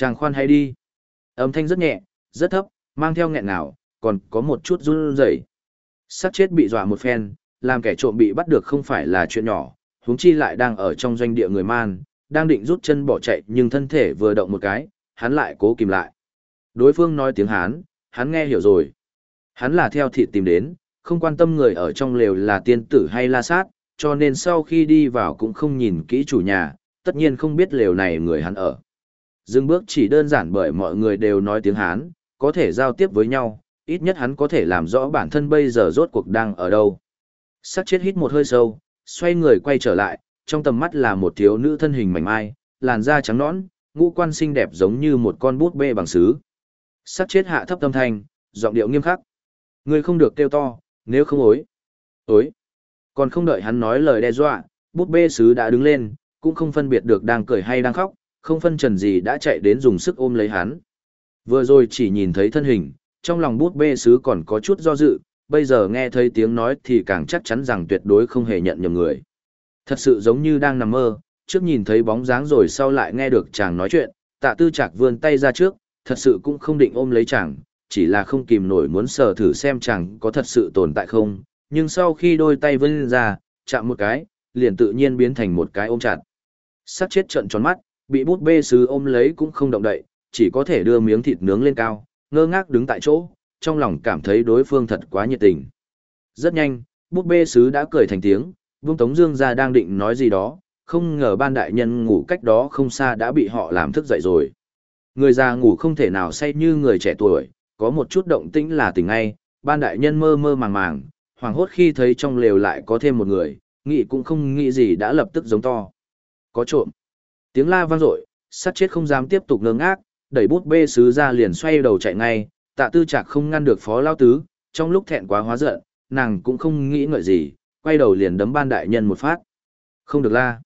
Chàng khoan hay đi. Âm thanh rất nhẹ, rất thấp, mang theo nghẹn nào, còn có một chút run rẩy. Sát chết bị dọa một phen, làm kẻ trộm bị bắt được không phải là chuyện nhỏ, huống chi lại đang ở trong doanh địa người man, đang định rút chân bỏ chạy nhưng thân thể vừa động một cái, hắn lại cố kìm lại. Đối phương nói tiếng Hán, hắn nghe hiểu rồi. Hắn là theo thịt tìm đến, không quan tâm người ở trong lều là tiên tử hay la sát, cho nên sau khi đi vào cũng không nhìn kỹ chủ nhà, tất nhiên không biết lều này người hắn ở. Dừng bước chỉ đơn giản bởi mọi người đều nói tiếng Hán, có thể giao tiếp với nhau, ít nhất hắn có thể làm rõ bản thân bây giờ rốt cuộc đang ở đâu. Sắc chết hít một hơi sâu, xoay người quay trở lại, trong tầm mắt là một thiếu nữ thân hình mảnh mai, làn da trắng nõn, ngũ quan xinh đẹp giống như một con bút bê bằng sứ. Sắc chết hạ thấp tâm thanh, giọng điệu nghiêm khắc. Người không được kêu to, nếu không ối. Ối. Còn không đợi hắn nói lời đe dọa, bút bê sứ đã đứng lên, cũng không phân biệt được đang cười hay đang khóc, không phân trần gì đã chạy đến dùng sức ôm lấy hắn. Vừa rồi chỉ nhìn thấy thân hình, trong lòng bút bê sứ còn có chút do dự, bây giờ nghe thấy tiếng nói thì càng chắc chắn rằng tuyệt đối không hề nhận nhầm người. Thật sự giống như đang nằm mơ, trước nhìn thấy bóng dáng rồi sau lại nghe được chàng nói chuyện, tạ tư chạc vươn tay ra trước, thật sự cũng không định ôm lấy chàng, chỉ là không kìm nổi muốn sờ thử xem chàng có thật sự tồn tại không, nhưng sau khi đôi tay vươn ra, chạm một cái, liền tự nhiên biến thành một cái ôm chặt. sát chết trận tròn mắt, bị bút bê sứ ôm lấy cũng không động đậy, chỉ có thể đưa miếng thịt nướng lên cao, ngơ ngác đứng tại chỗ, trong lòng cảm thấy đối phương thật quá nhiệt tình. Rất nhanh, bút bê sứ đã cười thành tiếng, Vương Tống Dương ra đang định nói gì đó, không ngờ ban đại nhân ngủ cách đó không xa đã bị họ làm thức dậy rồi. Người già ngủ không thể nào say như người trẻ tuổi, có một chút động tĩnh là tỉnh ngay, ban đại nhân mơ mơ màng màng, hoảng hốt khi thấy trong lều lại có thêm một người, nghĩ cũng không nghĩ gì đã lập tức giống to. Có trộm. Tiếng la vang dội, sát chết không dám tiếp tục ngơ ngác, đẩy bút bê sứ ra liền xoay đầu chạy ngay, tạ tư chạc không ngăn được phó lao tứ, trong lúc thẹn quá hóa giận, nàng cũng không nghĩ ngợi gì, quay đầu liền đấm ban đại nhân một phát. Không được la.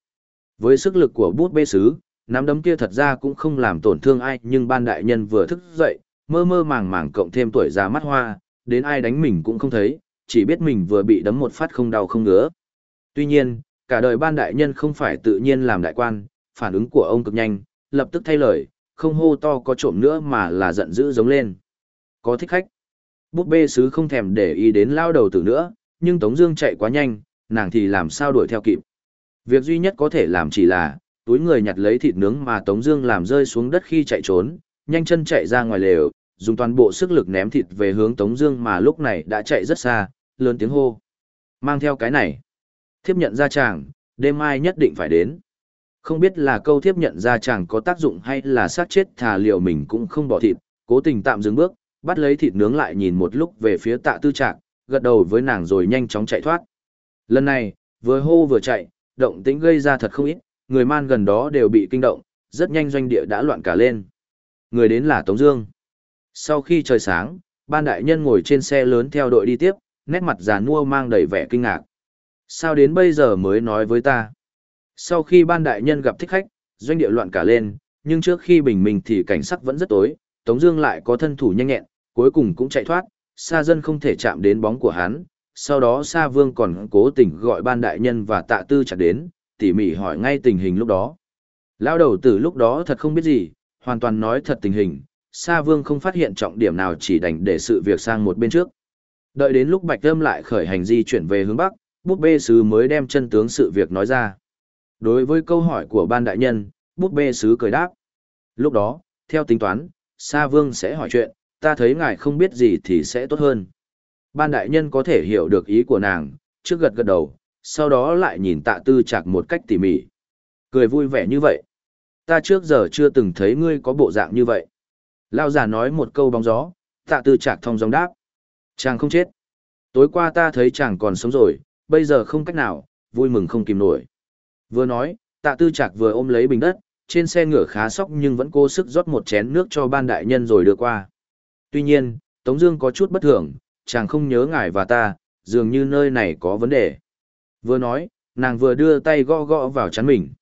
Với sức lực của bút bê sứ, nắm đấm kia thật ra cũng không làm tổn thương ai nhưng ban đại nhân vừa thức dậy, mơ mơ màng màng cộng thêm tuổi già mắt hoa, đến ai đánh mình cũng không thấy, chỉ biết mình vừa bị đấm một phát không đau không ngứa. Tuy nhiên, cả đời ban đại nhân không phải tự nhiên làm đại quan, phản ứng của ông cực nhanh, lập tức thay lời, không hô to có trộm nữa mà là giận dữ giống lên. Có thích khách. Búp bê sứ không thèm để ý đến lao đầu tử nữa, nhưng Tống Dương chạy quá nhanh, nàng thì làm sao đuổi theo kịp. Việc duy nhất có thể làm chỉ là túi người nhặt lấy thịt nướng mà Tống Dương làm rơi xuống đất khi chạy trốn, nhanh chân chạy ra ngoài lều, dùng toàn bộ sức lực ném thịt về hướng Tống Dương mà lúc này đã chạy rất xa, lớn tiếng hô, mang theo cái này, thiếp nhận ra chàng, đêm mai nhất định phải đến. Không biết là câu thiếp nhận ra chàng có tác dụng hay là sát chết thà liệu mình cũng không bỏ thịt, cố tình tạm dừng bước, bắt lấy thịt nướng lại nhìn một lúc về phía tạ tư trạc, gật đầu với nàng rồi nhanh chóng chạy thoát. Lần này, vừa hô vừa chạy, động tĩnh gây ra thật không ít, người man gần đó đều bị kinh động, rất nhanh doanh địa đã loạn cả lên. Người đến là Tống Dương. Sau khi trời sáng, ban đại nhân ngồi trên xe lớn theo đội đi tiếp, nét mặt già nua mang đầy vẻ kinh ngạc. Sao đến bây giờ mới nói với ta? Sau khi ban đại nhân gặp thích khách, doanh địa loạn cả lên, nhưng trước khi bình minh thì cảnh sắc vẫn rất tối, Tống Dương lại có thân thủ nhanh nhẹn, cuối cùng cũng chạy thoát, Sa dân không thể chạm đến bóng của hắn. Sau đó Sa Vương còn cố tình gọi ban đại nhân và tạ tư chặt đến, tỉ mỉ hỏi ngay tình hình lúc đó. Lão đầu tử lúc đó thật không biết gì, hoàn toàn nói thật tình hình, Sa Vương không phát hiện trọng điểm nào chỉ đành để sự việc sang một bên trước. Đợi đến lúc Bạch Lâm lại khởi hành di chuyển về hướng Bắc, búp bê sứ mới đem chân tướng sự việc nói ra. Đối với câu hỏi của ban đại nhân, búp bê sứ cười đáp. Lúc đó, theo tính toán, Sa Vương sẽ hỏi chuyện, ta thấy ngài không biết gì thì sẽ tốt hơn. Ban đại nhân có thể hiểu được ý của nàng, trước gật gật đầu, sau đó lại nhìn tạ tư chạc một cách tỉ mỉ. Cười vui vẻ như vậy. Ta trước giờ chưa từng thấy ngươi có bộ dạng như vậy. Lao giả nói một câu bóng gió, tạ tư chạc thông dòng đáp. Chàng không chết. Tối qua ta thấy chàng còn sống rồi, bây giờ không cách nào, vui mừng không kìm nổi. Vừa nói, tạ tư Trạc vừa ôm lấy bình đất, trên xe ngựa khá sóc nhưng vẫn cố sức rót một chén nước cho ban đại nhân rồi đưa qua. Tuy nhiên, Tống Dương có chút bất thường, chàng không nhớ ngài và ta, dường như nơi này có vấn đề. Vừa nói, nàng vừa đưa tay gõ gõ vào chắn mình.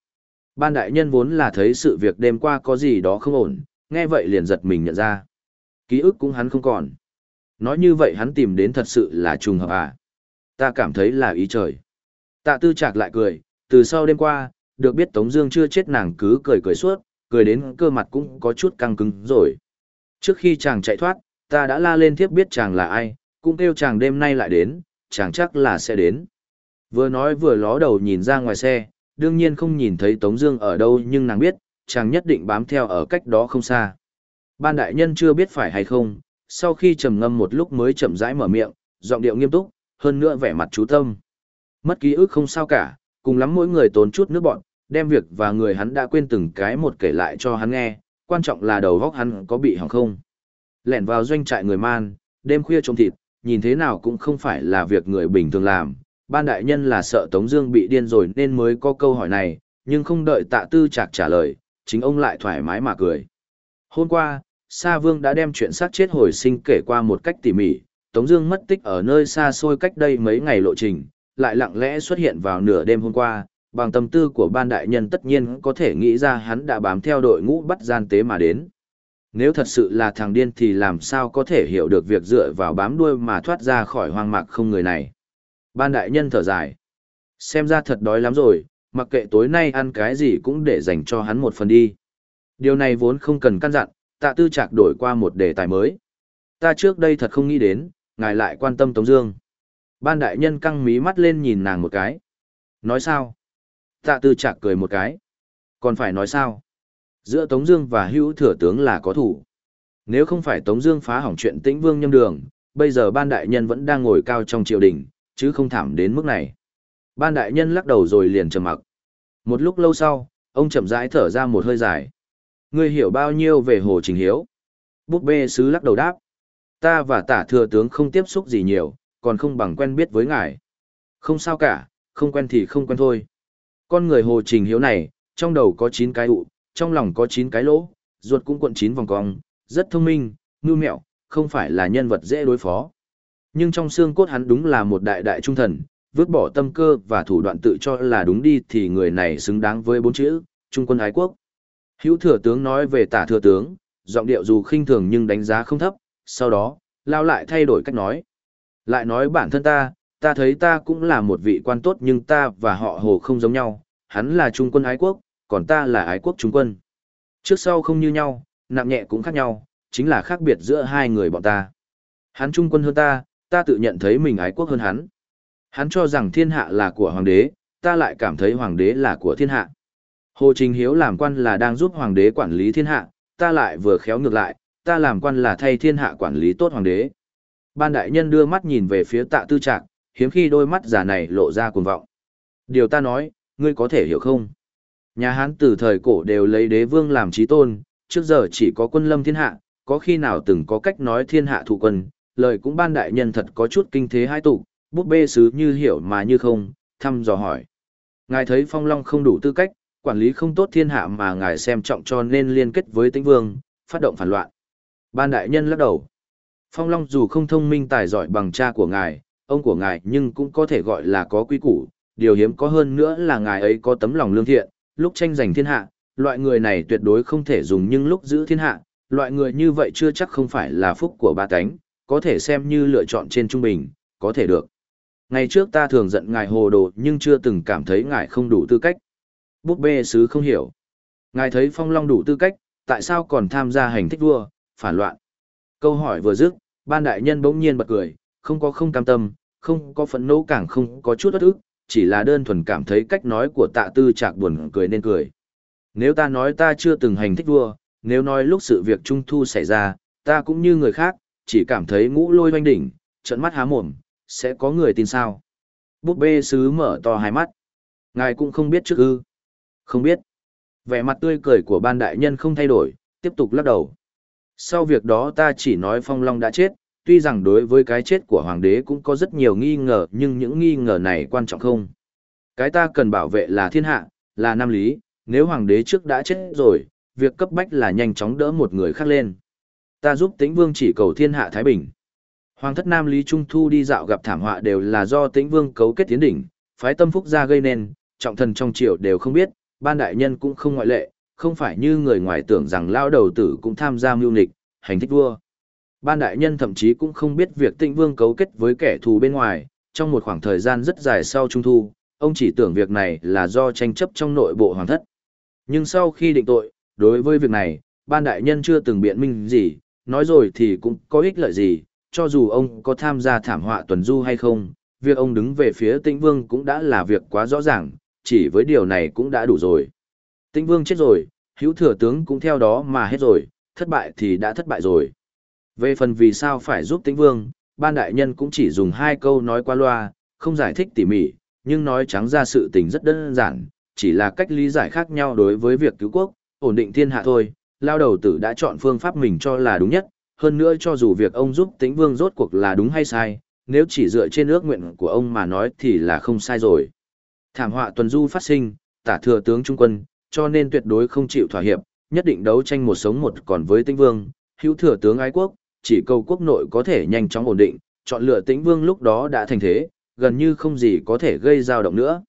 Ban đại nhân vốn là thấy sự việc đêm qua có gì đó không ổn, nghe vậy liền giật mình nhận ra. Ký ức cũng hắn không còn. Nói như vậy hắn tìm đến thật sự là trùng hợp à. Ta cảm thấy là ý trời. Tạ tư Trạc lại cười, từ sau đêm qua, được biết Tống Dương chưa chết nàng cứ cười cười suốt, cười đến cơ mặt cũng có chút căng cứng rồi. Trước khi chàng chạy thoát, ta đã la lên tiếp biết chàng là ai, cũng kêu chàng đêm nay lại đến, chàng chắc là sẽ đến. Vừa nói vừa ló đầu nhìn ra ngoài xe, đương nhiên không nhìn thấy Tống Dương ở đâu nhưng nàng biết, chàng nhất định bám theo ở cách đó không xa. Ban đại nhân chưa biết phải hay không, sau khi trầm ngâm một lúc mới chậm rãi mở miệng, giọng điệu nghiêm túc, hơn nữa vẻ mặt chú tâm. Mất ký ức không sao cả, cùng lắm mỗi người tốn chút nước bọn, đem việc và người hắn đã quên từng cái một kể lại cho hắn nghe, quan trọng là đầu góc hắn có bị hỏng không. Lẻn vào doanh trại người man, đêm khuya trông thịt, nhìn thế nào cũng không phải là việc người bình thường làm. Ban đại nhân là sợ Tống Dương bị điên rồi nên mới có câu hỏi này, nhưng không đợi Tạ Tư Trạc trả lời, chính ông lại thoải mái mà cười. Hôm qua, Sa Vương đã đem chuyện sát chết hồi sinh kể qua một cách tỉ mỉ. Tống Dương mất tích ở nơi xa xôi cách đây mấy ngày lộ trình, lại lặng lẽ xuất hiện vào nửa đêm hôm qua. Bằng tâm tư của ban đại nhân tất nhiên có thể nghĩ ra hắn đã bám theo đội ngũ bắt gian tế mà đến. Nếu thật sự là thằng điên thì làm sao có thể hiểu được việc dựa vào bám đuôi mà thoát ra khỏi hoang mạc không người này. Ban đại nhân thở dài. Xem ra thật đói lắm rồi, mặc kệ tối nay ăn cái gì cũng để dành cho hắn một phần đi. Điều này vốn không cần căn dặn, tạ tư trạc đổi qua một đề tài mới. Ta trước đây thật không nghĩ đến, ngài lại quan tâm Tống Dương. Ban đại nhân căng mí mắt lên nhìn nàng một cái. Nói sao? Tạ tư trạc cười một cái. Còn phải nói sao? Giữa Tống Dương và Hữu Thừa Tướng là có thủ. Nếu không phải Tống Dương phá hỏng chuyện Tĩnh Vương nhâm đường, bây giờ ban đại nhân vẫn đang ngồi cao trong triều đình, chứ không thảm đến mức này. Ban đại nhân lắc đầu rồi liền trầm mặc. Một lúc lâu sau, ông chậm rãi thở ra một hơi dài. Ngươi hiểu bao nhiêu về Hồ Trình Hiếu? Búp bê sứ lắc đầu đáp. Ta và tả thừa tướng không tiếp xúc gì nhiều, còn không bằng quen biết với ngài. Không sao cả, không quen thì không quen thôi. Con người Hồ Trình Hiếu này, trong đầu có 9 cái ụ, trong lòng có 9 cái lỗ, ruột cũng cuộn 9 vòng cong, rất thông minh, ngưu mẹo, không phải là nhân vật dễ đối phó. Nhưng trong xương cốt hắn đúng là một đại đại trung thần, vứt bỏ tâm cơ và thủ đoạn tự cho là đúng đi thì người này xứng đáng với bốn chữ, trung quân ái quốc. Hữu thừa tướng nói về tả thừa tướng, giọng điệu dù khinh thường nhưng đánh giá không thấp, sau đó, lao lại thay đổi cách nói. Lại nói bản thân ta, ta thấy ta cũng là một vị quan tốt nhưng ta và họ hồ không giống nhau, hắn là trung quân ái quốc, còn ta là ái quốc trung quân. Trước sau không như nhau, nặng nhẹ cũng khác nhau, chính là khác biệt giữa hai người bọn ta. Hắn trung quân hơn ta, ta tự nhận thấy mình ái quốc hơn hắn. Hắn cho rằng thiên hạ là của hoàng đế, ta lại cảm thấy hoàng đế là của thiên hạ. Hồ Trình Hiếu làm quan là đang giúp hoàng đế quản lý thiên hạ, ta lại vừa khéo ngược lại, ta làm quan là thay thiên hạ quản lý tốt hoàng đế. Ban đại nhân đưa mắt nhìn về phía tạ tư trạc, hiếm khi đôi mắt giả này lộ ra cuồng vọng. Điều ta nói, ngươi có thể hiểu không? Nhà Hán từ thời cổ đều lấy đế vương làm trí tôn, trước giờ chỉ có quân lâm thiên hạ, có khi nào từng có cách nói thiên hạ thủ quân, lời cũng ban đại nhân thật có chút kinh thế hai tụ, bút bê sứ như hiểu mà như không, thăm dò hỏi. Ngài thấy phong long không đủ tư cách, quản lý không tốt thiên hạ mà ngài xem trọng cho nên liên kết với tĩnh vương, phát động phản loạn. Ban đại nhân lắc đầu. Phong long dù không thông minh tài giỏi bằng cha của ngài, ông của ngài nhưng cũng có thể gọi là có quý củ, điều hiếm có hơn nữa là ngài ấy có tấm lòng lương thiện, lúc tranh giành thiên hạ, loại người này tuyệt đối không thể dùng nhưng lúc giữ thiên hạ, loại người như vậy chưa chắc không phải là phúc của ba cánh, có thể xem như lựa chọn trên trung bình, có thể được. Ngày trước ta thường giận ngài hồ đồ nhưng chưa từng cảm thấy ngài không đủ tư cách. Búp bê sứ không hiểu. Ngài thấy phong long đủ tư cách, tại sao còn tham gia hành thích vua, phản loạn. Câu hỏi vừa dứt, ban đại nhân bỗng nhiên bật cười, không có không cam tâm, không có phẫn nộ càng không có chút ớt ức, chỉ là đơn thuần cảm thấy cách nói của tạ tư chạc buồn cười nên cười. Nếu ta nói ta chưa từng hành thích vua, nếu nói lúc sự việc trung thu xảy ra, ta cũng như người khác, chỉ cảm thấy ngũ lôi hoanh đỉnh, trận mắt há mồm, sẽ có người tin sao. Búp bê sứ mở to hai mắt. Ngài cũng không biết trước ư. Không biết. Vẻ mặt tươi cười của ban đại nhân không thay đổi, tiếp tục lắc đầu. Sau việc đó ta chỉ nói Phong Long đã chết, tuy rằng đối với cái chết của hoàng đế cũng có rất nhiều nghi ngờ nhưng những nghi ngờ này quan trọng không. Cái ta cần bảo vệ là thiên hạ, là nam lý, nếu hoàng đế trước đã chết rồi, việc cấp bách là nhanh chóng đỡ một người khác lên. Ta giúp tĩnh vương chỉ cầu thiên hạ Thái Bình. Hoàng thất Nam Lý Trung Thu đi dạo gặp thảm họa đều là do tĩnh vương cấu kết tiến đỉnh, phái tâm phúc ra gây nên, trọng thần trong triều đều không biết, ban đại nhân cũng không ngoại lệ, không phải như người ngoài tưởng rằng lao đầu tử cũng tham gia mưu nịch, hành thích vua. Ban đại nhân thậm chí cũng không biết việc tịnh vương cấu kết với kẻ thù bên ngoài, trong một khoảng thời gian rất dài sau Trung Thu, ông chỉ tưởng việc này là do tranh chấp trong nội bộ hoàng thất. Nhưng sau khi định tội, đối với việc này, ban đại nhân chưa từng biện minh gì, nói rồi thì cũng có ích lợi gì, cho dù ông có tham gia thảm họa tuần du hay không, việc ông đứng về phía tĩnh vương cũng đã là việc quá rõ ràng, chỉ với điều này cũng đã đủ rồi. Tĩnh vương chết rồi, hữu thừa tướng cũng theo đó mà hết rồi, thất bại thì đã thất bại rồi. Về phần vì sao phải giúp tĩnh vương, ban đại nhân cũng chỉ dùng hai câu nói qua loa, không giải thích tỉ mỉ, nhưng nói trắng ra sự tình rất đơn giản, chỉ là cách lý giải khác nhau đối với việc cứu quốc, ổn định thiên hạ thôi. Lao đầu tử đã chọn phương pháp mình cho là đúng nhất, hơn nữa cho dù việc ông giúp tĩnh vương rốt cuộc là đúng hay sai, nếu chỉ dựa trên ước nguyện của ông mà nói thì là không sai rồi. Thảm họa tuần du phát sinh, tả thừa tướng trung quân, cho nên tuyệt đối không chịu thỏa hiệp, nhất định đấu tranh một sống một còn với tĩnh vương, hữu thừa tướng ái quốc, chỉ cầu quốc nội có thể nhanh chóng ổn định, chọn lựa tĩnh vương lúc đó đã thành thế, gần như không gì có thể gây dao động nữa.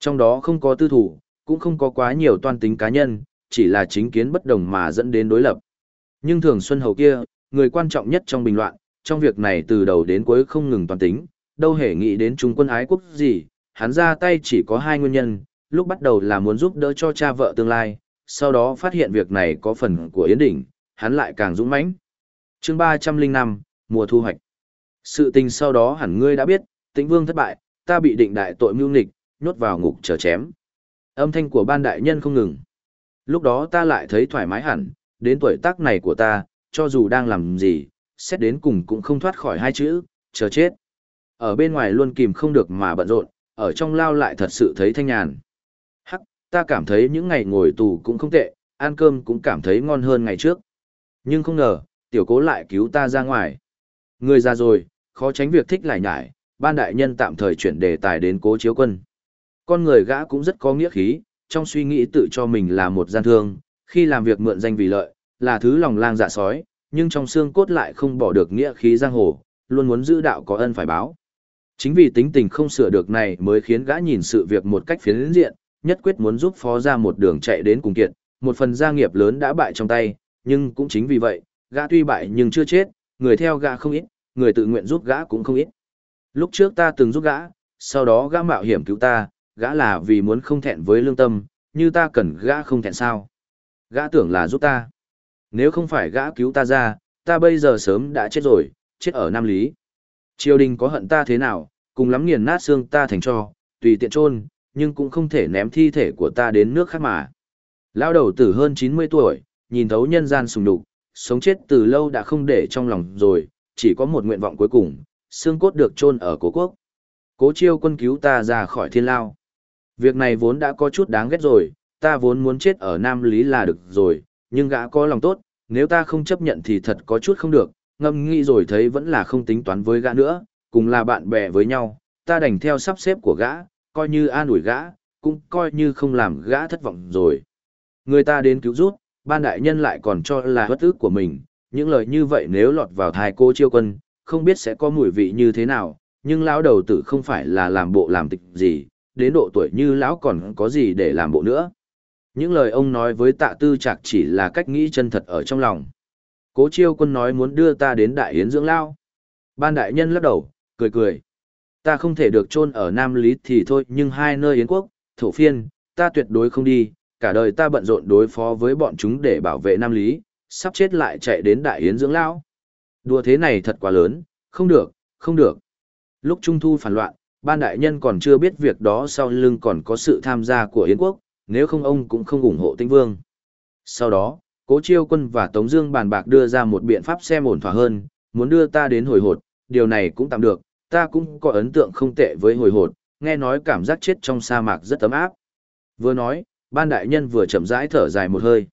Trong đó không có tư thủ, cũng không có quá nhiều toan tính cá nhân, chỉ là chính kiến bất đồng mà dẫn đến đối lập. Nhưng thường Xuân Hầu kia, người quan trọng nhất trong bình loạn, trong việc này từ đầu đến cuối không ngừng toàn tính, đâu hề nghĩ đến trung quân ái quốc gì, hắn ra tay chỉ có hai nguyên nhân, lúc bắt đầu là muốn giúp đỡ cho cha vợ tương lai, sau đó phát hiện việc này có phần của Yến Đỉnh, hắn lại càng dũng mãnh. Chương 305, mùa thu hoạch. Sự tình sau đó hẳn ngươi đã biết, Tĩnh Vương thất bại, ta bị định đại tội mưu nghịch, nhốt vào ngục chờ chém. Âm thanh của ban đại nhân không ngừng. Lúc đó ta lại thấy thoải mái hẳn, đến tuổi tác này của ta, cho dù đang làm gì, xét đến cùng cũng không thoát khỏi hai chữ, chờ chết. Ở bên ngoài luôn kìm không được mà bận rộn, ở trong lao lại thật sự thấy thanh nhàn. Ta cảm thấy những ngày ngồi tù cũng không tệ, ăn cơm cũng cảm thấy ngon hơn ngày trước. Nhưng không ngờ, tiểu cố lại cứu ta ra ngoài. Người già rồi, khó tránh việc thích lại nhải, ban đại nhân tạm thời chuyển đề tài đến cố chiếu quân. Con người gã cũng rất có nghĩa khí, trong suy nghĩ tự cho mình là một gian thương, khi làm việc mượn danh vì lợi, là thứ lòng lang dạ sói, nhưng trong xương cốt lại không bỏ được nghĩa khí giang hồ, luôn muốn giữ đạo có ân phải báo. Chính vì tính tình không sửa được này mới khiến gã nhìn sự việc một cách phiến diện, nhất quyết muốn giúp phó ra một đường chạy đến cùng kiệt, một phần gia nghiệp lớn đã bại trong tay, nhưng cũng chính vì vậy, gã tuy bại nhưng chưa chết, người theo gã không ít, người tự nguyện giúp gã cũng không ít. Lúc trước ta từng giúp gã, sau đó gã mạo hiểm cứu ta, gã là vì muốn không thẹn với lương tâm, như ta cần gã không thẹn sao. Gã tưởng là giúp ta. Nếu không phải gã cứu ta ra, ta bây giờ sớm đã chết rồi, chết ở Nam Lý. Triều đình có hận ta thế nào, cùng lắm nghiền nát xương ta thành cho, tùy tiện trôn, nhưng cũng không thể ném thi thể của ta đến nước khác mà. Lao đầu tử hơn 90 tuổi, nhìn thấu nhân gian sùng đục, sống chết từ lâu đã không để trong lòng rồi, chỉ có một nguyện vọng cuối cùng, xương cốt được chôn ở cố quốc. Cố chiêu quân cứu ta ra khỏi thiên lao. Việc này vốn đã có chút đáng ghét rồi, ta vốn muốn chết ở Nam Lý là được rồi, nhưng gã có lòng tốt, nếu ta không chấp nhận thì thật có chút không được, ngâm nghĩ rồi thấy vẫn là không tính toán với gã nữa, cùng là bạn bè với nhau, ta đành theo sắp xếp của gã, coi như an ủi gã, cũng coi như không làm gã thất vọng rồi. Người ta đến cứu rút, ban đại nhân lại còn cho là bất ức của mình, những lời như vậy nếu lọt vào thai cô chiêu quân, không biết sẽ có mùi vị như thế nào, nhưng lão đầu tử không phải là làm bộ làm tịch gì, đến độ tuổi như lão còn có gì để làm bộ nữa. Những lời ông nói với tạ tư chạc chỉ là cách nghĩ chân thật ở trong lòng. Cố chiêu quân nói muốn đưa ta đến đại yến dưỡng lao. Ban đại nhân lắc đầu, cười cười. Ta không thể được chôn ở Nam Lý thì thôi nhưng hai nơi yến quốc, thổ phiên, ta tuyệt đối không đi. Cả đời ta bận rộn đối phó với bọn chúng để bảo vệ Nam Lý, sắp chết lại chạy đến đại yến dưỡng lão. Đùa thế này thật quá lớn, không được, không được. Lúc Trung Thu phản loạn, ban đại nhân còn chưa biết việc đó sau lưng còn có sự tham gia của Yến quốc, nếu không ông cũng không ủng hộ Tĩnh Vương. Sau đó, Cố Chiêu Quân và Tống Dương bàn bạc đưa ra một biện pháp xem ổn thỏa hơn, muốn đưa ta đến hồi hột, điều này cũng tạm được, ta cũng có ấn tượng không tệ với hồi hột, nghe nói cảm giác chết trong sa mạc rất ấm áp. Vừa nói, ban đại nhân vừa chậm rãi thở dài một hơi.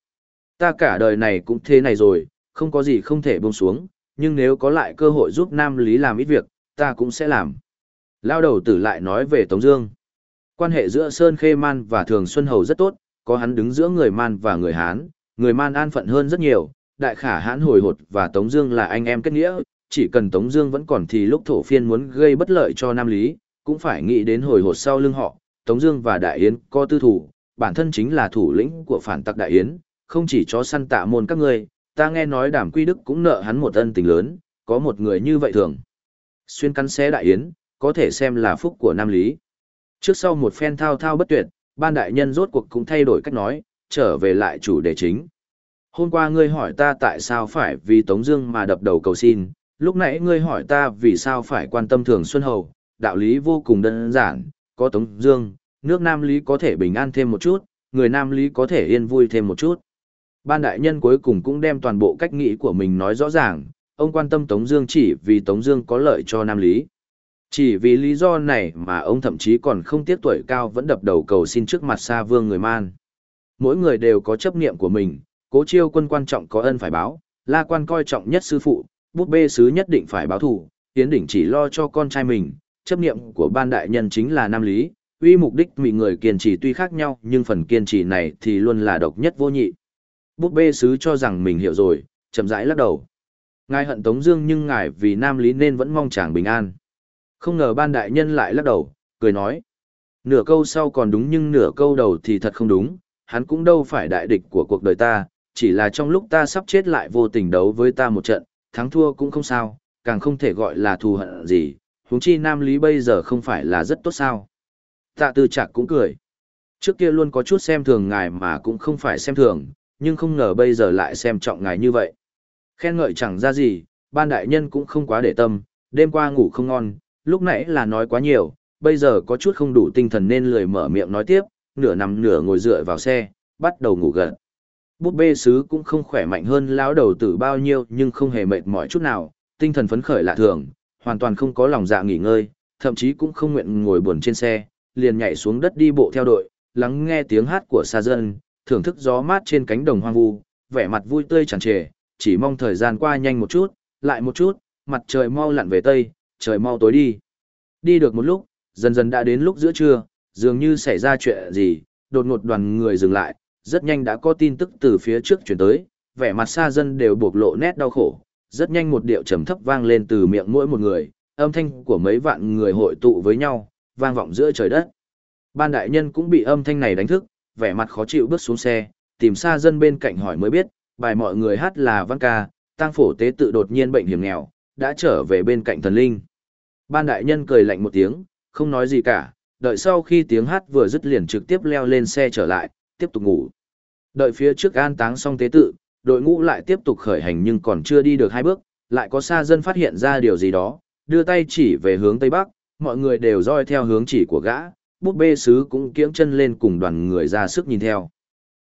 Ta cả đời này cũng thế này rồi, không có gì không thể buông xuống, nhưng nếu có lại cơ hội giúp Nam Lý làm ít việc, ta cũng sẽ làm. Lao đầu tử lại nói về Tống Dương. Quan hệ giữa Sơn Khê Man và Thường Xuân Hầu rất tốt, có hắn đứng giữa người Man và người Hán, người Man an phận hơn rất nhiều. Đại khả hãn hồi hột và Tống Dương là anh em kết nghĩa, chỉ cần Tống Dương vẫn còn thì lúc thổ phiên muốn gây bất lợi cho Nam Lý, cũng phải nghĩ đến hồi hột sau lưng họ. Tống Dương và Đại Yến có tư thủ, bản thân chính là thủ lĩnh của phản tặc Đại Yến, không chỉ cho săn tạ môn các ngươi, ta nghe nói Đàm Quy Đức cũng nợ hắn một ân tình lớn, có một người như vậy thường xuyên cắn xé Đại Yến, có thể xem là phúc của Nam Lý. Trước sau một phen thao thao bất tuyệt, ban đại nhân rốt cuộc cũng thay đổi cách nói, trở về lại chủ đề chính. Hôm qua ngươi hỏi ta tại sao phải vì Tống Dương mà đập đầu cầu xin, lúc nãy ngươi hỏi ta vì sao phải quan tâm Thường Xuân Hầu, đạo lý vô cùng đơn giản, có Tống Dương, nước Nam Lý có thể bình an thêm một chút, người Nam Lý có thể yên vui thêm một chút. Ban đại nhân cuối cùng cũng đem toàn bộ cách nghĩ của mình nói rõ ràng, ông quan tâm Tống Dương chỉ vì Tống Dương có lợi cho Nam Lý. Chỉ vì lý do này mà ông thậm chí còn không tiếc tuổi cao vẫn đập đầu cầu xin trước mặt xa Vương người Man. Mỗi người đều có chấp niệm của mình, cố chiêu quân quan trọng có ân phải báo, la quan coi trọng nhất sư phụ, bút bê sứ nhất định phải báo thù, tiến đỉnh chỉ lo cho con trai mình, chấp niệm của ban đại nhân chính là nam lý, uy mục đích mị người kiên trì tuy khác nhau nhưng phần kiên trì này thì luôn là độc nhất vô nhị. Bút bê sứ cho rằng mình hiểu rồi, chậm rãi lắc đầu. Ngài hận Tống Dương nhưng ngài vì nam lý nên vẫn mong chàng bình an. Không ngờ ban đại nhân lại lắc đầu, cười nói. Nửa câu sau còn đúng nhưng nửa câu đầu thì thật không đúng, hắn cũng đâu phải đại địch của cuộc đời ta, chỉ là trong lúc ta sắp chết lại vô tình đấu với ta một trận, thắng thua cũng không sao, càng không thể gọi là thù hận gì, huống chi Nam Lý bây giờ không phải là rất tốt sao. Tạ tư Trạc cũng cười. Trước kia luôn có chút xem thường ngài mà cũng không phải xem thường, nhưng không ngờ bây giờ lại xem trọng ngài như vậy. Khen ngợi chẳng ra gì, ban đại nhân cũng không quá để tâm, đêm qua ngủ không ngon, lúc nãy là nói quá nhiều, bây giờ có chút không đủ tinh thần nên lười mở miệng nói tiếp, nửa nằm nửa ngồi dựa vào xe, bắt đầu ngủ gần bút bê sứ cũng không khỏe mạnh hơn lão đầu tử bao nhiêu nhưng không hề mệt mỏi chút nào, tinh thần phấn khởi lạ thường, hoàn toàn không có lòng dạ nghỉ ngơi, thậm chí cũng không nguyện ngồi buồn trên xe, liền nhảy xuống đất đi bộ theo đội, lắng nghe tiếng hát của xa dân, thưởng thức gió mát trên cánh đồng hoang vu, vẻ mặt vui tươi tràn trề, chỉ mong thời gian qua nhanh một chút, lại một chút, mặt trời mau lặn về tây, trời mau tối đi. Đi được một lúc, dần dần đã đến lúc giữa trưa, dường như xảy ra chuyện gì, đột ngột đoàn người dừng lại, rất nhanh đã có tin tức từ phía trước chuyển tới, vẻ mặt xa dân đều bộc lộ nét đau khổ, rất nhanh một điệu trầm thấp vang lên từ miệng mỗi một người, âm thanh của mấy vạn người hội tụ với nhau, vang vọng giữa trời đất. Ban đại nhân cũng bị âm thanh này đánh thức, vẻ mặt khó chịu bước xuống xe, tìm xa dân bên cạnh hỏi mới biết, bài mọi người hát là văn ca, tang phổ tế tự đột nhiên bệnh hiểm nghèo, đã trở về bên cạnh thần linh. Ban đại nhân cười lạnh một tiếng, không nói gì cả, đợi sau khi tiếng hát vừa dứt liền trực tiếp leo lên xe trở lại, tiếp tục ngủ. Đợi phía trước an táng xong tế tự, đội ngũ lại tiếp tục khởi hành nhưng còn chưa đi được hai bước, lại có xa dân phát hiện ra điều gì đó, đưa tay chỉ về hướng tây bắc, mọi người đều roi theo hướng chỉ của gã, búp bê sứ cũng kiễng chân lên cùng đoàn người ra sức nhìn theo.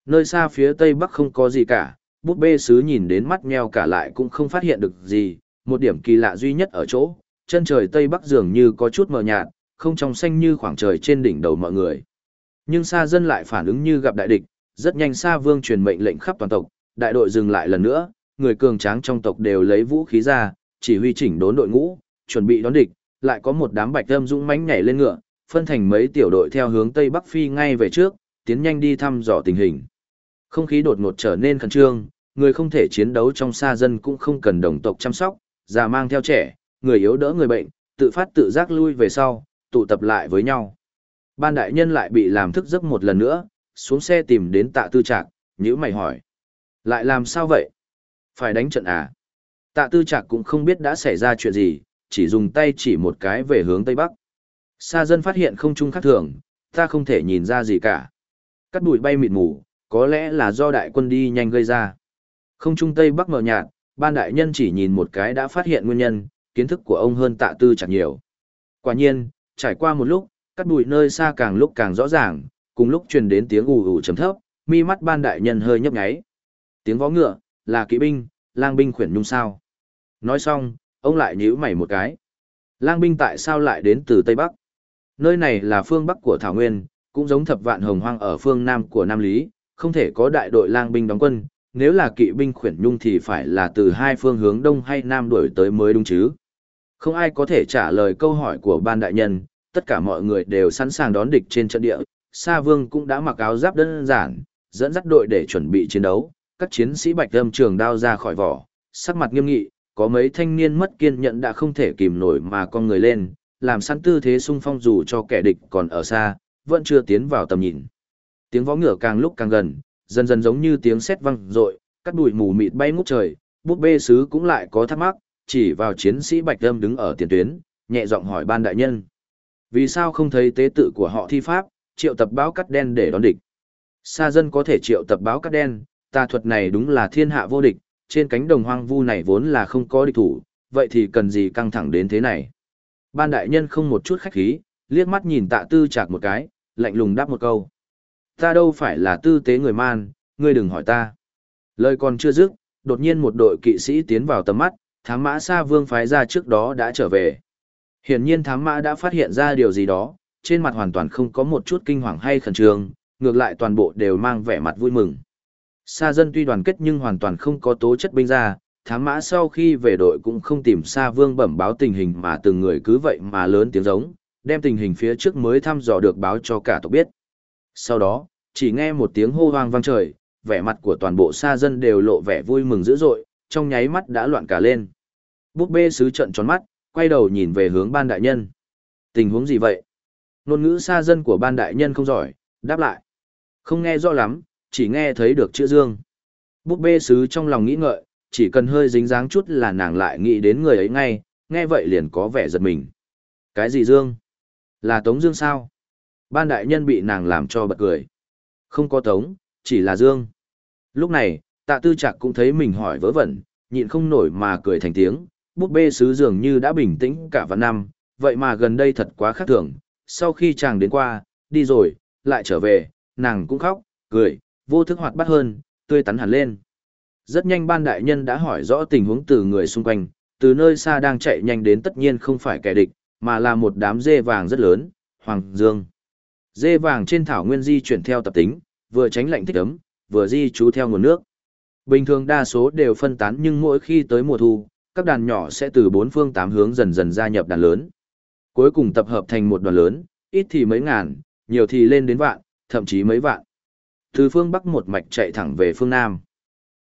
Nơi xa phía tây bắc không có gì cả, búp bê sứ nhìn đến mắt meo cả lại cũng không phát hiện được gì, một điểm kỳ lạ duy nhất ở chỗ, chân trời tây bắc dường như có chút mờ nhạt, không trong xanh như khoảng trời trên đỉnh đầu mọi người. Nhưng Sa dân lại phản ứng như gặp đại địch, rất nhanh Sa Vương truyền mệnh lệnh khắp toàn tộc, đại đội dừng lại lần nữa, người cường tráng trong tộc đều lấy vũ khí ra, chỉ huy chỉnh đốn đội ngũ, chuẩn bị đón địch, lại có một đám bạch âm dũng mãnh nhảy lên ngựa, phân thành mấy tiểu đội theo hướng tây bắc phi ngay về trước, tiến nhanh đi thăm dò tình hình. Không khí đột ngột trở nên khẩn trương, người không thể chiến đấu trong Sa dân cũng không cần đồng tộc chăm sóc, già mang theo trẻ, người yếu đỡ người bệnh, tự phát tự giác lui về sau, tụ tập lại với nhau. Ban đại nhân lại bị làm thức giấc một lần nữa, xuống xe tìm đến tạ tư trạc, nhữ mày hỏi. Lại làm sao vậy? Phải đánh trận à? Tạ tư trạc cũng không biết đã xảy ra chuyện gì, chỉ dùng tay chỉ một cái về hướng tây bắc. Sa dân phát hiện không trung khác thường, ta không thể nhìn ra gì cả. Cắt bụi bay mịt mù, có lẽ là do đại quân đi nhanh gây ra. Không trung tây bắc mờ nhạt, ban đại nhân chỉ nhìn một cái đã phát hiện nguyên nhân, kiến thức của ông hơn tạ tư chặt nhiều. Quả nhiên, trải qua một lúc, cắt bụi nơi xa càng lúc càng rõ ràng, cùng lúc truyền đến tiếng ù ù chấm thấp, mi mắt ban đại nhân hơi nhấp nháy. Tiếng vó ngựa, là kỵ binh, lang binh khuyển nhung sao. Nói xong, ông lại nhíu mày một cái. Lang binh tại sao lại đến từ Tây Bắc? Nơi này là phương Bắc của Thảo Nguyên, cũng giống thập vạn hồng hoang ở phương Nam của Nam Lý, không thể có đại đội lang binh đóng quân, nếu là kỵ binh khuyển nhung thì phải là từ hai phương hướng Đông hay Nam đuổi tới mới đúng chứ. Không ai có thể trả lời câu hỏi của ban đại nhân, tất cả mọi người đều sẵn sàng đón địch trên trận địa. Sa Vương cũng đã mặc áo giáp đơn giản, dẫn dắt đội để chuẩn bị chiến đấu. Các chiến sĩ bạch âm trường đao ra khỏi vỏ, sắc mặt nghiêm nghị, có mấy thanh niên mất kiên nhẫn đã không thể kìm nổi mà con người lên, làm sẵn tư thế xung phong dù cho kẻ địch còn ở xa, vẫn chưa tiến vào tầm nhìn. Tiếng vó ngựa càng lúc càng gần, dần dần giống như tiếng sét vang rội, cắt bụi mù mịt bay ngút trời, búp bê sứ cũng lại có thắc mắc, chỉ vào chiến sĩ bạch âm đứng ở tiền tuyến, nhẹ giọng hỏi ban đại nhân. Vì sao không thấy tế tự của họ thi pháp, triệu tập báo cắt đen để đón địch? Sa dân có thể triệu tập báo cắt đen, tà thuật này đúng là thiên hạ vô địch, trên cánh đồng hoang vu này vốn là không có địch thủ, vậy thì cần gì căng thẳng đến thế này. Ban đại nhân không một chút khách khí, liếc mắt nhìn tạ tư chạc một cái, lạnh lùng đáp một câu. Ta đâu phải là tư tế người man, ngươi đừng hỏi ta. Lời còn chưa dứt, đột nhiên một đội kỵ sĩ tiến vào tầm mắt, thám mã Sa Vương phái ra trước đó đã trở về. Hiển nhiên thám mã đã phát hiện ra điều gì đó, trên mặt hoàn toàn không có một chút kinh hoàng hay khẩn trương, ngược lại toàn bộ đều mang vẻ mặt vui mừng. Sa dân tuy đoàn kết nhưng hoàn toàn không có tố chất binh ra, thám mã sau khi về đội cũng không tìm Sa Vương bẩm báo tình hình mà từng người cứ vậy mà lớn tiếng giống, đem tình hình phía trước mới thăm dò được báo cho cả tộc biết. Sau đó, chỉ nghe một tiếng hô hoang vang trời, vẻ mặt của toàn bộ Sa dân đều lộ vẻ vui mừng dữ dội, trong nháy mắt đã loạn cả lên. Búp bê sứ trận tròn mắt, quay đầu nhìn về hướng ban đại nhân. Tình huống gì vậy? Nôn ngữ xa dân của ban đại nhân không giỏi, đáp lại. Không nghe rõ lắm, chỉ nghe thấy được chữ dương. Búp bê sứ trong lòng nghĩ ngợi, chỉ cần hơi dính dáng chút là nàng lại nghĩ đến người ấy ngay, nghe vậy liền có vẻ giật mình. Cái gì dương? Là Tống Dương sao? Ban đại nhân bị nàng làm cho bật cười. Không có Tống, chỉ là Dương. Lúc này, tạ tư Trạc cũng thấy mình hỏi vớ vẩn, nhịn không nổi mà cười thành tiếng, búp bê sứ dường như đã bình tĩnh cả vạn năm, vậy mà gần đây thật quá khác thường. Sau khi chàng đến qua, đi rồi, lại trở về, nàng cũng khóc, cười, vô thức hoạt bát hơn, tươi tắn hẳn lên. Rất nhanh ban đại nhân đã hỏi rõ tình huống từ người xung quanh, từ nơi xa đang chạy nhanh đến tất nhiên không phải kẻ địch, mà là một đám dê vàng rất lớn, hoàng dương. Dê vàng trên thảo nguyên di chuyển theo tập tính, vừa tránh lạnh thích ấm, vừa di trú theo nguồn nước. Bình thường đa số đều phân tán nhưng mỗi khi tới mùa thu, các đàn nhỏ sẽ từ bốn phương tám hướng dần dần gia nhập đàn lớn. Cuối cùng tập hợp thành một đoàn lớn, ít thì mấy ngàn, nhiều thì lên đến vạn, thậm chí mấy vạn. Từ phương Bắc một mạch chạy thẳng về phương Nam.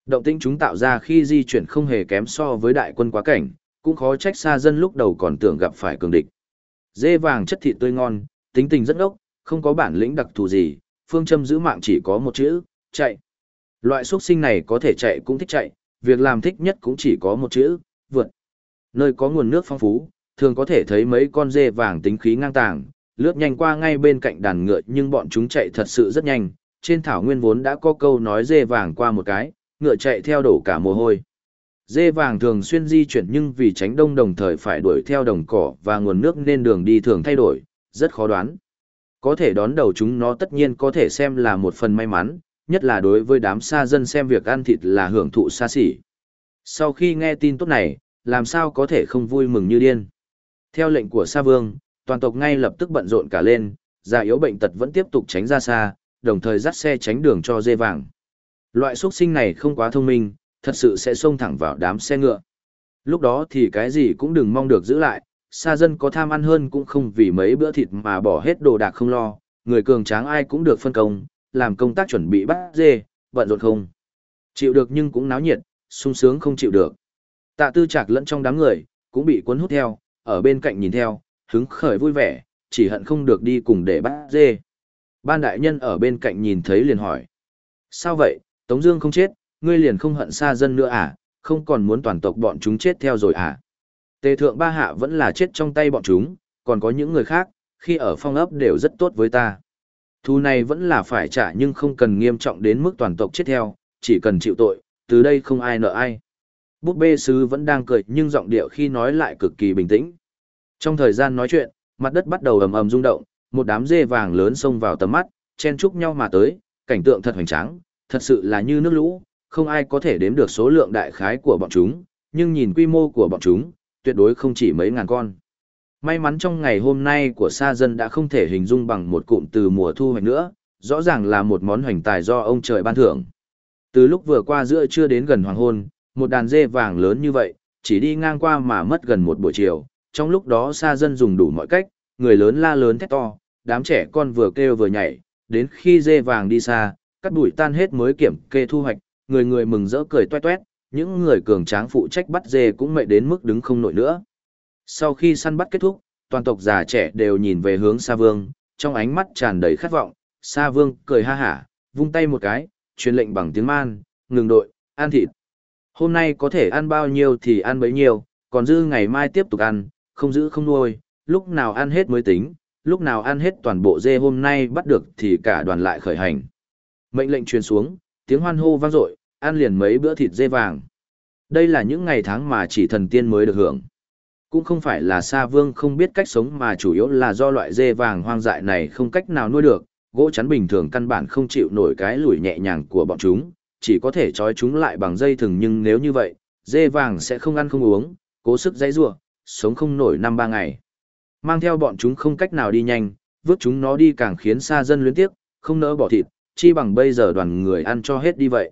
Động tĩnh chúng tạo ra khi di chuyển không hề kém so với đại quân quá cảnh, cũng khó trách xa dân lúc đầu còn tưởng gặp phải cường địch. Dê vàng chất thịt tươi ngon, tính tình rất ốc, không có bản lĩnh đặc thù gì, phương châm giữ mạng chỉ có một chữ, chạy. Loại xuất sinh này có thể chạy cũng thích chạy, việc làm thích nhất cũng chỉ có một chữ, vượt. Nơi có nguồn nước phong phú, thường có thể thấy mấy con dê vàng tính khí ngang tàng, lướt nhanh qua ngay bên cạnh đàn ngựa nhưng bọn chúng chạy thật sự rất nhanh. Trên thảo nguyên vốn đã có câu nói dê vàng qua một cái, ngựa chạy theo đổ cả mồ hôi. Dê vàng thường xuyên di chuyển nhưng vì tránh đông đồng thời phải đuổi theo đồng cỏ và nguồn nước nên đường đi thường thay đổi, rất khó đoán. Có thể đón đầu chúng nó tất nhiên có thể xem là một phần may mắn, nhất là đối với đám xa dân xem việc ăn thịt là hưởng thụ xa xỉ. Sau khi nghe tin tốt này, làm sao có thể không vui mừng như điên. Theo lệnh của Sa Vương, toàn tộc ngay lập tức bận rộn cả lên, già yếu bệnh tật vẫn tiếp tục tránh ra xa, đồng thời dắt xe tránh đường cho dê vàng. Loại xuất sinh này không quá thông minh, thật sự sẽ xông thẳng vào đám xe ngựa. Lúc đó thì cái gì cũng đừng mong được giữ lại, xa dân có tham ăn hơn cũng không vì mấy bữa thịt mà bỏ hết đồ đạc không lo, người cường tráng ai cũng được phân công, làm công tác chuẩn bị bắt dê, bận rộn không. Chịu được nhưng cũng náo nhiệt, sung sướng không chịu được. Tạ tư chạc lẫn trong đám người, cũng bị cuốn hút theo, ở bên cạnh nhìn theo, hứng khởi vui vẻ, chỉ hận không được đi cùng để bắt dê. Ban đại nhân ở bên cạnh nhìn thấy liền hỏi. Sao vậy, Tống Dương không chết, ngươi liền không hận xa dân nữa à, không còn muốn toàn tộc bọn chúng chết theo rồi à. Tề thượng ba hạ vẫn là chết trong tay bọn chúng, còn có những người khác, khi ở phong ấp đều rất tốt với ta. Thu này vẫn là phải trả nhưng không cần nghiêm trọng đến mức toàn tộc chết theo, chỉ cần chịu tội, từ đây không ai nợ ai. Búp bê sứ vẫn đang cười nhưng giọng điệu khi nói lại cực kỳ bình tĩnh. Trong thời gian nói chuyện, mặt đất bắt đầu ầm ầm rung động, một đám dê vàng lớn xông vào tầm mắt, chen chúc nhau mà tới, cảnh tượng thật hoành tráng, thật sự là như nước lũ, không ai có thể đếm được số lượng đại khái của bọn chúng, nhưng nhìn quy mô của bọn chúng, tuyệt đối không chỉ mấy ngàn con. May mắn trong ngày hôm nay của sa dân đã không thể hình dung bằng một cụm từ mùa thu hoạch nữa, rõ ràng là một món hoành tài do ông trời ban thưởng. Từ lúc vừa qua giữa trưa đến gần hoàng hôn, một đàn dê vàng lớn như vậy, chỉ đi ngang qua mà mất gần một buổi chiều, trong lúc đó xa dân dùng đủ mọi cách, người lớn la lớn thét to, đám trẻ con vừa kêu vừa nhảy, đến khi dê vàng đi xa, cắt bụi tan hết mới kiểm kê thu hoạch, người người mừng rỡ cười toét toét, những người cường tráng phụ trách bắt dê cũng mệt đến mức đứng không nổi nữa. Sau khi săn bắt kết thúc, toàn tộc già trẻ đều nhìn về hướng Sa Vương, trong ánh mắt tràn đầy khát vọng. Sa Vương cười ha hả, vung tay một cái, truyền lệnh bằng tiếng man, ngừng đội, ăn thịt. Hôm nay có thể ăn bao nhiêu thì ăn bấy nhiêu, còn dư ngày mai tiếp tục ăn, không giữ không nuôi, lúc nào ăn hết mới tính, lúc nào ăn hết toàn bộ dê hôm nay bắt được thì cả đoàn lại khởi hành. Mệnh lệnh truyền xuống, tiếng hoan hô vang dội, ăn liền mấy bữa thịt dê vàng. Đây là những ngày tháng mà chỉ thần tiên mới được hưởng. Cũng không phải là Sa Vương không biết cách sống mà chủ yếu là do loại dê vàng hoang dại này không cách nào nuôi được, gỗ chắn bình thường căn bản không chịu nổi cái lùi nhẹ nhàng của bọn chúng, chỉ có thể trói chúng lại bằng dây thừng nhưng nếu như vậy, dê vàng sẽ không ăn không uống, cố sức dãy rủa, sống không nổi năm ba ngày. Mang theo bọn chúng không cách nào đi nhanh, vứt chúng nó đi càng khiến xa dân luyến tiếc, không nỡ bỏ thịt, chi bằng bây giờ đoàn người ăn cho hết đi vậy.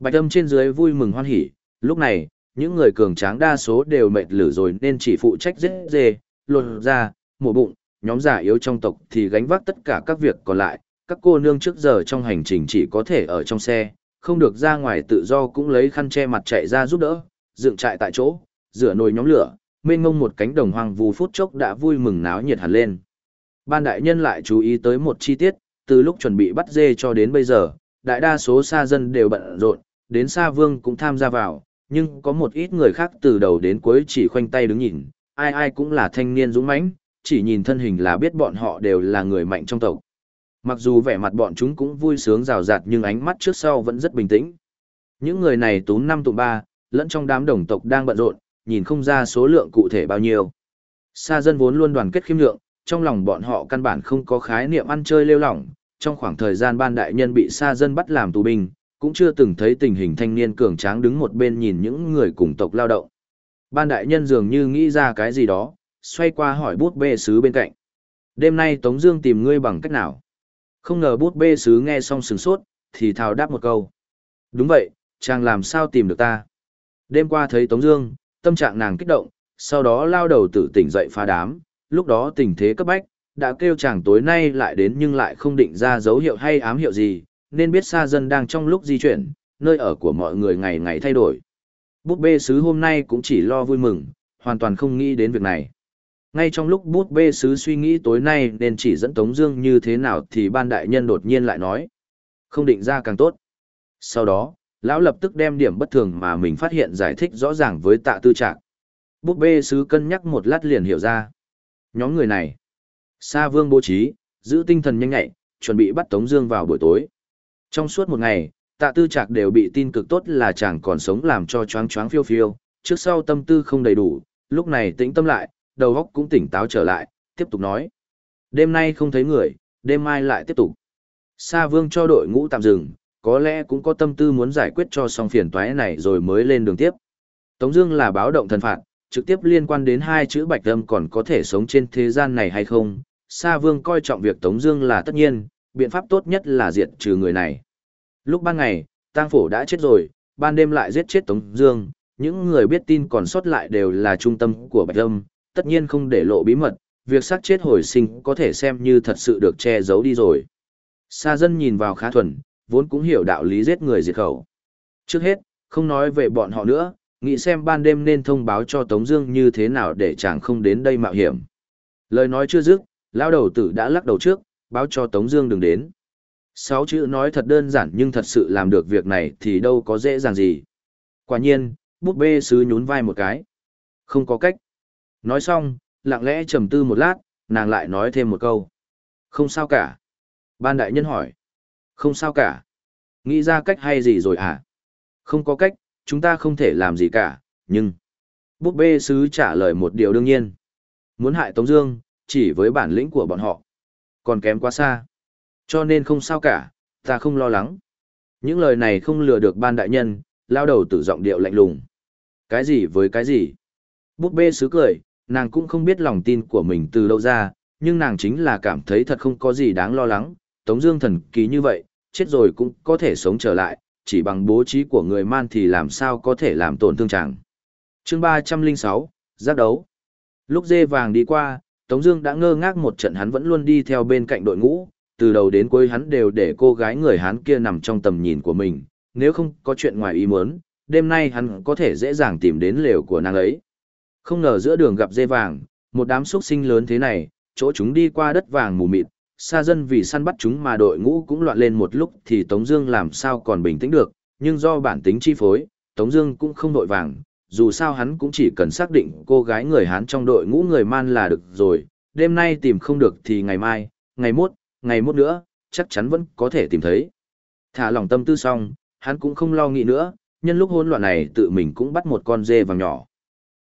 Bạch âm trên dưới vui mừng hoan hỉ, lúc này, những người cường tráng đa số đều mệt lử rồi nên chỉ phụ trách giết dê, lột ra, mổ bụng, nhóm giả yếu trong tộc thì gánh vác tất cả các việc còn lại, các cô nương trước giờ trong hành trình chỉ có thể ở trong xe, không được ra ngoài tự do cũng lấy khăn che mặt chạy ra giúp đỡ, dựng trại tại chỗ, rửa nồi nhóm lửa, mênh mông một cánh đồng hoang vu phút chốc đã vui mừng náo nhiệt hẳn lên. Ban đại nhân lại chú ý tới một chi tiết, từ lúc chuẩn bị bắt dê cho đến bây giờ, đại đa số xa dân đều bận rộn, đến xa vương cũng tham gia vào, nhưng có một ít người khác từ đầu đến cuối chỉ khoanh tay đứng nhìn, ai ai cũng là thanh niên dũng mãnh, chỉ nhìn thân hình là biết bọn họ đều là người mạnh trong tộc. Mặc dù vẻ mặt bọn chúng cũng vui sướng rào rạt nhưng ánh mắt trước sau vẫn rất bình tĩnh. Những người này túm năm tụ ba, lẫn trong đám đồng tộc đang bận rộn, nhìn không ra số lượng cụ thể bao nhiêu. Sa dân vốn luôn đoàn kết khiêm lượng, trong lòng bọn họ căn bản không có khái niệm ăn chơi lêu lỏng, trong khoảng thời gian ban đại nhân bị sa dân bắt làm tù binh, cũng chưa từng thấy tình hình thanh niên cường tráng đứng một bên nhìn những người cùng tộc lao động. Ban đại nhân dường như nghĩ ra cái gì đó, xoay qua hỏi bút bê sứ bên cạnh. Đêm nay Tống Dương tìm ngươi bằng cách nào? Không ngờ bút bê sứ nghe xong sừng sốt, thì thào đáp một câu. Đúng vậy, chàng làm sao tìm được ta? Đêm qua thấy Tống Dương, tâm trạng nàng kích động, sau đó lao đầu tự tỉnh dậy phá đám. Lúc đó tình thế cấp bách, đã kêu chàng tối nay lại đến nhưng lại không định ra dấu hiệu hay ám hiệu gì, nên biết xa dân đang trong lúc di chuyển, nơi ở của mọi người ngày ngày thay đổi. Bút bê sứ hôm nay cũng chỉ lo vui mừng, hoàn toàn không nghĩ đến việc này. Ngay trong lúc bút bê sứ suy nghĩ tối nay nên chỉ dẫn Tống Dương như thế nào thì ban đại nhân đột nhiên lại nói. Không định ra càng tốt. Sau đó, lão lập tức đem điểm bất thường mà mình phát hiện giải thích rõ ràng với tạ tư trạng. Bút bê sứ cân nhắc một lát liền hiểu ra. Nhóm người này. Sa vương bố trí, giữ tinh thần nhanh nhạy, chuẩn bị bắt Tống Dương vào buổi tối. Trong suốt một ngày, tạ tư trạc đều bị tin cực tốt là chàng còn sống làm cho choáng choáng phiêu phiêu, trước sau tâm tư không đầy đủ, lúc này tĩnh tâm lại, đầu óc cũng tỉnh táo trở lại, tiếp tục nói. Đêm nay không thấy người, đêm mai lại tiếp tục. Sa vương cho đội ngũ tạm dừng, có lẽ cũng có tâm tư muốn giải quyết cho xong phiền toái này rồi mới lên đường tiếp. Tống Dương là báo động thần phạt, trực tiếp liên quan đến hai chữ bạch âm còn có thể sống trên thế gian này hay không. Sa vương coi trọng việc Tống Dương là tất nhiên, biện pháp tốt nhất là diệt trừ người này. Lúc ban ngày, tang phổ đã chết rồi, ban đêm lại giết chết Tống Dương, những người biết tin còn sót lại đều là trung tâm của Bạch Âm, tất nhiên không để lộ bí mật, việc sát chết hồi sinh có thể xem như thật sự được che giấu đi rồi. Sa dân nhìn vào khá thuần, vốn cũng hiểu đạo lý giết người diệt khẩu. Trước hết, không nói về bọn họ nữa, nghĩ xem ban đêm nên thông báo cho Tống Dương như thế nào để chàng không đến đây mạo hiểm. Lời nói chưa dứt, lão đầu tử đã lắc đầu trước, báo cho Tống Dương đừng đến. Sáu chữ nói thật đơn giản nhưng thật sự làm được việc này thì đâu có dễ dàng gì. Quả nhiên, búp bê sứ nhún vai một cái. Không có cách. Nói xong, lặng lẽ trầm tư một lát, nàng lại nói thêm một câu. Không sao cả. Ban đại nhân hỏi. Không sao cả. Nghĩ ra cách hay gì rồi hả? Không có cách, chúng ta không thể làm gì cả, nhưng... Búp bê sứ trả lời một điều đương nhiên. Muốn hại Tống Dương, chỉ với bản lĩnh của bọn họ. Còn kém quá xa. Cho nên không sao cả, ta không lo lắng. Những lời này không lừa được ban đại nhân, lao đầu tử giọng điệu lạnh lùng. Cái gì với cái gì? Búp bê sứ cười, nàng cũng không biết lòng tin của mình từ đâu ra, nhưng nàng chính là cảm thấy thật không có gì đáng lo lắng. Tống Dương thần kỳ như vậy, chết rồi cũng có thể sống trở lại, chỉ bằng bố trí của người man thì làm sao có thể làm tổn thương chàng. Chương 306, giác đấu. Lúc dê vàng đi qua, Tống Dương đã ngơ ngác một trận hắn vẫn luôn đi theo bên cạnh đội ngũ, từ đầu đến cuối hắn đều để cô gái người Hán kia nằm trong tầm nhìn của mình, nếu không có chuyện ngoài ý muốn, đêm nay hắn có thể dễ dàng tìm đến lều của nàng ấy. Không ngờ giữa đường gặp dê vàng, một đám xuất sinh lớn thế này, chỗ chúng đi qua đất vàng mù mịt, xa dân vì săn bắt chúng mà đội ngũ cũng loạn lên một lúc thì Tống Dương làm sao còn bình tĩnh được, nhưng do bản tính chi phối, Tống Dương cũng không đội vàng, dù sao hắn cũng chỉ cần xác định cô gái người Hán trong đội ngũ người man là được rồi, đêm nay tìm không được thì ngày mai, ngày mốt, ngày mốt nữa, chắc chắn vẫn có thể tìm thấy. Thả lòng tâm tư xong, hắn cũng không lo nghĩ nữa, nhân lúc hỗn loạn này tự mình cũng bắt một con dê vàng nhỏ.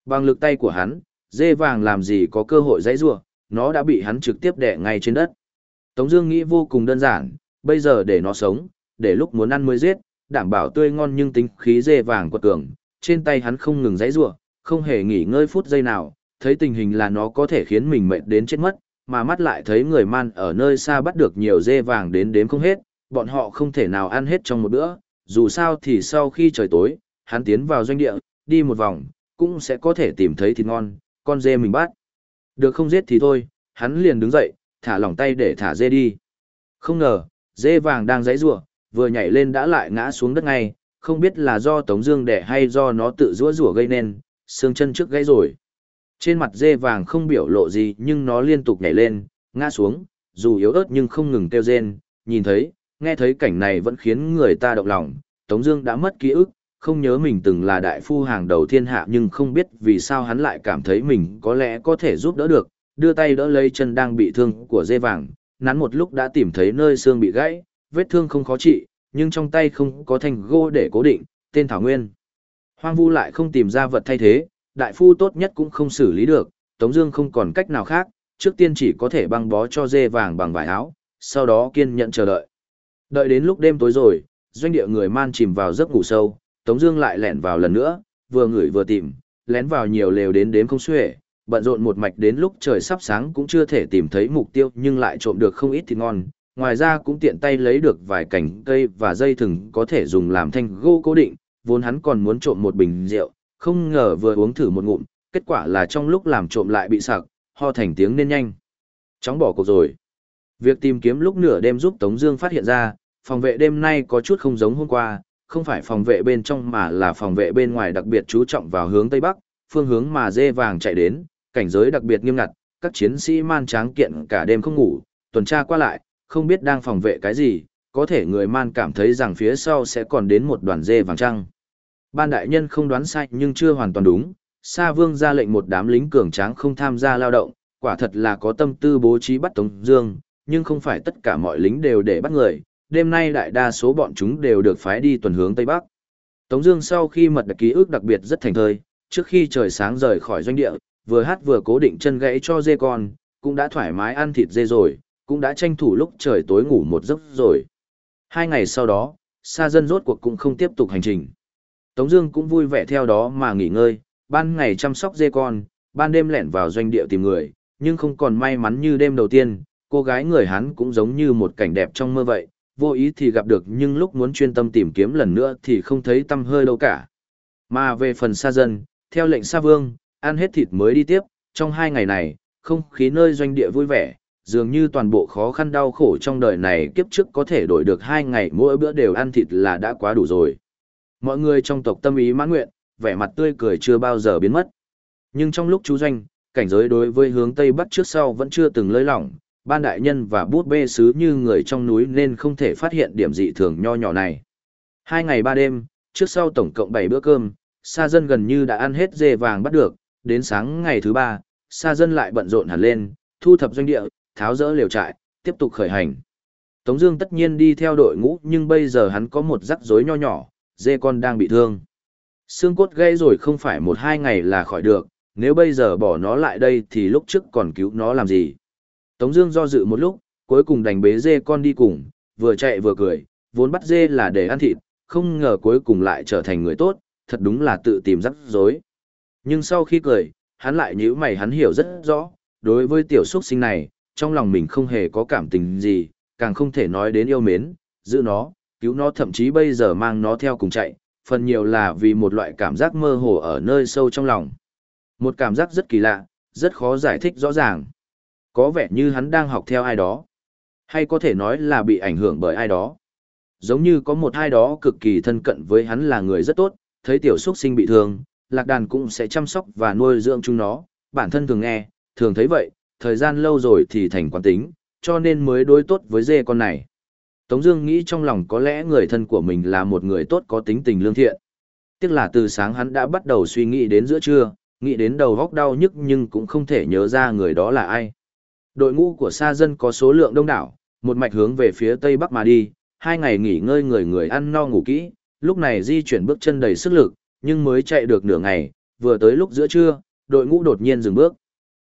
Bằng lực tay của hắn, dê vàng làm gì có cơ hội dãy rua, nó đã bị hắn trực tiếp đẻ ngay trên đất. Tống Dương nghĩ vô cùng đơn giản, bây giờ để nó sống, để lúc muốn ăn mới giết, đảm bảo tươi ngon nhưng tính khí dê vàng quật cường. Trên tay hắn không ngừng dãy rua, không hề nghỉ ngơi phút giây nào, thấy tình hình là nó có thể khiến mình mệt đến chết mất, mà mắt lại thấy người man ở nơi xa bắt được nhiều dê vàng đến đếm không hết, bọn họ không thể nào ăn hết trong một bữa, dù sao thì sau khi trời tối, hắn tiến vào doanh địa, đi một vòng, cũng sẽ có thể tìm thấy thịt ngon, con dê mình bắt. Được không giết thì thôi, hắn liền đứng dậy, thả lỏng tay để thả dê đi. Không ngờ, dê vàng đang giãy giụa, vừa nhảy lên đã lại ngã xuống đất ngay, không biết là do Tống Dương đẻ hay do nó tự rũa rủa gây nên, xương chân trước gãy rồi. Trên mặt dê vàng không biểu lộ gì nhưng nó liên tục nhảy lên, ngã xuống, dù yếu ớt nhưng không ngừng kêu rên, nhìn thấy, nghe thấy cảnh này vẫn khiến người ta động lòng, Tống Dương đã mất ký ức, không nhớ mình từng là đại phu hàng đầu thiên hạ nhưng không biết vì sao hắn lại cảm thấy mình có lẽ có thể giúp đỡ được, đưa tay đỡ lấy chân đang bị thương của dê vàng, nắn một lúc đã tìm thấy nơi xương bị gãy, vết thương không khó trị, nhưng trong tay không có thanh gô để cố định, tên Thảo Nguyên. Hoang vu lại không tìm ra vật thay thế, đại phu tốt nhất cũng không xử lý được, Tống Dương không còn cách nào khác, trước tiên chỉ có thể băng bó cho dê vàng bằng vải áo, sau đó kiên nhẫn chờ đợi. Đợi đến lúc đêm tối rồi, doanh địa người man chìm vào giấc ngủ sâu, Tống Dương lại lẻn vào lần nữa, vừa ngửi vừa tìm, lén vào nhiều lều đến đếm không xuể, bận rộn một mạch đến lúc trời sắp sáng cũng chưa thể tìm thấy mục tiêu nhưng lại trộm được không ít thịt ngon. Ngoài ra cũng tiện tay lấy được vài cành cây và dây thừng có thể dùng làm thanh gỗ cố định, vốn hắn còn muốn trộm một bình rượu, không ngờ vừa uống thử một ngụm, kết quả là trong lúc làm trộm lại bị sặc, ho thành tiếng nên nhanh. Chóng bỏ cuộc rồi. Việc tìm kiếm lúc nửa đêm giúp Tống Dương phát hiện ra, phòng vệ đêm nay có chút không giống hôm qua, không phải phòng vệ bên trong mà là phòng vệ bên ngoài đặc biệt chú trọng vào hướng Tây Bắc, phương hướng mà dê vàng chạy đến, cảnh giới đặc biệt nghiêm ngặt, các chiến sĩ man tráng kiện cả đêm không ngủ, tuần tra qua lại, không biết đang phòng vệ cái gì, có thể người man cảm thấy rằng phía sau sẽ còn đến một đoàn dê vàng trăng. Ban đại nhân không đoán sai nhưng chưa hoàn toàn đúng, Sa Vương ra lệnh một đám lính cường tráng không tham gia lao động, quả thật là có tâm tư bố trí bắt Tống Dương, nhưng không phải tất cả mọi lính đều để bắt người. Đêm nay đại đa số bọn chúng đều được phái đi tuần hướng Tây Bắc. Tống Dương sau khi mật đặc ký ức đặc biệt rất thành thơi, trước khi trời sáng rời khỏi doanh địa, vừa hát vừa cố định chân gãy cho dê con, cũng đã thoải mái ăn thịt dê rồi, cũng đã tranh thủ lúc trời tối ngủ một giấc rồi. Hai ngày sau đó, Sa dân rốt cuộc cũng không tiếp tục hành trình. Tống Dương cũng vui vẻ theo đó mà nghỉ ngơi, ban ngày chăm sóc dê con, ban đêm lẻn vào doanh địa tìm người, nhưng không còn may mắn như đêm đầu tiên, cô gái người hắn cũng giống như một cảnh đẹp trong mơ vậy, vô ý thì gặp được nhưng lúc muốn chuyên tâm tìm kiếm lần nữa thì không thấy tâm hơi đâu cả. Mà về phần xa dân, theo lệnh xa Vương, ăn hết thịt mới đi tiếp, trong hai ngày này, không khí nơi doanh địa vui vẻ, dường như toàn bộ khó khăn đau khổ trong đời này kiếp trước có thể đổi được hai ngày mỗi bữa đều ăn thịt là đã quá đủ rồi. Mọi người trong tộc tâm ý mãn nguyện, vẻ mặt tươi cười chưa bao giờ biến mất. Nhưng trong lúc chú doanh, cảnh giới đối với hướng Tây Bắc trước sau vẫn chưa từng lơi lỏng, ban đại nhân và bút bê sứ như người trong núi nên không thể phát hiện điểm dị thường nho nhỏ này. Hai ngày ba đêm, trước sau tổng cộng bảy bữa cơm, Sa dân gần như đã ăn hết dê vàng bắt được, đến sáng ngày thứ ba, Sa dân lại bận rộn hẳn lên, thu thập doanh địa, tháo rỡ liều trại, tiếp tục khởi hành. Tống Dương tất nhiên đi theo đội ngũ nhưng bây giờ hắn có một rắc rối nho nhỏ, dê con đang bị thương. Xương cốt gãy rồi không phải một hai ngày là khỏi được, nếu bây giờ bỏ nó lại đây thì lúc trước còn cứu nó làm gì. Tống Dương do dự một lúc, cuối cùng đành bế dê con đi cùng, vừa chạy vừa cười, vốn bắt dê là để ăn thịt, không ngờ cuối cùng lại trở thành người tốt, thật đúng là tự tìm rắc rối. Nhưng sau khi cười, hắn lại nhíu mày hắn hiểu rất rõ, đối với tiểu xuất sinh này, trong lòng mình không hề có cảm tình gì, càng không thể nói đến yêu mến, giữ nó, cứu nó thậm chí bây giờ mang nó theo cùng chạy, phần nhiều là vì một loại cảm giác mơ hồ ở nơi sâu trong lòng. Một cảm giác rất kỳ lạ, rất khó giải thích rõ ràng. Có vẻ như hắn đang học theo ai đó, hay có thể nói là bị ảnh hưởng bởi ai đó. Giống như có một ai đó cực kỳ thân cận với hắn là người rất tốt, thấy tiểu xuất sinh bị thương, lạc đàn cũng sẽ chăm sóc và nuôi dưỡng chúng nó, bản thân thường nghe, thường thấy vậy, thời gian lâu rồi thì thành quán tính, cho nên mới đối tốt với dê con này. Tống Dương nghĩ trong lòng có lẽ người thân của mình là một người tốt có tính tình lương thiện. Tiếc là từ sáng hắn đã bắt đầu suy nghĩ đến giữa trưa, nghĩ đến đầu góc đau nhức nhưng cũng không thể nhớ ra người đó là ai. Đội ngũ của Sa dân có số lượng đông đảo, một mạch hướng về phía tây bắc mà đi, hai ngày nghỉ ngơi người người ăn no ngủ kỹ, lúc này di chuyển bước chân đầy sức lực, nhưng mới chạy được nửa ngày, vừa tới lúc giữa trưa, đội ngũ đột nhiên dừng bước.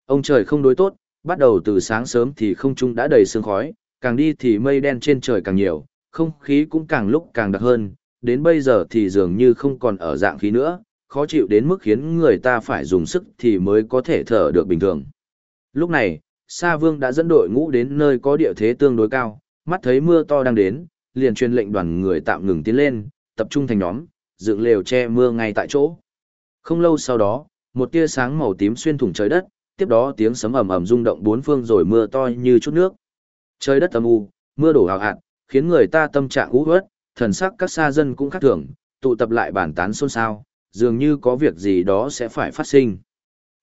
Ông trời không đối tốt, bắt đầu từ sáng sớm thì không trung đã đầy sương khói, càng đi thì mây đen trên trời càng nhiều, không khí cũng càng lúc càng đặc hơn, đến bây giờ thì dường như không còn ở dạng khí nữa, khó chịu đến mức khiến người ta phải dùng sức thì mới có thể thở được bình thường. Lúc này, Sa Vương đã dẫn đội ngũ đến nơi có địa thế tương đối cao, mắt thấy mưa to đang đến, liền truyền lệnh đoàn người tạm ngừng tiến lên, tập trung thành nhóm, dựng lều che mưa ngay tại chỗ. Không lâu sau đó, một tia sáng màu tím xuyên thủng trời đất, tiếp đó tiếng sấm ầm ầm rung động bốn phương rồi mưa to như chút nước. Trời đất âm u, mưa đổ hào hạt, khiến người ta tâm trạng u uất, thần sắc các Sa dân cũng khác thường, tụ tập lại bàn tán xôn xao, dường như có việc gì đó sẽ phải phát sinh.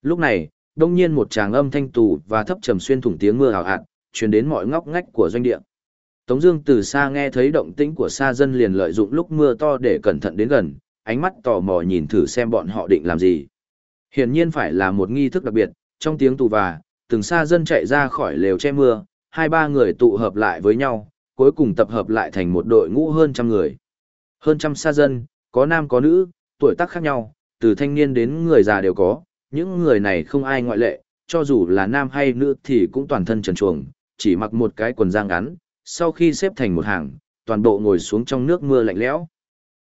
Lúc này, đông nhiên một tràng âm thanh tù và thấp trầm xuyên thủng tiếng mưa hào hạt, truyền đến mọi ngóc ngách của doanh địa. Tống Dương từ xa nghe thấy động tĩnh của xa dân liền lợi dụng lúc mưa to để cẩn thận đến gần, ánh mắt tò mò nhìn thử xem bọn họ định làm gì. Hiển nhiên phải là một nghi thức đặc biệt, trong tiếng tù và, từng xa dân chạy ra khỏi lều che mưa, hai ba người tụ hợp lại với nhau, cuối cùng tập hợp lại thành một đội ngũ hơn trăm người. Hơn trăm xa dân, có nam có nữ, tuổi tác khác nhau, từ thanh niên đến người già đều có, những người này không ai ngoại lệ, cho dù là nam hay nữ thì cũng toàn thân trần truồng, chỉ mặc một cái quần giang ngắn, sau khi xếp thành một hàng, toàn bộ ngồi xuống trong nước mưa lạnh lẽo.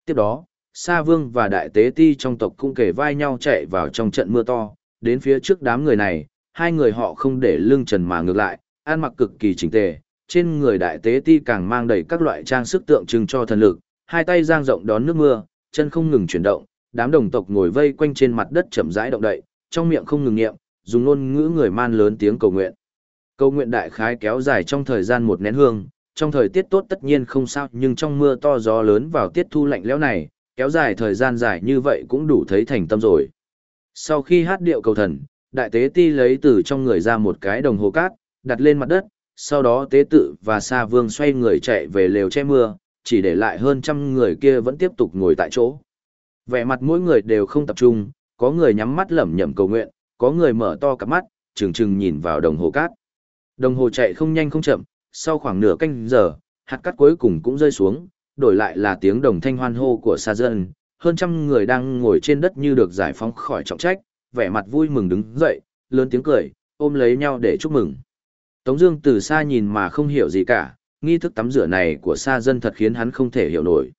Tiếp đó, Sa Vương và Đại Tế Ti trong tộc cũng kể vai nhau chạy vào trong trận mưa to, đến phía trước đám người này, hai người họ không để lưng trần mà ngược lại, ăn mặc cực kỳ chỉnh tề, trên người Đại Tế Ti càng mang đầy các loại trang sức tượng trưng cho thần lực, hai tay giang rộng đón nước mưa, chân không ngừng chuyển động, đám đồng tộc ngồi vây quanh trên mặt đất chậm rãi động đậy, trong miệng không ngừng niệm, dùng ngôn ngữ người man lớn tiếng cầu nguyện. Cầu nguyện đại khái kéo dài trong thời gian một nén hương, trong thời tiết tốt tất nhiên không sao nhưng trong mưa to gió lớn vào tiết thu lạnh lẽo này, kéo dài thời gian dài như vậy cũng đủ thấy thành tâm rồi. Sau khi hát điệu cầu thần, đại tế ti lấy từ trong người ra một cái đồng hồ cát, đặt lên mặt đất, sau đó tế tự và sa vương xoay người chạy về lều che mưa, chỉ để lại hơn trăm người kia vẫn tiếp tục ngồi tại chỗ. Vẻ mặt mỗi người đều không tập trung, có người nhắm mắt lẩm nhẩm cầu nguyện, có người mở to cặp mắt, trừng trừng nhìn vào đồng hồ cát. Đồng hồ chạy không nhanh không chậm, sau khoảng nửa canh giờ, hạt cát cuối cùng cũng rơi xuống, đổi lại là tiếng đồng thanh hoan hô của xa dân. Hơn trăm người đang ngồi trên đất như được giải phóng khỏi trọng trách, vẻ mặt vui mừng đứng dậy, lớn tiếng cười, ôm lấy nhau để chúc mừng. Tống Dương từ xa nhìn mà không hiểu gì cả, nghi thức tắm rửa này của xa dân thật khiến hắn không thể hiểu nổi.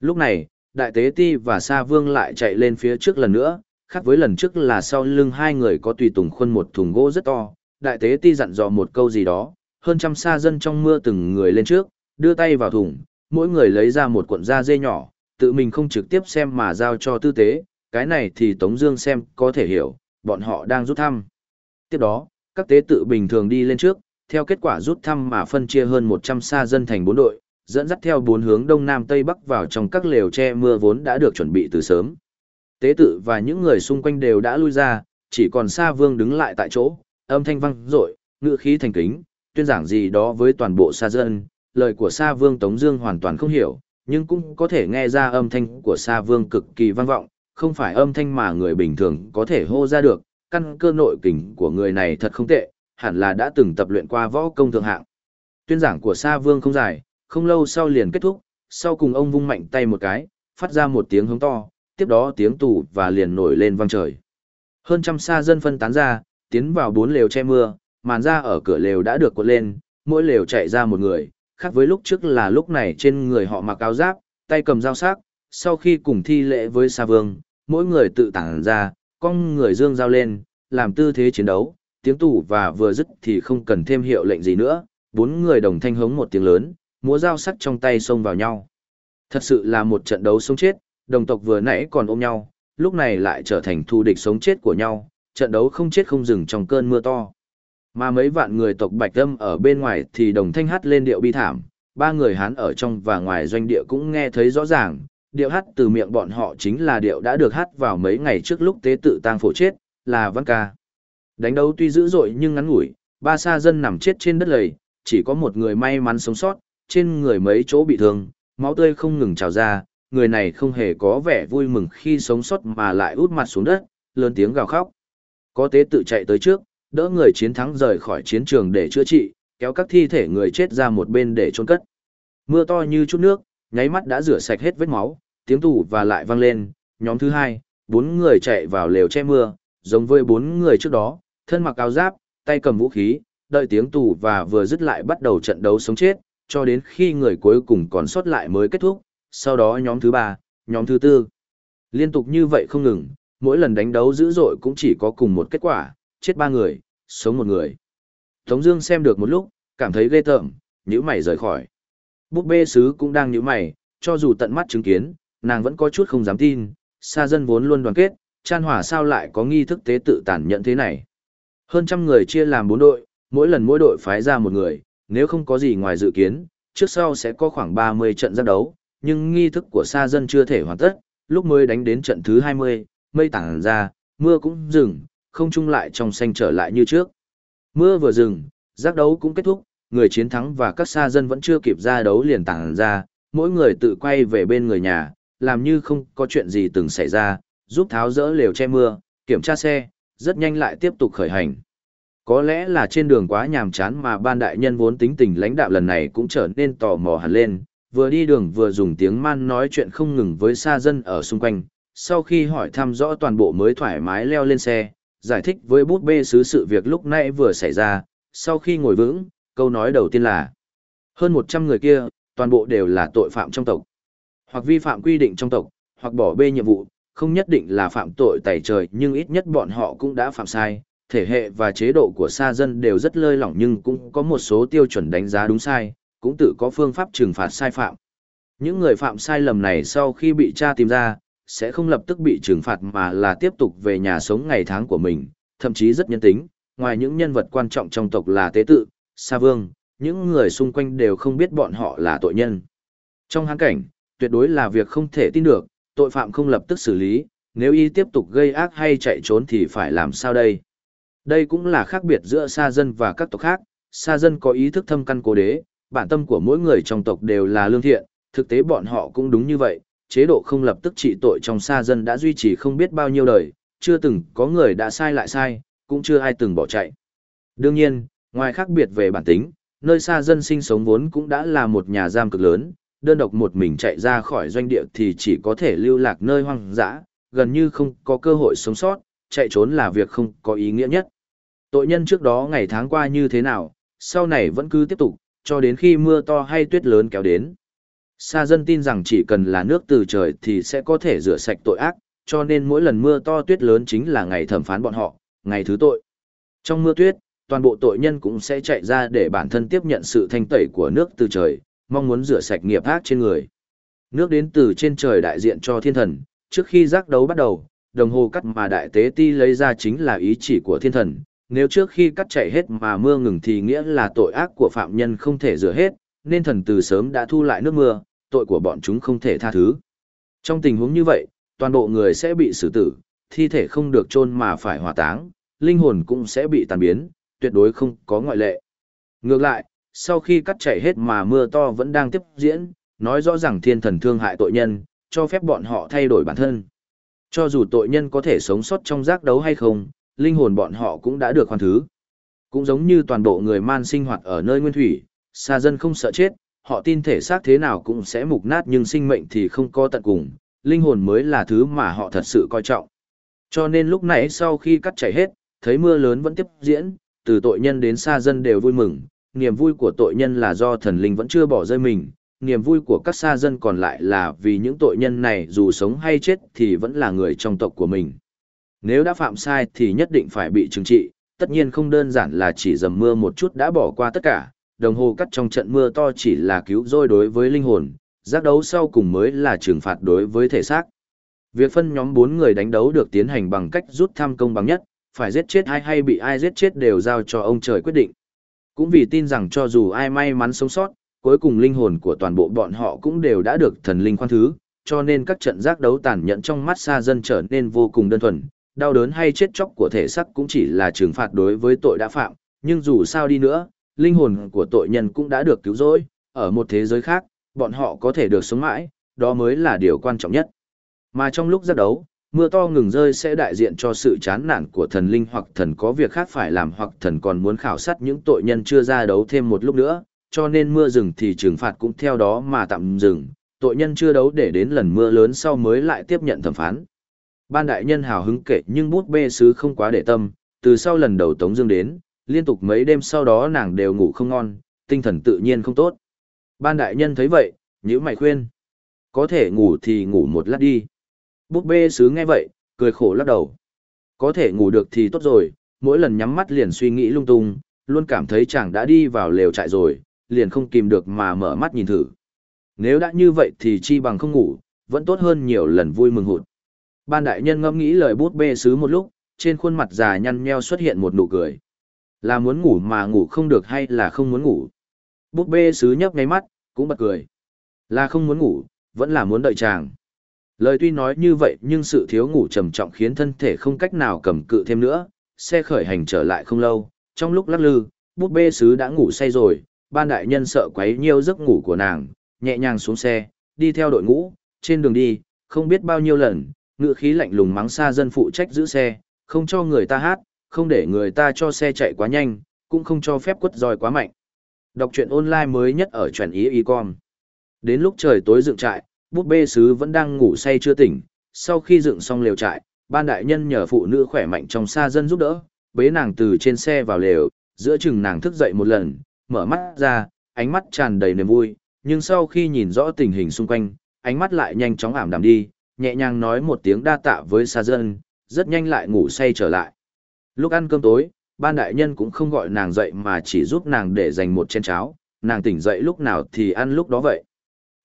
Lúc này, Đại Tế Ti và Sa Vương lại chạy lên phía trước lần nữa, khác với lần trước là sau lưng hai người có tùy tùng khuân một thùng gỗ rất to, đại tế ti dặn dò một câu gì đó, hơn trăm xa dân trong mưa từng người lên trước, đưa tay vào thùng, mỗi người lấy ra một cuộn da dê nhỏ, tự mình không trực tiếp xem mà giao cho tư tế, cái này thì Tống Dương xem có thể hiểu, bọn họ đang rút thăm. Tiếp đó, các tế tự bình thường đi lên trước, theo kết quả rút thăm mà phân chia hơn 100 xa dân thành bốn đội, dẫn dắt theo bốn hướng đông nam tây bắc vào trong các lều che mưa vốn đã được chuẩn bị từ sớm. Tế tự và những người xung quanh đều đã lui ra, chỉ còn Sa Vương đứng lại tại chỗ, âm thanh vang dội, ngữ khí thành kính, tuyên giảng gì đó với toàn bộ Sa dân. Lời của Sa Vương Tống Dương hoàn toàn không hiểu, nhưng cũng có thể nghe ra âm thanh của Sa Vương cực kỳ vang vọng, không phải âm thanh mà người bình thường có thể hô ra được. Căn cơ nội kình của người này thật không tệ, hẳn là đã từng tập luyện qua võ công thượng hạng. Tuyên giảng của Sa Vương không dài, không lâu sau liền kết thúc, sau cùng ông vung mạnh tay một cái, phát ra một tiếng hống to, tiếp đó tiếng tù và liền nổi lên vang trời. Hơn trăm xa dân phân tán ra, tiến vào bốn lều che mưa, màn ra ở cửa lều đã được cuộn lên, mỗi lều chạy ra một người, khác với lúc trước là lúc này trên người họ mặc áo giáp, tay cầm dao sắc, sau khi cùng thi lễ với Sa Vương, mỗi người tự tản ra, con người dương dao lên, làm tư thế chiến đấu, tiếng tù và vừa dứt thì không cần thêm hiệu lệnh gì nữa, bốn người đồng thanh hống một tiếng lớn, múa dao sắc trong tay xông vào nhau. Thật sự là một trận đấu sống chết, đồng tộc vừa nãy còn ôm nhau, lúc này lại trở thành thù địch sống chết của nhau, trận đấu không chết không dừng trong cơn mưa to. Mà mấy vạn người tộc Bạch Âm ở bên ngoài thì đồng thanh hát lên điệu bi thảm, ba người Hán ở trong và ngoài doanh địa cũng nghe thấy rõ ràng, điệu hát từ miệng bọn họ chính là điệu đã được hát vào mấy ngày trước lúc tế tự tang phổ chết, là văn ca. Đánh đấu tuy dữ dội nhưng ngắn ngủi, ba sa dân nằm chết trên đất lầy, chỉ có một người may mắn sống sót, trên người mấy chỗ bị thương, máu tươi không ngừng trào ra, người này không hề có vẻ vui mừng khi sống sót mà lại út mặt xuống đất, lớn tiếng gào khóc. Có tế tự chạy tới trước, đỡ người chiến thắng rời khỏi chiến trường để chữa trị, kéo các thi thể người chết ra một bên để chôn cất. Mưa to như chút nước, nháy mắt đã rửa sạch hết vết máu, tiếng tù và lại vang lên, nhóm thứ hai, bốn người chạy vào lều che mưa, giống với bốn người trước đó, thân mặc áo giáp, tay cầm vũ khí, đợi tiếng tù và vừa dứt lại bắt đầu trận đấu sống chết, cho đến khi người cuối cùng còn sót lại mới kết thúc, sau đó nhóm thứ ba, nhóm thứ tư. Liên tục như vậy không ngừng, mỗi lần đánh đấu dữ dội cũng chỉ có cùng một kết quả, chết ba người, sống một người. Tống Dương xem được một lúc, cảm thấy ghê tởm, nhíu mày rời khỏi. Búp bê sứ cũng đang nhíu mày, cho dù tận mắt chứng kiến, nàng vẫn có chút không dám tin. Sa dân vốn luôn đoàn kết, chan hỏa sao lại có nghi thức tế tự tàn nhẫn thế này? Hơn trăm người chia làm bốn đội, mỗi lần mỗi đội phái ra một người, nếu không có gì ngoài dự kiến, trước sau sẽ có khoảng 30 trận giác đấu, nhưng nghi thức của sa dân chưa thể hoàn tất, lúc mới đánh đến trận thứ 20, mây tảng ra, mưa cũng dừng, không trung lại trong xanh trở lại như trước. Mưa vừa dừng, giác đấu cũng kết thúc, người chiến thắng và các sa dân vẫn chưa kịp ra đấu liền tảng ra, mỗi người tự quay về bên người nhà, làm như không có chuyện gì từng xảy ra, giúp tháo rỡ lều che mưa, kiểm tra xe, rất nhanh lại tiếp tục khởi hành. Có lẽ là trên đường quá nhàm chán mà ban đại nhân vốn tính tình lãnh đạo lần này cũng trở nên tò mò hẳn lên, vừa đi đường vừa dùng tiếng man nói chuyện không ngừng với xa dân ở xung quanh. Sau khi hỏi thăm rõ toàn bộ mới thoải mái leo lên xe, giải thích với bút bê xứ sự việc lúc nãy vừa xảy ra, sau khi ngồi vững, câu nói đầu tiên là hơn 100 người kia, toàn bộ đều là tội phạm trong tộc, hoặc vi phạm quy định trong tộc, hoặc bỏ bê nhiệm vụ, không nhất định là phạm tội tẩy trời nhưng ít nhất bọn họ cũng đã phạm sai, thể hệ và chế độ của xa dân đều rất lơi lỏng nhưng cũng có một số tiêu chuẩn đánh giá đúng sai, cũng tự có phương pháp trừng phạt sai phạm. Những người phạm sai lầm này sau khi bị tra tìm ra, sẽ không lập tức bị trừng phạt mà là tiếp tục về nhà sống ngày tháng của mình, thậm chí rất nhân tính, ngoài những nhân vật quan trọng trong tộc là tế tự, sa vương, những người xung quanh đều không biết bọn họ là tội nhân. Trong hán cảnh, tuyệt đối là việc không thể tin được, tội phạm không lập tức xử lý, nếu y tiếp tục gây ác hay chạy trốn thì phải làm sao đây? Đây cũng là khác biệt giữa sa dân và các tộc khác, sa dân có ý thức thâm căn cố đế, bản tâm của mỗi người trong tộc đều là lương thiện, thực tế bọn họ cũng đúng như vậy, chế độ không lập tức trị tội trong xa dân đã duy trì không biết bao nhiêu đời, chưa từng có người đã sai lại sai, cũng chưa ai từng bỏ chạy. Đương nhiên, ngoài khác biệt về bản tính, nơi xa dân sinh sống vốn cũng đã là một nhà giam cực lớn, đơn độc một mình chạy ra khỏi doanh địa thì chỉ có thể lưu lạc nơi hoang dã, gần như không có cơ hội sống sót, chạy trốn là việc không có ý nghĩa nhất. Tội nhân trước đó ngày tháng qua như thế nào, sau này vẫn cứ tiếp tục, cho đến khi mưa to hay tuyết lớn kéo đến. Sa dân tin rằng chỉ cần là nước từ trời thì sẽ có thể rửa sạch tội ác, cho nên mỗi lần mưa to tuyết lớn chính là ngày thẩm phán bọn họ, ngày thứ tội. Trong mưa tuyết, toàn bộ tội nhân cũng sẽ chạy ra để bản thân tiếp nhận sự thanh tẩy của nước từ trời, mong muốn rửa sạch nghiệp ác trên người. Nước đến từ trên trời đại diện cho thiên thần, trước khi giác đấu bắt đầu, đồng hồ cắt mà đại tế ti lấy ra chính là ý chỉ của thiên thần, nếu trước khi cắt chạy hết mà mưa ngừng thì nghĩa là tội ác của phạm nhân không thể rửa hết, nên thần từ sớm đã thu lại nước mưa, tội của bọn chúng không thể tha thứ. Trong tình huống như vậy, toàn bộ người sẽ bị xử tử, thi thể không được chôn mà phải hỏa táng, linh hồn cũng sẽ bị tàn biến, tuyệt đối không có ngoại lệ. Ngược lại, sau khi cắt chạy hết mà mưa to vẫn đang tiếp diễn, nói rõ rằng thiên thần thương hại tội nhân, cho phép bọn họ thay đổi bản thân. Cho dù tội nhân có thể sống sót trong giác đấu hay không, linh hồn bọn họ cũng đã được hoàn thứ. Cũng giống như toàn bộ người man sinh hoạt ở nơi nguyên thủy, xa dân không sợ chết, họ tin thể xác thế nào cũng sẽ mục nát nhưng sinh mệnh thì không có tận cùng, linh hồn mới là thứ mà họ thật sự coi trọng. Cho nên lúc nãy sau khi cắt chảy hết, thấy mưa lớn vẫn tiếp diễn, từ tội nhân đến xa dân đều vui mừng, niềm vui của tội nhân là do thần linh vẫn chưa bỏ rơi mình, niềm vui của các xa dân còn lại là vì những tội nhân này dù sống hay chết thì vẫn là người trong tộc của mình. Nếu đã phạm sai thì nhất định phải bị trừng trị, tất nhiên không đơn giản là chỉ dầm mưa một chút đã bỏ qua tất cả, đồng hồ cắt trong trận mưa to chỉ là cứu rỗi đối với linh hồn, giác đấu sau cùng mới là trừng phạt đối với thể xác. Việc phân nhóm 4 người đánh đấu được tiến hành bằng cách rút thăm công bằng nhất, phải giết chết ai hay bị ai giết chết đều giao cho ông trời quyết định. Cũng vì tin rằng cho dù ai may mắn sống sót, cuối cùng linh hồn của toàn bộ bọn họ cũng đều đã được thần linh khoan thứ, cho nên các trận giác đấu tàn nhẫn trong mắt xa dân trở nên vô cùng đơn thuần, đau đớn hay chết chóc của thể xác cũng chỉ là trừng phạt đối với tội đã phạm, nhưng dù sao đi nữa, linh hồn của tội nhân cũng đã được cứu rỗi, ở một thế giới khác, bọn họ có thể được sống mãi, đó mới là điều quan trọng nhất. Mà trong lúc giác đấu, mưa to ngừng rơi sẽ đại diện cho sự chán nản của thần linh hoặc thần có việc khác phải làm hoặc thần còn muốn khảo sát những tội nhân chưa ra đấu thêm một lúc nữa, cho nên mưa dừng thì trừng phạt cũng theo đó mà tạm dừng, tội nhân chưa đấu để đến lần mưa lớn sau mới lại tiếp nhận thẩm phán. Ban đại nhân hào hứng kể nhưng bút bê sứ không quá để tâm, từ sau lần đầu Tống Dương đến, liên tục mấy đêm sau đó nàng đều ngủ không ngon, tinh thần tự nhiên không tốt. Ban đại nhân thấy vậy, nhíu mày khuyên, có thể ngủ thì ngủ một lát đi. Bút bê sứ nghe vậy, cười khổ lắc đầu. Có thể ngủ được thì tốt rồi, mỗi lần nhắm mắt liền suy nghĩ lung tung, luôn cảm thấy chàng đã đi vào lều trại rồi, liền không kìm được mà mở mắt nhìn thử. Nếu đã như vậy thì chi bằng không ngủ, vẫn tốt hơn nhiều lần vui mừng hụt. Ban đại nhân ngẫm nghĩ lời bút bê sứ một lúc, trên khuôn mặt già nhăn nheo xuất hiện một nụ cười. Là muốn ngủ mà ngủ không được hay là không muốn ngủ? Bút bê sứ nhấp ngay mắt, cũng bật cười. Là không muốn ngủ, vẫn là muốn đợi chàng. Lời tuy nói như vậy nhưng sự thiếu ngủ trầm trọng khiến thân thể không cách nào cầm cự thêm nữa, xe khởi hành trở lại không lâu, trong lúc lắc lư, bút bê sứ đã ngủ say rồi, ban đại nhân sợ quấy nhiều giấc ngủ của nàng, nhẹ nhàng xuống xe, đi theo đội ngũ, trên đường đi, không biết bao nhiêu lần, ngựa khí lạnh lùng mắng xa dân phụ trách giữ xe, không cho người ta hát, không để người ta cho xe chạy quá nhanh, cũng không cho phép quất roi quá mạnh. Đọc truyện online mới nhất ở truyện ý y con. Đến lúc trời tối dựng trại, bút bê sứ vẫn đang ngủ say chưa tỉnh, sau khi dựng xong lều trại, ban đại nhân nhờ phụ nữ khỏe mạnh trong xa dân giúp đỡ, bế nàng từ trên xe vào lều, giữa chừng nàng thức dậy một lần, mở mắt ra, ánh mắt tràn đầy niềm vui, nhưng sau khi nhìn rõ tình hình xung quanh, ánh mắt lại nhanh chóng ảm đạm đi, nhẹ nhàng nói một tiếng đa tạ với xa dân, rất nhanh lại ngủ say trở lại. Lúc ăn cơm tối, ban đại nhân cũng không gọi nàng dậy mà chỉ giúp nàng để dành một chén cháo, nàng tỉnh dậy lúc nào thì ăn lúc đó vậy.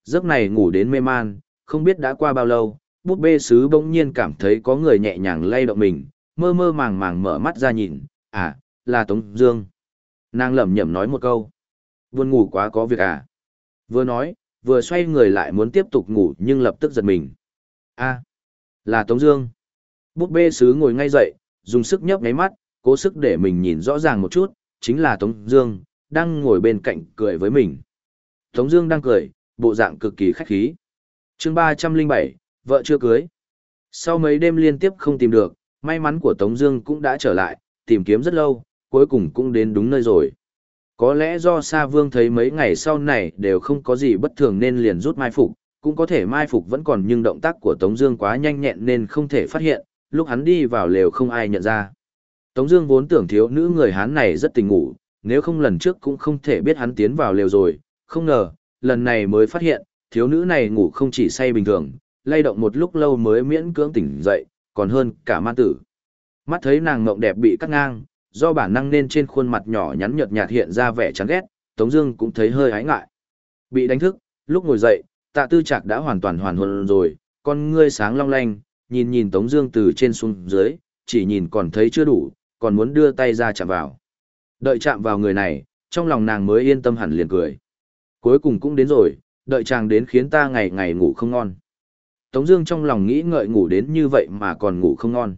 Giấc này ngủ đến mê man, không biết đã qua bao lâu, bút bê sứ bỗng nhiên cảm thấy có người nhẹ nhàng lay động mình, mơ mơ màng màng mở mắt ra nhìn, à, là Tống Dương. Nàng lẩm nhẩm nói một câu, buồn ngủ quá có việc à. Vừa nói, vừa xoay người lại muốn tiếp tục ngủ nhưng lập tức giật mình a là Tống Dương. Bút bê sứ ngồi ngay dậy, dùng sức nhấp nháy mắt, cố sức để mình nhìn rõ ràng một chút, chính là Tống Dương, đang ngồi bên cạnh cười với mình. Tống Dương đang cười, bộ dạng cực kỳ khách khí. Chương 307, vợ chưa cưới. Sau mấy đêm liên tiếp không tìm được, may mắn của Tống Dương cũng đã trở lại, tìm kiếm rất lâu, cuối cùng cũng đến đúng nơi rồi. Có lẽ do Sa Vương thấy mấy ngày sau này đều không có gì bất thường nên liền rút mai phục, cũng có thể mai phục vẫn còn nhưng động tác của Tống Dương quá nhanh nhẹn nên không thể phát hiện, lúc hắn đi vào lều không ai nhận ra. Tống Dương vốn tưởng thiếu nữ người Hán này rất tình ngủ, nếu không lần trước cũng không thể biết hắn tiến vào lều rồi, không ngờ, lần này mới phát hiện, thiếu nữ này ngủ không chỉ say bình thường, lay động một lúc lâu mới miễn cưỡng tỉnh dậy, còn hơn cả man tử. Mắt thấy nàng ngọng đẹp bị cắt ngang, do bản năng nên trên khuôn mặt nhỏ nhắn nhợt nhạt hiện ra vẻ chán ghét, Tống Dương cũng thấy hơi ái ngại. Bị đánh thức, lúc ngồi dậy, Tạ Tư Trạc đã hoàn toàn hoàn hồn rồi, con ngươi sáng long lanh, nhìn nhìn Tống Dương từ trên xuống dưới, chỉ nhìn còn thấy chưa đủ, còn muốn đưa tay ra chạm vào. Đợi chạm vào người này, trong lòng nàng mới yên tâm hẳn liền cười. Cuối cùng cũng đến rồi, đợi chàng đến khiến ta ngày ngày ngủ không ngon. Tống Dương trong lòng nghĩ ngợi ngủ đến như vậy mà còn ngủ không ngon.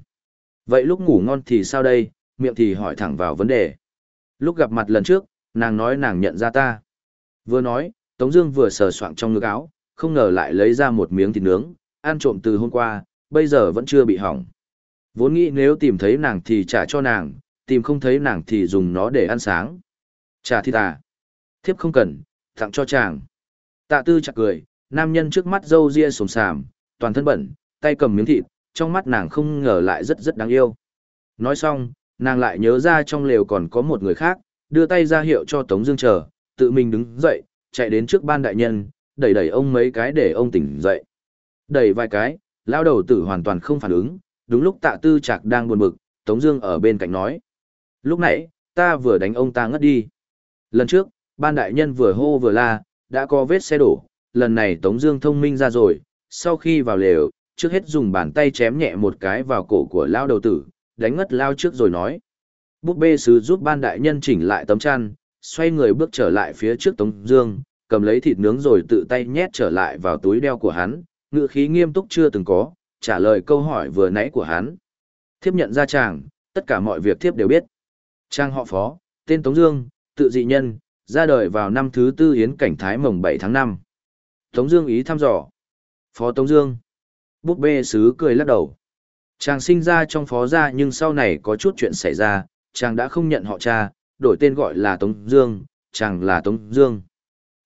Vậy lúc ngủ ngon thì sao đây? Miệng thì hỏi thẳng vào vấn đề. Lúc gặp mặt lần trước, nàng nói nàng nhận ra ta. Vừa nói, Tống Dương vừa sờ soạng trong ngực áo, không ngờ lại lấy ra một miếng thịt nướng, ăn trộm từ hôm qua, bây giờ vẫn chưa bị hỏng. Vốn nghĩ nếu tìm thấy nàng thì trả cho nàng, tìm không thấy nàng thì dùng nó để ăn sáng. Trả thịt à? Thiếp không cần, tặng cho chàng. Tạ tư chặt cười, nam nhân trước mắt râu ria sồm sàm, toàn thân bẩn, tay cầm miếng thịt, trong mắt nàng không ngờ lại rất rất đáng yêu. Nói xong, nàng lại nhớ ra trong lều còn có một người khác, đưa tay ra hiệu cho Tống Dương chờ, tự mình đứng dậy, chạy đến trước ban đại nhân, đẩy đẩy ông mấy cái để ông tỉnh dậy. Đẩy vài cái, lao đầu tử hoàn toàn không phản ứng, đúng lúc tạ tư chạc đang buồn bực, Tống Dương ở bên cạnh nói. Lúc nãy, ta vừa đánh ông ta ngất đi. Lần trước, ban đại nhân vừa hô vừa la, đã có vết xe đổ, lần này Tống Dương thông minh ra rồi, sau khi vào lều, trước hết dùng bàn tay chém nhẹ một cái vào cổ của lao đầu tử, đánh ngất lao trước rồi nói. Búp bê sứ giúp ban đại nhân chỉnh lại tấm chăn, xoay người bước trở lại phía trước Tống Dương, cầm lấy thịt nướng rồi tự tay nhét trở lại vào túi đeo của hắn, ngựa khí nghiêm túc chưa từng có, trả lời câu hỏi vừa nãy của hắn. Thiếp nhận ra chàng, tất cả mọi việc thiếp đều biết. Trang họ phó, tên Tống Dương, tự dị nhân, ra đời vào năm thứ tư hiến cảnh thái mồng 7 tháng 5. Tống Dương ý thăm dò. Phó Tống Dương. Búp bê sứ cười lắc đầu. Chàng sinh ra trong phó gia nhưng sau này có chút chuyện xảy ra, chàng đã không nhận họ cha, đổi tên gọi là Tống Dương, chàng là Tống Dương.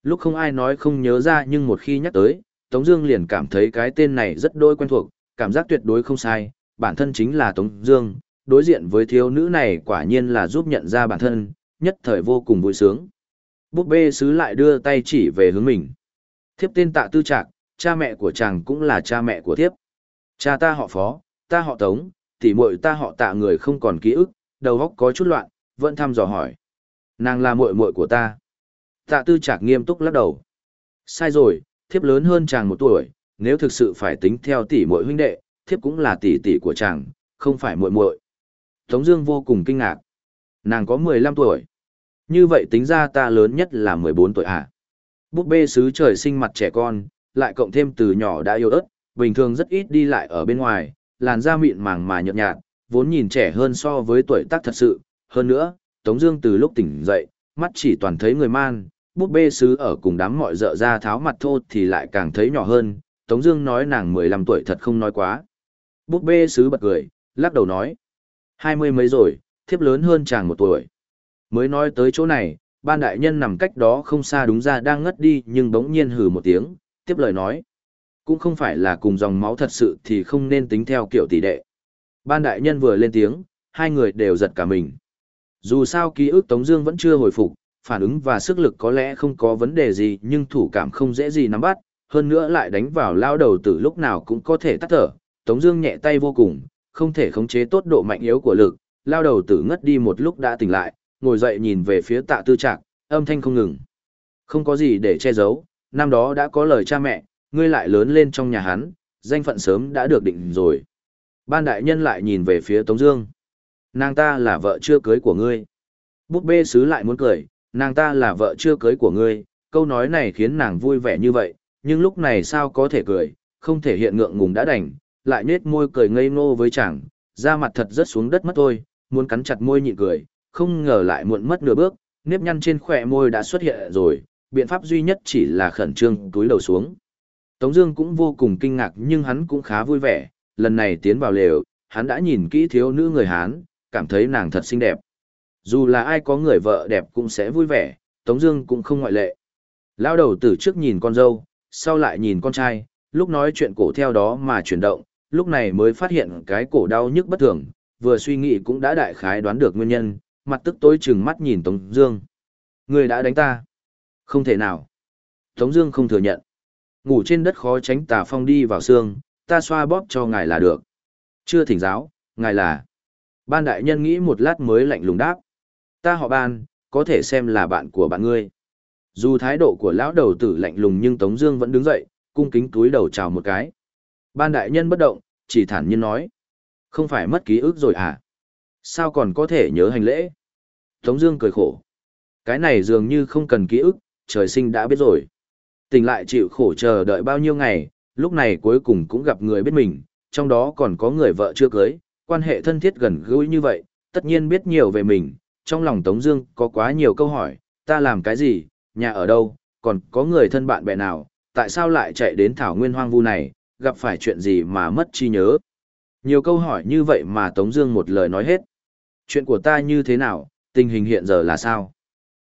Lúc không ai nói không nhớ ra nhưng một khi nhắc tới, Tống Dương liền cảm thấy cái tên này rất đôi quen thuộc, cảm giác tuyệt đối không sai, bản thân chính là Tống Dương. Đối diện với thiếu nữ này quả nhiên là giúp nhận ra bản thân, nhất thời vô cùng vui sướng. Búp bê sứ lại đưa tay chỉ về hướng mình. Thiếp tên Tạ Tư Trạc, cha mẹ của chàng cũng là cha mẹ của thiếp. Cha ta họ Phó, ta họ Tống, tỷ muội ta họ Tạ người không còn ký ức, đầu óc có chút loạn, vẫn thăm dò hỏi. Nàng là muội muội của ta. Tạ Tư Trạc nghiêm túc lắc đầu. Sai rồi, thiếp lớn hơn chàng một tuổi, nếu thực sự phải tính theo tỷ muội huynh đệ, thiếp cũng là tỷ tỷ của chàng, không phải muội muội. Tống Dương vô cùng kinh ngạc. Nàng có 15 tuổi. Như vậy tính ra ta lớn nhất là 14 tuổi à? Búp bê sứ trời sinh mặt trẻ con, lại cộng thêm từ nhỏ đã yêu ớt, bình thường rất ít đi lại ở bên ngoài, làn da mịn màng mà nhợt nhạt, vốn nhìn trẻ hơn so với tuổi tác thật sự. Hơn nữa, Tống Dương từ lúc tỉnh dậy, mắt chỉ toàn thấy người man, búp bê sứ ở cùng đám mọi dợ ra tháo mặt thô thì lại càng thấy nhỏ hơn. Tống Dương nói nàng 15 tuổi thật không nói quá. Búp bê sứ bật cười, lắc đầu nói, hai mươi mấy rồi, thiếp lớn hơn chàng một tuổi. Mới nói tới chỗ này, ban đại nhân nằm cách đó không xa đúng ra đang ngất đi nhưng bỗng nhiên hừ một tiếng, tiếp lời nói. Cũng không phải là cùng dòng máu thật sự thì không nên tính theo kiểu tỷ đệ. Ban đại nhân vừa lên tiếng, hai người đều giật cả mình. Dù sao ký ức Tống Dương vẫn chưa hồi phục, phản ứng và sức lực có lẽ không có vấn đề gì nhưng thủ cảm không dễ gì nắm bắt, hơn nữa lại đánh vào lao đầu từ lúc nào cũng có thể tắt thở. Tống Dương nhẹ tay vô cùng, không thể khống chế tốt độ mạnh yếu của lực, lao đầu tử ngất đi một lúc đã tỉnh lại, ngồi dậy nhìn về phía tạ tư trạc, âm thanh không ngừng. Không có gì để che giấu, năm đó đã có lời cha mẹ, ngươi lại lớn lên trong nhà hắn, danh phận sớm đã được định rồi. Ban đại nhân lại nhìn về phía Tống Dương. Nàng ta là vợ chưa cưới của ngươi. Búp bê sứ lại muốn cười, nàng ta là vợ chưa cưới của ngươi, câu nói này khiến nàng vui vẻ như vậy, nhưng lúc này sao có thể cười, không thể hiện ngượng ngùng đã đành, lại nết môi cười ngây ngô với chàng, da mặt thật rất xuống đất mất thôi, muốn cắn chặt môi nhịn cười, không ngờ lại muộn mất nửa bước, nếp nhăn trên khỏe môi đã xuất hiện rồi, biện pháp duy nhất chỉ là khẩn trương túi đầu xuống. Tống Dương cũng vô cùng kinh ngạc nhưng hắn cũng khá vui vẻ, lần này tiến vào lều, hắn đã nhìn kỹ thiếu nữ người Hán, cảm thấy nàng thật xinh đẹp. Dù là ai có người vợ đẹp cũng sẽ vui vẻ, Tống Dương cũng không ngoại lệ. Lão đầu tử trước nhìn con dâu, sau lại nhìn con trai, lúc nói chuyện cổ theo đó mà chuyển động, lúc này mới phát hiện cái cổ đau nhức bất thường, vừa suy nghĩ cũng đã đại khái đoán được nguyên nhân, mặt tức tối chừng mắt nhìn Tống Dương. Người đã đánh ta? Không thể nào. Tống Dương không thừa nhận. Ngủ trên đất khó tránh tà phong đi vào xương, ta xoa bóp cho ngài là được. Chưa thỉnh giáo, ngài là. Ban đại nhân nghĩ một lát mới lạnh lùng đáp. Ta họ ban, có thể xem là bạn của bạn ngươi. Dù thái độ của lão đầu tử lạnh lùng nhưng Tống Dương vẫn đứng dậy, cung kính túi đầu chào một cái. Ban đại nhân bất động, chỉ thản nhiên nói. Không phải mất ký ức rồi à? Sao còn có thể nhớ hành lễ? Tống Dương cười khổ. Cái này dường như không cần ký ức, trời sinh đã biết rồi. Tình lại chịu khổ chờ đợi bao nhiêu ngày, lúc này cuối cùng cũng gặp người biết mình, trong đó còn có người vợ chưa cưới, quan hệ thân thiết gần gũi như vậy, tất nhiên biết nhiều về mình. Trong lòng Tống Dương có quá nhiều câu hỏi, ta làm cái gì, nhà ở đâu, còn có người thân bạn bè nào, tại sao lại chạy đến thảo nguyên hoang vu này, gặp phải chuyện gì mà mất trí nhớ. Nhiều câu hỏi như vậy mà Tống Dương một lời nói hết. Chuyện của ta như thế nào, tình hình hiện giờ là sao?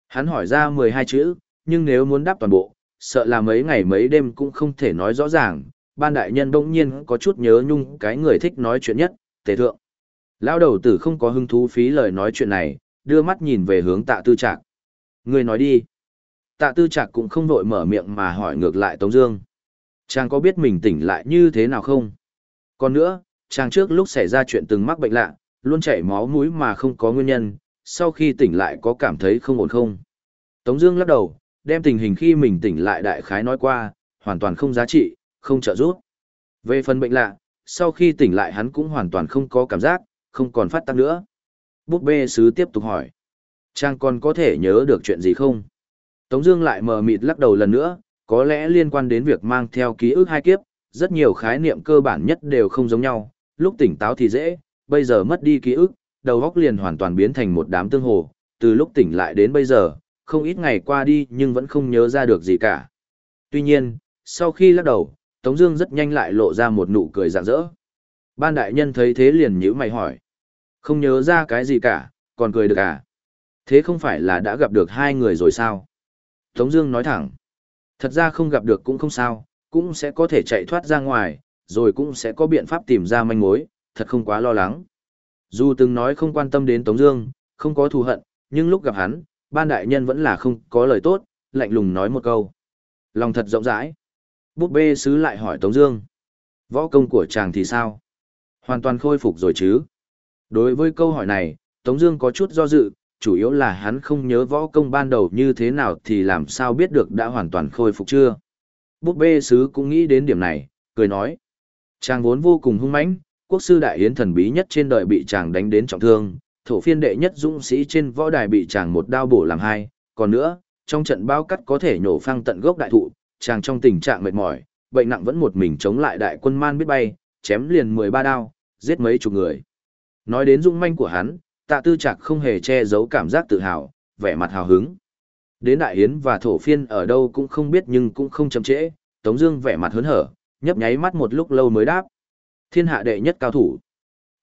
Hắn hỏi ra 12 chữ, nhưng nếu muốn đáp toàn bộ, sợ là mấy ngày mấy đêm cũng không thể nói rõ ràng. Ban đại nhân đống nhiên có chút nhớ nhung cái người thích nói chuyện nhất, tề thượng. Lão đầu tử không có hứng thú phí lời nói chuyện này, đưa mắt nhìn về hướng tạ tư trạc. Người nói đi. Tạ tư trạc cũng không vội mở miệng mà hỏi ngược lại Tống Dương. Chàng có biết mình tỉnh lại như thế nào không? Còn nữa, chàng trước lúc xảy ra chuyện từng mắc bệnh lạ, luôn chảy máu mũi mà không có nguyên nhân, sau khi tỉnh lại có cảm thấy không ổn không? Tống Dương lắc đầu, đem tình hình khi mình tỉnh lại đại khái nói qua, hoàn toàn không giá trị, không trợ giúp. Về phần bệnh lạ, sau khi tỉnh lại hắn cũng hoàn toàn không có cảm giác, không còn phát tác nữa. Búp bê sứ tiếp tục hỏi, chàng còn có thể nhớ được chuyện gì không? Tống Dương lại mờ mịt lắc đầu lần nữa, có lẽ liên quan đến việc mang theo ký ức hai kiếp, rất nhiều khái niệm cơ bản nhất đều không giống nhau, lúc tỉnh táo thì dễ, bây giờ mất đi ký ức, đầu óc liền hoàn toàn biến thành một đám tương hồ, từ lúc tỉnh lại đến bây giờ, không ít ngày qua đi nhưng vẫn không nhớ ra được gì cả. Tuy nhiên, sau khi lắc đầu, Tống Dương rất nhanh lại lộ ra một nụ cười rạng rỡ. Ban đại nhân thấy thế liền nhíu mày hỏi, không nhớ ra cái gì cả, còn cười được à? Thế không phải là đã gặp được hai người rồi sao? Tống Dương nói thẳng. Thật ra không gặp được cũng không sao, cũng sẽ có thể chạy thoát ra ngoài, rồi cũng sẽ có biện pháp tìm ra manh mối, thật không quá lo lắng. Dù từng nói không quan tâm đến Tống Dương, không có thù hận, nhưng lúc gặp hắn, ban đại nhân vẫn là không có lời tốt, lạnh lùng nói một câu. Lòng thật rộng rãi. Búp bê sứ lại hỏi Tống Dương. Võ công của chàng thì sao? Hoàn toàn khôi phục rồi chứ? Đối với câu hỏi này, Tống Dương có chút do dự, chủ yếu là hắn không nhớ võ công ban đầu như thế nào thì làm sao biết được đã hoàn toàn khôi phục chưa. Búp bê sứ cũng nghĩ đến điểm này, cười nói. Chàng vốn vô cùng hung mãnh, quốc sư đại yến thần bí nhất trên đời bị chàng đánh đến trọng thương, thổ phiên đệ nhất dũng sĩ trên võ đài bị chàng một đao bổ làm hai, còn nữa, trong trận bao cắt có thể nhổ phăng tận gốc đại thụ, chàng trong tình trạng mệt mỏi, bệnh nặng vẫn một mình chống lại đại quân man biết bay, chém liền 13 đao, giết mấy chục người. Nói đến dũng manh của hắn, tạ tư Trạc không hề che giấu cảm giác tự hào, vẻ mặt hào hứng. Đến đại yến và thổ phiên ở đâu cũng không biết nhưng cũng không chậm trễ, Tống Dương vẻ mặt hớn hở, nhấp nháy mắt một lúc lâu mới đáp. Thiên hạ đệ nhất cao thủ.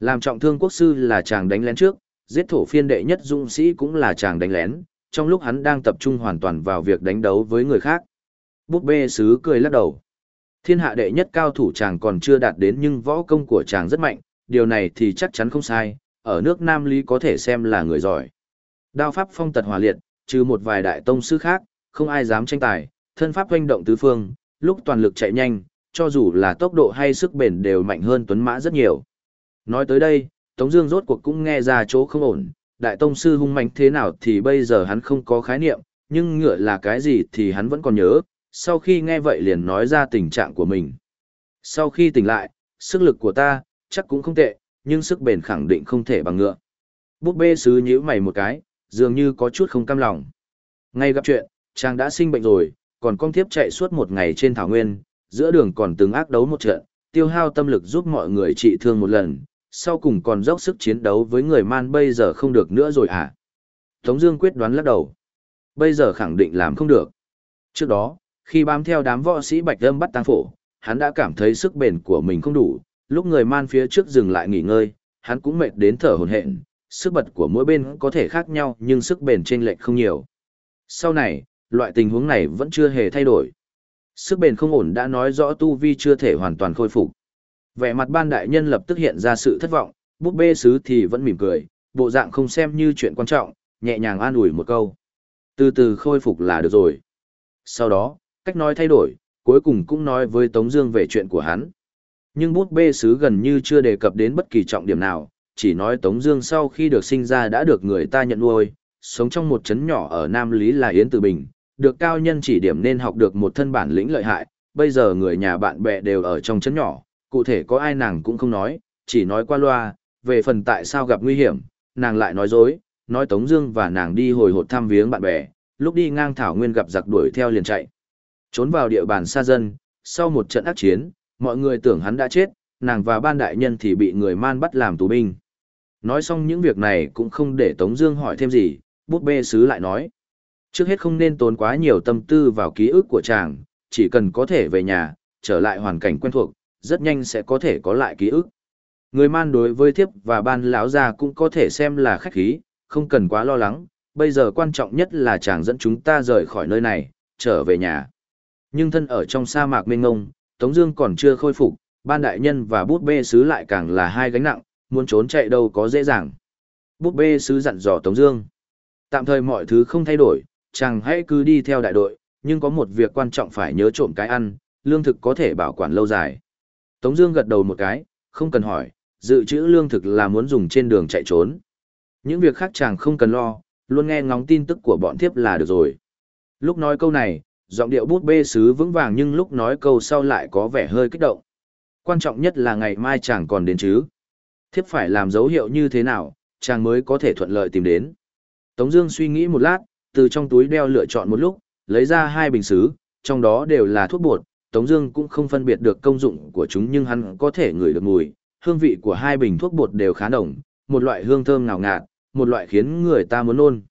Làm trọng thương quốc sư là chàng đánh lén trước, giết thổ phiên đệ nhất dũng sĩ cũng là chàng đánh lén, trong lúc hắn đang tập trung hoàn toàn vào việc đánh đấu với người khác. Búp bê sứ cười lắc đầu. Thiên hạ đệ nhất cao thủ chàng còn chưa đạt đến nhưng võ công của chàng rất mạnh, điều này thì chắc chắn không sai, ở nước Nam Lý có thể xem là người giỏi. Đao pháp phong tật hòa liệt, trừ một vài đại tông sư khác, không ai dám tranh tài, thân pháp hoành động tứ phương, lúc toàn lực chạy nhanh, cho dù là tốc độ hay sức bền đều mạnh hơn Tuấn Mã rất nhiều. Nói tới đây, Tống Dương rốt cuộc cũng nghe ra chỗ không ổn, đại tông sư hung mạnh thế nào thì bây giờ hắn không có khái niệm, nhưng ngựa là cái gì thì hắn vẫn còn nhớ. Sau khi nghe vậy liền nói ra tình trạng của mình. Sau khi tỉnh lại, sức lực của ta chắc cũng không tệ, nhưng sức bền khẳng định không thể bằng ngựa. Búp bê sứ nhíu mày một cái, dường như có chút không cam lòng. Ngay gặp chuyện, chàng đã sinh bệnh rồi, còn con thiếp chạy suốt một ngày trên thảo nguyên, giữa đường còn từng ác đấu một trận, tiêu hao tâm lực giúp mọi người trị thương một lần, sau cùng còn dốc sức chiến đấu với người man bây giờ không được nữa rồi à? Tống Dương quyết đoán lắc đầu. Bây giờ khẳng định làm không được. Trước đó, khi bám theo đám võ sĩ Bạch Lâm bắt tăng phổ, hắn đã cảm thấy sức bền của mình không đủ. Lúc người man phía trước dừng lại nghỉ ngơi, hắn cũng mệt đến thở hổn hển. Sức bật của mỗi bên có thể khác nhau, nhưng sức bền trên lệch không nhiều. Sau này, loại tình huống này vẫn chưa hề thay đổi. Sức bền không ổn đã nói rõ tu vi chưa thể hoàn toàn khôi phục. Vẻ mặt ban đại nhân lập tức hiện ra sự thất vọng, búp bê sứ thì vẫn mỉm cười, bộ dạng không xem như chuyện quan trọng, nhẹ nhàng an ủi một câu. Từ từ khôi phục là được rồi. Sau đó, cách nói thay đổi, cuối cùng cũng nói với Tống Dương về chuyện của hắn. Nhưng bút bê sứ gần như chưa đề cập đến bất kỳ trọng điểm nào, chỉ nói Tống Dương sau khi được sinh ra đã được người ta nhận nuôi, sống trong một trấn nhỏ ở Nam Lý là Yến Từ Bình, được cao nhân chỉ điểm nên học được một thân bản lĩnh lợi hại. Bây giờ người nhà bạn bè đều ở trong trấn nhỏ, cụ thể có ai nàng cũng không nói, chỉ nói qua loa, về phần tại sao gặp nguy hiểm, nàng lại nói dối, nói Tống Dương và nàng đi hồi hột thăm viếng bạn bè, lúc đi ngang thảo nguyên gặp giặc đuổi theo liền chạy, trốn vào địa bàn xa dân. Sau một trận ác chiến, mọi người tưởng hắn đã chết, nàng và ban đại nhân thì bị người man bắt làm tù binh. Nói xong những việc này cũng không để Tống Dương hỏi thêm gì, bút bê sứ lại nói, trước hết không nên tốn quá nhiều tâm tư vào ký ức của chàng, chỉ cần có thể về nhà, trở lại hoàn cảnh quen thuộc, rất nhanh sẽ có thể có lại ký ức. Người man đối với thiếp và ban lão già cũng có thể xem là khách khí, không cần quá lo lắng, bây giờ quan trọng nhất là chàng dẫn chúng ta rời khỏi nơi này, trở về nhà. Nhưng thân ở trong sa mạc mênh ngông, Tống Dương còn chưa khôi phục, ban đại nhân và bút bê sứ lại càng là hai gánh nặng, muốn trốn chạy đâu có dễ dàng. Bút bê sứ dặn dò Tống Dương, tạm thời mọi thứ không thay đổi, chàng hãy cứ đi theo đại đội, nhưng có một việc quan trọng phải nhớ trộm cái ăn, lương thực có thể bảo quản lâu dài. Tống Dương gật đầu một cái, không cần hỏi, dự trữ lương thực là muốn dùng trên đường chạy trốn. Những việc khác chàng không cần lo, luôn nghe ngóng tin tức của bọn thiếp là được rồi. Lúc nói câu này, giọng điệu bút bê sứ vững vàng nhưng lúc nói câu sau lại có vẻ hơi kích động. Quan trọng nhất là ngày mai chàng còn đến chứ. Thiếp phải làm dấu hiệu như thế nào, chàng mới có thể thuận lợi tìm đến. Tống Dương suy nghĩ một lát, từ trong túi đeo lựa chọn một lúc, lấy ra hai bình sứ, trong đó đều là thuốc bột, Tống Dương cũng không phân biệt được công dụng của chúng nhưng hắn có thể ngửi được mùi, hương vị của hai bình thuốc bột đều khá nồng, một loại hương thơm ngào ngạt, một loại khiến người ta muốn nôn.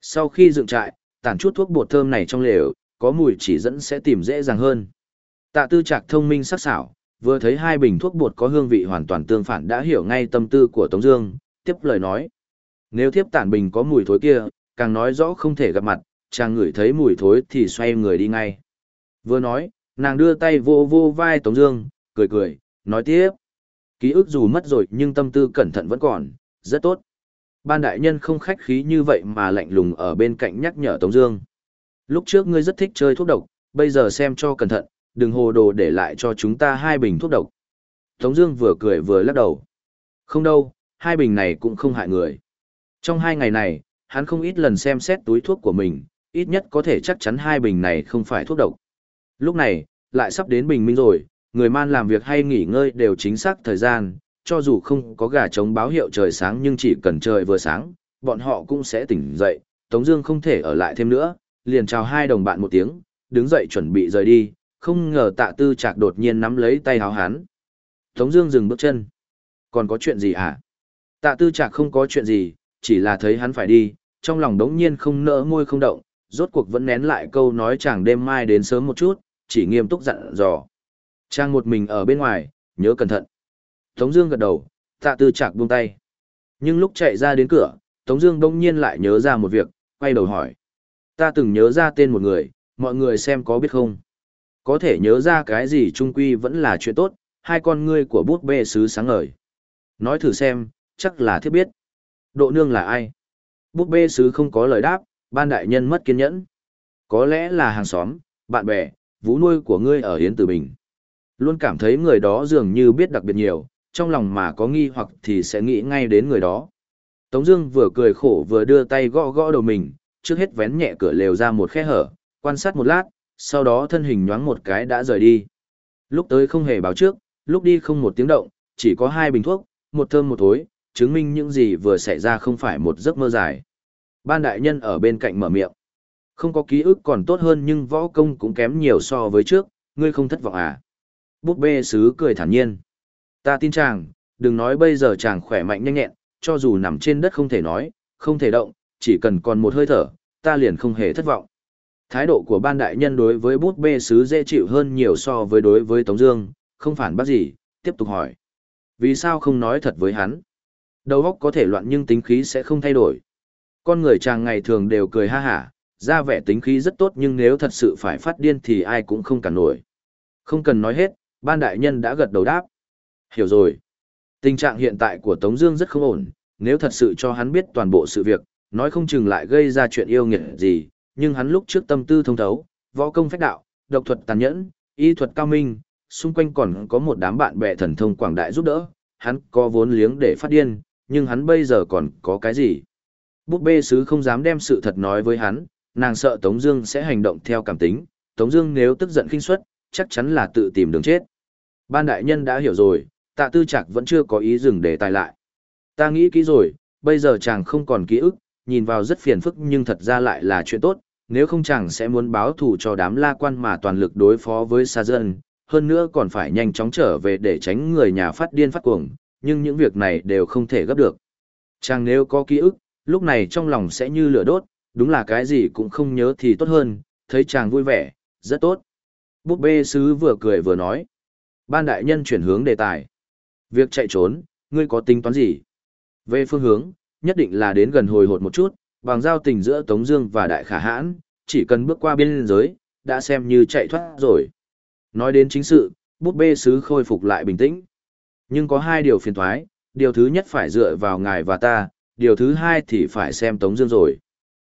Sau khi dựng trại, tản chút thuốc bột thơm này trong lều, có mùi chỉ dẫn sẽ tìm dễ dàng hơn. Tạ Tư Trạc thông minh sắc sảo, vừa thấy hai bình thuốc bột có hương vị hoàn toàn tương phản đã hiểu ngay tâm tư của Tống Dương, tiếp lời nói: nếu thiếp tản bình có mùi thối kia, càng nói rõ không thể gặp mặt, chàng ngửi thấy mùi thối thì xoay người đi ngay. Vừa nói, nàng đưa tay vô vô vai Tống Dương, cười cười, nói tiếp. Ký ức dù mất rồi nhưng tâm tư cẩn thận vẫn còn, rất tốt. Ban đại nhân không khách khí như vậy mà lạnh lùng ở bên cạnh nhắc nhở Tống Dương. Lúc trước ngươi rất thích chơi thuốc độc, bây giờ xem cho cẩn thận, đừng hồ đồ để lại cho chúng ta hai bình thuốc độc. Tống Dương vừa cười vừa lắc đầu. Không đâu, hai bình này cũng không hại người. Trong hai ngày này, hắn không ít lần xem xét túi thuốc của mình, ít nhất có thể chắc chắn hai bình này không phải thuốc độc. Lúc này, lại sắp đến bình minh rồi, người man làm việc hay nghỉ ngơi đều chính xác thời gian, cho dù không có gà trống báo hiệu trời sáng nhưng chỉ cần trời vừa sáng, bọn họ cũng sẽ tỉnh dậy. Tống Dương không thể ở lại thêm nữa, liền chào hai đồng bạn một tiếng, đứng dậy chuẩn bị rời đi, không ngờ Tạ Tư Trạc đột nhiên nắm lấy tay háo hắn. Tống Dương dừng bước chân. Còn có chuyện gì à? Tạ Tư Trạc không có chuyện gì, chỉ là thấy hắn phải đi, trong lòng đống nhiên không nỡ môi không động, rốt cuộc vẫn nén lại câu nói chàng đêm mai đến sớm một chút, chỉ nghiêm túc dặn dò. Trang một mình ở bên ngoài, nhớ cẩn thận. Tống Dương gật đầu, tạ tư chạc buông tay. Nhưng lúc chạy ra đến cửa, Tống Dương đống nhiên lại nhớ ra một việc, quay đầu hỏi. Ta từng nhớ ra tên một người, mọi người xem có biết không? Có thể nhớ ra cái gì trung quy vẫn là chuyện tốt, hai con ngươi của bút bê sứ sáng ngời. Nói thử xem, chắc là thiết biết. Độ nương là ai? Bút bê sứ không có lời đáp, ban đại nhân mất kiên nhẫn. Có lẽ là hàng xóm, bạn bè, vũ nuôi của ngươi ở Hiến Tử Bình. Luôn cảm thấy người đó dường như biết đặc biệt nhiều, trong lòng mà có nghi hoặc thì sẽ nghĩ ngay đến người đó. Tống Dương vừa cười khổ vừa đưa tay gõ gõ đầu mình, trước hết vén nhẹ cửa lều ra một khe hở, quan sát một lát, sau đó thân hình nhoáng một cái đã rời đi. Lúc tới không hề báo trước, lúc đi không một tiếng động, chỉ có hai bình thuốc, một thơm một thối, chứng minh những gì vừa xảy ra không phải một giấc mơ dài. Ban đại nhân ở bên cạnh mở miệng. Không có ký ức còn tốt hơn nhưng võ công cũng kém nhiều so với trước, ngươi không thất vọng à? Búp bê sứ cười thản nhiên. Ta tin chàng, đừng nói bây giờ chàng khỏe mạnh nhanh nhẹn, cho dù nằm trên đất không thể nói, không thể động, chỉ cần còn một hơi thở, ta liền không hề thất vọng. Thái độ của ban đại nhân đối với bút bê sứ dễ chịu hơn nhiều so với đối với Tống Dương, không phản bác gì, tiếp tục hỏi. Vì sao không nói thật với hắn? Đầu óc có thể loạn nhưng tính khí sẽ không thay đổi. Con người chàng ngày thường đều cười ha hả, ra vẻ tính khí rất tốt nhưng nếu thật sự phải phát điên thì ai cũng không cản nổi. Không cần nói hết, ban đại nhân đã gật đầu đáp. Hiểu rồi. Tình trạng hiện tại của Tống Dương rất không ổn, nếu thật sự cho hắn biết toàn bộ sự việc, nói không chừng lại gây ra chuyện yêu nghiệt gì. Nhưng hắn lúc trước tâm tư thông thấu, võ công phách đạo, độc thuật tàn nhẫn, y thuật cao minh, xung quanh còn có một đám bạn bè thần thông quảng đại giúp đỡ, hắn có vốn liếng để phát điên, nhưng hắn bây giờ còn có cái gì? Búp bê sứ không dám đem sự thật nói với hắn, nàng sợ Tống Dương sẽ hành động theo cảm tính. Tống Dương nếu tức giận kinh suất, chắc chắn là tự tìm đường chết. Ban đại nhân đã hiểu rồi, tạ tư Trạc vẫn chưa có ý dừng để tài lại. Ta nghĩ kỹ rồi, bây giờ chàng không còn ký ức, nhìn vào rất phiền phức nhưng thật ra lại là chuyện tốt, nếu không chàng sẽ muốn báo thù cho đám la quan mà toàn lực đối phó với sa dân, hơn nữa còn phải nhanh chóng trở về để tránh người nhà phát điên phát cuồng, nhưng những việc này đều không thể gấp được. Chàng nếu có ký ức, lúc này trong lòng sẽ như lửa đốt, đúng là cái gì cũng không nhớ thì tốt hơn, thấy chàng vui vẻ, rất tốt. Búp bê sứ vừa cười vừa nói. Ban đại nhân chuyển hướng đề tài. Việc chạy trốn, ngươi có tính toán gì? Về phương hướng, nhất định là đến gần hồi hột một chút, bằng giao tình giữa Tống Dương và Đại Khả Hãn, chỉ cần bước qua biên giới, đã xem như chạy thoát rồi. Nói đến chính sự, búp bê sứ khôi phục lại bình tĩnh. Nhưng có hai điều phiền toái, điều thứ nhất phải dựa vào ngài và ta, điều thứ hai thì phải xem Tống Dương rồi.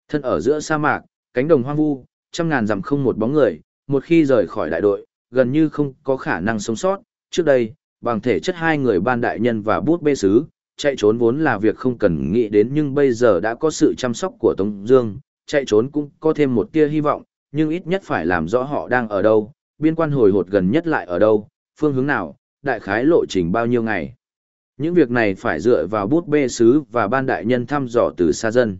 Thân ở giữa sa mạc, cánh đồng hoang vu, trăm ngàn dặm không một bóng người, một khi rời khỏi đại đội, gần như không có khả năng sống sót. Trước đây, bằng thể chất hai người ban đại nhân và bút bê sứ, chạy trốn vốn là việc không cần nghĩ đến nhưng bây giờ đã có sự chăm sóc của Tống Dương, chạy trốn cũng có thêm một tia hy vọng, nhưng ít nhất phải làm rõ họ đang ở đâu, biên quan hồi hột gần nhất lại ở đâu, phương hướng nào, đại khái lộ trình bao nhiêu ngày. Những việc này phải dựa vào bút bê sứ và ban đại nhân thăm dò từ xa dân.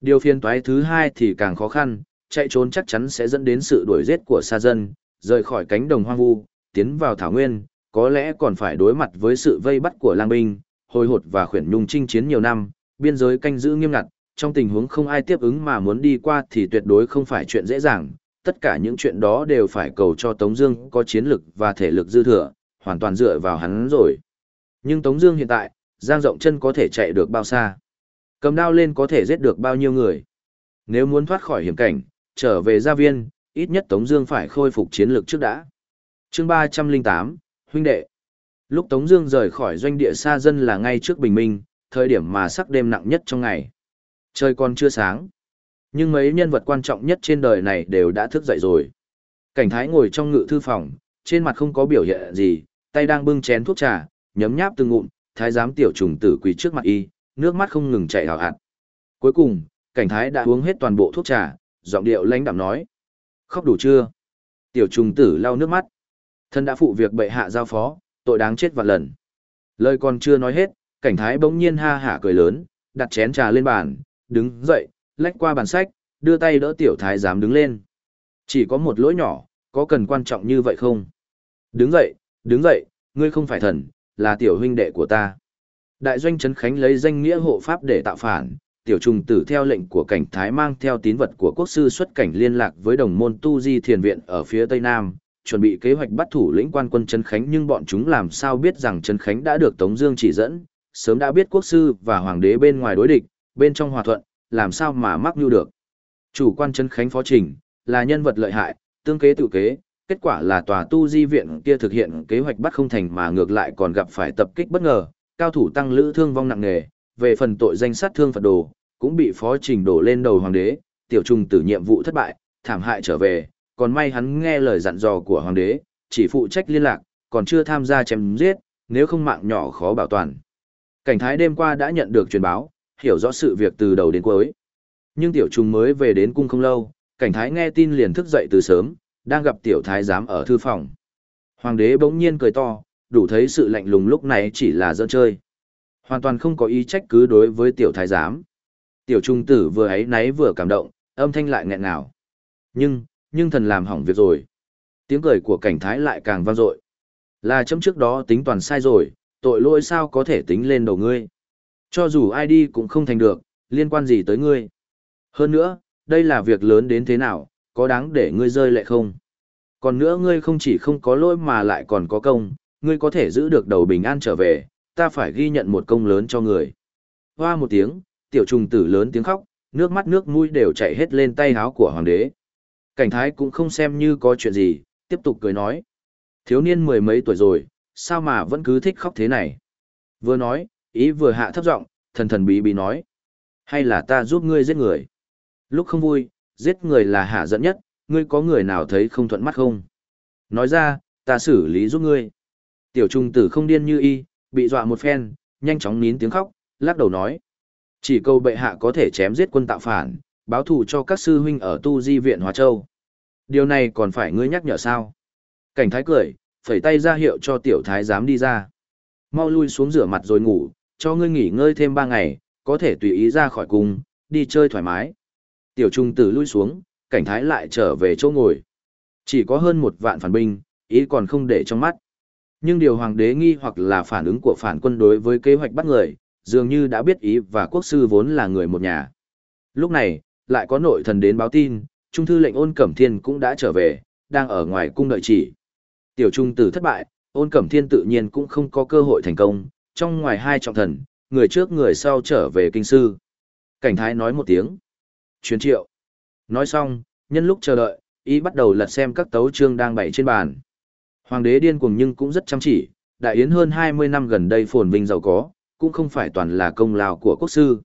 Điều phiền toái thứ hai thì càng khó khăn, chạy trốn chắc chắn sẽ dẫn đến sự đuổi giết của xa dân, rời khỏi cánh đồng hoang vu, tiến vào thảo nguyên, có lẽ còn phải đối mặt với sự vây bắt của lang binh, hồi hột và khuyển nhung chinh chiến nhiều năm, biên giới canh giữ nghiêm ngặt, trong tình huống không ai tiếp ứng mà muốn đi qua thì tuyệt đối không phải chuyện dễ dàng. Tất cả những chuyện đó đều phải cầu cho Tống Dương có chiến lực và thể lực dư thừa, hoàn toàn dựa vào hắn rồi. Nhưng Tống Dương hiện tại, giang rộng chân có thể chạy được bao xa? Cầm đao lên có thể giết được bao nhiêu người? Nếu muốn thoát khỏi hiểm cảnh, trở về gia viên, ít nhất Tống Dương phải khôi phục chiến lược trước đã. Chương 308, huynh đệ. Lúc Tống Dương rời khỏi doanh địa xa dân là ngay trước bình minh, thời điểm mà sắc đêm nặng nhất trong ngày. Trời còn chưa sáng, nhưng mấy nhân vật quan trọng nhất trên đời này đều đã thức dậy rồi. Cảnh Thái ngồi trong ngự thư phòng, trên mặt không có biểu hiện gì, tay đang bưng chén thuốc trà, nhấm nháp từng ngụm. Thái giám tiểu trùng tử quỳ trước mặt y, nước mắt không ngừng chảy hào hạt. Cuối cùng, Cảnh Thái đã uống hết toàn bộ thuốc trà, giọng điệu lãnh đạm nói: khóc đủ chưa? Tiểu trùng tử lau nước mắt. Thân đã phụ việc bệ hạ giao phó, tội đáng chết vạn lần. Lời còn chưa nói hết, cảnh thái bỗng nhiên ha hả cười lớn, đặt chén trà lên bàn, đứng dậy, lách qua bàn sách, đưa tay đỡ tiểu thái dám đứng lên. Chỉ có một lỗi nhỏ, có cần quan trọng như vậy không? Đứng dậy, đứng dậy, ngươi không phải thần, là tiểu huynh đệ của ta. Đại doanh Trấn Khánh lấy danh nghĩa hộ pháp để tạo phản, tiểu trùng tử theo lệnh của cảnh thái mang theo tín vật của quốc sư xuất cảnh liên lạc với đồng môn tu di thiền viện ở phía tây nam chuẩn bị kế hoạch bắt thủ lĩnh quan quân trấn khánh nhưng bọn chúng làm sao biết rằng trấn khánh đã được tống dương chỉ dẫn sớm đã biết quốc sư và hoàng đế bên ngoài đối địch bên trong hòa thuận làm sao mà mắc mưu được. Chủ quan trấn khánh phó trình là nhân vật lợi hại tương kế tự kế kết quả là tòa tu di viện kia thực hiện kế hoạch bắt không thành mà ngược lại còn gặp phải tập kích bất ngờ cao thủ tăng lữ thương vong nặng nề về phần tội danh sát thương Phật đồ, cũng bị phó trình đổ lên đầu hoàng đế, tiểu trùng tử nhiệm vụ thất bại, thảm hại trở về, còn may hắn nghe lời dặn dò của hoàng đế, chỉ phụ trách liên lạc, còn chưa tham gia chém giết, nếu không mạng nhỏ khó bảo toàn. Cảnh thái đêm qua đã nhận được truyền báo, hiểu rõ sự việc từ đầu đến cuối. Nhưng tiểu trùng mới về đến cung không lâu, cảnh thái nghe tin liền thức dậy từ sớm, đang gặp tiểu thái giám ở thư phòng. Hoàng đế bỗng nhiên cười to, đủ thấy sự lạnh lùng lúc này chỉ là giỡn chơi. Hoàn toàn không có ý trách cứ đối với tiểu thái giám. Tiểu trung tử vừa ấy náy vừa cảm động, âm thanh lại nghẹn ngào. Nhưng, nhưng thần làm hỏng việc rồi. Tiếng cười của cảnh thái lại càng vang dội. Là chấm trước đó tính toàn sai rồi, tội lỗi sao có thể tính lên đầu ngươi. Cho dù ai đi cũng không thành được, liên quan gì tới ngươi. Hơn nữa, đây là việc lớn đến thế nào, có đáng để ngươi rơi lệ không? Còn nữa ngươi không chỉ không có lỗi mà lại còn có công, ngươi có thể giữ được đầu bình an trở về, ta phải ghi nhận một công lớn cho người. Hoa một tiếng, tiểu trùng tử lớn tiếng khóc, nước mắt nước mũi đều chảy hết lên tay háo của hoàng đế. Cảnh thái cũng không xem như có chuyện gì, tiếp tục cười nói. Thiếu niên mười mấy tuổi rồi, sao mà vẫn cứ thích khóc thế này? Vừa nói, ý vừa hạ thấp giọng, thần thần bí bí nói. Hay là ta giúp ngươi giết người? Lúc không vui, giết người là hạ dẫn nhất, ngươi có người nào thấy không thuận mắt không? Nói ra, ta xử lý giúp ngươi. Tiểu Trung tử không điên như y, bị dọa một phen, nhanh chóng nín tiếng khóc, lắc đầu nói. Chỉ câu bệ hạ có thể chém giết quân tạo phản, báo thù cho các sư huynh ở tu di viện Hóa Châu. Điều này còn phải ngươi nhắc nhở sao? Cảnh thái cười, phẩy tay ra hiệu cho tiểu thái dám đi ra. Mau lui xuống rửa mặt rồi ngủ, cho ngươi nghỉ ngơi thêm ba ngày, có thể tùy ý ra khỏi cung, đi chơi thoải mái. Tiểu trung tử lui xuống, cảnh thái lại trở về chỗ ngồi. Chỉ có hơn một vạn phản binh, ý còn không để trong mắt. Nhưng điều hoàng đế nghi hoặc là phản ứng của phản quân đối với kế hoạch bắt người, dường như đã biết ý và quốc sư vốn là người một nhà. Lúc này, lại có nội thần đến báo tin, trung thư lệnh ôn cẩm thiên cũng đã trở về, đang ở ngoài cung đợi chỉ. Tiểu trung tử thất bại, ôn cẩm thiên tự nhiên cũng không có cơ hội thành công, trong ngoài hai trọng thần, người trước người sau trở về kinh sư. Cảnh thái nói một tiếng. Chuyến triệu. Nói xong, nhân lúc chờ đợi, ý bắt đầu lật xem các tấu chương đang bày trên bàn. Hoàng đế điên cuồng nhưng cũng rất chăm chỉ, đại yến hơn 20 năm gần đây phồn vinh giàu có, cũng không phải toàn là công lao của quốc sư.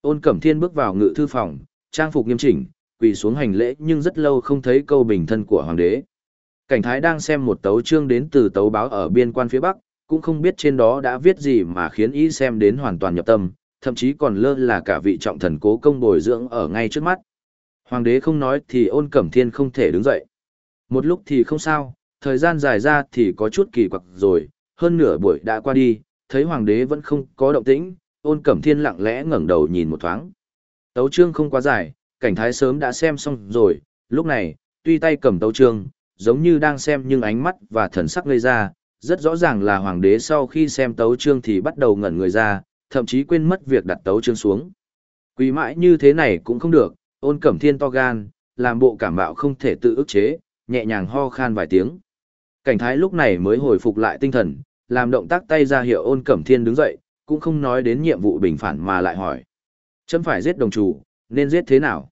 Ôn Cẩm Thiên bước vào ngự thư phòng, trang phục nghiêm chỉnh, quỳ xuống hành lễ nhưng rất lâu không thấy câu bình thân của hoàng đế. Cảnh thái đang xem một tấu chương đến từ tấu báo ở biên quan phía bắc, cũng không biết trên đó đã viết gì mà khiến y xem đến hoàn toàn nhập tâm, thậm chí còn lơ là cả vị trọng thần cố công bồi dưỡng ở ngay trước mắt. Hoàng đế không nói thì ôn cẩm thiên không thể đứng dậy. Một lúc thì không sao, thời gian dài ra thì có chút kỳ quặc rồi, hơn nửa buổi đã qua đi, thấy hoàng đế vẫn không có động tĩnh, ôn cẩm thiên lặng lẽ ngẩng đầu nhìn một thoáng. Tấu chương không quá dài, cảnh thái sớm đã xem xong rồi, lúc này, tuy tay cầm tấu chương, giống như đang xem nhưng ánh mắt và thần sắc ngây ra, rất rõ ràng là hoàng đế sau khi xem tấu chương thì bắt đầu ngẩn người ra, thậm chí quên mất việc đặt tấu chương xuống. Quý mãi như thế này cũng không được, ôn cẩm thiên to gan, làm bộ cảm bạo không thể tự ức chế, nhẹ nhàng ho khan vài tiếng. Cảnh thái lúc này mới hồi phục lại tinh thần, làm động tác tay ra hiệu ôn cẩm thiên đứng dậy, cũng không nói đến nhiệm vụ bình phản mà lại hỏi. Chấm phải giết đồng chủ, nên giết thế nào?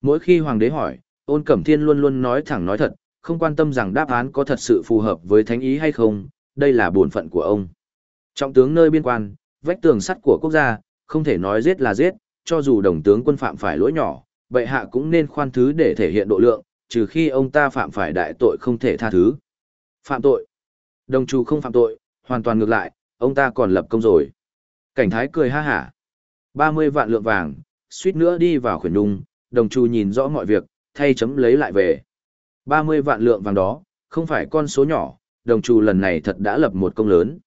Mỗi khi hoàng đế hỏi, ôn cẩm thiên luôn luôn nói thẳng nói thật, không quan tâm rằng đáp án có thật sự phù hợp với thánh ý hay không, đây là bổn phận của ông. Trọng tướng nơi biên quan, vách tường sắt của quốc gia, không thể nói giết là giết, cho dù đồng tướng quân phạm phải lỗi nhỏ, bệ hạ cũng nên khoan thứ để thể hiện độ lượng, trừ khi ông ta phạm phải đại tội không thể tha thứ. Phạm tội. Đồng chủ không phạm tội, hoàn toàn ngược lại, ông ta còn lập công rồi. Cảnh thái cười ha hả. 30 vạn lượng vàng, suýt nữa đi vào khuyển nung, đồng Chu nhìn rõ mọi việc, thay chấm lấy lại về. 30 vạn lượng vàng đó, không phải con số nhỏ, đồng Chu lần này thật đã lập một công lớn.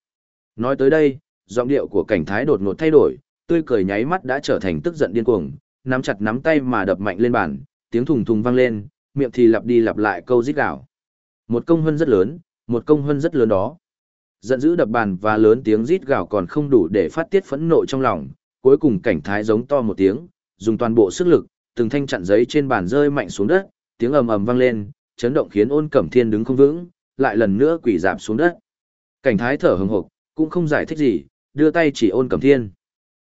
Nói tới đây, giọng điệu của cảnh thái đột ngột thay đổi, tươi cười nháy mắt đã trở thành tức giận điên cuồng, nắm chặt nắm tay mà đập mạnh lên bàn, tiếng thùng thùng vang lên, miệng thì lặp đi lặp lại câu rít gào. Một công hơn rất lớn, một công hơn rất lớn đó. Giận dữ đập bàn và lớn tiếng rít gào còn không đủ để phát tiết phẫn nộ trong lòng, cuối cùng cảnh thái giống to một tiếng, dùng toàn bộ sức lực, từng thanh chặn giấy trên bàn rơi mạnh xuống đất, tiếng ầm ầm vang lên, chấn động khiến ôn cẩm thiên đứng không vững, lại lần nữa quỳ rạp xuống đất. Cảnh thái thở hừng hực, cũng không giải thích gì, đưa tay chỉ ôn cẩm thiên.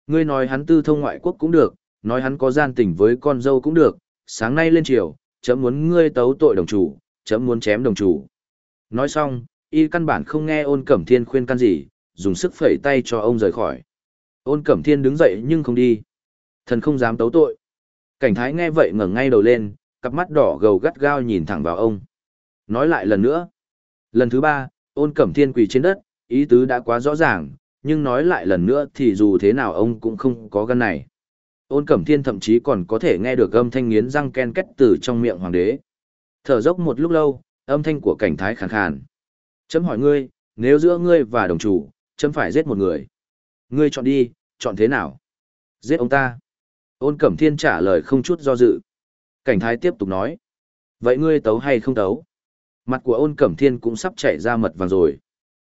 Ngươi nói hắn tư thông ngoại quốc cũng được, nói hắn có gian tình với con dâu cũng được, sáng nay lên triều, chấm muốn ngươi tấu tội đồng chủ, chấm muốn chém đồng chủ. Nói xong, y căn bản không nghe ôn cẩm thiên khuyên can gì, dùng sức phẩy tay cho ông rời khỏi. Ôn cẩm thiên đứng dậy nhưng không đi. Thần không dám tấu tội. Cảnh thái nghe vậy ngẩng ngay đầu lên, cặp mắt đỏ gầu gắt gao nhìn thẳng vào ông. Nói lại lần nữa. Lần thứ ba, ôn cẩm thiên quỳ trên đất, ý tứ đã quá rõ ràng, nhưng nói lại lần nữa thì dù thế nào ông cũng không có gan này. Ôn cẩm thiên thậm chí còn có thể nghe được âm thanh nghiến răng ken két từ trong miệng hoàng đế. Thở dốc một lúc lâu, âm thanh của cảnh thái khàn khàn. Chấm hỏi ngươi, nếu giữa ngươi và đồng chủ, chấm phải giết một người. Ngươi chọn đi, chọn thế nào? Giết ông ta. Ôn cẩm thiên trả lời không chút do dự. Cảnh thái tiếp tục nói. Vậy ngươi tấu hay không tấu? Mặt của ôn cẩm thiên cũng sắp chảy ra mật vàng rồi.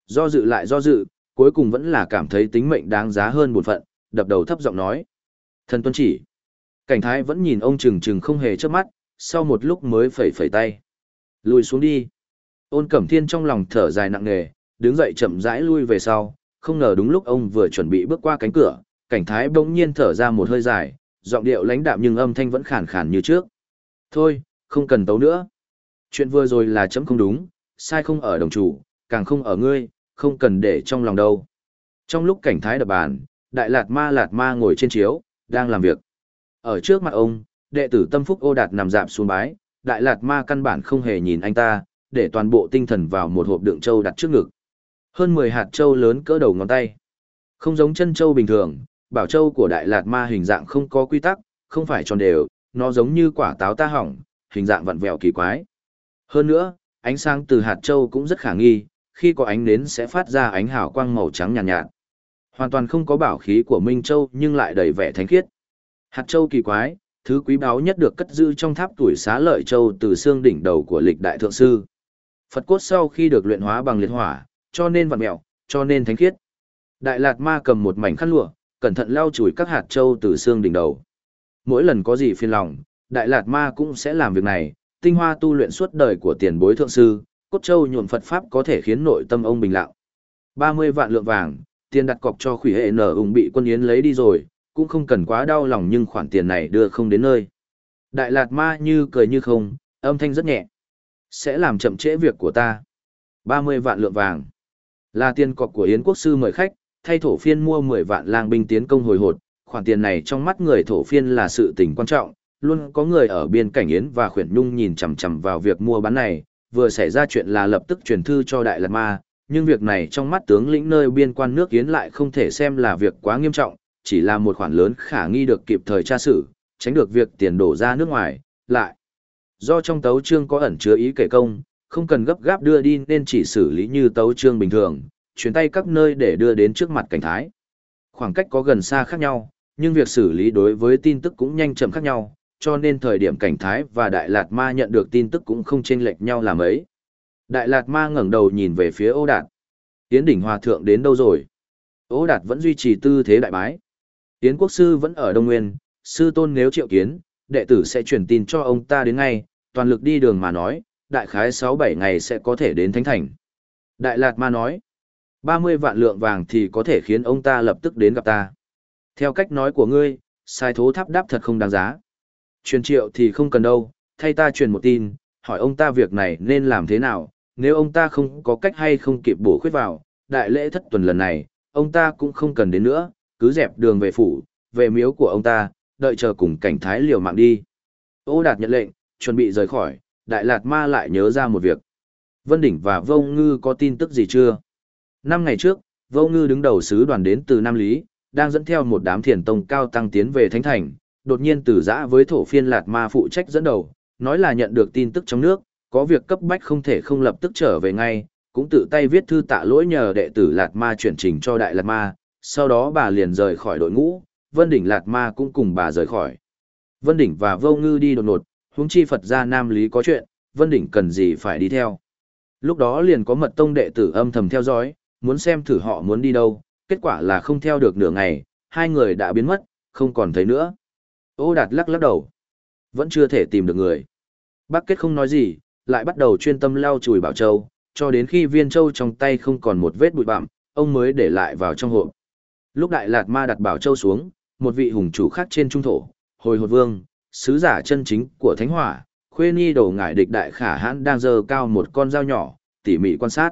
Do dự lại do dự, cuối cùng vẫn là cảm thấy tính mệnh đáng giá hơn một phận, đập đầu thấp giọng nói. Thần tuân chỉ. Cảnh thái vẫn nhìn ông trừng trừng không hề chớp mắt, sau một lúc mới phẩy phẩy tay. Lùi xuống đi. Ôn cẩm thiên trong lòng thở dài nặng nề, đứng dậy chậm rãi lui về sau, không ngờ đúng lúc ông vừa chuẩn bị bước qua cánh cửa, cảnh thái bỗng nhiên thở ra một hơi dài, giọng điệu lãnh đạm nhưng âm thanh vẫn khàn khàn như trước. Thôi, không cần tấu nữa. Chuyện vừa rồi là chấm không đúng, sai không ở đồng chủ, càng không ở ngươi, không cần để trong lòng đâu. Trong lúc cảnh thái đập bàn, đại lạt ma lạt ma ngồi trên chiếu, đang làm việc. Ở trước mặt ông, đệ tử tâm phúc ô đạt nằm dạp xuống bái, đại lạt ma căn bản không hề nhìn anh ta, để toàn bộ tinh thần vào một hộp đựng châu đặt trước ngực. Hơn 10 hạt châu lớn cỡ đầu ngón tay. Không giống chân châu bình thường, bảo châu của đại lạt ma hình dạng không có quy tắc, không phải tròn đều, nó giống như quả táo ta hỏng, hình dạng vặn vẹo kỳ quái. Hơn nữa, ánh sáng từ hạt châu cũng rất khả nghi, khi có ánh nến sẽ phát ra ánh hào quang màu trắng nhàn nhạt, nhạt. Hoàn toàn không có bảo khí của Minh Châu nhưng lại đầy vẻ thánh khiết. Hạt châu kỳ quái, thứ quý báu nhất được cất giữ trong tháp tuổi xá lợi châu từ xương đỉnh đầu của lịch đại thượng sư. Phật cốt sau khi được luyện hóa bằng liệt hỏa, cho nên vặn mẹo, cho nên thánh khiết. Đại Lạt Ma cầm một mảnh khăn lụa, cẩn thận lau chùi các hạt châu từ xương đỉnh đầu. Mỗi lần có gì phiền lòng, Đại Lạt Ma cũng sẽ làm việc này, tinh hoa tu luyện suốt đời của tiền bối thượng sư, cốt châu nhuộm Phật pháp có thể khiến nội tâm ông bình lặng. 30 vạn lượng vàng, tiền đặt cọc cho khủy hệ nở ủng bị quân yến lấy đi rồi, cũng không cần quá đau lòng nhưng khoản tiền này đưa không đến nơi. Đại Lạt Ma như cười như không, âm thanh rất nhẹ. Sẽ làm chậm trễ việc của ta. 30 vạn lượng vàng. Là tiền cọc của Yến Quốc Sư mời khách, thay thổ phiên mua 10 vạn lang binh tiến công hồi hột. Khoản tiền này trong mắt người thổ phiên là sự tình quan trọng, luôn có người ở biên cảnh Yến và khuyển nhung nhìn chằm chằm vào việc mua bán này, vừa xảy ra chuyện là lập tức truyền thư cho Đại Lạt Ma, nhưng việc này trong mắt tướng lĩnh nơi biên quan nước Yến lại không thể xem là việc quá nghiêm trọng, chỉ là một khoản lớn khả nghi được kịp thời tra xử, tránh được việc tiền đổ ra nước ngoài, lại. Do trong tấu chương có ẩn chứa ý kể công, không cần gấp gáp đưa đi nên chỉ xử lý như tấu chương bình thường, chuyển tay các nơi để đưa đến trước mặt cảnh thái. Khoảng cách có gần xa khác nhau, nhưng việc xử lý đối với tin tức cũng nhanh chậm khác nhau, cho nên thời điểm cảnh thái và Đại Lạt Ma nhận được tin tức cũng không chênh lệch nhau là mấy. Đại Lạt Ma ngẩng đầu nhìn về phía Ô Đạt. Tiến đỉnh hòa thượng đến đâu rồi? Ô Đạt vẫn duy trì tư thế đại bái. Tiến quốc sư vẫn ở Đông Nguyên, sư tôn nếu triệu kiến, đệ tử sẽ truyền tin cho ông ta đến ngay, toàn lực đi đường mà nói, đại khái 6-7 ngày sẽ có thể đến Thánh Thành. Đại Lạt Ma nói, 30 vạn lượng vàng thì có thể khiến ông ta lập tức đến gặp ta. Theo cách nói của ngươi, sai thố tháp đáp thật không đáng giá. Truyền triệu thì không cần đâu, thay ta truyền một tin, hỏi ông ta việc này nên làm thế nào, nếu ông ta không có cách hay không kịp bổ khuyết vào, đại lễ thất tuần lần này, ông ta cũng không cần đến nữa, cứ dẹp đường về phủ, về miếu của ông ta, đợi chờ cùng cảnh thái liều mạng đi. Ô đạt nhận lệnh, chuẩn bị rời khỏi, đại lạt ma lại nhớ ra một việc. Vân Đỉnh và Vô Ngư có tin tức gì chưa? Năm ngày trước, Vô Ngư đứng đầu sứ đoàn đến từ Nam Lý, đang dẫn theo một đám thiền tông cao tăng tiến về Thánh Thành, đột nhiên tử giã với thổ phiên lạt ma phụ trách dẫn đầu, nói là nhận được tin tức trong nước, có việc cấp bách không thể không lập tức trở về ngay, cũng tự tay viết thư tạ lỗi nhờ đệ tử lạt ma chuyển trình cho đại lạt ma, sau đó bà liền rời khỏi đội ngũ, Vân Đỉnh lạt ma cũng cùng bà rời khỏi. Vân Đỉnh và Vô Ngư đi đột ngột, huống chi Phật gia Nam Lý có chuyện, Vân Đỉnh cần gì phải đi theo. Lúc đó liền có mật tông đệ tử âm thầm theo dõi, muốn xem thử họ muốn đi đâu, kết quả là không theo được nửa ngày, hai người đã biến mất, không còn thấy nữa. Ô Đạt lắc lắc đầu. Vẫn chưa thể tìm được người. Bác Kết không nói gì, lại bắt đầu chuyên tâm lau chùi Bảo Châu, cho đến khi viên châu trong tay không còn một vết bụi bặm, ông mới để lại vào trong hộp. Lúc Đại Lạt Ma đặt Bảo Châu xuống, một vị hùng chủ khác trên trung thổ, hồi hột vương, sứ giả chân chính của Thánh Hỏa, khuê nhi đầu ngải địch đại khả hãn đang giơ cao một con dao nhỏ, tỉ mỉ quan sát.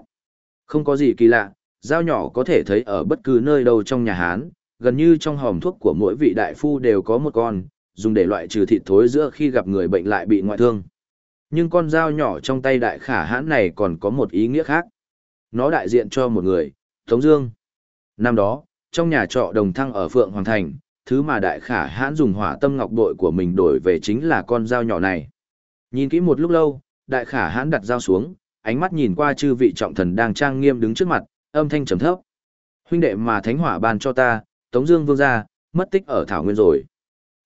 Không có gì kỳ lạ, dao nhỏ có thể thấy ở bất cứ nơi đâu trong nhà Hán, gần như trong hòm thuốc của mỗi vị đại phu đều có một con, dùng để loại trừ thịt thối giữa khi gặp người bệnh lại bị ngoại thương. Nhưng con dao nhỏ trong tay đại khả hãn này còn có một ý nghĩa khác. Nó đại diện cho một người, Tống Dương. Năm đó, trong nhà trọ đồng thăng ở Phượng Hoàng Thành, thứ mà đại khả hãn dùng hỏa tâm ngọc bội của mình đổi về chính là con dao nhỏ này. Nhìn kỹ một lúc lâu, đại khả hãn đặt dao xuống, ánh mắt nhìn qua chư vị trọng thần đang trang nghiêm đứng trước mặt, âm thanh trầm thấp. Huynh đệ mà thánh hỏa ban cho ta, Tống Dương Vương gia, mất tích ở Thảo Nguyên rồi.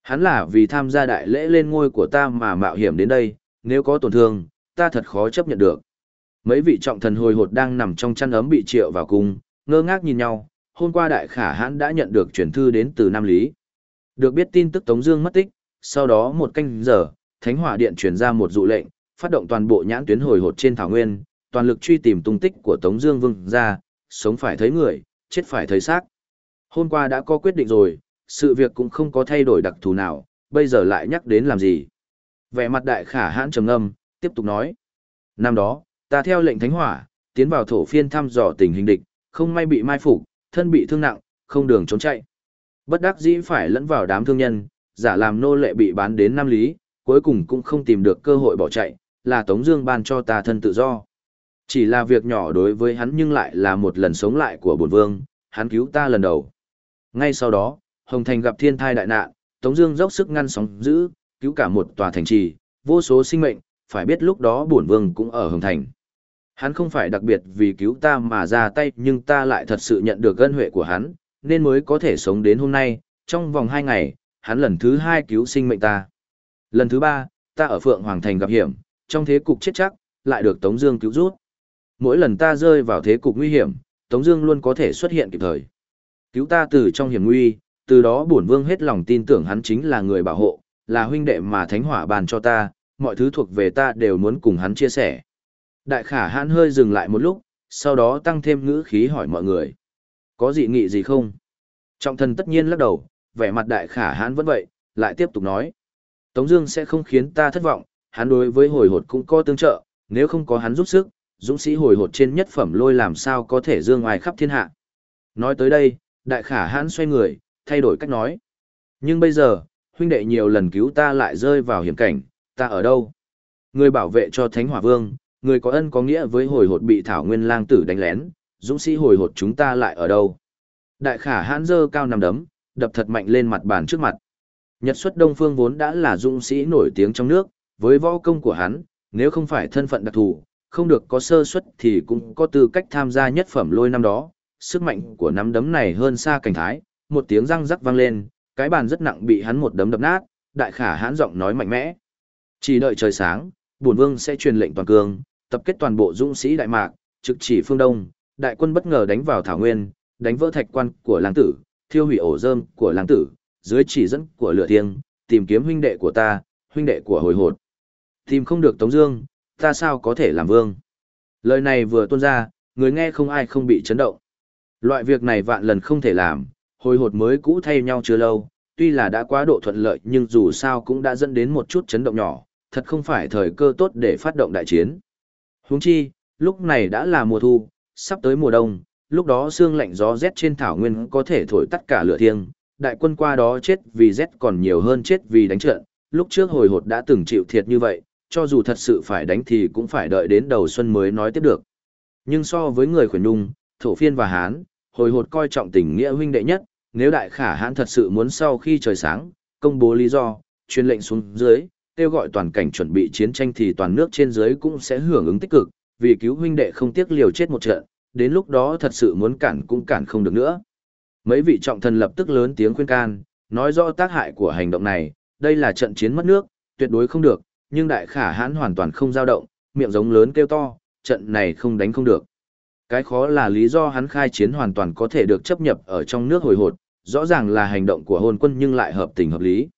Hắn là vì tham gia đại lễ lên ngôi của ta mà mạo hiểm đến đây, nếu có tổn thương, ta thật khó chấp nhận được. Mấy vị trọng thần hồi hột đang nằm trong chăn ấm bị triệu vào cung, ngơ ngác nhìn nhau. Hôm qua đại khả hãn đã nhận được truyền thư đến từ Nam Lý. Được biết tin tức Tống Dương mất tích, sau đó một canh giờ, Thánh Hỏa Điện truyền ra một dụ lệnh, phát động toàn bộ nhãn tuyến hồi hột trên thảo nguyên, toàn lực truy tìm tung tích của Tống Dương Vương gia, sống phải thấy người, chết phải thấy xác. Hôm qua đã có quyết định rồi, sự việc cũng không có thay đổi đặc thù nào, bây giờ lại nhắc đến làm gì? Vẻ mặt đại khả hãn trầm ngâm, tiếp tục nói. Năm đó, ta theo lệnh thánh hỏa, tiến vào thổ phiên thăm dò tình hình địch, không may bị mai phục, thân bị thương nặng, không đường trốn chạy. Bất đắc dĩ phải lẫn vào đám thương nhân, giả làm nô lệ bị bán đến Nam Lý, cuối cùng cũng không tìm được cơ hội bỏ chạy, là Tống Dương ban cho ta thân tự do. Chỉ là việc nhỏ đối với hắn nhưng lại là một lần sống lại của bổn vương, hắn cứu ta lần đầu. Ngay sau đó, Hồng Thành gặp thiên tai đại nạn, Tống Dương dốc sức ngăn sóng giữ, cứu cả một tòa thành trì, vô số sinh mệnh. Phải biết lúc đó bổn vương cũng ở Hồng Thành. Hắn không phải đặc biệt vì cứu ta mà ra tay, nhưng ta lại thật sự nhận được ân huệ của hắn, nên mới có thể sống đến hôm nay. Trong vòng hai ngày, hắn lần thứ hai cứu sinh mệnh ta. Lần thứ ba, ta ở Phượng Hoàng Thành gặp hiểm, trong thế cục chết chắc, lại được Tống Dương cứu rút. Mỗi lần ta rơi vào thế cục nguy hiểm, Tống Dương luôn có thể xuất hiện kịp thời, cứu ta từ trong hiểm nguy. Từ đó bổn vương hết lòng tin tưởng hắn chính là người bảo hộ, là huynh đệ mà Thánh Hỏa bàn cho ta, mọi thứ thuộc về ta đều muốn cùng hắn chia sẻ. Đại Khả Hãn hơi dừng lại một lúc, sau đó tăng thêm ngữ khí hỏi mọi người, có dị nghị gì không? Trọng thần tất nhiên lắc đầu, vẻ mặt Đại Khả Hãn vẫn vậy, lại tiếp tục nói, Tống Dương sẽ không khiến ta thất vọng, hắn đối với hồi hột cũng có tương trợ, nếu không có hắn giúp sức, dũng sĩ hồi hột trên nhất phẩm lôi làm sao có thể dương ngoài khắp thiên hạ. Nói tới đây, đại khả hãn xoay người, thay đổi cách nói. Nhưng bây giờ, huynh đệ nhiều lần cứu ta lại rơi vào hiểm cảnh, ta ở đâu? Người bảo vệ cho Thánh Hỏa Vương, người có ân có nghĩa với hồi hột bị Thảo Nguyên Lang tử đánh lén, dũng sĩ hồi hột chúng ta lại ở đâu? Đại khả hãn dơ cao nằm đấm, đập thật mạnh lên mặt bàn trước mặt. Nhật xuất Đông Phương vốn đã là dũng sĩ nổi tiếng trong nước, với võ công của hắn, nếu không phải thân phận đặc thù, không được có sơ suất thì cũng có tư cách tham gia nhất phẩm lôi năm đó. Sức mạnh của nắm đấm này hơn xa cảnh thái, một tiếng răng rắc vang lên, cái bàn rất nặng bị hắn một đấm đập nát, đại khả hãn giọng nói mạnh mẽ. Chỉ đợi trời sáng, bổn vương sẽ truyền lệnh toàn cương, tập kết toàn bộ dũng sĩ đại mạc, trực chỉ phương đông, đại quân bất ngờ đánh vào thảo nguyên, đánh vỡ thạch quan của lang tử, thiêu hủy ổ rơm của lang tử, dưới chỉ dẫn của lửa thiêng, tìm kiếm huynh đệ của ta, huynh đệ của hồi hột. Tìm không được Tống Dương, ta sao có thể làm vương? Lời này vừa tuôn ra, người nghe không ai không bị chấn động. Loại việc này vạn lần không thể làm, hồi hột mới cũ thay nhau chưa lâu, tuy là đã quá độ thuận lợi nhưng dù sao cũng đã dẫn đến một chút chấn động nhỏ, thật không phải thời cơ tốt để phát động đại chiến. Huống chi, lúc này đã là mùa thu, sắp tới mùa đông, lúc đó xương lạnh gió rét trên thảo nguyên có thể thổi tắt cả lửa thiêng, đại quân qua đó chết vì rét còn nhiều hơn chết vì đánh trận, lúc trước hồi hột đã từng chịu thiệt như vậy, cho dù thật sự phải đánh thì cũng phải đợi đến đầu xuân mới nói tiếp được. Nhưng so với người khuyển nhung, thổ phiên và hán, hồi hột coi trọng tình nghĩa huynh đệ nhất, nếu đại khả hãn thật sự muốn sau khi trời sáng, công bố lý do, truyền lệnh xuống dưới, kêu gọi toàn cảnh chuẩn bị chiến tranh thì toàn nước trên dưới cũng sẽ hưởng ứng tích cực, vì cứu huynh đệ không tiếc liều chết một trận, đến lúc đó thật sự muốn cản cũng cản không được nữa. Mấy vị trọng thần lập tức lớn tiếng khuyên can, nói rõ tác hại của hành động này, đây là trận chiến mất nước, tuyệt đối không được, nhưng đại khả hãn hoàn toàn không dao động, miệng giống lớn kêu to, trận này không đánh không được. Cái khó là lý do hắn khai chiến hoàn toàn có thể được chấp nhập ở trong nước hồi hột, rõ ràng là hành động của hồn quân nhưng lại hợp tình hợp lý.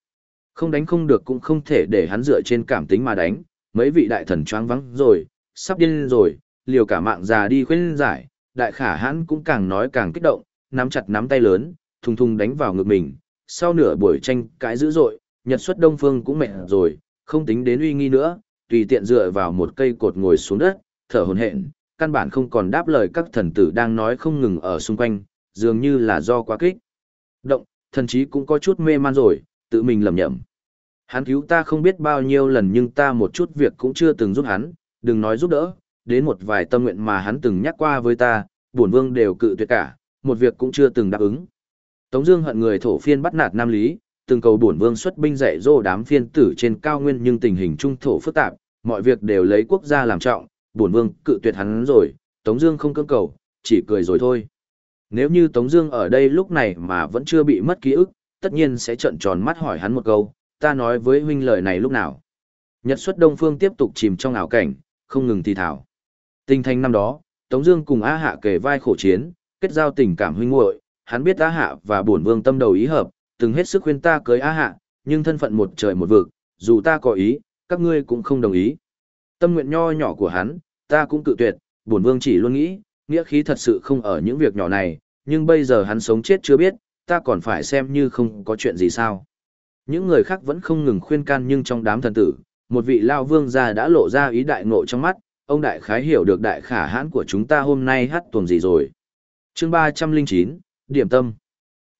Không đánh không được cũng không thể để hắn dựa trên cảm tính mà đánh, mấy vị đại thần choáng vắng rồi, sắp điên rồi, liều cả mạng già đi khuyên giải, đại khả hãn cũng càng nói càng kích động, nắm chặt nắm tay lớn, thùng thùng đánh vào ngực mình. Sau nửa buổi tranh cãi dữ dội, Nhật xuất Đông Phương cũng mệt rồi, không tính đến uy nghi nữa, tùy tiện dựa vào một cây cột ngồi xuống đất, thở hổn hển, căn bản không còn đáp lời các thần tử đang nói không ngừng ở xung quanh, dường như là do quá kích. Động, thần chí cũng có chút mê man rồi, tự mình lầm nhầm. Hắn cứu ta không biết bao nhiêu lần nhưng ta một chút việc cũng chưa từng giúp hắn, đừng nói giúp đỡ, đến một vài tâm nguyện mà hắn từng nhắc qua với ta, bổn vương đều cự tuyệt cả, một việc cũng chưa từng đáp ứng. Tống Dương hận người thổ phiên bắt nạt Nam Lý, từng cầu bổn vương xuất binh dạy dỗ đám phiên tử trên cao nguyên nhưng tình hình trung thổ phức tạp, mọi việc đều lấy quốc gia làm trọng, bổn vương cự tuyệt hắn rồi, Tống Dương không cưỡng cầu, chỉ cười rồi thôi. Nếu như Tống Dương ở đây lúc này mà vẫn chưa bị mất ký ức, tất nhiên sẽ trợn tròn mắt hỏi hắn một câu, ta nói với huynh lời này lúc nào? Nhật xuất Đông Phương tiếp tục chìm trong ảo cảnh, không ngừng thì thảo. Tình thành năm đó, Tống Dương cùng A Hạ kề vai khổ chiến, kết giao tình cảm huynh muội. Hắn biết A Hạ và Bổn Vương tâm đầu ý hợp, từng hết sức khuyên ta cưới A Hạ, nhưng thân phận một trời một vực, dù ta có ý, các ngươi cũng không đồng ý. Tâm nguyện nho nhỏ của hắn, ta cũng cự tuyệt. Bổn Vương chỉ luôn nghĩ, nghĩa khí thật sự không ở những việc nhỏ này, nhưng bây giờ hắn sống chết chưa biết, ta còn phải xem như không có chuyện gì sao. Những người khác vẫn không ngừng khuyên can nhưng trong đám thần tử, một vị lao vương gia đã lộ ra ý đại ngộ trong mắt, ông đại khái hiểu được đại khả hãn của chúng ta hôm nay hát tuồng gì rồi. chương ba trăm linh chín Điểm tâm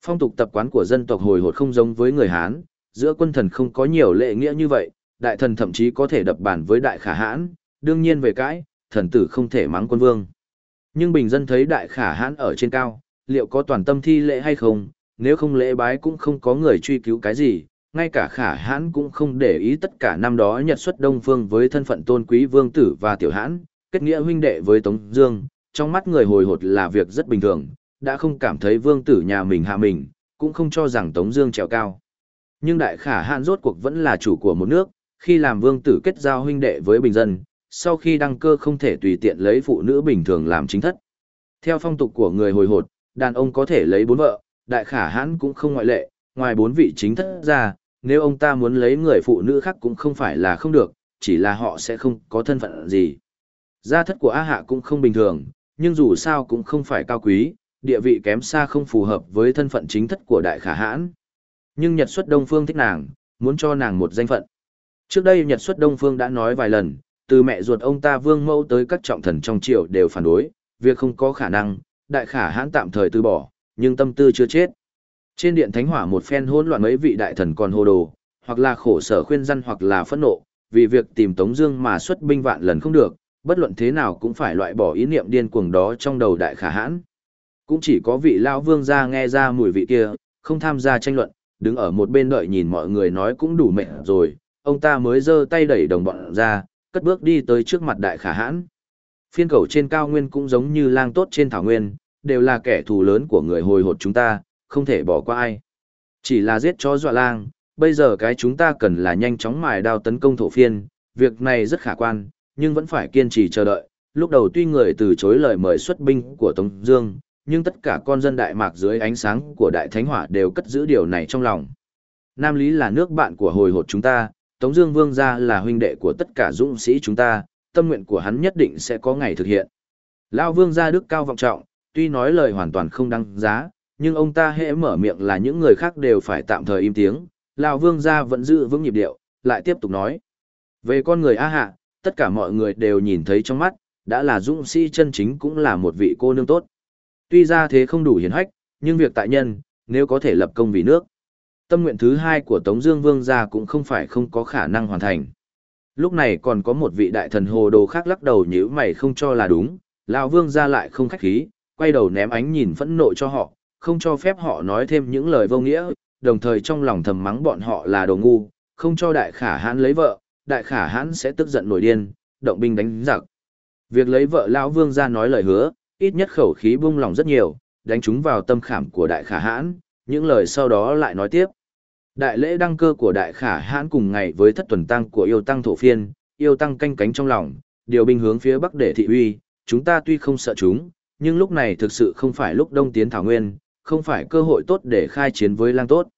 Phong tục tập quán của dân tộc hồi hột không giống với người Hán, giữa quân thần không có nhiều lệ nghĩa như vậy, đại thần thậm chí có thể đập bản với đại khả hãn, đương nhiên về cãi, thần tử không thể mắng quân vương. Nhưng bình dân thấy đại khả hãn ở trên cao, liệu có toàn tâm thi lễ hay không, nếu không lễ bái cũng không có người truy cứu cái gì, ngay cả khả hãn cũng không để ý tất cả năm đó nhật xuất đông phương với thân phận tôn quý vương tử và tiểu hãn, kết nghĩa huynh đệ với Tống Dương, trong mắt người hồi hột là việc rất bình thường, đã không cảm thấy vương tử nhà mình hạ mình, cũng không cho rằng Tống Dương trèo cao. Nhưng đại khả hãn rốt cuộc vẫn là chủ của một nước, khi làm vương tử kết giao huynh đệ với bình dân, sau khi đăng cơ không thể tùy tiện lấy phụ nữ bình thường làm chính thất. Theo phong tục của người hồi hột, đàn ông có thể lấy bốn vợ, đại khả hãn cũng không ngoại lệ, ngoài bốn vị chính thất ra, nếu ông ta muốn lấy người phụ nữ khác cũng không phải là không được, chỉ là họ sẽ không có thân phận gì. Gia thất của A Hạ cũng không bình thường, nhưng dù sao cũng không phải cao quý, địa vị kém xa không phù hợp với thân phận chính thất của Đại Khả Hãn. Nhưng Nhật xuất Đông Phương thích nàng, muốn cho nàng một danh phận. Trước đây Nhật xuất Đông Phương đã nói vài lần, từ mẹ ruột ông ta vương mẫu tới các trọng thần trong triều đều phản đối, việc không có khả năng, Đại Khả Hãn tạm thời từ bỏ, nhưng tâm tư chưa chết. Trên điện thánh hỏa một phen hỗn loạn mấy vị đại thần còn hồ đồ, hoặc là khổ sở khuyên răn hoặc là phẫn nộ, vì việc tìm Tống Dương mà xuất binh vạn lần không được, bất luận thế nào cũng phải loại bỏ ý niệm điên cuồng đó trong đầu đại khả hãn. Cũng chỉ có vị lão vương gia nghe ra mùi vị kia, không tham gia tranh luận, đứng ở một bên đợi nhìn mọi người nói cũng đủ mệt rồi, ông ta mới giơ tay đẩy đồng bọn ra, cất bước đi tới trước mặt đại khả hãn. Phiên cầu trên cao nguyên cũng giống như lang tốt trên thảo nguyên, đều là kẻ thù lớn của người hồi hột chúng ta, không thể bỏ qua ai. Chỉ là giết chó dọa lang, bây giờ cái chúng ta cần là nhanh chóng mài đao tấn công thổ phiên, việc này rất khả quan, nhưng vẫn phải kiên trì chờ đợi. Lúc đầu tuy người từ chối lời mời xuất binh của Tống Dương, nhưng tất cả con dân Đại Mạc dưới ánh sáng của Đại Thánh Hỏa đều cất giữ điều này trong lòng. Nam Lý là nước bạn của hồi hột chúng ta, Tống Dương Vương gia là huynh đệ của tất cả dũng sĩ chúng ta, tâm nguyện của hắn nhất định sẽ có ngày thực hiện. Lão Vương gia đức cao vọng trọng, tuy nói lời hoàn toàn không đáng giá, nhưng ông ta hễ mở miệng là những người khác đều phải tạm thời im tiếng, Lão Vương gia vẫn giữ vững nhịp điệu, lại tiếp tục nói. Về con người A Hạ, tất cả mọi người đều nhìn thấy trong mắt, đã là dũng sĩ chân chính cũng là một vị cô nương tốt. Tuy ra thế không đủ hiền hách, nhưng việc tại nhân, nếu có thể lập công vì nước. Tâm nguyện thứ hai của Tống Dương Vương gia cũng không phải không có khả năng hoàn thành. Lúc này còn có một vị đại thần hồ đồ khác lắc đầu nhíu mày không cho là đúng, lão Vương gia lại không khách khí, quay đầu ném ánh nhìn phẫn nộ cho họ, không cho phép họ nói thêm những lời vô nghĩa, đồng thời trong lòng thầm mắng bọn họ là đồ ngu, không cho đại khả hãn lấy vợ, đại khả hãn sẽ tức giận nổi điên, động binh đánh giặc. Việc lấy vợ lão vương ra nói lời hứa, ít nhất khẩu khí bung lòng rất nhiều, đánh chúng vào tâm khảm của đại khả hãn, những lời sau đó lại nói tiếp. Đại lễ đăng cơ của đại khả hãn cùng ngày với thất tuần tăng của yêu tăng thổ phiên, yêu tăng canh cánh trong lòng, điều binh hướng phía bắc để thị uy, chúng ta tuy không sợ chúng, nhưng lúc này thực sự không phải lúc đông tiến thảo nguyên, không phải cơ hội tốt để khai chiến với lang tốt.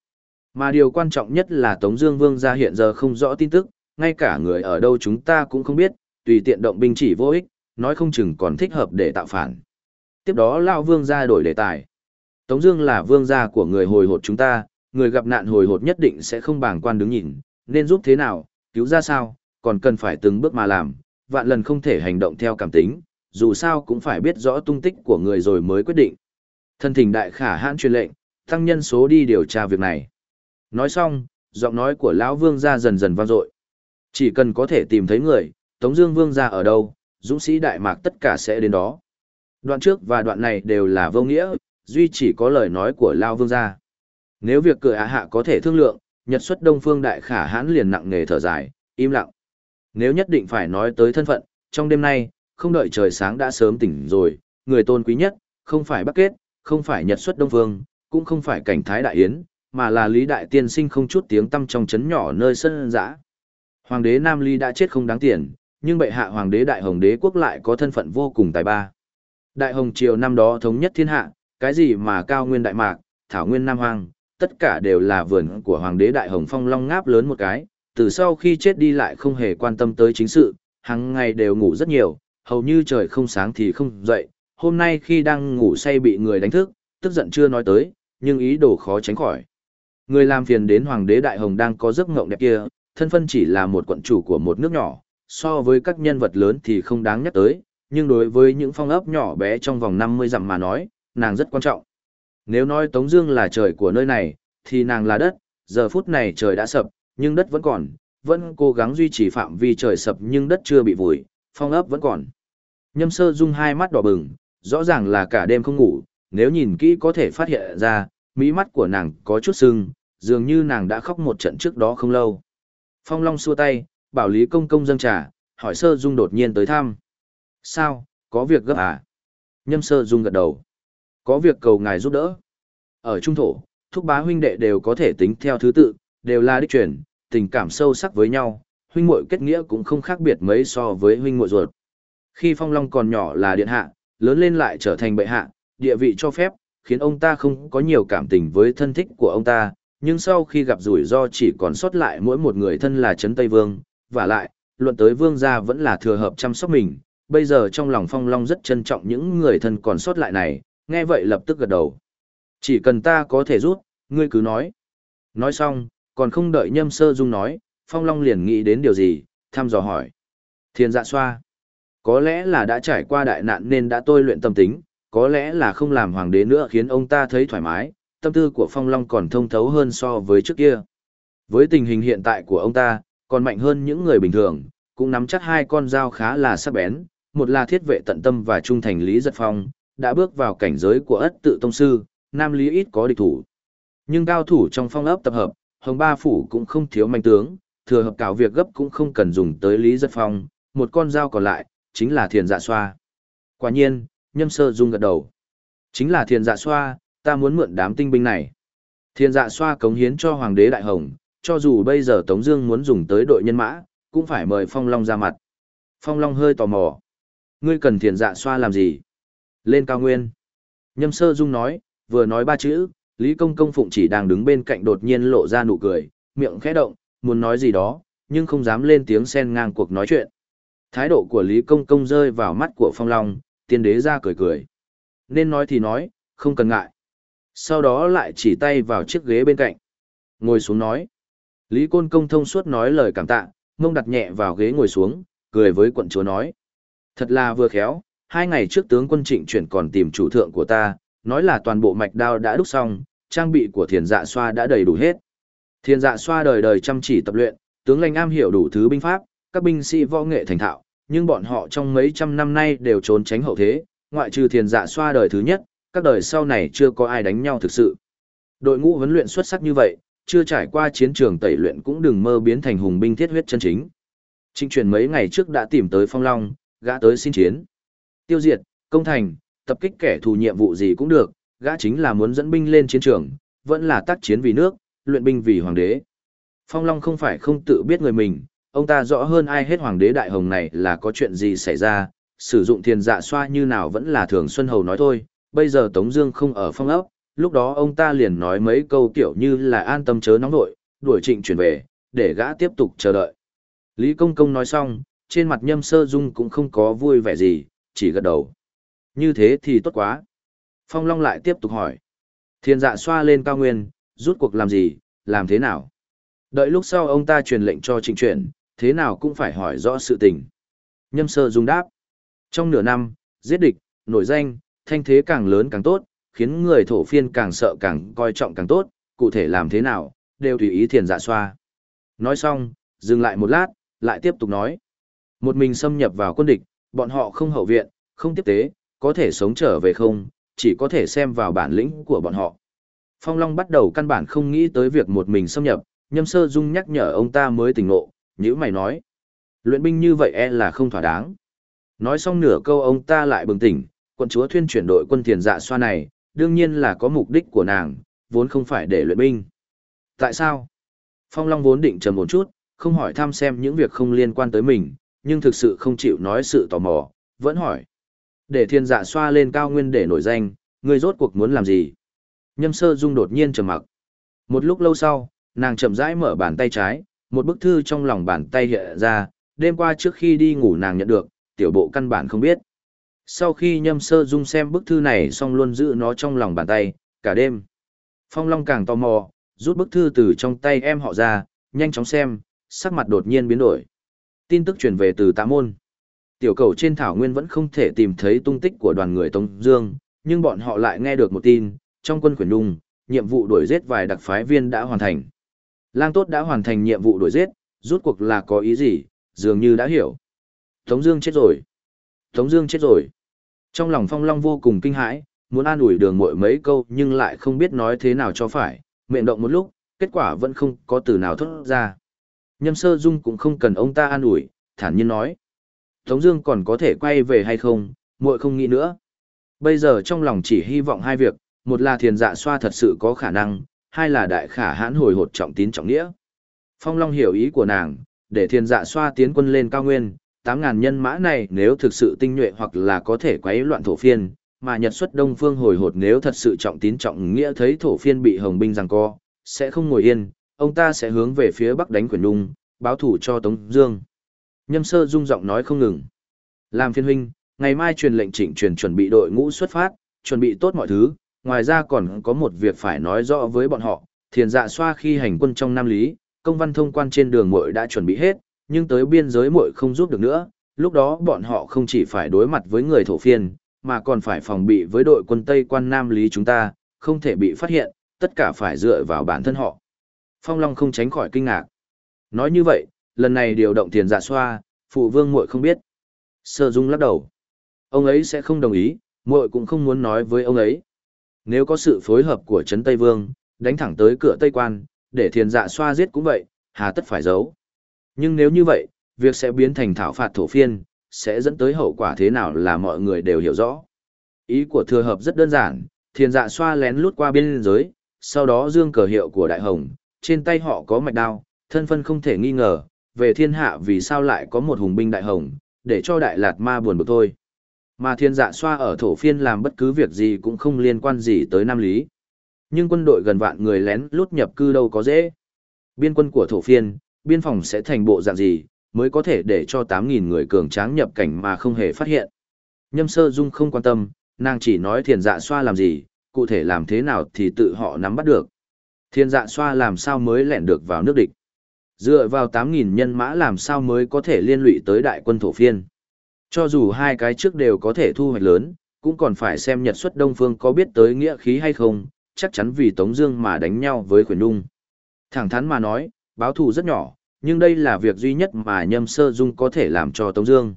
Mà điều quan trọng nhất là Tống Dương Vương gia hiện giờ không rõ tin tức, ngay cả người ở đâu chúng ta cũng không biết, tùy tiện động binh chỉ vô ích, nói không chừng còn thích hợp để tạo phản. Tiếp đó Lão Vương gia đổi đề tài. Tống Dương là vương gia của người hồi hột chúng ta, người gặp nạn hồi hột nhất định sẽ không bàng quan đứng nhìn, nên giúp thế nào, cứu ra sao, còn cần phải từng bước mà làm, vạn lần không thể hành động theo cảm tính, dù sao cũng phải biết rõ tung tích của người rồi mới quyết định. Thân thỉnh đại khả hãn truyền lệnh, tăng nhân số đi điều tra việc này. Nói xong, giọng nói của lão vương gia dần dần vang dội. Chỉ cần có thể tìm thấy người, Tống Dương vương gia ở đâu, dũng sĩ đại mạc tất cả sẽ đến đó. Đoạn trước và đoạn này đều là vô nghĩa, duy chỉ có lời nói của lão vương gia. Nếu việc cửa á hạ có thể thương lượng, nhật xuất đông phương đại khả hãn liền nặng nề thở dài, im lặng. Nếu nhất định phải nói tới thân phận, trong đêm nay, không đợi trời sáng đã sớm tỉnh rồi, người tôn quý nhất, không phải Bắc Kết, không phải Nhật xuất Đông Vương, cũng không phải cảnh Thái Đại Yến, mà là Lý Đại Tiên sinh không chút tiếng tâm trong chấn nhỏ nơi sân dã. Hoàng đế Nam Ly đã chết không đáng tiền, nhưng bệ hạ Hoàng đế Đại Hồng đế quốc lại có thân phận vô cùng tài ba. Đại Hồng triều năm đó thống nhất thiên hạ, cái gì mà cao nguyên Đại Mạc, Thảo nguyên Nam Hoàng, tất cả đều là vườn của Hoàng đế Đại Hồng Phong Long ngáp lớn một cái, từ sau khi chết đi lại không hề quan tâm tới chính sự, hàng ngày đều ngủ rất nhiều, hầu như trời không sáng thì không dậy, hôm nay khi đang ngủ say bị người đánh thức, tức giận chưa nói tới, nhưng ý đồ khó tránh khỏi. Người làm phiền đến Hoàng đế Đại Hồng đang có giấc ngộng đẹp kia, thân phân chỉ là một quận chủ của một nước nhỏ, so với các nhân vật lớn thì không đáng nhắc tới, nhưng đối với những phong ấp nhỏ bé trong vòng 50 dặm mà nói, nàng rất quan trọng. Nếu nói Tống Dương là trời của nơi này, thì nàng là đất, giờ phút này trời đã sập, nhưng đất vẫn còn, vẫn cố gắng duy trì phạm vi trời sập nhưng đất chưa bị vùi, phong ấp vẫn còn. Nhâm sơ dung hai mắt đỏ bừng, rõ ràng là cả đêm không ngủ, nếu nhìn kỹ có thể phát hiện ra, mỹ mắt của nàng có chút sưng, dường như nàng đã khóc một trận trước đó không lâu. Phong Long xua tay, bảo Lý Công Công dâng trà, hỏi sơ dung đột nhiên tới thăm. Sao, có việc gấp à? Nhâm sơ dung gật đầu. Có việc cầu ngài giúp đỡ. Ở trung thổ, thúc bá huynh đệ đều có thể tính theo thứ tự, đều là đích truyền, tình cảm sâu sắc với nhau, huynh muội kết nghĩa cũng không khác biệt mấy so với huynh muội ruột. Khi Phong Long còn nhỏ là điện hạ, lớn lên lại trở thành bệ hạ, địa vị cho phép, khiến ông ta không có nhiều cảm tình với thân thích của ông ta, nhưng sau khi gặp rủi ro chỉ còn sót lại mỗi một người thân là Trấn Tây Vương, và lại, luận tới vương gia vẫn là thừa hợp chăm sóc mình, bây giờ trong lòng Phong Long rất trân trọng những người thân còn sót lại này, nghe vậy lập tức gật đầu. Chỉ cần ta có thể rút, ngươi cứ nói. Nói xong, còn không đợi nhâm sơ dung nói, Phong Long liền nghĩ đến điều gì, thăm dò hỏi. Thiên dạ xoa. Có lẽ là đã trải qua đại nạn nên đã tôi luyện tâm tính, có lẽ là không làm hoàng đế nữa khiến ông ta thấy thoải mái, tâm tư của Phong Long còn thông thấu hơn so với trước kia. Với tình hình hiện tại của ông ta, còn mạnh hơn những người bình thường, cũng nắm chắc hai con dao khá là sắc bén, một là thiết vệ tận tâm và trung thành Lý Giật Phong, đã bước vào cảnh giới của ất tự tông sư, nam lý ít có địch thủ. Nhưng cao thủ trong phong ấp tập hợp, Hồng Ba Phủ cũng không thiếu manh tướng, thừa hợp cảo việc gấp cũng không cần dùng tới Lý Giật Phong, một con dao còn lại, chính là thiền dạ xoa. Quả nhiên, nhâm sơ dung gật đầu. Chính là thiền dạ xoa, ta muốn mượn đám tinh binh này. Thiền dạ xoa cống hiến cho Hoàng đế Đại Hồng, cho dù bây giờ Tống Dương muốn dùng tới đội nhân mã, cũng phải mời Phong Long ra mặt. Phong Long hơi tò mò. Ngươi cần thiền dạ xoa làm gì? Lên cao nguyên. Nhâm sơ dung nói, vừa nói ba chữ, Lý Công Công Phụng chỉ đang đứng bên cạnh đột nhiên lộ ra nụ cười, miệng khẽ động, muốn nói gì đó, nhưng không dám lên tiếng xen ngang cuộc nói chuyện. Thái độ của Lý Công Công rơi vào mắt của Phong Long, tiên đế ra cười cười. Nên nói thì nói, không cần ngại. Sau đó lại chỉ tay vào chiếc ghế bên cạnh. Ngồi xuống nói. Lý Côn Công thông suốt nói lời cảm tạ, mông đặt nhẹ vào ghế ngồi xuống, cười với quận chúa nói. Thật là vừa khéo, hai ngày trước tướng quân trịnh chuyển còn tìm chủ thượng của ta, nói là toàn bộ mạch đao đã đúc xong, trang bị của thiền dạ xoa đã đầy đủ hết. Thiền dạ xoa đời đời chăm chỉ tập luyện, tướng lãnh am hiểu đủ thứ binh pháp, các binh sĩ võ nghệ thành thạo, nhưng bọn họ trong mấy trăm năm nay đều trốn tránh hậu thế, ngoại trừ thiền dạ xoa đời thứ nhất, các đời sau này chưa có ai đánh nhau thực sự. Đội ngũ huấn luyện xuất sắc như vậy, chưa trải qua chiến trường tẩy luyện cũng đừng mơ biến thành hùng binh thiết huyết chân chính. Trinh truyền mấy ngày trước đã tìm tới Phong Long, gã tới xin chiến. Tiêu diệt, công thành, tập kích kẻ thù nhiệm vụ gì cũng được, gã chính là muốn dẫn binh lên chiến trường, vẫn là tác chiến vì nước, luyện binh vì hoàng đế. Phong Long không phải không tự biết người mình, ông ta rõ hơn ai hết hoàng đế đại hồng này là có chuyện gì xảy ra, sử dụng thiền dạ xoa như nào vẫn là thường Xuân Hầu nói thôi, bây giờ Tống Dương không ở phong ốc, lúc đó ông ta liền nói mấy câu kiểu như là an tâm chớ nóng nội, đuổi trịnh chuyển về, để gã tiếp tục chờ đợi. Lý Công Công nói xong, trên mặt nhâm sơ dung cũng không có vui vẻ gì, chỉ gật đầu. Như thế thì tốt quá. Phong Long lại tiếp tục hỏi. Thiên dạ xoa lên cao nguyên, rút cuộc làm gì, làm thế nào? Đợi lúc sau ông ta truyền lệnh cho trịnh chuyển, thế nào cũng phải hỏi rõ sự tình. Nhâm sơ dung đáp. Trong nửa năm, giết địch, nổi danh, thanh thế càng lớn càng tốt, khiến người thổ phiên càng sợ càng coi trọng càng tốt, cụ thể làm thế nào, đều tùy ý thiền dạ xoa. Nói xong, dừng lại một lát, lại tiếp tục nói. Một mình xâm nhập vào quân địch, bọn họ không hậu viện, không tiếp tế, có thể sống trở về không, chỉ có thể xem vào bản lĩnh của bọn họ. Phong Long bắt đầu căn bản không nghĩ tới việc một mình xâm nhập, nhâm sơ dung nhắc nhở ông ta mới tỉnh ngộ, như mày nói. Luyện binh như vậy e là không thỏa đáng. Nói xong nửa câu ông ta lại bừng tỉnh, quận chúa thuyên chuyển đội quân thiền dạ xoa này, đương nhiên là có mục đích của nàng, vốn không phải để luyện binh. Tại sao? Phong Long vốn định trầm một chút, không hỏi thăm xem những việc không liên quan tới mình, nhưng thực sự không chịu nói sự tò mò, vẫn hỏi. Để thiên dạ xoa lên cao nguyên để nổi danh, người rốt cuộc muốn làm gì? Nhâm sơ dung đột nhiên trầm mặc. Một lúc lâu sau, nàng chậm rãi mở bàn tay trái, một bức thư trong lòng bàn tay hiện ra, đêm qua trước khi đi ngủ nàng nhận được, tiểu bộ căn bản không biết. Sau khi nhâm sơ dung xem bức thư này xong luôn giữ nó trong lòng bàn tay, cả đêm. Phong Long càng tò mò, rút bức thư từ trong tay em họ ra, nhanh chóng xem, sắc mặt đột nhiên biến đổi. Tin tức truyền về từ tạ môn. Tiểu cầu trên thảo nguyên vẫn không thể tìm thấy tung tích của đoàn người Tống Dương, nhưng bọn họ lại nghe được một tin, trong quân Quyền đung, nhiệm vụ đuổi giết vài đặc phái viên đã hoàn thành. Lang tốt đã hoàn thành nhiệm vụ đuổi giết, rút cuộc là có ý gì, dường như đã hiểu. Tống Dương chết rồi. Tống Dương chết rồi. Trong lòng Phong Long vô cùng kinh hãi, muốn an ủi đường muội mấy câu nhưng lại không biết nói thế nào cho phải, miệng động một lúc, kết quả vẫn không có từ nào thoát ra. Nhâm Sơ Dung cũng không cần ông ta an ủi, thản nhiên nói: Tống Dương còn có thể quay về hay không, muội không nghĩ nữa. Bây giờ trong lòng chỉ hy vọng hai việc, một là thiền dạ xoa thật sự có khả năng, hai là đại khả hãn hồi hột trọng tín trọng nghĩa. Phong Long hiểu ý của nàng, để thiên dạ xoa tiến quân lên cao nguyên, tám ngàn nhân mã này nếu thực sự tinh nhuệ hoặc là có thể quấy loạn thổ phiên, mà Nhật xuất Đông Phương hồi hột nếu thật sự trọng tín trọng nghĩa thấy thổ phiên bị hồng binh giằng co, sẽ không ngồi yên, ông ta sẽ hướng về phía bắc đánh quyền đung, báo thủ cho Tống Dương. Nhâm Sơ rung giọng nói không ngừng. Làm phiên huynh, ngày mai truyền lệnh chỉnh truyền chuẩn bị đội ngũ xuất phát, chuẩn bị tốt mọi thứ. Ngoài ra còn có một việc phải nói rõ với bọn họ. Thiền dạ xoa khi hành quân trong Nam Lý, công văn thông quan trên đường muội đã chuẩn bị hết, nhưng tới biên giới muội không giúp được nữa. Lúc đó bọn họ không chỉ phải đối mặt với người thổ phiên, mà còn phải phòng bị với đội quân Tây quan Nam Lý chúng ta, không thể bị phát hiện, tất cả phải dựa vào bản thân họ. Phong Long không tránh khỏi kinh ngạc. Nói như vậy, lần này điều động tiền dạ xoa, phụ vương muội không biết. Sơ Dung lắc đầu. Ông ấy sẽ không đồng ý, muội cũng không muốn nói với ông ấy. Nếu có sự phối hợp của Trấn Tây Vương, đánh thẳng tới cửa Tây Quan, để thiền dạ xoa giết cũng vậy, hà tất phải giấu. Nhưng nếu như vậy, việc sẽ biến thành thảo phạt thổ phiên, sẽ dẫn tới hậu quả thế nào là mọi người đều hiểu rõ. Ý của thừa hợp rất đơn giản, thiền dạ xoa lén lút qua biên giới, sau đó dương cờ hiệu của đại hồng, trên tay họ có mạch đao, thân phân không thể nghi ngờ, về thiên hạ vì sao lại có một hùng binh đại hồng, để cho đại lạt ma buồn bực thôi. Mà thiên dạ xoa ở thổ phiên làm bất cứ việc gì cũng không liên quan gì tới Nam Lý. Nhưng quân đội gần vạn người lén lút nhập cư đâu có dễ. Biên quân của thổ phiên, biên phòng sẽ thành bộ dạng gì, mới có thể để cho 8.000 người cường tráng nhập cảnh mà không hề phát hiện. Nhâm sơ dung không quan tâm, nàng chỉ nói thiền dạ xoa làm gì, cụ thể làm thế nào thì tự họ nắm bắt được. Thiên dạ xoa làm sao mới lẻn được vào nước địch. Dựa vào 8.000 nhân mã làm sao mới có thể liên lụy tới đại quân thổ phiên. Cho dù hai cái trước đều có thể thu hoạch lớn, cũng còn phải xem Nhật xuất Đông Phương có biết tới nghĩa khí hay không, chắc chắn vì Tống Dương mà đánh nhau với Khuyển Nhung. Thẳng thắn mà nói, báo thù rất nhỏ, nhưng đây là việc duy nhất mà Nhâm Sơ Dung có thể làm cho Tống Dương.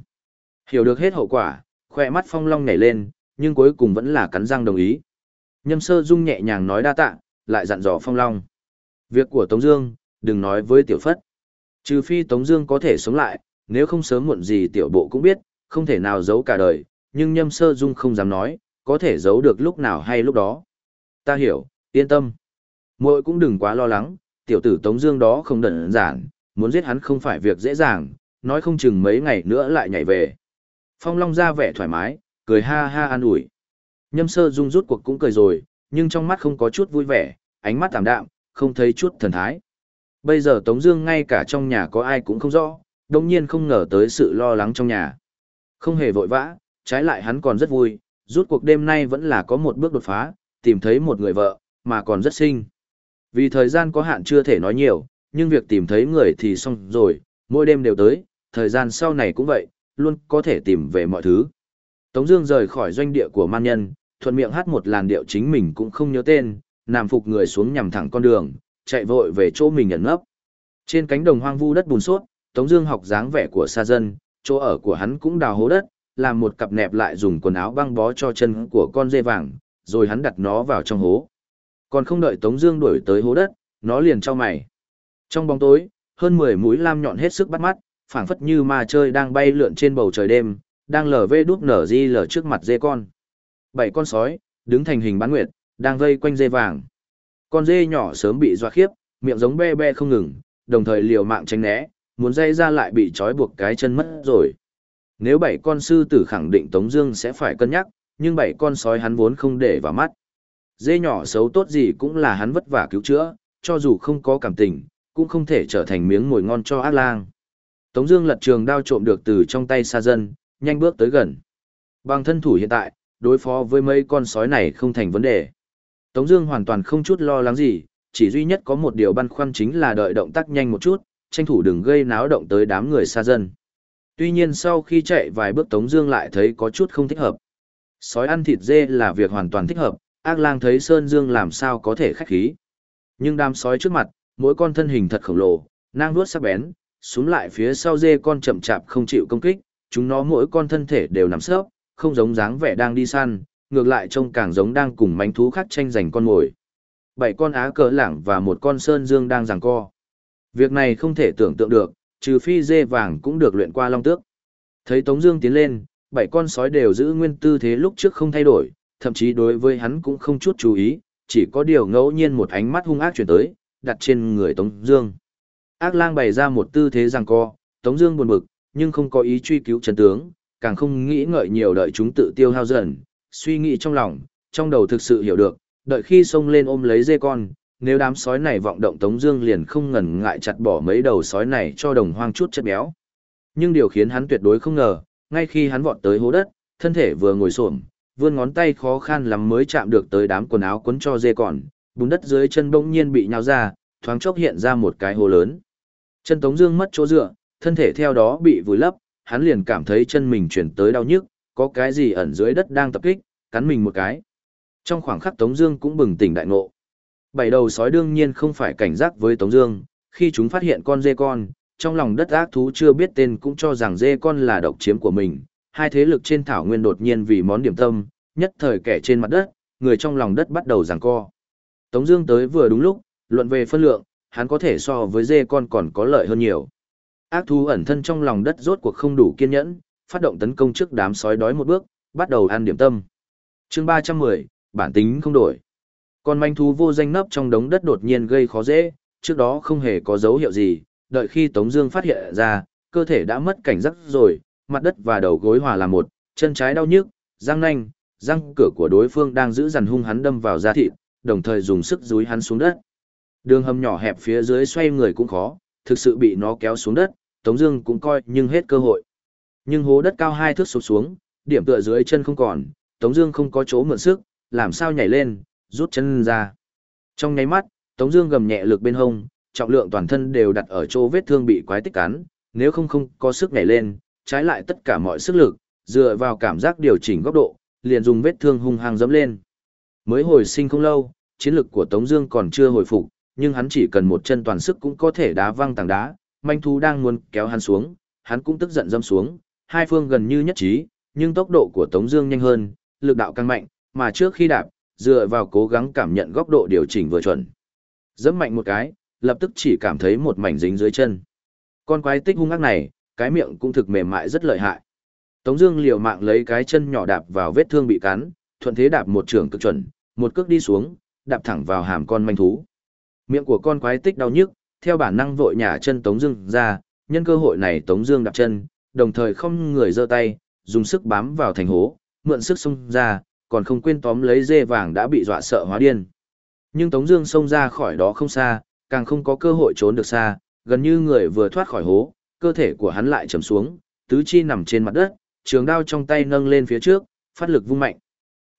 Hiểu được hết hậu quả, khoe mắt Phong Long nhảy lên, nhưng cuối cùng vẫn là cắn răng đồng ý. Nhâm Sơ Dung nhẹ nhàng nói đa tạ, lại dặn dò Phong Long. Việc của Tống Dương, đừng nói với Tiểu Phất. Trừ phi Tống Dương có thể sống lại, nếu không sớm muộn gì Tiểu Bộ cũng biết, không thể nào giấu cả đời. Nhưng Nhâm Sơ Dung không dám nói, có thể giấu được lúc nào hay lúc đó. Ta hiểu, yên tâm. Muội cũng đừng quá lo lắng, tiểu tử Tống Dương đó không đơn giản, muốn giết hắn không phải việc dễ dàng, nói không chừng mấy ngày nữa lại nhảy về. Phong Long ra vẻ thoải mái, cười ha ha an ủi. Nhâm Sơ Dung rút cuộc cũng cười rồi, nhưng trong mắt không có chút vui vẻ, ánh mắt tạm đạm, không thấy chút thần thái. Bây giờ Tống Dương ngay cả trong nhà có ai cũng không rõ, đống nhiên không ngờ tới sự lo lắng trong nhà. Không hề vội vã, trái lại hắn còn rất vui, rút cuộc đêm nay vẫn là có một bước đột phá, tìm thấy một người vợ, mà còn rất xinh. Vì thời gian có hạn chưa thể nói nhiều, nhưng việc tìm thấy người thì xong rồi, mỗi đêm đều tới, thời gian sau này cũng vậy, luôn có thể tìm về mọi thứ. Tống Dương rời khỏi doanh địa của man nhân, thuận miệng hát một làn điệu chính mình cũng không nhớ tên, nằm phục người xuống nhằm thẳng con đường, chạy vội về chỗ mình ẩn nấp. Trên cánh đồng hoang vu đất bùn xốp, Tống Dương học dáng vẻ của xa dân, chỗ ở của hắn cũng đào hố đất, làm một cặp nẹp lại dùng quần áo băng bó cho chân của con dê vàng, rồi hắn đặt nó vào trong hố. Còn không đợi Tống Dương đuổi tới hố đất, nó liền trao mày. Trong bóng tối, hơn 10 mũi lam nhọn hết sức bắt mắt, phảng phất như ma chơi đang bay lượn trên bầu trời đêm, đang lở vê đúc nở di lở trước mặt dê con. Bảy con sói, đứng thành hình bán nguyệt, đang vây quanh dê vàng. Con dê nhỏ sớm bị dọa khiếp, miệng giống be be không ngừng, đồng thời liều mạng tránh né, muốn dây ra lại bị trói buộc cái chân mất rồi. Nếu bảy con sư tử khẳng định Tống Dương sẽ phải cân nhắc, nhưng bảy con sói hắn vốn không để vào mắt. Dê nhỏ xấu tốt gì cũng là hắn vất vả cứu chữa, cho dù không có cảm tình, cũng không thể trở thành miếng mồi ngon cho ác lang. Tống Dương lật trường đao trộm được từ trong tay xa dân, nhanh bước tới gần. Bằng thân thủ hiện tại, đối phó với mấy con sói này không thành vấn đề. Tống Dương hoàn toàn không chút lo lắng gì, chỉ duy nhất có một điều băn khoăn chính là đợi động tác nhanh một chút, tranh thủ đừng gây náo động tới đám người xa dân. Tuy nhiên sau khi chạy vài bước Tống Dương lại thấy có chút không thích hợp. Sói ăn thịt dê là việc hoàn toàn thích hợp, ác lang thấy Sơn Dương làm sao có thể khách khí. Nhưng đám sói trước mặt, mỗi con thân hình thật khổng lồ, nang vuốt sắc bén, xuống lại phía sau dê con chậm chạp không chịu công kích, chúng nó mỗi con thân thể đều nằm sấp, không giống dáng vẻ đang đi săn, ngược lại trông càng giống đang cùng manh thú khác tranh giành con mồi. Bảy con á cỡ lẳng và một con sơn dương đang giằng co. Việc này không thể tưởng tượng được, trừ phi dê vàng cũng được luyện qua long tước. Thấy Tống Dương tiến lên, bảy con sói đều giữ nguyên tư thế lúc trước không thay đổi, thậm chí đối với hắn cũng không chút chú ý, chỉ có điều ngẫu nhiên một ánh mắt hung ác chuyển tới, đặt trên người Tống Dương. Ác lang bày ra một tư thế giằng co, Tống Dương buồn bực, nhưng không có ý truy cứu chân tướng, càng không nghĩ ngợi nhiều đợi chúng tự tiêu hao dần, suy nghĩ trong lòng, trong đầu thực sự hiểu được, đợi khi xông lên ôm lấy dê con, nếu đám sói này vọng động Tống Dương liền không ngần ngại chặt bỏ mấy đầu sói này cho đồng hoang chút chất béo. Nhưng điều khiến hắn tuyệt đối không ngờ, ngay khi hắn vọt tới hố đất, thân thể vừa ngồi xổm, vươn ngón tay khó khăn lắm mới chạm được tới đám quần áo cuốn cho dê còn, bùn đất dưới chân bỗng nhiên bị nhào ra, thoáng chốc hiện ra một cái hố lớn. Chân Tống Dương mất chỗ dựa, thân thể theo đó bị vùi lấp, hắn liền cảm thấy chân mình chuyển tới đau nhức, có cái gì ẩn dưới đất đang tập kích, cắn mình một cái. Trong khoảng khắc Tống Dương cũng bừng tỉnh đại ngộ. Bảy đầu sói đương nhiên không phải cảnh giác với Tống Dương, khi chúng phát hiện con dê con, trong lòng đất ác thú chưa biết tên cũng cho rằng dê con là độc chiếm của mình. Hai thế lực trên thảo nguyên đột nhiên vì món điểm tâm, nhất thời kẻ trên mặt đất, người trong lòng đất bắt đầu giằng co. Tống Dương tới vừa đúng lúc, luận về phân lượng, hắn có thể so với dê con còn có lợi hơn nhiều. Ác thú ẩn thân trong lòng đất rốt cuộc không đủ kiên nhẫn, phát động tấn công trước đám sói đói một bước, bắt đầu ăn điểm tâm. Chương 310, bản tính không đổi. Con manh thú vô danh nấp trong đống đất đột nhiên gây khó dễ, trước đó không hề có dấu hiệu gì, đợi khi Tống Dương phát hiện ra, cơ thể đã mất cảnh giác rồi, mặt đất và đầu gối hòa làm một, chân trái đau nhức, răng nanh, răng cửa của đối phương đang giữ dằn hung hắn đâm vào da thịt, đồng thời dùng sức dúi hắn xuống đất. Đường hầm nhỏ hẹp phía dưới xoay người cũng khó, thực sự bị nó kéo xuống đất, Tống Dương cũng coi nhưng hết cơ hội. Nhưng hố đất cao hai thước sụp xuống, điểm tựa dưới chân không còn, Tống Dương không có chỗ mượn sức, làm sao nhảy lên, rút chân ra. Trong nháy mắt, Tống Dương gầm nhẹ lực bên hông, trọng lượng toàn thân đều đặt ở chỗ vết thương bị quái tích cắn, nếu không không có sức nhảy lên, trái lại tất cả mọi sức lực, dựa vào cảm giác điều chỉnh góc độ, liền dùng vết thương hung hăng dẫm lên. Mới hồi sinh không lâu, chiến lực của Tống Dương còn chưa hồi phục, nhưng hắn chỉ cần một chân toàn sức cũng có thể đá văng tảng đá. Manh thú đang muốn kéo hắn xuống, hắn cũng tức giận dâm xuống. Hai phương gần như nhất trí, nhưng tốc độ của Tống Dương nhanh hơn, lực đạo càng mạnh, mà trước khi đạp, dựa vào cố gắng cảm nhận góc độ điều chỉnh vừa chuẩn. Dẫm mạnh một cái, lập tức chỉ cảm thấy một mảnh dính dưới chân. Con quái tích hung ác này, cái miệng cũng thực mềm mại rất lợi hại. Tống Dương liều mạng lấy cái chân nhỏ đạp vào vết thương bị cắn, thuận thế đạp một trường cực chuẩn, một cước đi xuống, đạp thẳng vào hàm con manh thú. Miệng của con quái tích đau nhức, theo bản năng vội nhả chân Tống Dương ra, nhân cơ hội này Tống Dương đạp chân, đồng thời không người giơ tay, dùng sức bám vào thành hố, mượn sức xung ra, còn không quên tóm lấy dê vàng đã bị dọa sợ hóa điên. Nhưng Tống Dương xông ra khỏi đó không xa, càng không có cơ hội trốn được xa, gần như người vừa thoát khỏi hố, cơ thể của hắn lại trầm xuống, tứ chi nằm trên mặt đất, trường đao trong tay nâng lên phía trước, phát lực vung mạnh.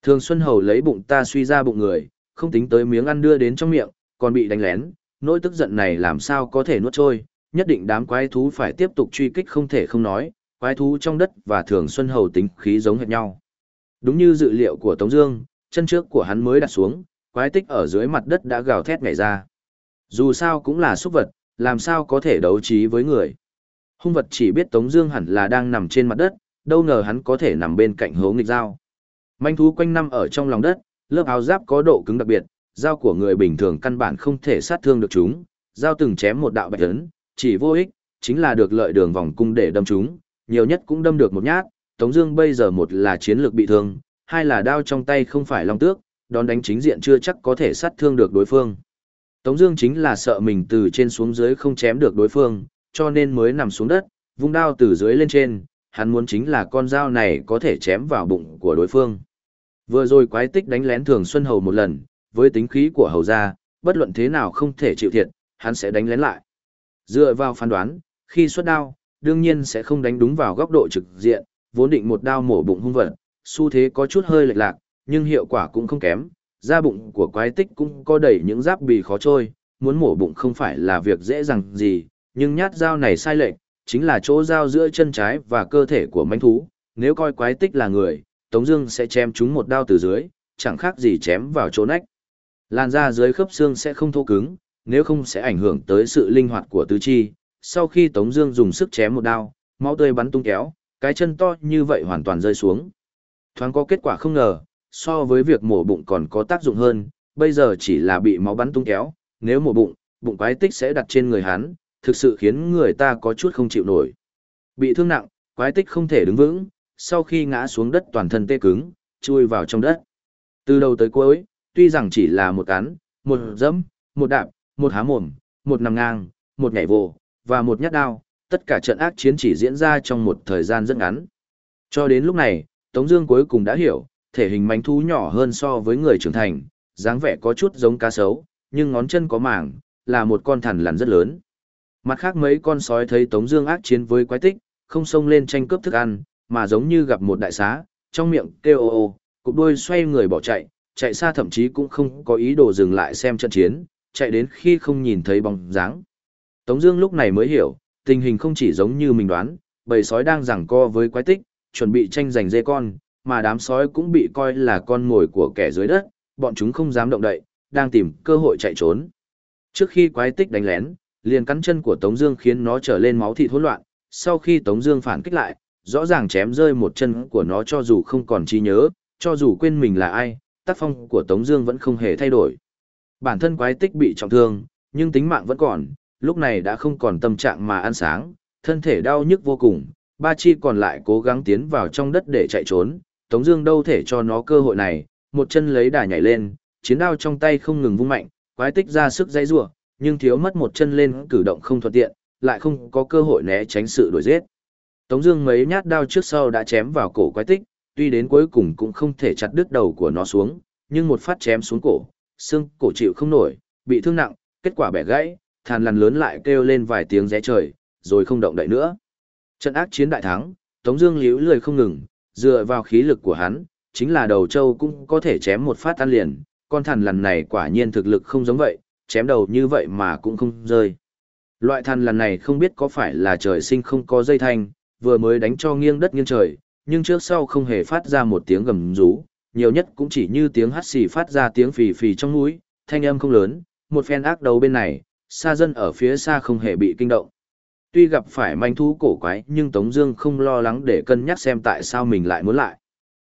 Thường Xuân Hầu lấy bụng ta suy ra bụng người, không tính tới miếng ăn đưa đến trong miệng, còn bị đánh lén, nỗi tức giận này làm sao có thể nuốt trôi, nhất định đám quái thú phải tiếp tục truy kích không thể không nói, quái thú trong đất và Thường Xuân Hầu tính khí giống hệt nhau. Đúng như dự liệu của Tống Dương, chân trước của hắn mới đặt xuống, quái tích ở dưới mặt đất đã gào thét nhảy ra. Dù sao cũng là súc vật, làm sao có thể đấu trí với người. Hung vật chỉ biết Tống Dương hẳn là đang nằm trên mặt đất, đâu ngờ hắn có thể nằm bên cạnh hố nghịch dao. Manh thú quanh năm ở trong lòng đất, lớp áo giáp có độ cứng đặc biệt, dao của người bình thường căn bản không thể sát thương được chúng. Dao từng chém một đạo bạch ấn, chỉ vô ích, chính là được lợi đường vòng cung để đâm chúng, nhiều nhất cũng đâm được một nhát. Tống Dương bây giờ một là chiến lược bị thương, hai là đao trong tay không phải long tước, đón đánh chính diện chưa chắc có thể sát thương được đối phương. Tống Dương chính là sợ mình từ trên xuống dưới không chém được đối phương, cho nên mới nằm xuống đất, vung đao từ dưới lên trên. Hắn muốn chính là con dao này có thể chém vào bụng của đối phương. Vừa rồi quái tích đánh lén Thường Xuân Hầu một lần, với tính khí của hầu gia, bất luận thế nào không thể chịu thiệt, hắn sẽ đánh lén lại. Dựa vào phán đoán, khi xuất đao, đương nhiên sẽ không đánh đúng vào góc độ trực diện, vốn định một đao mổ bụng hung vật, xu thế có chút hơi lệch lạc, nhưng hiệu quả cũng không kém, da bụng của quái tích cũng có đầy những giáp bì khó trôi, muốn mổ bụng không phải là việc dễ dàng gì, nhưng nhát dao này sai lệch, chính là chỗ dao giữa chân trái và cơ thể của manh thú, nếu coi quái tích là người, Tống Dương sẽ chém chúng một đao từ dưới, chẳng khác gì chém vào chỗ nách. Làn da dưới khớp xương sẽ không thô cứng, nếu không sẽ ảnh hưởng tới sự linh hoạt của tứ chi. Sau khi Tống Dương dùng sức chém một đao, máu tươi bắn tung kéo, cái chân to như vậy hoàn toàn rơi xuống. Thoáng có kết quả không ngờ, so với việc mổ bụng còn có tác dụng hơn, bây giờ chỉ là bị máu bắn tung kéo, nếu mổ bụng, bụng quái tích sẽ đặt trên người hắn, thực sự khiến người ta có chút không chịu nổi. Bị thương nặng, quái tích không thể đứng vững, sau khi ngã xuống đất toàn thân tê cứng, chui vào trong đất. Từ đầu tới cuối, tuy rằng chỉ là một cắn, một dẫm, một đạp, một há mồm, một nằm ngang, một nhảy vồ, và một nhát đao, tất cả trận ác chiến chỉ diễn ra trong một thời gian rất ngắn. Cho đến lúc này, Tống Dương cuối cùng đã hiểu, thể hình manh thú nhỏ hơn so với người trưởng thành, dáng vẻ có chút giống cá sấu, nhưng ngón chân có mảng, là một con thằn lằn rất lớn. Mặt khác mấy con sói thấy Tống Dương ác chiến với quái tích, không xông lên tranh cướp thức ăn, mà giống như gặp một đại xá, trong miệng kêu ô ô, cụp đuôi xoay người bỏ chạy, chạy xa thậm chí cũng không có ý đồ dừng lại xem trận chiến, chạy đến khi không nhìn thấy bóng dáng. Tống Dương lúc này mới hiểu, tình hình không chỉ giống như mình đoán, bầy sói đang giằng co với quái tích, chuẩn bị tranh giành dê con, mà đám sói cũng bị coi là con mồi của kẻ dưới đất, bọn chúng không dám động đậy, đang tìm cơ hội chạy trốn. Trước khi quái tích đánh lén, liền cắn chân của Tống Dương khiến nó trở lên máu thịt hỗn loạn. Sau khi Tống Dương phản kích lại, rõ ràng chém rơi một chân của nó cho dù không còn trí nhớ, cho dù quên mình là ai, tác phong của Tống Dương vẫn không hề thay đổi. Bản thân quái tích bị trọng thương, nhưng tính mạng vẫn còn, lúc này đã không còn tâm trạng mà ăn sáng, thân thể đau nhức vô cùng. Ba chi còn lại cố gắng tiến vào trong đất để chạy trốn, Tống Dương đâu thể cho nó cơ hội này, một chân lấy đà nhảy lên, chiến đao trong tay không ngừng vung mạnh, quái tích ra sức dây rủa, nhưng thiếu mất một chân lên cử động không thuận tiện, lại không có cơ hội né tránh sự đuổi giết. Tống Dương mấy nhát đao trước sau đã chém vào cổ quái tích, tuy đến cuối cùng cũng không thể chặt đứt đầu của nó xuống, nhưng một phát chém xuống cổ, xương cổ chịu không nổi, bị thương nặng, kết quả bẻ gãy, thàn lằn lớn lại kêu lên vài tiếng rẽ trời, rồi không động đậy nữa. Trận ác chiến đại thắng, Tống Dương liễu lười không ngừng, dựa vào khí lực của hắn, chính là đầu trâu cũng có thể chém một phát tan liền, con thằn lằn này quả nhiên thực lực không giống vậy, chém đầu như vậy mà cũng không rơi. Loại thằn lằn này không biết có phải là trời sinh không có dây thanh, vừa mới đánh cho nghiêng đất nghiêng trời, nhưng trước sau không hề phát ra một tiếng gầm rú, nhiều nhất cũng chỉ như tiếng hắt xì phát ra tiếng phì phì trong mũi, thanh âm không lớn, một phen ác đầu bên này, xa dân ở phía xa không hề bị kinh động. Tuy gặp phải manh thú cổ quái nhưng Tống Dương không lo lắng để cân nhắc xem tại sao mình lại muốn lại.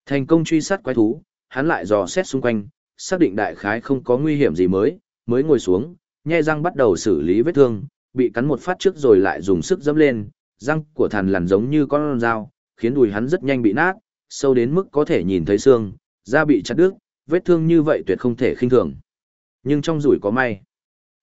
Thành công truy sát quái thú, hắn lại dò xét xung quanh, xác định đại khái không có nguy hiểm gì mới, mới ngồi xuống, nhe răng bắt đầu xử lý vết thương, bị cắn một phát trước rồi lại dùng sức dẫm lên, răng của thằn lằn giống như con dao, khiến đùi hắn rất nhanh bị nát, sâu đến mức có thể nhìn thấy xương, da bị chặt đứt, vết thương như vậy tuyệt không thể khinh thường. Nhưng trong rủi có may.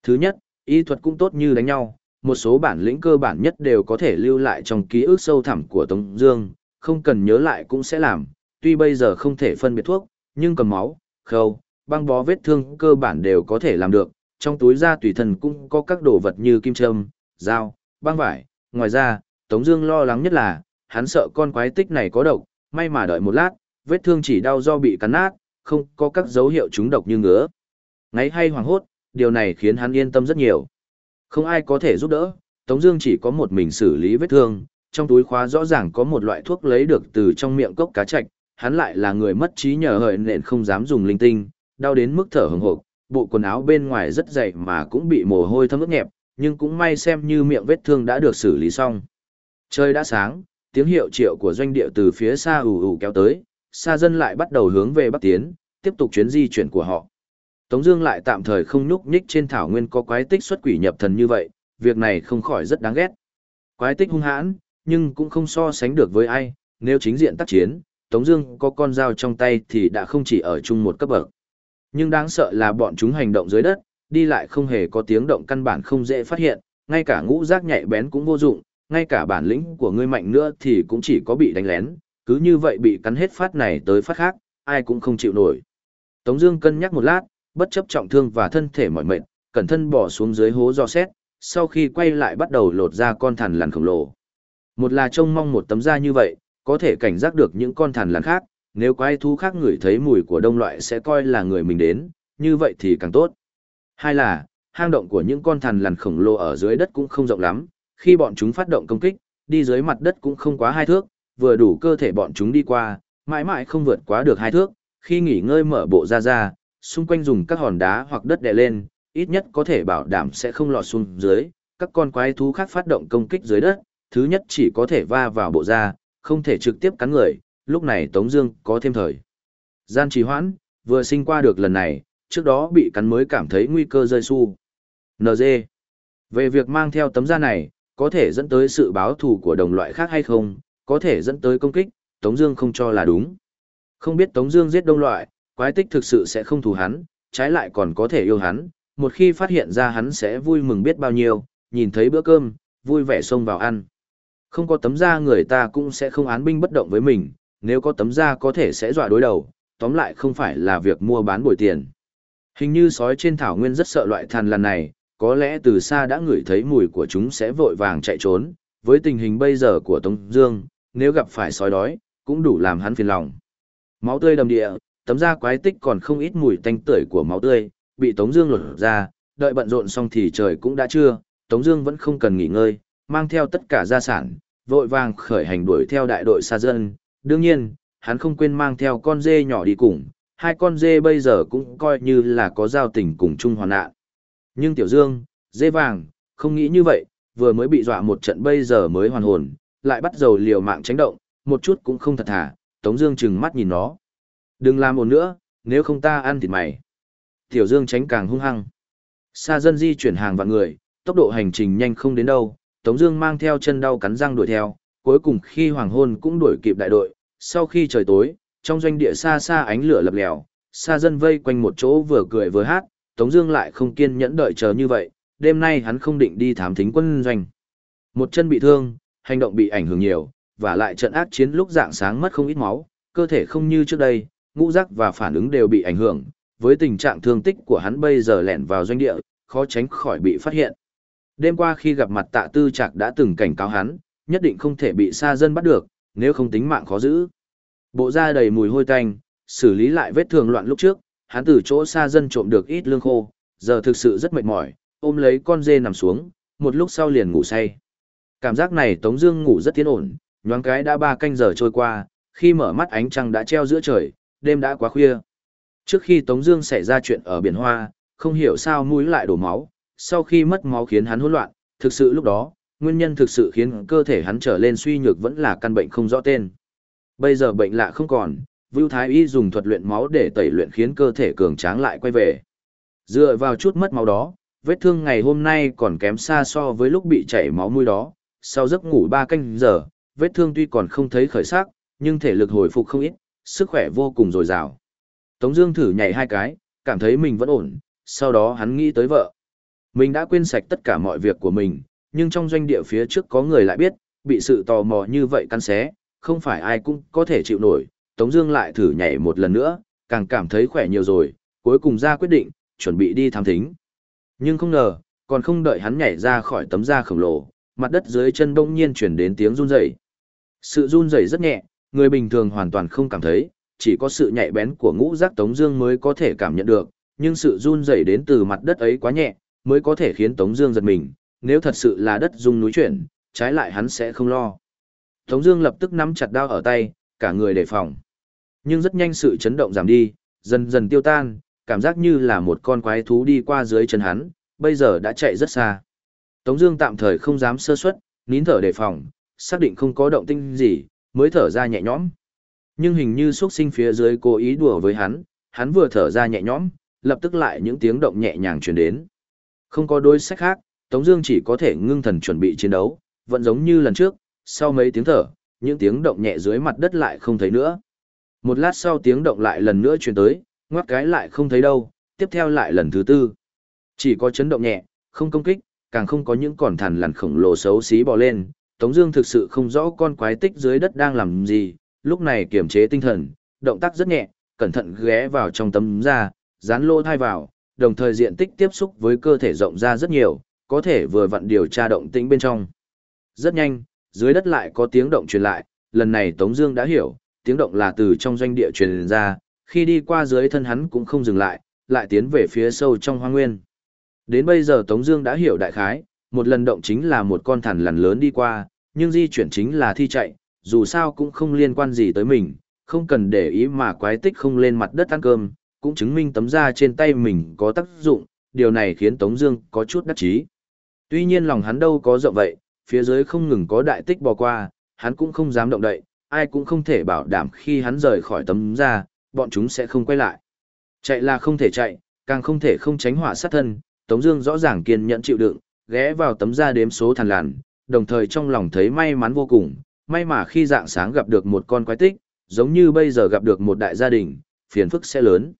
Thứ nhất, y thuật cũng tốt như đánh nhau, một số bản lĩnh cơ bản nhất đều có thể lưu lại trong ký ức sâu thẳm của Tống Dương, không cần nhớ lại cũng sẽ làm. Tuy bây giờ không thể phân biệt thuốc, nhưng cầm máu, khâu, băng bó vết thương cơ bản đều có thể làm được. Trong túi da tùy thân cũng có các đồ vật như kim châm, dao, băng vải. Ngoài ra, Tống Dương lo lắng nhất là hắn sợ con quái tích này có độc. May mà đợi một lát, vết thương chỉ đau do bị cắn nát, không có các dấu hiệu trúng độc như ngứa. Ngáy hay hoảng hốt, điều này khiến hắn yên tâm rất nhiều. Không ai có thể giúp đỡ, Tống Dương chỉ có một mình xử lý vết thương, trong túi khóa rõ ràng có một loại thuốc lấy được từ trong miệng cốc cá trạch, hắn lại là người mất trí nhờ hợi nên không dám dùng linh tinh, đau đến mức thở hổn hộc, bộ quần áo bên ngoài rất dày mà cũng bị mồ hôi thấm ướt nhẹp, nhưng cũng may xem như miệng vết thương đã được xử lý xong. Trời đã sáng, tiếng hiệu triệu của doanh địa từ phía xa ù ù kéo tới, xa dân lại bắt đầu hướng về bắc tiến, tiếp tục chuyến di chuyển của họ. Tống Dương lại tạm thời không nhúc nhích trên thảo nguyên có quái tích xuất quỷ nhập thần như vậy, việc này không khỏi rất đáng ghét. Quái tích hung hãn, nhưng cũng không so sánh được với ai. Nếu chính diện tác chiến, Tống Dương có con dao trong tay thì đã không chỉ ở chung một cấp bậc. Nhưng đáng sợ là bọn chúng hành động dưới đất, đi lại không hề có tiếng động căn bản không dễ phát hiện, ngay cả ngũ giác nhạy bén cũng vô dụng, ngay cả bản lĩnh của ngươi mạnh nữa thì cũng chỉ có bị đánh lén, cứ như vậy bị cắn hết phát này tới phát khác, ai cũng không chịu nổi. Tống Dương cân nhắc một lát, bất chấp trọng thương và thân thể mỏi mệt, cẩn thân bỏ xuống dưới hố do xét, sau khi quay lại bắt đầu lột ra con thằn lằn khổng lồ. Một là trông mong một tấm da như vậy, có thể cảnh giác được những con thằn lằn khác, nếu quái thú khác ngửi thấy mùi của đông loại sẽ coi là người mình đến, như vậy thì càng tốt. Hai là, hang động của những con thằn lằn khổng lồ ở dưới đất cũng không rộng lắm, khi bọn chúng phát động công kích, đi dưới mặt đất cũng không quá hai thước, vừa đủ cơ thể bọn chúng đi qua, mãi mãi không vượt quá được hai thước, khi nghỉ ngơi mở bộ ra ra, xung quanh dùng các hòn đá hoặc đất đè lên, ít nhất có thể bảo đảm sẽ không lọt xuống dưới, các con quái thú khác phát động công kích dưới đất, thứ nhất chỉ có thể va vào bộ da, không thể trực tiếp cắn người, lúc này Tống Dương có thêm thời. Gian trì hoãn, vừa sinh qua được lần này, trước đó bị cắn mới cảm thấy nguy cơ rơi su. NG. Về việc mang theo tấm da này, có thể dẫn tới sự báo thù của đồng loại khác hay không, có thể dẫn tới công kích, Tống Dương không cho là đúng. Không biết Tống Dương giết đông loại, quái tích thực sự sẽ không thù hắn, trái lại còn có thể yêu hắn, một khi phát hiện ra hắn sẽ vui mừng biết bao nhiêu, nhìn thấy bữa cơm, vui vẻ xông vào ăn. Không có tấm da người ta cũng sẽ không án binh bất động với mình, nếu có tấm da có thể sẽ dọa đối đầu, tóm lại không phải là việc mua bán bồi tiền. Hình như sói trên thảo nguyên rất sợ loại thằn lằn này, có lẽ từ xa đã ngửi thấy mùi của chúng sẽ vội vàng chạy trốn, với tình hình bây giờ của Tống Dương, nếu gặp phải sói đói, cũng đủ làm hắn phiền lòng. Máu tươi đầm địa, tấm da quái tích còn không ít mùi tanh tưởi của máu tươi, bị Tống Dương lột ra, đợi bận rộn xong thì trời cũng đã trưa, Tống Dương vẫn không cần nghỉ ngơi, mang theo tất cả gia sản, vội vàng khởi hành đuổi theo đại đội xa dân. đương nhiên, hắn không quên mang theo con dê nhỏ đi cùng, hai con dê bây giờ cũng coi như là có giao tình cùng chung hoàn nạn. Nhưng Tiểu Dương, dê vàng, không nghĩ như vậy, vừa mới bị dọa một trận bây giờ mới hoàn hồn, lại bắt dầu liều mạng tránh động, một chút cũng không thật thà. Tống Dương chừng mắt nhìn nó, đừng làm ồn nữa, nếu không ta ăn thịt mày. Tiểu Dương tránh càng hung hăng. Sa dân di chuyển hàng vạn người, tốc độ hành trình nhanh không đến đâu, Tống Dương mang theo chân đau cắn răng đuổi theo, cuối cùng khi hoàng hôn cũng đuổi kịp đại đội. Sau khi trời tối, trong doanh địa xa xa ánh lửa lập lèo, Sa dân vây quanh một chỗ vừa cười vừa hát, Tống Dương lại không kiên nhẫn đợi chờ như vậy. Đêm nay hắn không định đi thám thính quân doanh. Một chân bị thương, hành động bị ảnh hưởng nhiều, và lại trận ác chiến lúc dạng sáng mất không ít máu, cơ thể không như trước đây, ngũ giác và phản ứng đều bị ảnh hưởng, với tình trạng thương tích của hắn bây giờ lẻn vào doanh địa, khó tránh khỏi bị phát hiện. Đêm qua khi gặp mặt tạ tư trạc đã từng cảnh cáo hắn, nhất định không thể bị xa dân bắt được, nếu không tính mạng khó giữ. Bộ da đầy mùi hôi tanh, xử lý lại vết thương loạn lúc trước, hắn từ chỗ xa dân trộm được ít lương khô, giờ thực sự rất mệt mỏi, ôm lấy con dê nằm xuống, một lúc sau liền ngủ say. Cảm giác này Tống Dương ngủ rất tiến ổn, nhoáng cái đã ba canh giờ trôi qua, khi mở mắt ánh trăng đã treo giữa trời, đêm đã quá khuya. Trước khi Tống Dương xảy ra chuyện ở biển Hoa, không hiểu sao mũi lại đổ máu, sau khi mất máu khiến hắn hỗn loạn, thực sự lúc đó, nguyên nhân thực sự khiến cơ thể hắn trở lên suy nhược vẫn là căn bệnh không rõ tên. Bây giờ bệnh lạ không còn, Vưu Thái Y dùng thuật luyện máu để tẩy luyện khiến cơ thể cường tráng lại quay về. Dựa vào chút mất máu đó, vết thương ngày hôm nay còn kém xa so với lúc bị chảy máu mũi đó. Sau giấc ngủ 3 canh giờ, vết thương tuy còn không thấy khởi sắc, nhưng thể lực hồi phục không ít, sức khỏe vô cùng dồi dào. Tống Dương thử nhảy hai cái, cảm thấy mình vẫn ổn. Sau đó hắn nghĩ tới vợ. Mình đã quên sạch tất cả mọi việc của mình, nhưng trong doanh địa phía trước có người lại biết, bị sự tò mò như vậy căn xé, không phải ai cũng có thể chịu nổi. Tống Dương lại thử nhảy một lần nữa, càng cảm thấy khỏe nhiều rồi, cuối cùng ra quyết định, chuẩn bị đi thám thính. Nhưng không ngờ, còn không đợi hắn nhảy ra khỏi tấm da khổng lồ, mặt đất dưới chân bỗng nhiên chuyển đến tiếng run rẩy. Sự run rẩy rất nhẹ, người bình thường hoàn toàn không cảm thấy, chỉ có sự nhạy bén của ngũ giác Tống Dương mới có thể cảm nhận được. Nhưng sự run rẩy đến từ mặt đất ấy quá nhẹ, mới có thể khiến Tống Dương giật mình. Nếu thật sự là đất rung núi chuyển, trái lại hắn sẽ không lo. Tống Dương lập tức nắm chặt đao ở tay, cả người đề phòng. Nhưng rất nhanh sự chấn động giảm đi, dần dần tiêu tan, cảm giác như là một con quái thú đi qua dưới chân hắn, bây giờ đã chạy rất xa. Tống Dương tạm thời không dám sơ suất, nín thở đề phòng, xác định không có động tĩnh gì, mới thở ra nhẹ nhõm. Nhưng hình như xuất sinh phía dưới cố ý đùa với hắn, hắn vừa thở ra nhẹ nhõm, lập tức lại những tiếng động nhẹ nhàng truyền đến. Không có đối sách khác, Tống Dương chỉ có thể ngưng thần chuẩn bị chiến đấu, vẫn giống như lần trước. Sau mấy tiếng thở, những tiếng động nhẹ dưới mặt đất lại không thấy nữa. Một lát sau tiếng động lại lần nữa truyền tới, ngoắc cái lại không thấy đâu, tiếp theo lại lần thứ tư. Chỉ có chấn động nhẹ, không công kích, càng không có những còn thằn lằn khổng lồ xấu xí bò lên. Tống Dương thực sự không rõ con quái tích dưới đất đang làm gì, lúc này kiềm chế tinh thần, động tác rất nhẹ, cẩn thận ghé vào trong tấm da, dán lô thay vào, đồng thời diện tích tiếp xúc với cơ thể rộng ra rất nhiều, có thể vừa vặn điều tra động tĩnh bên trong. Rất nhanh, dưới đất lại có tiếng động truyền lại, lần này Tống Dương đã hiểu, tiếng động là từ trong doanh địa truyền ra, khi đi qua dưới thân hắn cũng không dừng lại, lại tiến về phía sâu trong hoang nguyên. Đến bây giờ Tống Dương đã hiểu đại khái, một lần động chính là một con thằn lằn lớn đi qua, nhưng di chuyển chính là thi chạy, dù sao cũng không liên quan gì tới mình, không cần để ý mà quái tích không lên mặt đất ăn cơm, cũng chứng minh tấm da trên tay mình có tác dụng, điều này khiến Tống Dương có chút đắc chí. Tuy nhiên lòng hắn đâu có rộng vậy, phía dưới không ngừng có đại tích bò qua, hắn cũng không dám động đậy, ai cũng không thể bảo đảm khi hắn rời khỏi tấm da, bọn chúng sẽ không quay lại. Chạy là không thể chạy, càng không thể không tránh hỏa sát thân, Tống Dương rõ ràng kiên nhẫn chịu đựng, ghé vào tấm da đếm số thằn lằn, đồng thời trong lòng thấy may mắn vô cùng, may mà khi dạng sáng gặp được một con quái tích, giống như bây giờ gặp được một đại gia đình, phiền phức sẽ lớn.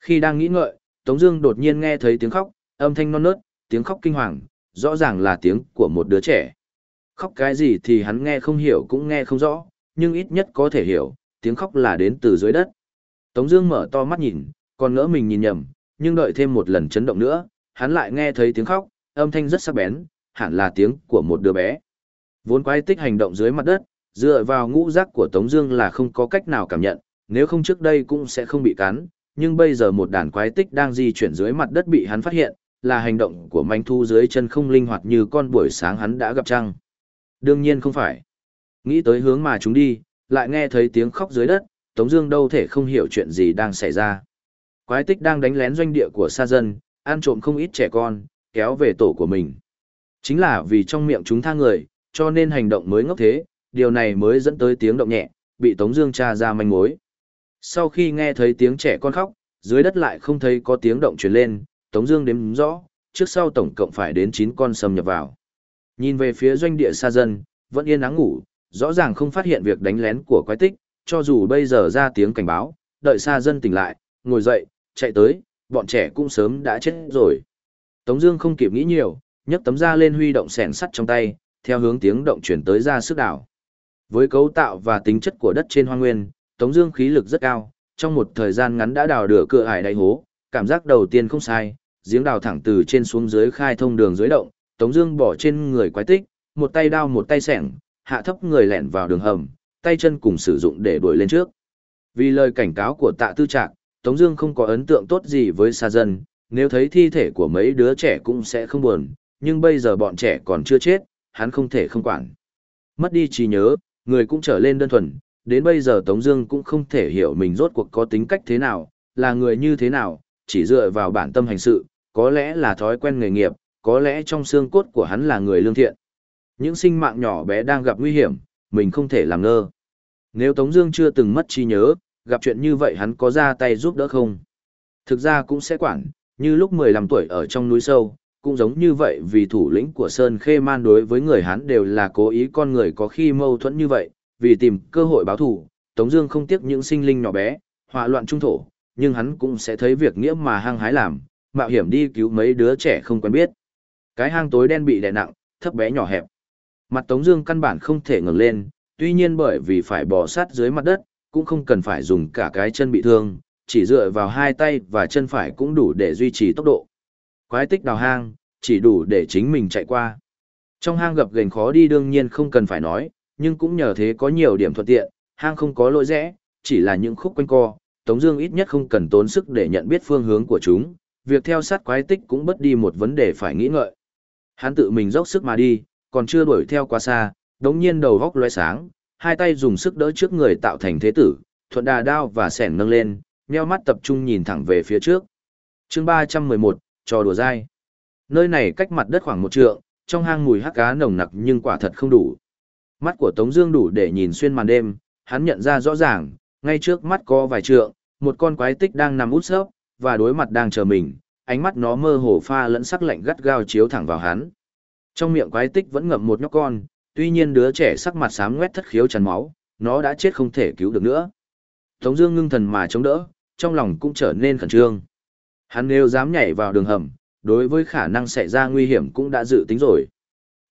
Khi đang nghĩ ngợi, Tống Dương đột nhiên nghe thấy tiếng khóc, âm thanh non nớt, tiếng khóc kinh hoàng, rõ ràng là tiếng của một đứa trẻ. Khóc cái gì thì hắn nghe không hiểu cũng nghe không rõ, nhưng ít nhất có thể hiểu, tiếng khóc là đến từ dưới đất. Tống Dương mở to mắt nhìn, còn ngỡ mình nhìn nhầm, nhưng đợi thêm một lần chấn động nữa, hắn lại nghe thấy tiếng khóc, âm thanh rất sắc bén, hẳn là tiếng của một đứa bé. Vốn quái tích hành động dưới mặt đất, dựa vào ngũ giác của Tống Dương là không có cách nào cảm nhận, nếu không trước đây cũng sẽ không bị cắn, nhưng bây giờ một đàn quái tích đang di chuyển dưới mặt đất bị hắn phát hiện, là hành động của manh thu dưới chân không linh hoạt như con buổi sáng hắn đã gặp trăng. Đương nhiên không phải. Nghĩ tới hướng mà chúng đi, lại nghe thấy tiếng khóc dưới đất, Tống Dương đâu thể không hiểu chuyện gì đang xảy ra. Quái tích đang đánh lén doanh địa của sa dân, ăn trộm không ít trẻ con, kéo về tổ của mình. Chính là vì trong miệng chúng tha người, cho nên hành động mới ngốc thế, điều này mới dẫn tới tiếng động nhẹ, bị Tống Dương tra ra manh mối. Sau khi nghe thấy tiếng trẻ con khóc, dưới đất lại không thấy có tiếng động truyền lên, Tống Dương đếm rõ, trước sau tổng cộng phải đến 9 con sầm nhập vào. Nhìn về phía doanh địa xa dân, vẫn yên ắng ngủ, rõ ràng không phát hiện việc đánh lén của quái tích, cho dù bây giờ ra tiếng cảnh báo, đợi xa dân tỉnh lại, ngồi dậy, chạy tới, bọn trẻ cũng sớm đã chết rồi. Tống Dương không kịp nghĩ nhiều, nhấc tấm da lên huy động sẻn sắt trong tay, theo hướng tiếng động chuyển tới ra sức đảo. Với cấu tạo và tính chất của đất trên hoang nguyên, Tống Dương khí lực rất cao, trong một thời gian ngắn đã đào được cửa ải đáy hố, cảm giác đầu tiên không sai, giếng đào thẳng từ trên xuống dưới khai thông đường dưới động, Tống Dương bỏ trên người quái tích, một tay đao một tay sẻng, hạ thấp người lẻn vào đường hầm, tay chân cùng sử dụng để đuổi lên trước. Vì lời cảnh cáo của tạ tư trạc, Tống Dương không có ấn tượng tốt gì với Sa dân, nếu thấy thi thể của mấy đứa trẻ cũng sẽ không buồn, nhưng bây giờ bọn trẻ còn chưa chết, hắn không thể không quản. Mất đi trí nhớ, người cũng trở lên đơn thuần, đến bây giờ Tống Dương cũng không thể hiểu mình rốt cuộc có tính cách thế nào, là người như thế nào, chỉ dựa vào bản tâm hành sự, có lẽ là thói quen nghề nghiệp, có lẽ trong xương cốt của hắn là người lương thiện. Những sinh mạng nhỏ bé đang gặp nguy hiểm, mình không thể làm ngơ. Nếu Tống Dương chưa từng mất trí nhớ, gặp chuyện như vậy hắn có ra tay giúp đỡ không? Thực ra cũng sẽ quản, như lúc 15 tuổi ở trong núi sâu, cũng giống như vậy vì thủ lĩnh của Sơn Khê Man đối với người hán đều là cố ý con người có khi mâu thuẫn như vậy, vì tìm cơ hội báo thù, Tống Dương không tiếc những sinh linh nhỏ bé, hỏa loạn trung thổ, nhưng hắn cũng sẽ thấy việc nghĩa mà hăng hái làm, mạo hiểm đi cứu mấy đứa trẻ không quen biết. Cái hang tối đen bị đè nặng, thấp bé nhỏ hẹp. Mặt Tống Dương căn bản không thể ngẩng lên, tuy nhiên bởi vì phải bò sát dưới mặt đất, cũng không cần phải dùng cả cái chân bị thương, chỉ dựa vào hai tay và chân phải cũng đủ để duy trì tốc độ. Quái tích đào hang, chỉ đủ để chính mình chạy qua. Trong hang gập ghềnh khó đi đương nhiên không cần phải nói, nhưng cũng nhờ thế có nhiều điểm thuận tiện, hang không có lỗi rẽ, chỉ là những khúc quanh co, Tống Dương ít nhất không cần tốn sức để nhận biết phương hướng của chúng, việc theo sát quái tích cũng bất đi một vấn đề phải nghĩ ngợi. Hắn tự mình dốc sức mà đi, còn chưa đuổi theo quá xa, đống nhiên đầu góc lóe sáng, hai tay dùng sức đỡ trước người tạo thành thế tử, thuận đà đao và sẻn nâng lên, nheo mắt tập trung nhìn thẳng về phía trước. Chương 311, trò đùa dai. Nơi này cách mặt đất khoảng một trượng, trong hang mùi hắc cá nồng nặc nhưng quả thật không đủ. Mắt của Tống Dương đủ để nhìn xuyên màn đêm, hắn nhận ra rõ ràng, ngay trước mắt có vài trượng, một con quái tích đang nằm út sấp, và đối mặt đang chờ mình, ánh mắt nó mơ hồ pha lẫn sắc lạnh gắt gao chiếu thẳng vào hắn. Trong miệng quái tích vẫn ngậm một nhóc con, tuy nhiên đứa trẻ sắc mặt xám ngoét thất khiếu tràn máu, nó đã chết không thể cứu được nữa. Tống Dương ngưng thần mà chống đỡ, trong lòng cũng trở nên khẩn trương. Hắn nếu dám nhảy vào đường hầm, đối với khả năng xảy ra nguy hiểm cũng đã dự tính rồi.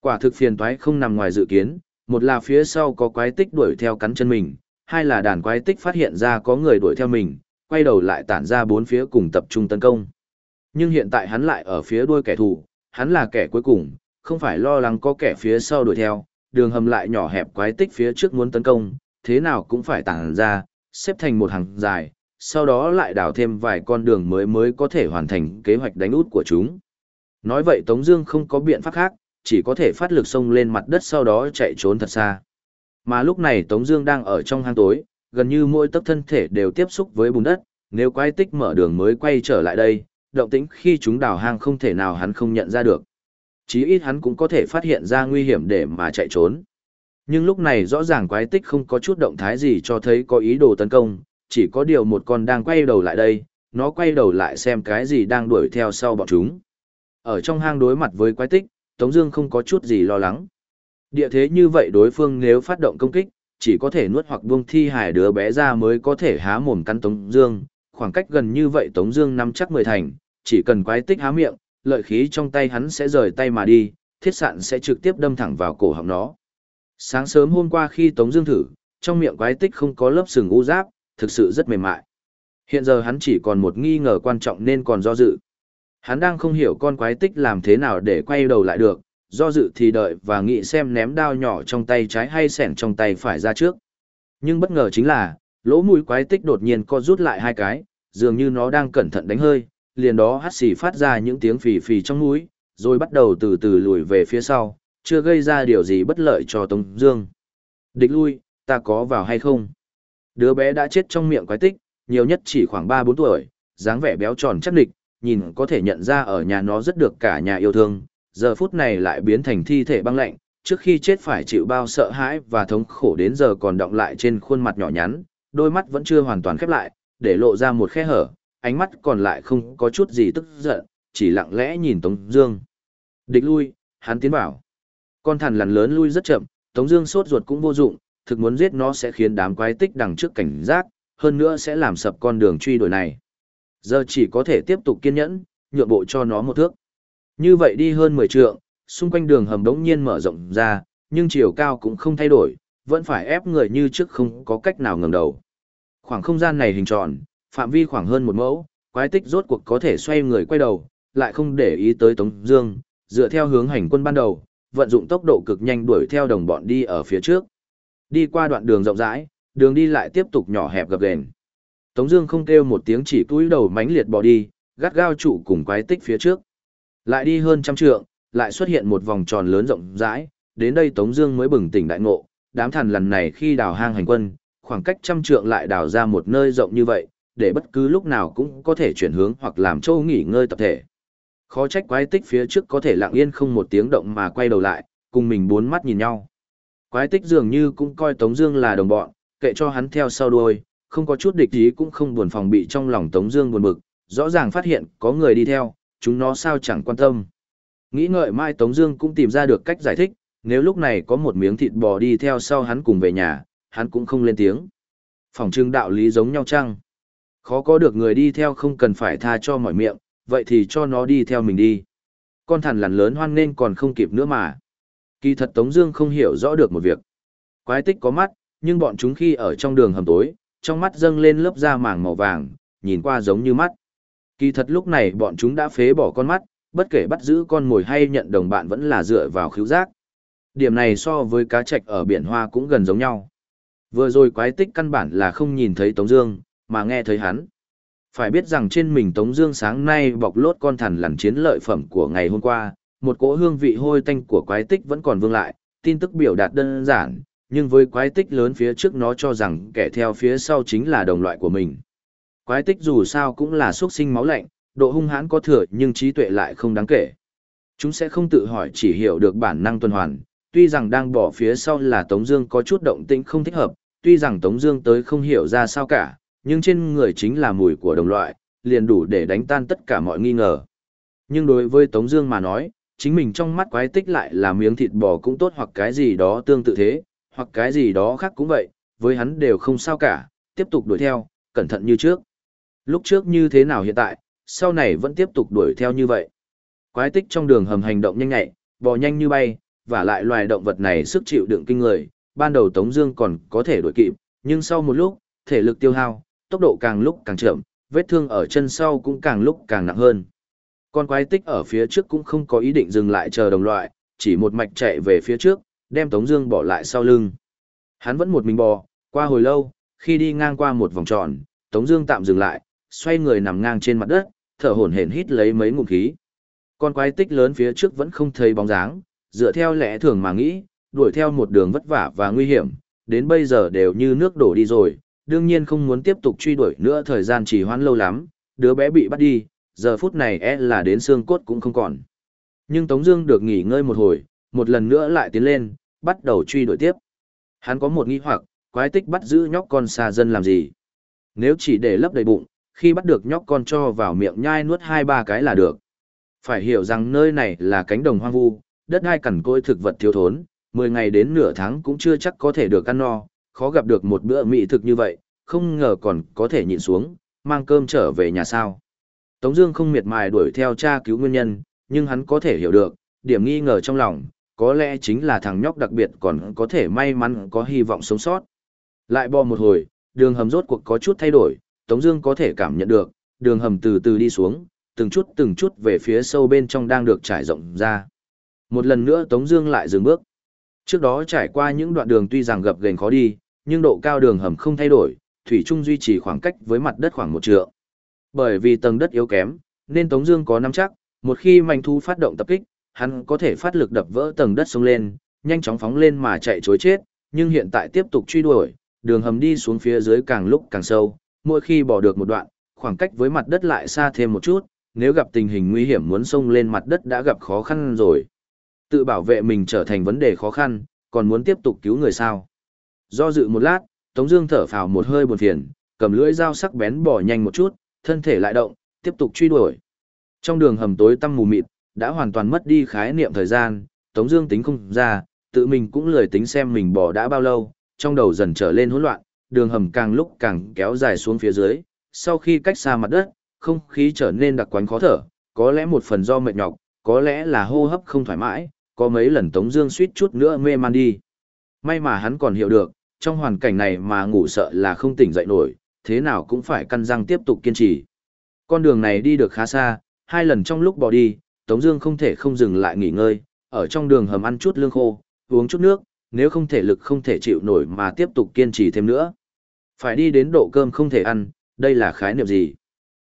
Quả thực phiền toái không nằm ngoài dự kiến, một là phía sau có quái tích đuổi theo cắn chân mình, hai là đàn quái tích phát hiện ra có người đuổi theo mình, quay đầu lại tản ra bốn phía cùng tập trung tấn công. Nhưng hiện tại hắn lại ở phía đuôi kẻ thù, hắn là kẻ cuối cùng, không phải lo lắng có kẻ phía sau đuổi theo, đường hầm lại nhỏ hẹp quái tích phía trước muốn tấn công, thế nào cũng phải tản ra, xếp thành một hàng dài, sau đó lại đào thêm vài con đường mới mới có thể hoàn thành kế hoạch đánh út của chúng. Nói vậy Tống Dương không có biện pháp khác, chỉ có thể phát lực xông lên mặt đất sau đó chạy trốn thật xa. Mà lúc này Tống Dương đang ở trong hang tối, gần như mỗi tấc thân thể đều tiếp xúc với bùn đất. Nếu quái tích mở đường mới quay trở lại đây, động tĩnh khi chúng đào hang không thể nào hắn không nhận ra được. Chí ít hắn cũng có thể phát hiện ra nguy hiểm để mà chạy trốn. Nhưng lúc này rõ ràng quái tích không có chút động thái gì cho thấy có ý đồ tấn công, chỉ có điều một con đang quay đầu lại đây, nó quay đầu lại xem cái gì đang đuổi theo sau bọn chúng. Ở trong hang đối mặt với quái tích, Tống Dương không có chút gì lo lắng. Địa thế như vậy đối phương nếu phát động công kích, chỉ có thể nuốt hoặc buông thi hài đứa bé ra mới có thể há mồm cắn Tống Dương. Khoảng cách gần như vậy Tống Dương nắm chắc mười thành, chỉ cần quái tích há miệng, lợi khí trong tay hắn sẽ rời tay mà đi, thiết sạn sẽ trực tiếp đâm thẳng vào cổ họng nó. Sáng sớm hôm qua khi Tống Dương thử, trong miệng quái tích không có lớp sừng u giáp, thực sự rất mềm mại. Hiện giờ hắn chỉ còn một nghi ngờ quan trọng nên còn do dự. Hắn đang không hiểu con quái tích làm thế nào để quay đầu lại được, do dự thì đợi và nghĩ xem ném đao nhỏ trong tay trái hay sẻn trong tay phải ra trước. Nhưng bất ngờ chính là, lỗ mũi quái tích đột nhiên co rút lại hai cái, dường như nó đang cẩn thận đánh hơi, liền đó hắt xì phát ra những tiếng phì phì trong mũi, rồi bắt đầu từ từ lùi về phía sau, chưa gây ra điều gì bất lợi cho Tống Dương. Địch lui, ta có vào hay không? Đứa bé đã chết trong miệng quái tích, nhiều nhất chỉ khoảng 3-4 tuổi, dáng vẻ béo tròn chắc địch, nhìn có thể nhận ra ở nhà nó rất được cả nhà yêu thương, giờ phút này lại biến thành thi thể băng lạnh, trước khi chết phải chịu bao sợ hãi và thống khổ đến giờ còn động lại trên khuôn mặt nhỏ nhắn, đôi mắt vẫn chưa hoàn toàn khép lại, để lộ ra một khe hở, ánh mắt còn lại không có chút gì tức giận, chỉ lặng lẽ nhìn Tống Dương. Địch lui, hắn tiến bảo. Con thằn lằn lớn lui rất chậm, Tống Dương sốt ruột cũng vô dụng, thực muốn giết nó sẽ khiến đám quái tích đằng trước cảnh giác, hơn nữa sẽ làm sập con đường truy đuổi này. Giờ chỉ có thể tiếp tục kiên nhẫn, nhượng bộ cho nó một thước. Như vậy đi hơn 10 trượng, xung quanh đường hầm đống nhiên mở rộng ra, nhưng chiều cao cũng không thay đổi, vẫn phải ép người như trước không có cách nào ngẩng đầu. Khoảng không gian này hình tròn, phạm vi khoảng hơn một mẫu, quái tích rốt cuộc có thể xoay người quay đầu, lại không để ý tới Tống Dương, dựa theo hướng hành quân ban đầu, vận dụng tốc độ cực nhanh đuổi theo đồng bọn đi ở phía trước. Đi qua đoạn đường rộng rãi, đường đi lại tiếp tục nhỏ hẹp gập ghềnh. Tống Dương không kêu một tiếng chỉ cúi đầu mánh liệt bỏ đi, gắt gao trụ cùng quái tích phía trước. Lại đi hơn trăm trượng, lại xuất hiện một vòng tròn lớn rộng rãi. Đến đây Tống Dương mới bừng tỉnh đại ngộ, đám thần lần này khi đào hang hành quân, khoảng cách trăm trượng lại đào ra một nơi rộng như vậy, để bất cứ lúc nào cũng có thể chuyển hướng hoặc làm chỗ nghỉ ngơi tập thể. Khó trách quái tích phía trước có thể lặng yên không một tiếng động mà quay đầu lại, cùng mình bốn mắt nhìn nhau. Quái tích dường như cũng coi Tống Dương là đồng bọn, kệ cho hắn theo sau đuôi, không có chút địch ý cũng không buồn phòng bị trong lòng Tống Dương buồn bực, rõ ràng phát hiện có người đi theo, chúng nó sao chẳng quan tâm. Nghĩ ngợi mai Tống Dương cũng tìm ra được cách giải thích, nếu lúc này có một miếng thịt bò đi theo sau hắn cùng về nhà, hắn cũng không lên tiếng. Phòng trưng đạo lý giống nhau chăng? Khó có được người đi theo không cần phải tha cho mọi miệng, vậy thì cho nó đi theo mình đi. Con thằn lằn lớn hoan nên còn không kịp nữa mà. Kỳ thật Tống Dương không hiểu rõ được một việc. Quái tích có mắt, nhưng bọn chúng khi ở trong đường hầm tối, trong mắt dâng lên lớp da màng màu vàng, nhìn qua giống như mắt. Kỳ thật lúc này bọn chúng đã phế bỏ con mắt, bất kể bắt giữ con mồi hay nhận đồng bạn vẫn là dựa vào khứu giác. Điểm này so với cá trạch ở biển hoa cũng gần giống nhau. Vừa rồi quái tích căn bản là không nhìn thấy Tống Dương, mà nghe thấy hắn. Phải biết rằng trên mình Tống Dương sáng nay bọc lót con thằn lằn chiến lợi phẩm của ngày hôm qua, một cỗ hương vị hôi tanh của quái tích vẫn còn vương lại. Tin tức biểu đạt đơn giản, nhưng với quái tích lớn phía trước nó cho rằng kẻ theo phía sau chính là đồng loại của mình. Quái tích dù sao cũng là xuất sinh máu lạnh, độ hung hãn có thừa nhưng trí tuệ lại không đáng kể. Chúng sẽ không tự hỏi chỉ hiểu được bản năng tuần hoàn, tuy rằng đang bỏ phía sau là Tống Dương có chút động tĩnh không thích hợp, tuy rằng Tống Dương tới không hiểu ra sao cả, nhưng trên người chính là mùi của đồng loại, liền đủ để đánh tan tất cả mọi nghi ngờ. Nhưng đối với Tống Dương mà nói, chính mình trong mắt quái tích lại là miếng thịt bò cũng tốt hoặc cái gì đó tương tự thế, hoặc cái gì đó khác cũng vậy, với hắn đều không sao cả, tiếp tục đuổi theo, cẩn thận như trước. Lúc trước như thế nào hiện tại, sau này vẫn tiếp tục đuổi theo như vậy. Quái tích trong đường hầm hành động nhanh nhạy, bò nhanh như bay, và lại loài động vật này sức chịu đựng kinh người, ban đầu Tống Dương còn có thể đuổi kịp, nhưng sau một lúc, thể lực tiêu hao, tốc độ càng lúc càng chậm, vết thương ở chân sau cũng càng lúc càng nặng hơn. Con quái tích ở phía trước cũng không có ý định dừng lại chờ đồng loại, chỉ một mạch chạy về phía trước, đem Tống Dương bỏ lại sau lưng. Hắn vẫn một mình bò, qua hồi lâu, khi đi ngang qua một vòng tròn, Tống Dương tạm dừng lại, xoay người nằm ngang trên mặt đất, thở hổn hển hít lấy mấy ngụm khí. Con quái tích lớn phía trước vẫn không thấy bóng dáng, dựa theo lẽ thường mà nghĩ, đuổi theo một đường vất vả và nguy hiểm, đến bây giờ đều như nước đổ đi rồi, đương nhiên không muốn tiếp tục truy đuổi nữa thời gian chỉ hoãn lâu lắm, đứa bé bị bắt đi, giờ phút này e là đến xương cốt cũng không còn. Nhưng Tống Dương được nghỉ ngơi một hồi, một lần nữa lại tiến lên, bắt đầu truy đuổi tiếp. Hắn có một nghi hoặc, quái tích bắt giữ nhóc con xa dân làm gì? Nếu chỉ để lấp đầy bụng, khi bắt được nhóc con cho vào miệng nhai nuốt hai ba cái là được. Phải hiểu rằng nơi này là cánh đồng hoang vu, đất đai cằn cỗi thực vật thiếu thốn, 10 ngày đến nửa tháng cũng chưa chắc có thể được ăn no, khó gặp được một bữa mỹ thực như vậy, không ngờ còn có thể nhịn xuống, mang cơm trở về nhà sao. Tống Dương không miệt mài đuổi theo cha cứu nguyên nhân, nhưng hắn có thể hiểu được, điểm nghi ngờ trong lòng, có lẽ chính là thằng nhóc đặc biệt còn có thể may mắn có hy vọng sống sót. Lại bò một hồi, đường hầm rốt cuộc có chút thay đổi, Tống Dương có thể cảm nhận được, đường hầm từ từ đi xuống, từng chút từng chút về phía sâu bên trong đang được trải rộng ra. Một lần nữa Tống Dương lại dừng bước. Trước đó trải qua những đoạn đường tuy rằng gập ghềnh khó đi, nhưng độ cao đường hầm không thay đổi, thủy chung duy trì khoảng cách với mặt đất khoảng một trượng. Bởi vì tầng đất yếu kém, nên Tống Dương có nắm chắc, một khi manh thu phát động tập kích, hắn có thể phát lực đập vỡ tầng đất xuống lên, nhanh chóng phóng lên mà chạy trối chết. Nhưng hiện tại tiếp tục truy đuổi, đường hầm đi xuống phía dưới càng lúc càng sâu, mỗi khi bỏ được một đoạn, khoảng cách với mặt đất lại xa thêm một chút, nếu gặp tình hình nguy hiểm muốn xông lên mặt đất đã gặp khó khăn rồi. Tự bảo vệ mình trở thành vấn đề khó khăn, còn muốn tiếp tục cứu người sao. Do dự một lát, Tống Dương thở phào một hơi buồn phiền, cầm lưỡi dao sắc bén bỏ nhanh một chút, thân thể lại động, tiếp tục truy đuổi. Trong đường hầm tối tăm mù mịt, đã hoàn toàn mất đi khái niệm thời gian, Tống Dương tính không ra, tự mình cũng lười tính xem mình bỏ đã bao lâu, trong đầu dần trở lên hỗn loạn, đường hầm càng lúc càng kéo dài xuống phía dưới. Sau khi cách xa mặt đất, không khí trở nên đặc quánh khó thở, có lẽ một phần do mệt nhọc, có lẽ là hô hấp không thoải mái, có mấy lần Tống Dương suýt chút nữa mê man đi. May mà hắn còn hiểu được, trong hoàn cảnh này mà ngủ sợ là không tỉnh dậy nổi, thế nào cũng phải căn răng tiếp tục kiên trì. Con đường này đi được khá xa, hai lần trong lúc bỏ đi, Tống Dương không thể không dừng lại nghỉ ngơi, ở trong đường hầm ăn chút lương khô, uống chút nước, nếu không thể lực không thể chịu nổi mà tiếp tục kiên trì thêm nữa, Phải đi đến độ cơm không thể ăn, đây là khái niệm gì?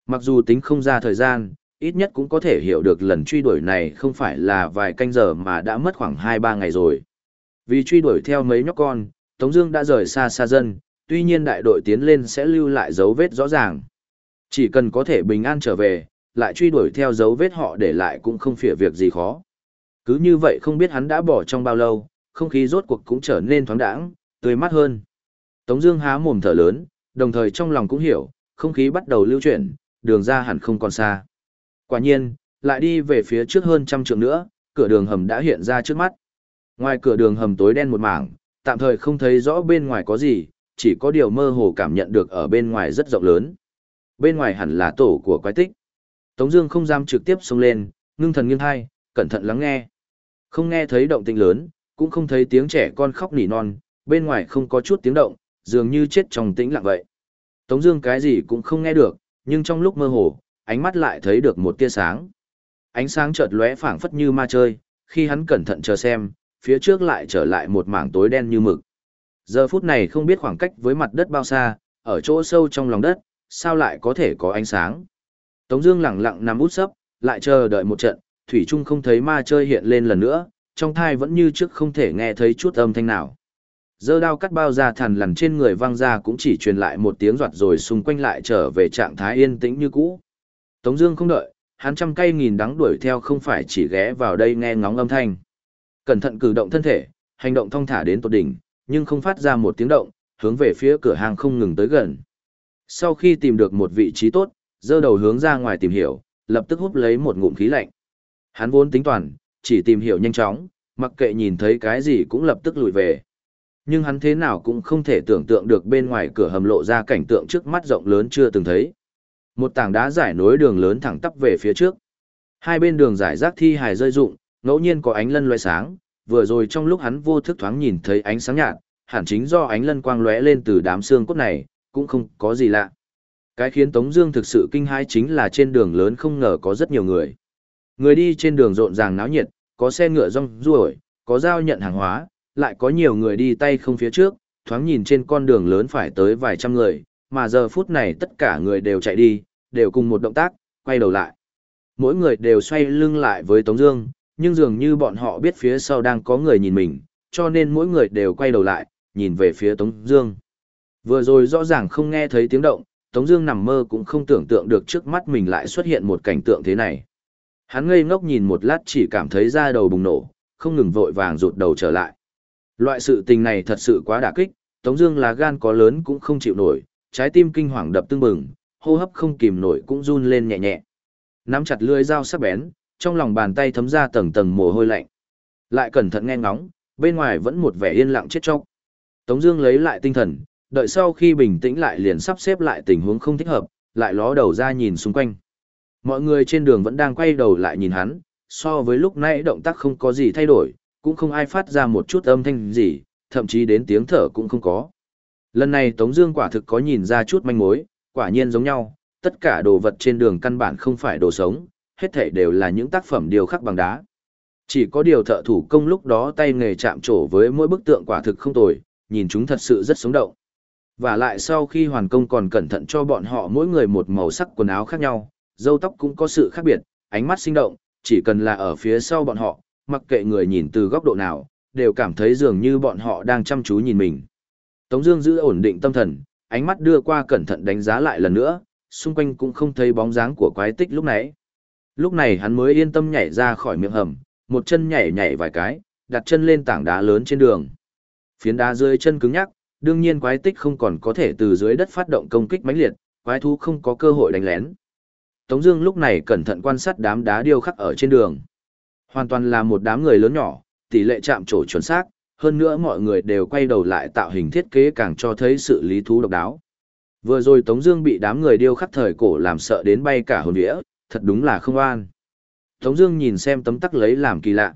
Mặc dù tính không ra thời gian, ít nhất cũng có thể hiểu được lần truy đuổi này không phải là vài canh giờ mà đã mất khoảng 2-3 ngày rồi. Vì truy đuổi theo mấy nhóc con, Tống Dương đã rời xa xa dân, tuy nhiên đại đội tiến lên sẽ lưu lại dấu vết rõ ràng. Chỉ cần có thể bình an trở về, lại truy đuổi theo dấu vết họ để lại cũng không phải việc gì khó. Cứ như vậy không biết hắn đã bỏ trong bao lâu, không khí rốt cuộc cũng trở nên thoáng đãng, tươi mát hơn. Tống Dương há mồm thở lớn, đồng thời trong lòng cũng hiểu, không khí bắt đầu lưu chuyển, đường ra hẳn không còn xa. Quả nhiên, lại đi về phía trước hơn trăm trượng nữa, cửa đường hầm đã hiện ra trước mắt. Ngoài cửa đường hầm tối đen một mảng, tạm thời không thấy rõ bên ngoài có gì, chỉ có điều mơ hồ cảm nhận được ở bên ngoài rất rộng lớn. Bên ngoài hẳn là tổ của quái tích. Tống Dương không dám trực tiếp xông lên, ngưng thần nghiêng hai, cẩn thận lắng nghe. Không nghe thấy động tĩnh lớn, cũng không thấy tiếng trẻ con khóc nỉ non, bên ngoài không có chút tiếng động, dường như chết trong tĩnh lặng vậy. Tống Dương cái gì cũng không nghe được, nhưng trong lúc mơ hồ, ánh mắt lại thấy được một tia sáng. Ánh sáng chợt lóe phảng phất như ma chơi, khi hắn cẩn thận chờ xem, phía trước lại trở lại một mảng tối đen như mực. Giờ phút này không biết khoảng cách với mặt đất bao xa, ở chỗ sâu trong lòng đất, sao lại có thể có ánh sáng. Tống Dương lẳng lặng nằm út sấp, lại chờ đợi một trận, thủy trung không thấy ma chơi hiện lên lần nữa, trong thai vẫn như trước không thể nghe thấy chút âm thanh nào. Dơ đao cắt bao ra thằn lằn trên người vang ra cũng chỉ truyền lại một tiếng giọt rồi xung quanh lại trở về trạng thái yên tĩnh như cũ. Tống Dương không đợi, hắn trăm cây nghìn đắng đuổi theo không phải chỉ ghé vào đây nghe ngóng âm thanh. Cẩn thận cử động thân thể, hành động thong thả đến tột đỉnh, nhưng không phát ra một tiếng động, hướng về phía cửa hàng không ngừng tới gần. Sau khi tìm được một vị trí tốt, dơ đầu hướng ra ngoài tìm hiểu, lập tức hút lấy một ngụm khí lạnh. Hắn vốn tính toàn, chỉ tìm hiểu nhanh chóng, mặc kệ nhìn thấy cái gì cũng lập tức lùi về. Nhưng hắn thế nào cũng không thể tưởng tượng được bên ngoài cửa hầm lộ ra cảnh tượng trước mắt rộng lớn chưa từng thấy. Một tảng đá giải nối đường lớn thẳng tắp về phía trước. Hai bên đường giải rác thi hài rơi rụng, ngẫu nhiên có ánh lân loe sáng, vừa rồi trong lúc hắn vô thức thoáng nhìn thấy ánh sáng nhạt, hẳn chính do ánh lân quang lóe lên từ đám xương cốt này, cũng không có gì lạ. Cái khiến Tống Dương thực sự kinh hãi chính là trên đường lớn không ngờ có rất nhiều người. Người đi trên đường rộn ràng náo nhiệt, có xe ngựa rong ruổi, có giao nhận hàng hóa, lại có nhiều người đi tay không phía trước, thoáng nhìn trên con đường lớn phải tới vài trăm người, mà giờ phút này tất cả người đều chạy đi, đều cùng một động tác, quay đầu lại. Mỗi người đều xoay lưng lại với Tống Dương, nhưng dường như bọn họ biết phía sau đang có người nhìn mình, cho nên mỗi người đều quay đầu lại, nhìn về phía Tống Dương. Vừa rồi rõ ràng không nghe thấy tiếng động, Tống Dương nằm mơ cũng không tưởng tượng được trước mắt mình lại xuất hiện một cảnh tượng thế này. Hắn ngây ngốc nhìn một lát chỉ cảm thấy da đầu bùng nổ, không ngừng vội vàng rụt đầu trở lại. Loại sự tình này thật sự quá đả kích, Tống Dương là gan có lớn cũng không chịu nổi, trái tim kinh hoàng đập tưng bừng, hô hấp không kìm nổi cũng run lên nhẹ nhẹ. Nắm chặt lưỡi dao sắc bén, trong lòng bàn tay thấm ra tầng tầng mồ hôi lạnh. Lại cẩn thận nghe ngóng, bên ngoài vẫn một vẻ yên lặng chết chóc. Tống Dương lấy lại tinh thần, đợi sau khi bình tĩnh lại liền sắp xếp lại tình huống không thích hợp, lại ló đầu ra nhìn xung quanh. Mọi người trên đường vẫn đang quay đầu lại nhìn hắn, so với lúc nãy động tác không có gì thay đổi, cũng không ai phát ra một chút âm thanh gì, thậm chí đến tiếng thở cũng không có. Lần này Tống Dương quả thực có nhìn ra chút manh mối, quả nhiên giống nhau, tất cả đồ vật trên đường căn bản không phải đồ sống, hết thảy đều là những tác phẩm điêu khắc bằng đá. Chỉ có điều thợ thủ công lúc đó tay nghề chạm trổ với mỗi bức tượng quả thực không tồi, nhìn chúng thật sự rất sống động. Và lại sau khi hoàn công còn cẩn thận cho bọn họ mỗi người một màu sắc quần áo khác nhau, dâu tóc cũng có sự khác biệt, ánh mắt sinh động, chỉ cần là ở phía sau bọn họ, mặc kệ người nhìn từ góc độ nào, đều cảm thấy dường như bọn họ đang chăm chú nhìn mình. Tống Dương giữ ổn định tâm thần, ánh mắt đưa qua cẩn thận đánh giá lại lần nữa, xung quanh cũng không thấy bóng dáng của quái tích lúc nãy. Lúc này hắn mới yên tâm nhảy ra khỏi miệng hầm, một chân nhảy nhảy vài cái, đặt chân lên tảng đá lớn trên đường. Phiến đá dưới chân cứng nhắc, đương nhiên quái tích không còn có thể từ dưới đất phát động công kích mãnh liệt, quái thú không có cơ hội đánh lén. Tống Dương lúc này cẩn thận quan sát đám đá điêu khắc ở trên đường. Hoàn toàn là một đám người lớn nhỏ, tỷ lệ chạm trổ chuẩn xác, hơn nữa mọi người đều quay đầu lại tạo hình thiết kế càng cho thấy sự lý thú độc đáo. Vừa rồi Tống Dương bị đám người điêu khắc thời cổ làm sợ đến bay cả hồn vía, thật đúng là không an. Tống Dương nhìn xem tấm tắc lấy làm kỳ lạ.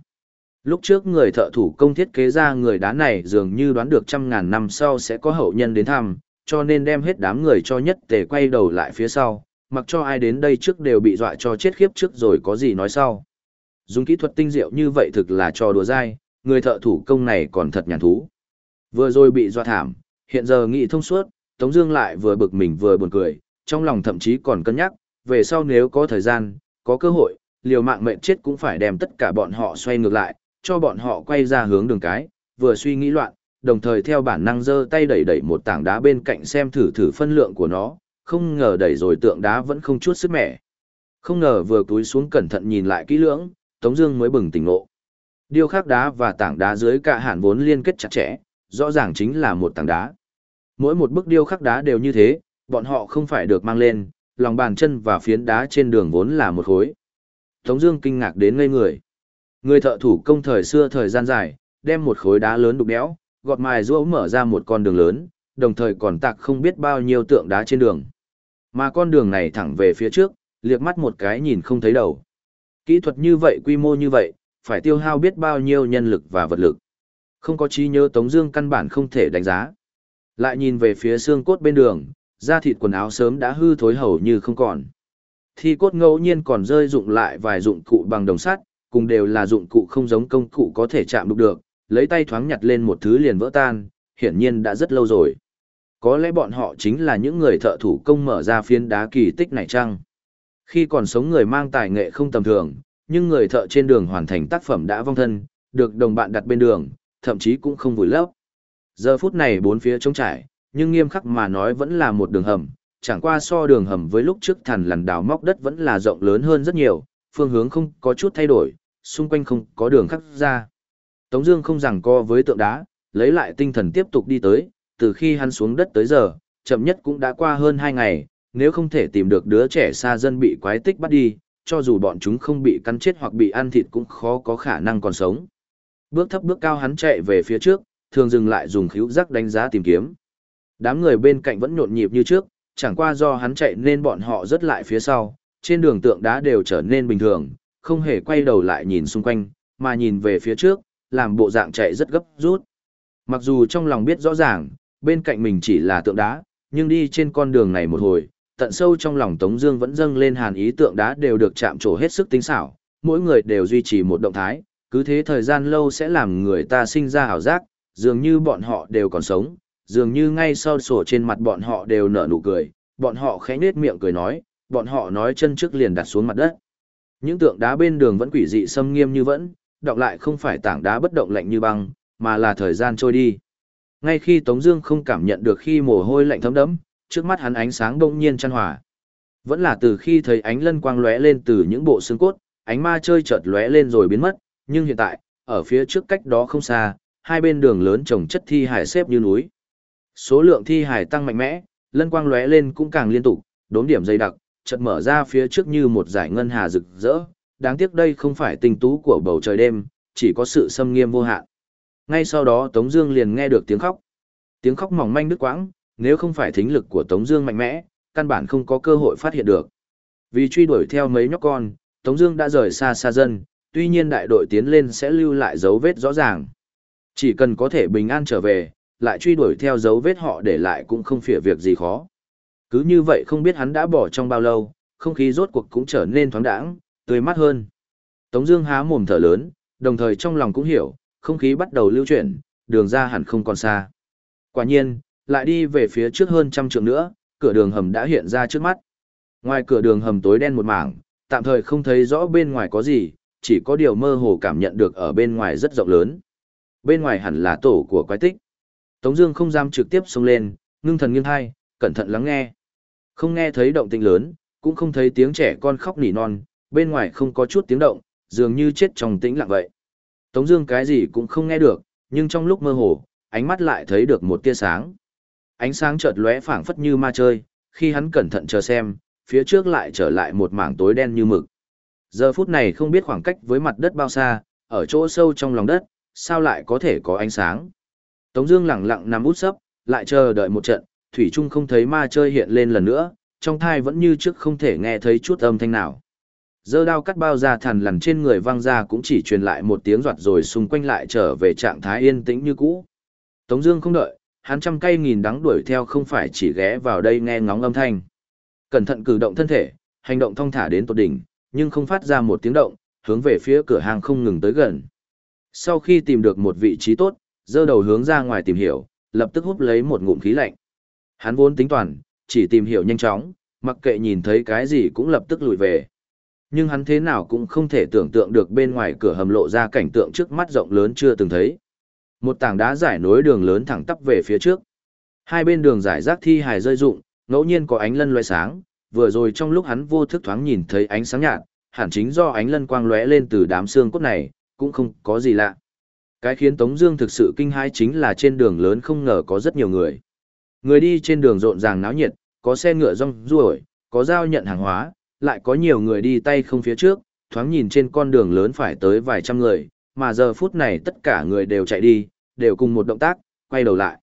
Lúc trước người thợ thủ công thiết kế ra người đá này dường như đoán được trăm ngàn năm sau sẽ có hậu nhân đến thăm, cho nên đem hết đám người cho nhất tề quay đầu lại phía sau, mặc cho ai đến đây trước đều bị dọa cho chết khiếp trước rồi có gì nói sau. Dùng kỹ thuật tinh diệu như vậy thực là trò đùa dai, người thợ thủ công này còn thật nhàn thú. Vừa rồi bị dọa thảm, hiện giờ nghĩ thông suốt, Tống Dương lại vừa bực mình vừa buồn cười, trong lòng thậm chí còn cân nhắc, về sau nếu có thời gian, có cơ hội, liều mạng mệnh chết cũng phải đem tất cả bọn họ xoay ngược lại, cho bọn họ quay ra hướng đường cái. Vừa suy nghĩ loạn, đồng thời theo bản năng giơ tay đẩy đẩy một tảng đá bên cạnh xem thử thử phân lượng của nó, không ngờ đẩy rồi tượng đá vẫn không chút sức mẻ. Không ngờ vừa túi xuống cẩn thận nhìn lại kỹ lưỡng, Tống Dương mới bừng tỉnh ngộ. Điêu khắc đá và tảng đá dưới cả hạn vốn liên kết chặt chẽ, rõ ràng chính là một tảng đá. Mỗi một bức điêu khắc đá đều như thế, bọn họ không phải được mang lên, lòng bàn chân và phiến đá trên đường vốn là một khối. Tống Dương kinh ngạc đến ngây người. Người thợ thủ công thời xưa thời gian dài, đem một khối đá lớn đục đẽo, gọt mài rũa mở ra một con đường lớn, đồng thời còn tạc không biết bao nhiêu tượng đá trên đường. Mà con đường này thẳng về phía trước, liếc mắt một cái nhìn không thấy đầu. Kỹ thuật như vậy quy mô như vậy, phải tiêu hao biết bao nhiêu nhân lực và vật lực. Không có trí nhớ Tống Dương căn bản không thể đánh giá. Lại nhìn về phía xương cốt bên đường, da thịt quần áo sớm đã hư thối hầu như không còn. Thi cốt ngẫu nhiên còn rơi dụng lại vài dụng cụ bằng đồng sắt, cùng đều là dụng cụ không giống công cụ có thể chạm đụng được, lấy tay thoáng nhặt lên một thứ liền vỡ tan, hiển nhiên đã rất lâu rồi. Có lẽ bọn họ chính là những người thợ thủ công mở ra phiến đá kỳ tích này chăng? Khi còn sống người mang tài nghệ không tầm thường, nhưng người thợ trên đường hoàn thành tác phẩm đã vong thân, được đồng bạn đặt bên đường, thậm chí cũng không vùi lấp. Giờ phút này bốn phía trống trải, nhưng nghiêm khắc mà nói vẫn là một đường hầm, chẳng qua so đường hầm với lúc trước thằn lằn đào móc đất vẫn là rộng lớn hơn rất nhiều, phương hướng không có chút thay đổi, xung quanh không có đường khắc ra. Tống Dương không rằng co với tượng đá, lấy lại tinh thần tiếp tục đi tới, từ khi hắn xuống đất tới giờ, chậm nhất cũng đã qua hơn hai ngày, nếu không thể tìm được đứa trẻ xa dân bị quái tích bắt đi, cho dù bọn chúng không bị cắn chết hoặc bị ăn thịt cũng khó có khả năng còn sống. Bước thấp bước cao hắn chạy về phía trước, thường dừng lại dùng khíu giác đánh giá tìm kiếm. Đám người bên cạnh vẫn nhộn nhịp như trước, chẳng qua do hắn chạy nên bọn họ rất lại phía sau, trên đường tượng đá đều trở nên bình thường, không hề quay đầu lại nhìn xung quanh, mà nhìn về phía trước, làm bộ dạng chạy rất gấp rút. Mặc dù trong lòng biết rõ ràng, bên cạnh mình chỉ là tượng đá, nhưng đi trên con đường này một hồi, tận sâu trong lòng Tống Dương vẫn dâng lên hàn ý tượng đá đều được chạm trổ hết sức tinh xảo, mỗi người đều duy trì một động thái, cứ thế thời gian lâu sẽ làm người ta sinh ra ảo giác, dường như bọn họ đều còn sống, dường như ngay sau sổ trên mặt bọn họ đều nở nụ cười, bọn họ khẽ nết miệng cười nói, bọn họ nói chân trước liền đặt xuống mặt đất. Những tượng đá bên đường vẫn quỷ dị xâm nghiêm như vẫn, đọc lại không phải tảng đá bất động lạnh như băng, mà là thời gian trôi đi. Ngay khi Tống Dương không cảm nhận được khi mồ hôi lạnh thấm đẫm, trước mắt hắn ánh sáng đông nhiên chăn hòa. Vẫn là từ khi thấy ánh lân quang lóe lên từ những bộ xương cốt, ánh ma chơi chợt lóe lên rồi biến mất, nhưng hiện tại, ở phía trước cách đó không xa, hai bên đường lớn trồng chất thi hải xếp như núi. Số lượng thi hải tăng mạnh mẽ, lân quang lóe lên cũng càng liên tục, đốm điểm dày đặc, chợt mở ra phía trước như một dải ngân hà rực rỡ. Đáng tiếc đây không phải tình tú của bầu trời đêm, chỉ có sự xâm nghiêm vô hạn. Ngay sau đó Tống Dương liền nghe được tiếng khóc. Tiếng khóc mỏng manh đứt quãng, nếu không phải thính lực của Tống Dương mạnh mẽ, căn bản không có cơ hội phát hiện được. Vì truy đuổi theo mấy nhóc con, Tống Dương đã rời xa xa dân, tuy nhiên đại đội tiến lên sẽ lưu lại dấu vết rõ ràng. Chỉ cần có thể bình an trở về, lại truy đuổi theo dấu vết họ để lại cũng không phải việc gì khó. Cứ như vậy không biết hắn đã bỏ trong bao lâu, không khí rốt cuộc cũng trở nên thoáng đãng, tươi mát hơn. Tống Dương há mồm thở lớn, đồng thời trong lòng cũng hiểu, không khí bắt đầu lưu chuyển, đường ra hẳn không còn xa. Quả nhiên, lại đi về phía trước hơn trăm trượng nữa, cửa đường hầm đã hiện ra trước mắt. Ngoài cửa đường hầm tối đen một mảng, tạm thời không thấy rõ bên ngoài có gì, chỉ có điều mơ hồ cảm nhận được ở bên ngoài rất rộng lớn. Bên ngoài hẳn là tổ của quái tích. Tống Dương không dám trực tiếp xông lên, ngưng thần nghiêng tai, cẩn thận lắng nghe. Không nghe thấy động tĩnh lớn, cũng không thấy tiếng trẻ con khóc nỉ non, bên ngoài không có chút tiếng động, dường như chết trong tĩnh lặng vậy. Tống Dương cái gì cũng không nghe được, nhưng trong lúc mơ hồ, ánh mắt lại thấy được một tia sáng. Ánh sáng chợt lóe phảng phất như ma chơi, khi hắn cẩn thận chờ xem, phía trước lại trở lại một mảng tối đen như mực. Giờ phút này không biết khoảng cách với mặt đất bao xa, ở chỗ sâu trong lòng đất, sao lại có thể có ánh sáng. Tống Dương lẳng lặng nằm út sấp, lại chờ đợi một trận, thủy trung không thấy ma chơi hiện lên lần nữa, trong thai vẫn như trước không thể nghe thấy chút âm thanh nào. Dơ đao cắt bao ra thằn lằn trên người văng ra cũng chỉ truyền lại một tiếng giọt rồi xung quanh lại trở về trạng thái yên tĩnh như cũ. Tống Dương không đợi, hắn trăm cây nghìn đắng đuổi theo không phải chỉ ghé vào đây nghe ngóng âm thanh. Cẩn thận cử động thân thể, hành động thong thả đến tột đỉnh, nhưng không phát ra một tiếng động, hướng về phía cửa hàng không ngừng tới gần. Sau khi tìm được một vị trí tốt, dơ đầu hướng ra ngoài tìm hiểu, lập tức hút lấy một ngụm khí lạnh. Hắn vốn tính toàn, chỉ tìm hiểu nhanh chóng, mặc kệ nhìn thấy cái gì cũng lập tức lùi về. Nhưng hắn thế nào cũng không thể tưởng tượng được bên ngoài cửa hầm lộ ra cảnh tượng trước mắt rộng lớn chưa từng thấy. Một tảng đá giải nối đường lớn thẳng tắp về phía trước. Hai bên đường giải rác thi hài rơi rụng, ngẫu nhiên có ánh lân loe sáng, vừa rồi trong lúc hắn vô thức thoáng nhìn thấy ánh sáng nhạt, hẳn chính do ánh lân quang lóe lên từ đám xương cốt này, cũng không có gì lạ. Cái khiến Tống Dương thực sự kinh hãi chính là trên đường lớn không ngờ có rất nhiều người. Người đi trên đường rộn ràng náo nhiệt, có xe ngựa rong ruổi, có giao nhận hàng hóa, lại có nhiều người đi tay không phía trước, thoáng nhìn trên con đường lớn phải tới vài trăm người, mà giờ phút này tất cả người đều chạy đi, đều cùng một động tác, quay đầu lại.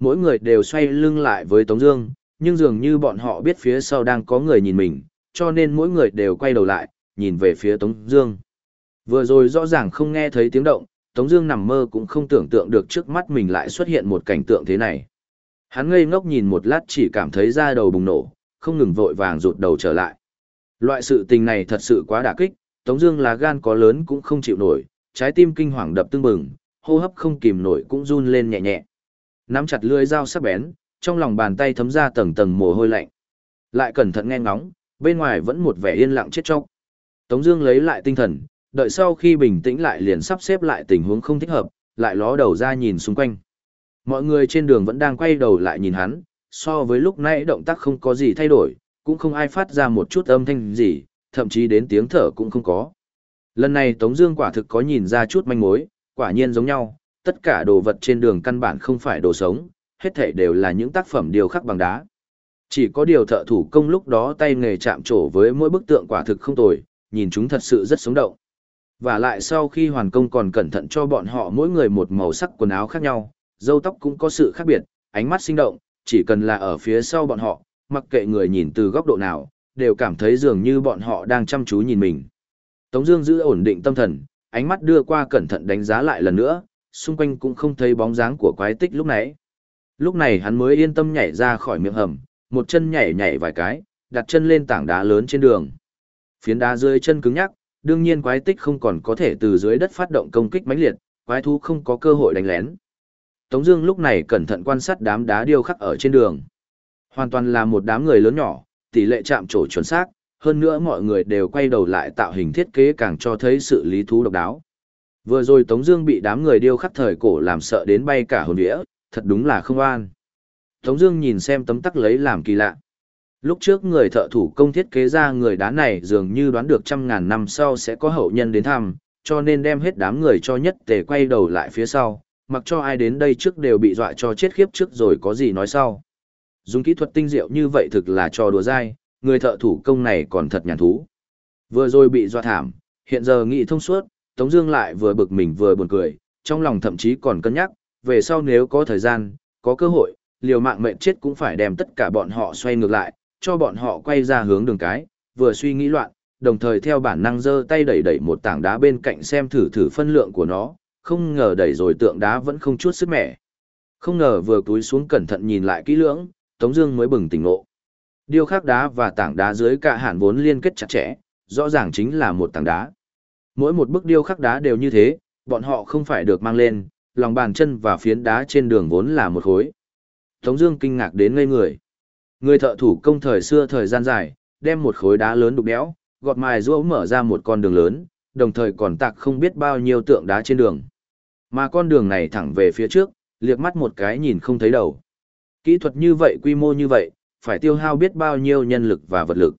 Mỗi người đều xoay lưng lại với Tống Dương, nhưng dường như bọn họ biết phía sau đang có người nhìn mình, cho nên mỗi người đều quay đầu lại, nhìn về phía Tống Dương. Vừa rồi rõ ràng không nghe thấy tiếng động, Tống Dương nằm mơ cũng không tưởng tượng được trước mắt mình lại xuất hiện một cảnh tượng thế này. Hắn ngây ngốc nhìn một lát chỉ cảm thấy da đầu bùng nổ, không ngừng vội vàng rụt đầu trở lại. Loại sự tình này thật sự quá đả kích, Tống Dương là gan có lớn cũng không chịu nổi, trái tim kinh hoàng đập tưng bừng, hô hấp không kìm nổi cũng run lên nhẹ nhẹ. Nắm chặt lưỡi dao sắc bén, trong lòng bàn tay thấm ra tầng tầng mồ hôi lạnh. Lại cẩn thận nghe ngóng, bên ngoài vẫn một vẻ yên lặng chết chóc. Tống Dương lấy lại tinh thần, đợi sau khi bình tĩnh lại liền sắp xếp lại tình huống không thích hợp, lại ló đầu ra nhìn xung quanh. Mọi người trên đường vẫn đang quay đầu lại nhìn hắn, so với lúc nãy động tác không có gì thay đổi, cũng không ai phát ra một chút âm thanh gì, thậm chí đến tiếng thở cũng không có. Lần này Tống Dương quả thực có nhìn ra chút manh mối, quả nhiên giống nhau, tất cả đồ vật trên đường căn bản không phải đồ sống, hết thảy đều là những tác phẩm điêu khắc bằng đá. Chỉ có điều thợ thủ công lúc đó tay nghề chạm trổ với mỗi bức tượng quả thực không tồi, nhìn chúng thật sự rất sống động. Và lại sau khi hoàn công còn cẩn thận cho bọn họ mỗi người một màu sắc quần áo khác nhau, dâu tóc cũng có sự khác biệt, ánh mắt sinh động, chỉ cần là ở phía sau bọn họ, mặc kệ người nhìn từ góc độ nào, đều cảm thấy dường như bọn họ đang chăm chú nhìn mình. Tống Dương giữ ổn định tâm thần, ánh mắt đưa qua cẩn thận đánh giá lại lần nữa, xung quanh cũng không thấy bóng dáng của quái tích lúc nãy. Lúc này hắn mới yên tâm nhảy ra khỏi miệng hầm, một chân nhảy nhảy vài cái, đặt chân lên tảng đá lớn trên đường. Phiến đá dưới chân cứng nhắc, đương nhiên quái tích không còn có thể từ dưới đất phát động công kích mãnh liệt, quái thú không có cơ hội đánh lén. Tống Dương lúc này cẩn thận quan sát đám đá điêu khắc ở trên đường. Hoàn toàn là một đám người lớn nhỏ, tỷ lệ chạm trổ chuẩn xác, hơn nữa mọi người đều quay đầu lại tạo hình thiết kế càng cho thấy sự lý thú độc đáo. Vừa rồi Tống Dương bị đám người điêu khắc thời cổ làm sợ đến bay cả hồn vía, thật đúng là không an. Tống Dương nhìn xem tấm tắc lấy làm kỳ lạ. Lúc trước người thợ thủ công thiết kế ra người đá này dường như đoán được trăm ngàn năm sau sẽ có hậu nhân đến thăm, cho nên đem hết đám người cho nhất tề quay đầu lại phía sau, mặc cho ai đến đây trước đều bị dọa cho chết khiếp trước rồi có gì nói sau. Dùng kỹ thuật tinh diệu như vậy thực là trò đùa dai, người thợ thủ công này còn thật nhàn thú. Vừa rồi bị dọa thảm, hiện giờ nghị thông suốt, Tống Dương lại vừa bực mình vừa buồn cười, trong lòng thậm chí còn cân nhắc, về sau nếu có thời gian, có cơ hội, liều mạng mệnh chết cũng phải đem tất cả bọn họ xoay ngược lại, cho bọn họ quay ra hướng đường cái, vừa suy nghĩ loạn, đồng thời theo bản năng giơ tay đẩy đẩy một tảng đá bên cạnh xem thử thử phân lượng của nó, không ngờ đẩy rồi tượng đá vẫn không chút sức mẻ. Không ngờ vừa túi xuống cẩn thận nhìn lại kỹ lưỡng, Tống Dương mới bừng tỉnh ngộ. Điêu khắc đá và tảng đá dưới cả hạn vốn liên kết chặt chẽ, rõ ràng chính là một tảng đá. Mỗi một bức điêu khắc đá đều như thế, bọn họ không phải được mang lên, lòng bàn chân và phiến đá trên đường vốn là một khối. Tống Dương kinh ngạc đến ngây người. Người thợ thủ công thời xưa thời gian dài, đem một khối đá lớn đục đẽo, gọt mài rũa mở ra một con đường lớn, đồng thời còn tạc không biết bao nhiêu tượng đá trên đường. Mà con đường này thẳng về phía trước, liếc mắt một cái nhìn không thấy đầu. Kỹ thuật như vậy quy mô như vậy, phải tiêu hao biết bao nhiêu nhân lực và vật lực.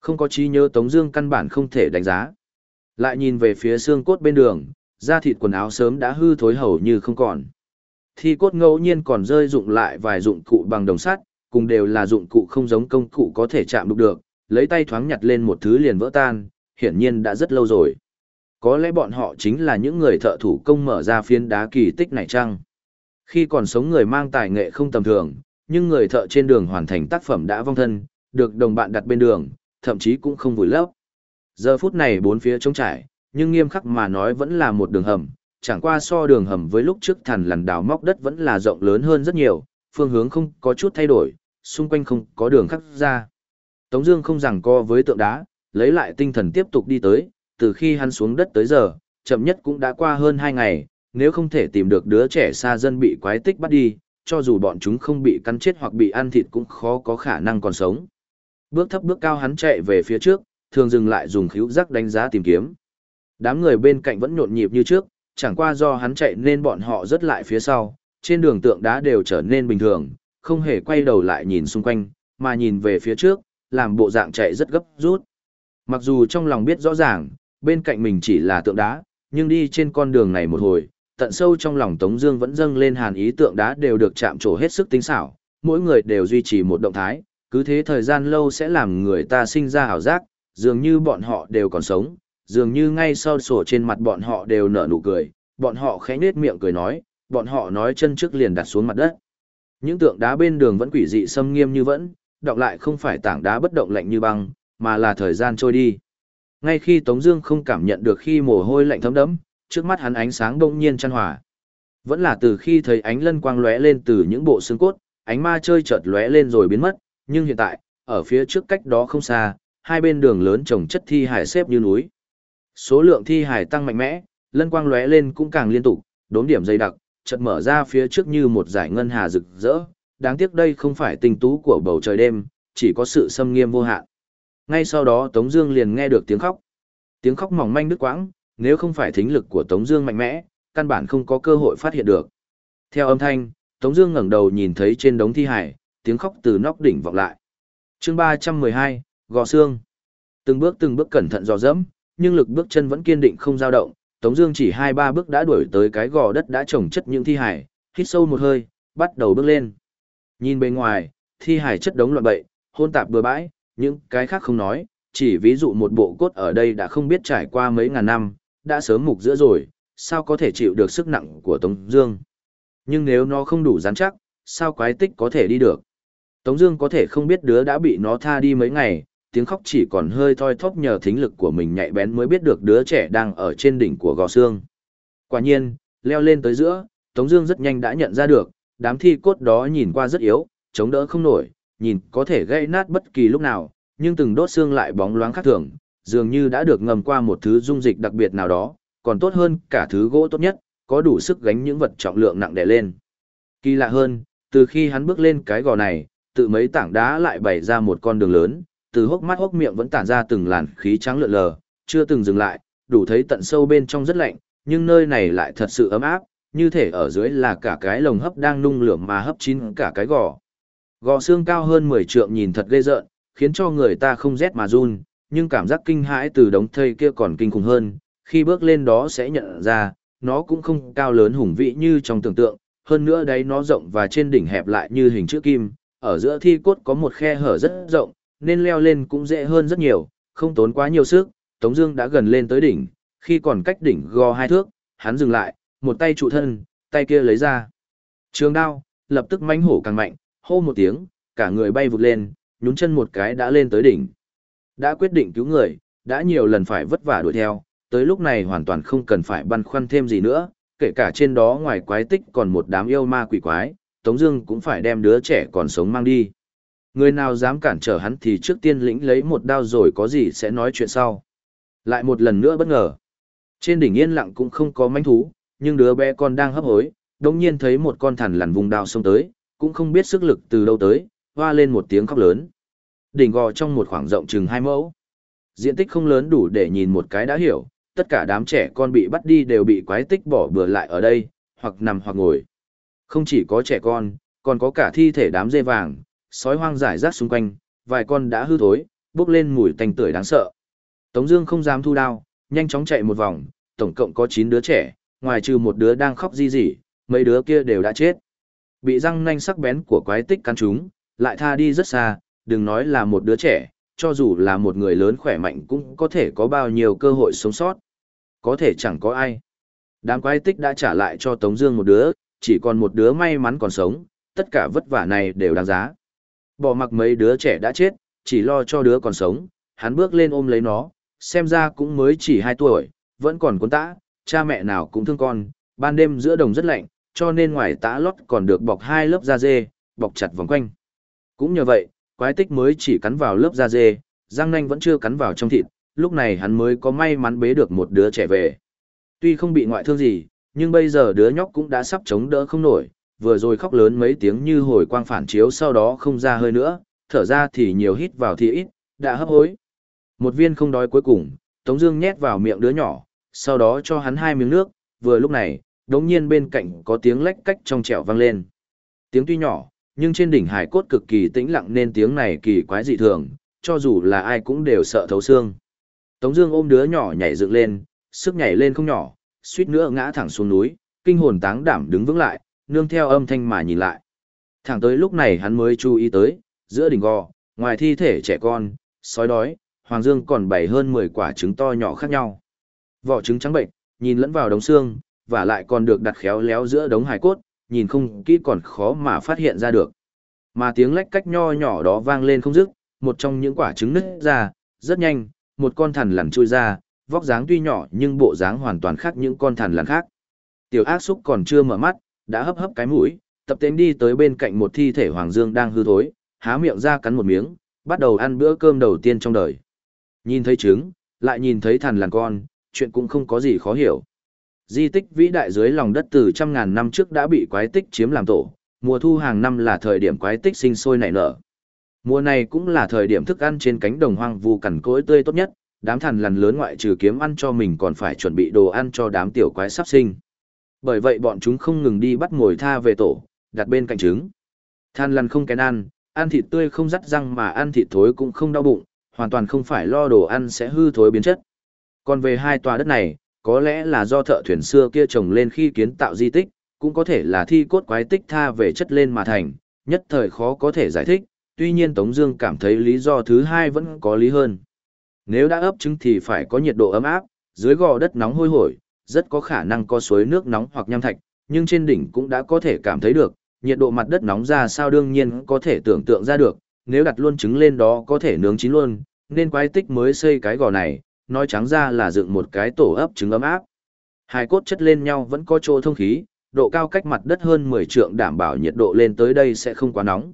Không có trí nhớ Tống Dương căn bản không thể đánh giá. Lại nhìn về phía xương cốt bên đường, da thịt quần áo sớm đã hư thối hầu như không còn. Thi cốt ngẫu nhiên còn rơi dụng lại vài dụng cụ bằng đồng sắt, cùng đều là dụng cụ không giống công cụ có thể chạm đụng được, lấy tay thoáng nhặt lên một thứ liền vỡ tan, hiển nhiên đã rất lâu rồi. Có lẽ bọn họ chính là những người thợ thủ công mở ra phiến đá kỳ tích này chăng? Khi còn sống người mang tài nghệ không tầm thường, nhưng người thợ trên đường hoàn thành tác phẩm đã vong thân, được đồng bạn đặt bên đường, thậm chí cũng không vùi lấp. Giờ phút này bốn phía trống trải, nhưng nghiêm khắc mà nói vẫn là một đường hầm, chẳng qua so đường hầm với lúc trước thằn lằn đào móc đất vẫn là rộng lớn hơn rất nhiều, phương hướng không có chút thay đổi, xung quanh không có đường khắc ra. Tống Dương không rằng co với tượng đá, lấy lại tinh thần tiếp tục đi tới, từ khi hắn xuống đất tới giờ, chậm nhất cũng đã qua hơn hai ngày, nếu không thể tìm được đứa trẻ xa dân bị quái tích bắt đi, cho dù bọn chúng không bị cắn chết hoặc bị ăn thịt cũng khó có khả năng còn sống. Bước thấp bước cao hắn chạy về phía trước, thường dừng lại dùng khíu giác đánh giá tìm kiếm. Đám người bên cạnh vẫn nhộn nhịp như trước, chẳng qua do hắn chạy nên bọn họ rất lại phía sau, trên đường tượng đá đều trở nên bình thường, không hề quay đầu lại nhìn xung quanh, mà nhìn về phía trước, làm bộ dạng chạy rất gấp rút. Mặc dù trong lòng biết rõ ràng, bên cạnh mình chỉ là tượng đá, nhưng đi trên con đường này một hồi, tận sâu trong lòng Tống Dương vẫn dâng lên hàn ý tượng đá đều được chạm trổ hết sức tinh xảo, mỗi người đều duy trì một động thái, cứ thế thời gian lâu sẽ làm người ta sinh ra ảo giác, dường như bọn họ đều còn sống, dường như ngay sau sổ trên mặt bọn họ đều nở nụ cười, bọn họ khẽ nết miệng cười nói, bọn họ nói chân trước liền đặt xuống mặt đất. Những tượng đá bên đường vẫn quỷ dị xâm nghiêm như vẫn, đọc lại không phải tảng đá bất động lạnh như băng, mà là thời gian trôi đi. Ngay khi Tống Dương không cảm nhận được khi mồ hôi lạnh thấm đẫm, trước mắt hắn ánh sáng đông nhiên chăn hòa. Vẫn là từ khi thấy ánh lân quang lóe lên từ những bộ xương cốt, ánh ma chơi chợt lóe lên rồi biến mất, nhưng hiện tại, ở phía trước cách đó không xa, hai bên đường lớn trồng chất thi hải xếp như núi. Số lượng thi hải tăng mạnh mẽ, lân quang lóe lên cũng càng liên tục, đốm điểm dày đặc, chợt mở ra phía trước như một dải ngân hà rực rỡ. Đáng tiếc đây không phải tinh tú của bầu trời đêm, chỉ có sự xâm nghiêm vô hạn. Ngay sau đó Tống Dương liền nghe được tiếng khóc. Tiếng khóc mỏng manh đứt quãng, nếu không phải thính lực của Tống Dương mạnh mẽ, căn bản không có cơ hội phát hiện được. Theo âm thanh, Tống Dương ngẩng đầu nhìn thấy trên đống thi hải, tiếng khóc từ nóc đỉnh vọng lại. Chương 312, gò xương. Từng bước từng bước cẩn thận dò dẫm, nhưng lực bước chân vẫn kiên định không dao động. Tống Dương chỉ hai ba bước đã đuổi tới cái gò đất đã trồng chất những thi hải, hít sâu một hơi, bắt đầu bước lên. Nhìn bên ngoài, thi hải chất đống loạn bậy, hôn tạp bừa bãi, những cái khác không nói, chỉ ví dụ một bộ cốt ở đây đã không biết trải qua mấy ngàn năm, đã sớm mục giữa rồi, sao có thể chịu được sức nặng của Tống Dương. Nhưng nếu nó không đủ rắn chắc, sao quái tích có thể đi được? Tống Dương có thể không biết đứa đã bị nó tha đi mấy ngày, tiếng khóc chỉ còn hơi thoi thóp nhờ thính lực của mình nhạy bén mới biết được đứa trẻ đang ở trên đỉnh của gò xương. Quả nhiên, leo lên tới giữa, Tống Dương rất nhanh đã nhận ra được, đám thi cốt đó nhìn qua rất yếu, chống đỡ không nổi, nhìn có thể gãy nát bất kỳ lúc nào, nhưng từng đốt xương lại bóng loáng khác thường, dường như đã được ngầm qua một thứ dung dịch đặc biệt nào đó, còn tốt hơn cả thứ gỗ tốt nhất, có đủ sức gánh những vật trọng lượng nặng đè lên. Kỳ lạ hơn, từ khi hắn bước lên cái gò này, tự mấy tảng đá lại bày ra một con đường lớn, từ hốc mắt hốc miệng vẫn tản ra từng làn khí trắng lượn lờ, chưa từng dừng lại, đủ thấy tận sâu bên trong rất lạnh, nhưng nơi này lại thật sự ấm áp, như thể ở dưới là cả cái lồng hấp đang nung lửa mà hấp chín cả cái gò. Gò xương cao hơn 10 trượng nhìn thật ghê rợn, khiến cho người ta không rét mà run, nhưng cảm giác kinh hãi từ đống thây kia còn kinh khủng hơn, khi bước lên đó sẽ nhận ra, nó cũng không cao lớn hùng vĩ như trong tưởng tượng, hơn nữa đấy nó rộng và trên đỉnh hẹp lại như hình chữ kim, ở giữa thi cốt có một khe hở rất rộng, nên leo lên cũng dễ hơn rất nhiều, không tốn quá nhiều sức, Tống Dương đã gần lên tới đỉnh, khi còn cách đỉnh gò hai thước, hắn dừng lại, một tay trụ thân, tay kia lấy ra trường đao, lập tức mãnh hổ càng mạnh, hô một tiếng, cả người bay vụt lên, nhún chân một cái đã lên tới đỉnh. Đã quyết định cứu người, đã nhiều lần phải vất vả đuổi theo, tới lúc này hoàn toàn không cần phải băn khoăn thêm gì nữa, kể cả trên đó ngoài quái tích còn một đám yêu ma quỷ quái, Tống Dương cũng phải đem đứa trẻ còn sống mang đi. Người nào dám cản trở hắn thì trước tiên lĩnh lấy một đao rồi có gì sẽ nói chuyện sau. Lại một lần nữa bất ngờ. Trên đỉnh yên lặng cũng không có manh thú, nhưng đứa bé con đang hấp hối, đồng nhiên thấy một con thằn lằn vùng đao xông tới, cũng không biết sức lực từ đâu tới, hoa lên một tiếng khóc lớn. Đỉnh gò trong một khoảng rộng chừng hai mẫu. Diện tích không lớn đủ để nhìn một cái đã hiểu, tất cả đám trẻ con bị bắt đi đều bị quái tích bỏ bừa lại ở đây, hoặc nằm hoặc ngồi. Không chỉ có trẻ con, còn có cả thi thể đám dê vàng, sói hoang rải rác xung quanh, vài con đã hư thối, bốc lên mùi tanh tưởi đáng sợ. Tống Dương không dám thu đao, nhanh chóng chạy một vòng, tổng cộng có 9 đứa trẻ, ngoài trừ một đứa đang khóc di rỉ, mấy đứa kia đều đã chết. Bị răng nanh sắc bén của quái tích cắn chúng, lại tha đi rất xa, đừng nói là một đứa trẻ, cho dù là một người lớn khỏe mạnh cũng có thể có bao nhiêu cơ hội sống sót. Có thể chẳng có ai. Đám quái tích đã trả lại cho Tống Dương một đứa, chỉ còn một đứa may mắn còn sống, tất cả vất vả này đều đáng giá. Bỏ mặc mấy đứa trẻ đã chết, chỉ lo cho đứa còn sống, hắn bước lên ôm lấy nó, xem ra cũng mới chỉ 2 tuổi, vẫn còn cuốn tã, cha mẹ nào cũng thương con, ban đêm giữa đồng rất lạnh, cho nên ngoài tã lót còn được bọc hai lớp da dê, bọc chặt vòng quanh. Cũng nhờ vậy, quái tích mới chỉ cắn vào lớp da dê, răng nanh vẫn chưa cắn vào trong thịt, lúc này hắn mới có may mắn bế được một đứa trẻ về. Tuy không bị ngoại thương gì, nhưng bây giờ đứa nhóc cũng đã sắp chống đỡ không nổi, vừa rồi khóc lớn mấy tiếng như hồi quang phản chiếu sau đó không ra hơi nữa, thở ra thì nhiều hít vào thì ít, đã hấp hối. Một viên không đói cuối cùng, Tống Dương nhét vào miệng đứa nhỏ, sau đó cho hắn hai miếng nước, vừa lúc này, đống nhiên bên cạnh có tiếng lách cách trong trẻo vang lên. Tiếng tuy nhỏ, nhưng trên đỉnh hải cốt cực kỳ tĩnh lặng nên tiếng này kỳ quái dị thường, cho dù là ai cũng đều sợ thấu xương. Tống Dương ôm đứa nhỏ nhảy dựng lên, sức nhảy lên không nhỏ, suýt nữa ngã thẳng xuống núi, kinh hồn táng đảm đứng vững lại, nương theo âm thanh mà nhìn lại. Thẳng tới lúc này hắn mới chú ý tới, giữa đỉnh gò, ngoài thi thể trẻ con, sói đói, Hoàng Dương còn bày hơn 10 quả trứng to nhỏ khác nhau. Vỏ trứng trắng bệnh, nhìn lẫn vào đống xương, và lại còn được đặt khéo léo giữa đống hài cốt, nhìn không kỹ còn khó mà phát hiện ra được. Mà tiếng lách cách nho nhỏ đó vang lên không dứt, một trong những quả trứng nứt ra, rất nhanh, một con thằn lằn chui ra, vóc dáng tuy nhỏ nhưng bộ dáng hoàn toàn khác những con thằn lằn khác. Tiểu ác xúc còn chưa mở mắt, đã hấp hấp cái mũi, tập tên đi tới bên cạnh một thi thể Hoàng Dương đang hư thối, há miệng ra cắn một miếng, bắt đầu ăn bữa cơm đầu tiên trong đời. Nhìn thấy trứng, lại nhìn thấy thằn lằn con, chuyện cũng không có gì khó hiểu. Di tích vĩ đại dưới lòng đất từ trăm ngàn năm trước đã bị quái tích chiếm làm tổ, mùa thu hàng năm là thời điểm quái tích sinh sôi nảy nở. Mùa này cũng là thời điểm thức ăn trên cánh đồng hoang vu cằn cỗi tươi tốt nhất, đám thằn lằn lớn ngoại trừ kiếm ăn cho mình còn phải chuẩn bị đồ ăn cho đám tiểu quái sắp sinh. Bởi vậy bọn chúng không ngừng đi bắt mồi tha về tổ, đặt bên cạnh trứng. Than lằn không kén ăn, ăn thịt tươi không rắt răng mà ăn thịt thối cũng không đau bụng, hoàn toàn không phải lo đồ ăn sẽ hư thối biến chất. Còn về hai tòa đất này, có lẽ là do thợ thuyền xưa kia trồng lên khi kiến tạo di tích, cũng có thể là thi cốt quái tích tha về chất lên mà thành, nhất thời khó có thể giải thích, tuy nhiên Tống Dương cảm thấy lý do thứ hai vẫn có lý hơn. Nếu đã ấp trứng thì phải có nhiệt độ ấm áp, dưới gò đất nóng hôi hổi, rất có khả năng có suối nước nóng hoặc nham thạch, nhưng trên đỉnh cũng đã có thể cảm thấy được, nhiệt độ mặt đất nóng ra sao đương nhiên có thể tưởng tượng ra được, nếu đặt luôn trứng lên đó có thể nướng chín luôn, nên quái tích mới xây cái gò này, nói trắng ra là dựng một cái tổ ấp trứng ấm áp. Hai cốt chất lên nhau vẫn có chỗ thông khí, độ cao cách mặt đất hơn 10 trượng đảm bảo nhiệt độ lên tới đây sẽ không quá nóng.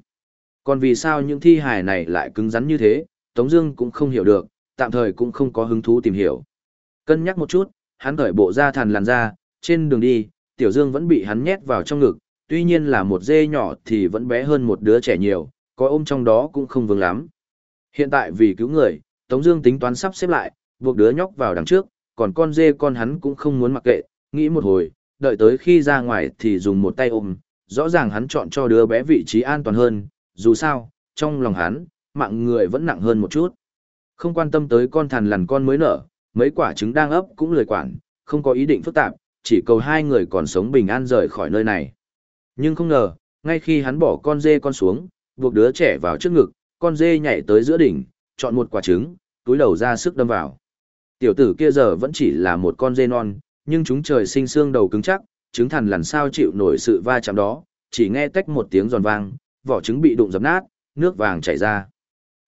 Còn vì sao những thi hài này lại cứng rắn như thế, Tống Dương cũng không hiểu được, tạm thời cũng không có hứng thú tìm hiểu. Cân nhắc một chút, hắn cởi bộ da thằn làn ra, trên đường đi, Tiểu Dương vẫn bị hắn nhét vào trong ngực, tuy nhiên là một dê nhỏ thì vẫn bé hơn một đứa trẻ nhiều, có ôm trong đó cũng không vướng lắm. Hiện tại vì cứu người, Tống Dương tính toán sắp xếp lại, buộc đứa nhóc vào đằng trước, còn con dê con hắn cũng không muốn mặc kệ, nghĩ một hồi, đợi tới khi ra ngoài thì dùng một tay ôm, rõ ràng hắn chọn cho đứa bé vị trí an toàn hơn, dù sao, trong lòng hắn, mạng người vẫn nặng hơn một chút. Không quan tâm tới con thằn lằn con mới nở, mấy quả trứng đang ấp cũng lười quản, không có ý định phức tạp, chỉ cầu hai người còn sống bình an rời khỏi nơi này. Nhưng không ngờ, ngay khi hắn bỏ con dê con xuống, buộc đứa trẻ vào trước ngực, con dê nhảy tới giữa đỉnh, chọn một quả trứng, túi đầu ra sức đâm vào. Tiểu tử kia giờ vẫn chỉ là một con dê non, nhưng chúng trời sinh xương đầu cứng chắc, trứng thằn làm sao chịu nổi sự va chạm đó, chỉ nghe tách một tiếng giòn vang, vỏ trứng bị đụng dập nát, nước vàng chảy ra.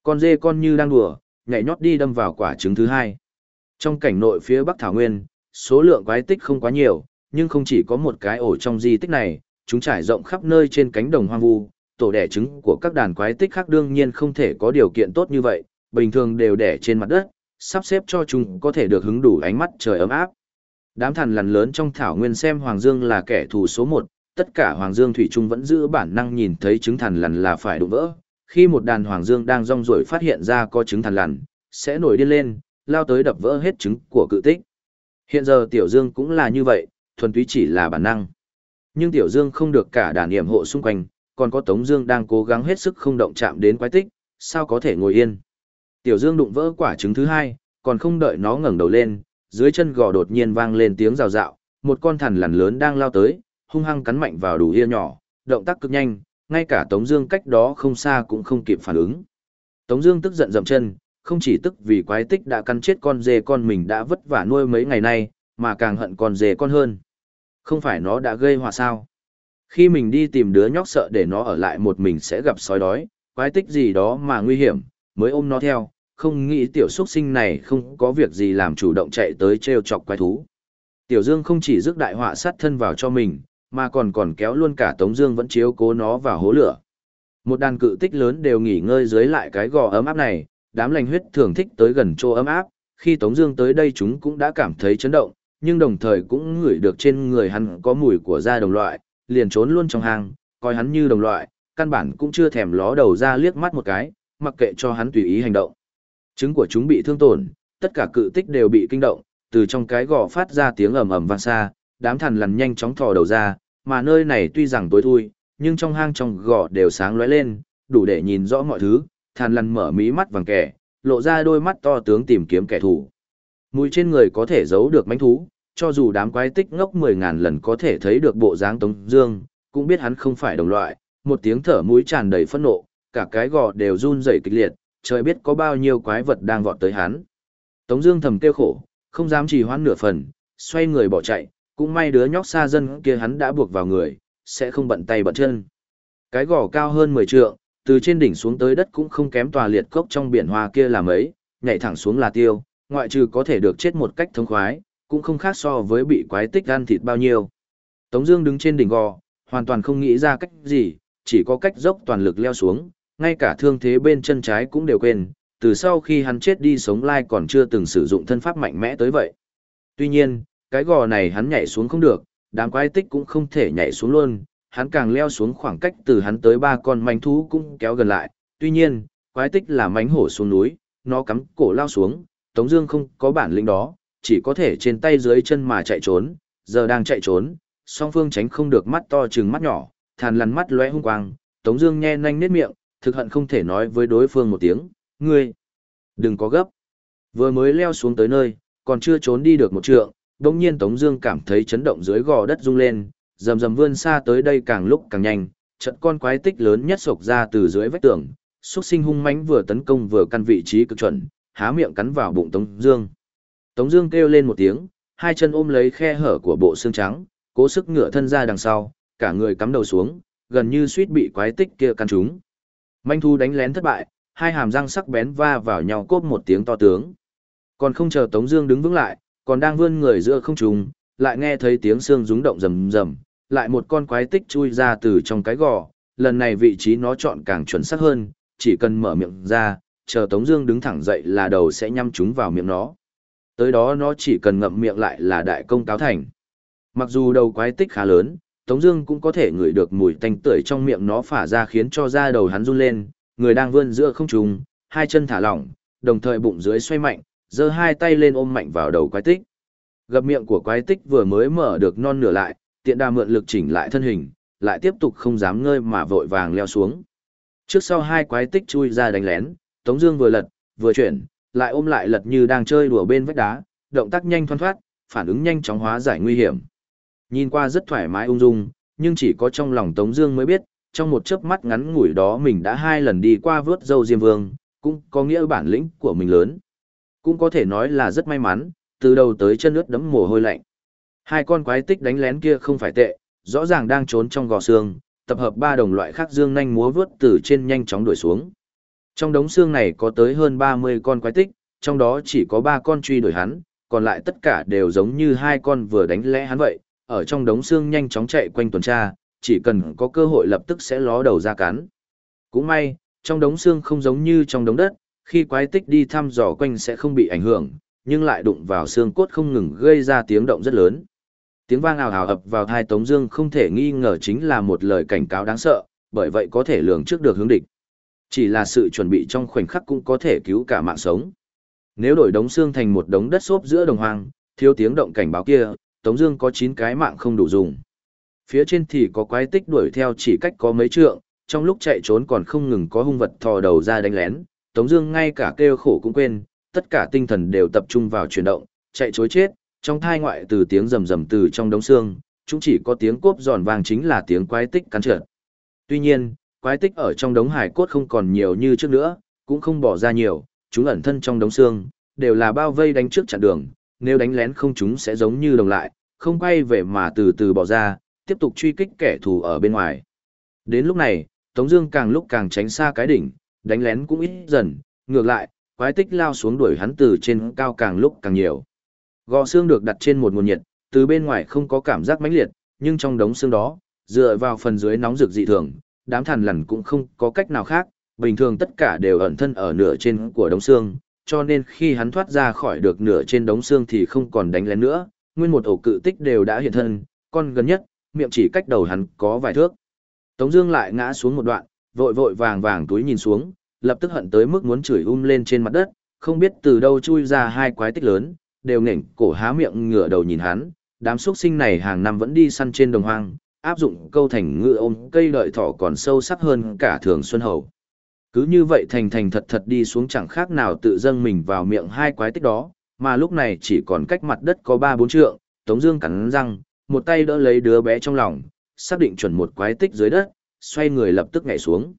Con dê con như đang đùa, nhảy nhót đi đâm vào quả trứng thứ hai. Trong cảnh nội phía Bắc Thảo Nguyên, số lượng quái tích không quá nhiều, nhưng không chỉ có một cái ổ trong di tích này, chúng trải rộng khắp nơi trên cánh đồng hoang vu, tổ đẻ trứng của các đàn quái tích khác đương nhiên không thể có điều kiện tốt như vậy, bình thường đều đẻ trên mặt đất, sắp xếp cho chúng có thể được hứng đủ ánh mắt trời ấm áp. Đám thần lằn lớn trong thảo nguyên xem Hoàng Dương là kẻ thù số một, tất cả Hoàng Dương Thủy Trung vẫn giữ bản năng nhìn thấy trứng thần lằn là phải đụng vỡ. Khi một đàn Hoàng Dương đang rong ruổi phát hiện ra có trứng thần lằn, sẽ nổi điên lên, lao tới đập vỡ hết trứng của cự tích. Hiện giờ Tiểu Dương cũng là như vậy, thuần túy chỉ là bản năng. Nhưng Tiểu Dương không được cả đàn niệm hộ xung quanh, còn có Tống Dương đang cố gắng hết sức không động chạm đến quái tích, sao có thể ngồi yên. Tiểu Dương đụng vỡ quả trứng thứ hai, còn không đợi nó ngẩng đầu lên, dưới chân gò đột nhiên vang lên tiếng rào rạo, một con thằn lằn lớn đang lao tới, hung hăng cắn mạnh vào đủ ia nhỏ, động tác cực nhanh, ngay cả Tống Dương cách đó không xa cũng không kịp phản ứng. Tống Dương tức giận dậm chân, không chỉ tức vì quái tích đã cắn chết con dê con mình đã vất vả nuôi mấy ngày nay, mà càng hận con dê con hơn. Không phải nó đã gây họa sao? Khi mình đi tìm đứa nhóc sợ để nó ở lại một mình sẽ gặp sói đói, quái tích gì đó mà nguy hiểm, mới ôm nó theo, không nghĩ tiểu xuất sinh này không có việc gì làm chủ động chạy tới treo chọc quái thú. Tiểu Dương không chỉ rước đại họa sát thân vào cho mình, mà còn còn kéo luôn cả Tống Dương vẫn chiếu cố nó vào hố lửa. Một đàn cự tích lớn đều nghỉ ngơi dưới lại cái gò ấm áp này, đám lành huyết thường thích tới gần chỗ ấm áp, khi Tống Dương tới đây chúng cũng đã cảm thấy chấn động, nhưng đồng thời cũng ngửi được trên người hắn có mùi của da đồng loại, liền trốn luôn trong hang, coi hắn như đồng loại, căn bản cũng chưa thèm ló đầu ra liếc mắt một cái, mặc kệ cho hắn tùy ý hành động. Trứng của chúng bị thương tổn, tất cả cự tích đều bị kinh động, từ trong cái gò phát ra tiếng ầm ầm vang xa, đám thằn lằn nhanh chóng thò đầu ra, mà nơi này tuy rằng tối thui, nhưng trong hang trong gò đều sáng lóe lên, đủ để nhìn rõ mọi thứ, thàn lằn mở mí mắt vàng kẻ, lộ ra đôi mắt to tướng tìm kiếm kẻ thù. Mùi trên người có thể giấu được manh thú, cho dù đám quái tích ngốc 10.000 lần có thể thấy được bộ dáng Tống Dương, cũng biết hắn không phải đồng loại, một tiếng thở mũi tràn đầy phẫn nộ, cả cái gò đều run rẩy kịch liệt, trời biết có bao nhiêu quái vật đang vọt tới hắn. Tống Dương thầm kêu khổ, không dám trì hoãn nửa phần, xoay người bỏ chạy, cũng may đứa nhóc xa dân kia hắn đã buộc vào người, sẽ không bận tay bận chân. Cái gò cao hơn 10 trượng, từ trên đỉnh xuống tới đất cũng không kém tòa liệt cốc trong biển hoa kia là mấy, nhảy thẳng xuống là tiêu, ngoại trừ có thể được chết một cách thông khoái, cũng không khác so với bị quái tích ăn thịt bao nhiêu. Tống Dương đứng trên đỉnh gò, hoàn toàn không nghĩ ra cách gì, chỉ có cách dốc toàn lực leo xuống, ngay cả thương thế bên chân trái cũng đều quên. Từ sau khi hắn chết đi sống lai còn chưa từng sử dụng thân pháp mạnh mẽ tới vậy. Tuy nhiên, cái gò này hắn nhảy xuống không được, đám quái tích cũng không thể nhảy xuống luôn, hắn càng leo xuống khoảng cách từ hắn tới ba con manh thú cũng kéo gần lại. Tuy nhiên, quái tích là mánh hổ xuống núi, nó cắm cổ lao xuống, Tống Dương không có bản lĩnh đó, chỉ có thể trên tay dưới chân mà chạy trốn. Giờ đang chạy trốn, song phương tránh không được mắt to chừng mắt nhỏ, thàn lằn mắt lóe hung quang. Tống Dương nhe nanh nết miệng, thực hận không thể nói với đối phương một tiếng, ngươi đừng có gấp. Vừa mới leo xuống tới nơi, còn chưa trốn đi được một trượng, đống nhiên Tống Dương cảm thấy chấn động dưới gò đất rung lên, rầm rầm vươn xa tới đây càng lúc càng nhanh, trận con quái tích lớn nhất sộc ra từ dưới vách tường, xuất sinh hung mãnh vừa tấn công vừa căn vị trí cực chuẩn, há miệng cắn vào bụng Tống Dương. Tống Dương kêu lên một tiếng, hai chân ôm lấy khe hở của bộ xương trắng, cố sức ngửa thân ra đằng sau, cả người cắm đầu xuống, gần như suýt bị quái tích kia căn trúng. Manh thu đánh lén thất bại, hai hàm răng sắc bén va vào nhau cốt một tiếng to tướng. Còn không chờ Tống Dương đứng vững lại, còn đang vươn người giữa không trung, lại nghe thấy tiếng xương rúng động rầm rầm, lại một con quái tích chui ra từ trong cái gò. Lần này vị trí nó chọn càng chuẩn xác hơn, chỉ cần mở miệng ra, chờ Tống Dương đứng thẳng dậy là đầu sẽ nhắm chúng vào miệng nó. Tới đó nó chỉ cần ngậm miệng lại là đại công cáo thành. Mặc dù đầu quái tích khá lớn, Tống Dương cũng có thể ngửi được mùi tanh tưởi trong miệng nó phả ra khiến cho da đầu hắn run lên. Người đang vươn giữa không trung, hai chân thả lỏng, đồng thời bụng dưới xoay mạnh, giơ hai tay lên ôm mạnh vào đầu quái tích. Gập miệng của quái tích vừa mới mở được non nửa lại, tiện đà mượn lực chỉnh lại thân hình, lại tiếp tục không dám ngơi mà vội vàng leo xuống. Trước sau hai quái tích chui ra đánh lén, Tống Dương vừa lật, vừa chuyển, lại ôm lại lật như đang chơi đùa bên vách đá, động tác nhanh thoăn thoát, phản ứng nhanh chóng hóa giải nguy hiểm. Nhìn qua rất thoải mái ung dung, nhưng chỉ có trong lòng Tống Dương mới biết, trong một chớp mắt ngắn ngủi đó mình đã hai lần đi qua vớt dâu Diêm Vương, cũng có nghĩa bản lĩnh của mình lớn. Cũng có thể nói là rất may mắn, từ đầu tới chân ướt đẫm mồ hôi lạnh. Hai con quái tích đánh lén kia không phải tệ, rõ ràng đang trốn trong gò xương, tập hợp ba đồng loại khác dương nhanh múa vớt từ trên nhanh chóng đuổi xuống. Trong đống xương này có tới hơn 30 con quái tích, trong đó chỉ có 3 con truy đuổi hắn, còn lại tất cả đều giống như hai con vừa đánh lẽ hắn vậy, ở trong đống xương nhanh chóng chạy quanh tuần tra, chỉ cần có cơ hội lập tức sẽ ló đầu ra cắn. Cũng may, trong đống xương không giống như trong đống đất, khi quái tích đi thăm dò quanh sẽ không bị ảnh hưởng, nhưng lại đụng vào xương cốt không ngừng gây ra tiếng động rất lớn. Tiếng vang ào ào ập vào thai Tống Dương không thể nghi ngờ chính là một lời cảnh cáo đáng sợ, bởi vậy có thể lường trước được hướng địch. Chỉ là sự chuẩn bị trong khoảnh khắc cũng có thể cứu cả mạng sống. Nếu đổi đống xương thành một đống đất xốp giữa đồng hoang, thiếu tiếng động cảnh báo kia, Tống Dương có 9 cái mạng không đủ dùng. Phía trên thì có quái tích đuổi theo chỉ cách có mấy trượng, trong lúc chạy trốn còn không ngừng có hung vật thò đầu ra đánh lén. Tống Dương ngay cả kêu khổ cũng quên, tất cả tinh thần đều tập trung vào chuyển động, chạy trốn chết. Trong thai ngoại từ tiếng rầm rầm từ trong đống xương, chúng chỉ có tiếng cốp giòn vang chính là tiếng quái tích cắn trượt. Tuy nhiên, quái tích ở trong đống hải cốt không còn nhiều như trước nữa, cũng không bỏ ra nhiều, chúng ẩn thân trong đống xương, đều là bao vây đánh trước chặn đường, nếu đánh lén không chúng sẽ giống như đồng lại, không quay về mà từ từ bỏ ra, tiếp tục truy kích kẻ thù ở bên ngoài. Đến lúc này, Tống Dương càng lúc càng tránh xa cái đỉnh, đánh lén cũng ít dần, ngược lại, quái tích lao xuống đuổi hắn từ trên cao càng lúc càng nhiều. Gò xương được đặt trên một nguồn nhiệt, từ bên ngoài không có cảm giác mãnh liệt, nhưng trong đống xương đó, dựa vào phần dưới nóng rực dị thường, đám thằn lằn cũng không có cách nào khác, bình thường tất cả đều ẩn thân ở nửa trên của đống xương, cho nên khi hắn thoát ra khỏi được nửa trên đống xương thì không còn đánh lén nữa, nguyên một ổ cự tích đều đã hiện thân, con gần nhất, miệng chỉ cách đầu hắn có vài thước. Tống Dương lại ngã xuống một đoạn, vội vội vàng vàng túi nhìn xuống, lập tức hận tới mức muốn chửi um lên trên mặt đất, không biết từ đâu chui ra hai quái tích lớn, đều nghển cổ há miệng ngửa đầu nhìn hắn. Đám xuất sinh này hàng năm vẫn đi săn trên đồng hoang, áp dụng câu thành ngựa ôm cây đợi thỏ còn sâu sắc hơn cả thường xuân hầu. Cứ như vậy thành thành thật thật đi xuống chẳng khác nào tự dâng mình vào miệng hai quái tích đó, mà lúc này chỉ còn cách mặt đất có ba bốn trượng, Tống Dương cắn răng, một tay đỡ lấy đứa bé trong lòng, xác định chuẩn một quái tích dưới đất, xoay người lập tức nhảy xuống.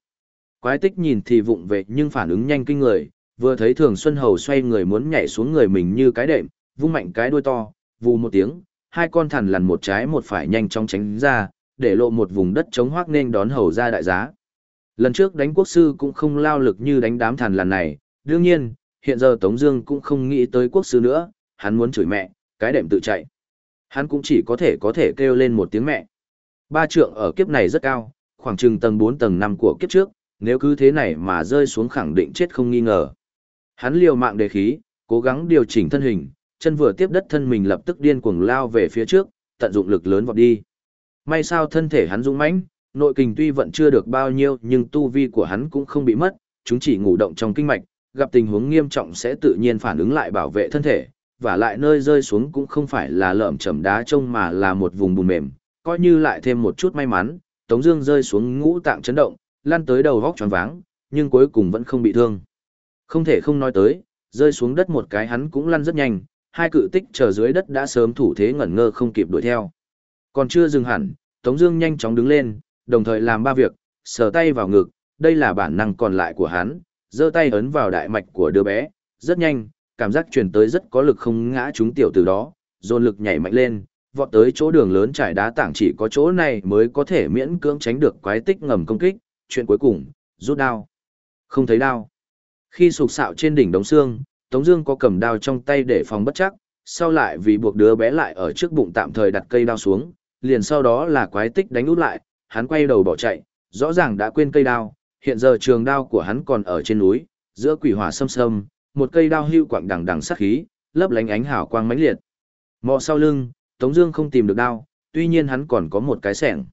Quái tích nhìn thì vụng về nhưng phản ứng nhanh kinh người, vừa thấy Thường Xuân Hầu xoay người muốn nhảy xuống người mình như cái đệm, vung mạnh cái đuôi to, vù một tiếng, hai con thằn lằn một trái một phải nhanh chóng tránh ra, để lộ một vùng đất trống hoác nên đón hầu ra đại giá. Lần trước đánh quốc sư cũng không lao lực như đánh đám thằn lằn này, đương nhiên, hiện giờ Tống Dương cũng không nghĩ tới quốc sư nữa, hắn muốn chửi mẹ, cái đệm tự chạy. Hắn cũng chỉ có thể có thể kêu lên một tiếng mẹ. Ba trượng ở kiếp này rất cao, khoảng chừng tầng 4 tầng 5 của kiếp trước, nếu cứ thế này mà rơi xuống khẳng định chết không nghi ngờ. Hắn liều mạng đề khí, cố gắng điều chỉnh thân hình, chân vừa tiếp đất thân mình lập tức điên cuồng lao về phía trước, tận dụng lực lớn vọt đi. May sao thân thể hắn dũng mãnh, nội kình tuy vẫn chưa được bao nhiêu nhưng tu vi của hắn cũng không bị mất, chúng chỉ ngủ động trong kinh mạch, gặp tình huống nghiêm trọng sẽ tự nhiên phản ứng lại bảo vệ thân thể, và lại nơi rơi xuống cũng không phải là lợm chầm đá trông mà là một vùng bùn mềm, coi như lại thêm một chút may mắn, Tống Dương rơi xuống ngũ tạng chấn động, lăn tới đầu vóc tròn váng, nhưng cuối cùng vẫn không bị thương. Không thể không nói tới, rơi xuống đất một cái hắn cũng lăn rất nhanh, hai cự tích chờ dưới đất đã sớm thủ thế ngẩn ngơ không kịp đuổi theo. Còn chưa dừng hẳn, Tống Dương nhanh chóng đứng lên, đồng thời làm ba việc, sờ tay vào ngực, đây là bản năng còn lại của hắn, giơ tay ấn vào đại mạch của đứa bé, rất nhanh, cảm giác truyền tới rất có lực không ngã chúng tiểu từ đó, dồn lực nhảy mạnh lên, vọt tới chỗ đường lớn trải đá tảng chỉ có chỗ này mới có thể miễn cưỡng tránh được quái tích ngầm công kích, chuyện cuối cùng, rút đao. Không thấy đao. Khi sụp sạo trên đỉnh đống xương, Tống Dương có cầm đao trong tay để phòng bất chắc, sau lại vì buộc đứa bé lại ở trước bụng tạm thời đặt cây đao xuống, liền sau đó là quái tích đánh út lại, hắn quay đầu bỏ chạy, rõ ràng đã quên cây đao, hiện giờ trường đao của hắn còn ở trên núi, giữa quỷ hỏa sâm sâm, một cây đao hưu quạng đằng đằng sát khí, lấp lánh ánh hào quang mãnh liệt. Mò sau lưng, Tống Dương không tìm được đao, tuy nhiên hắn còn có một cái sẻng.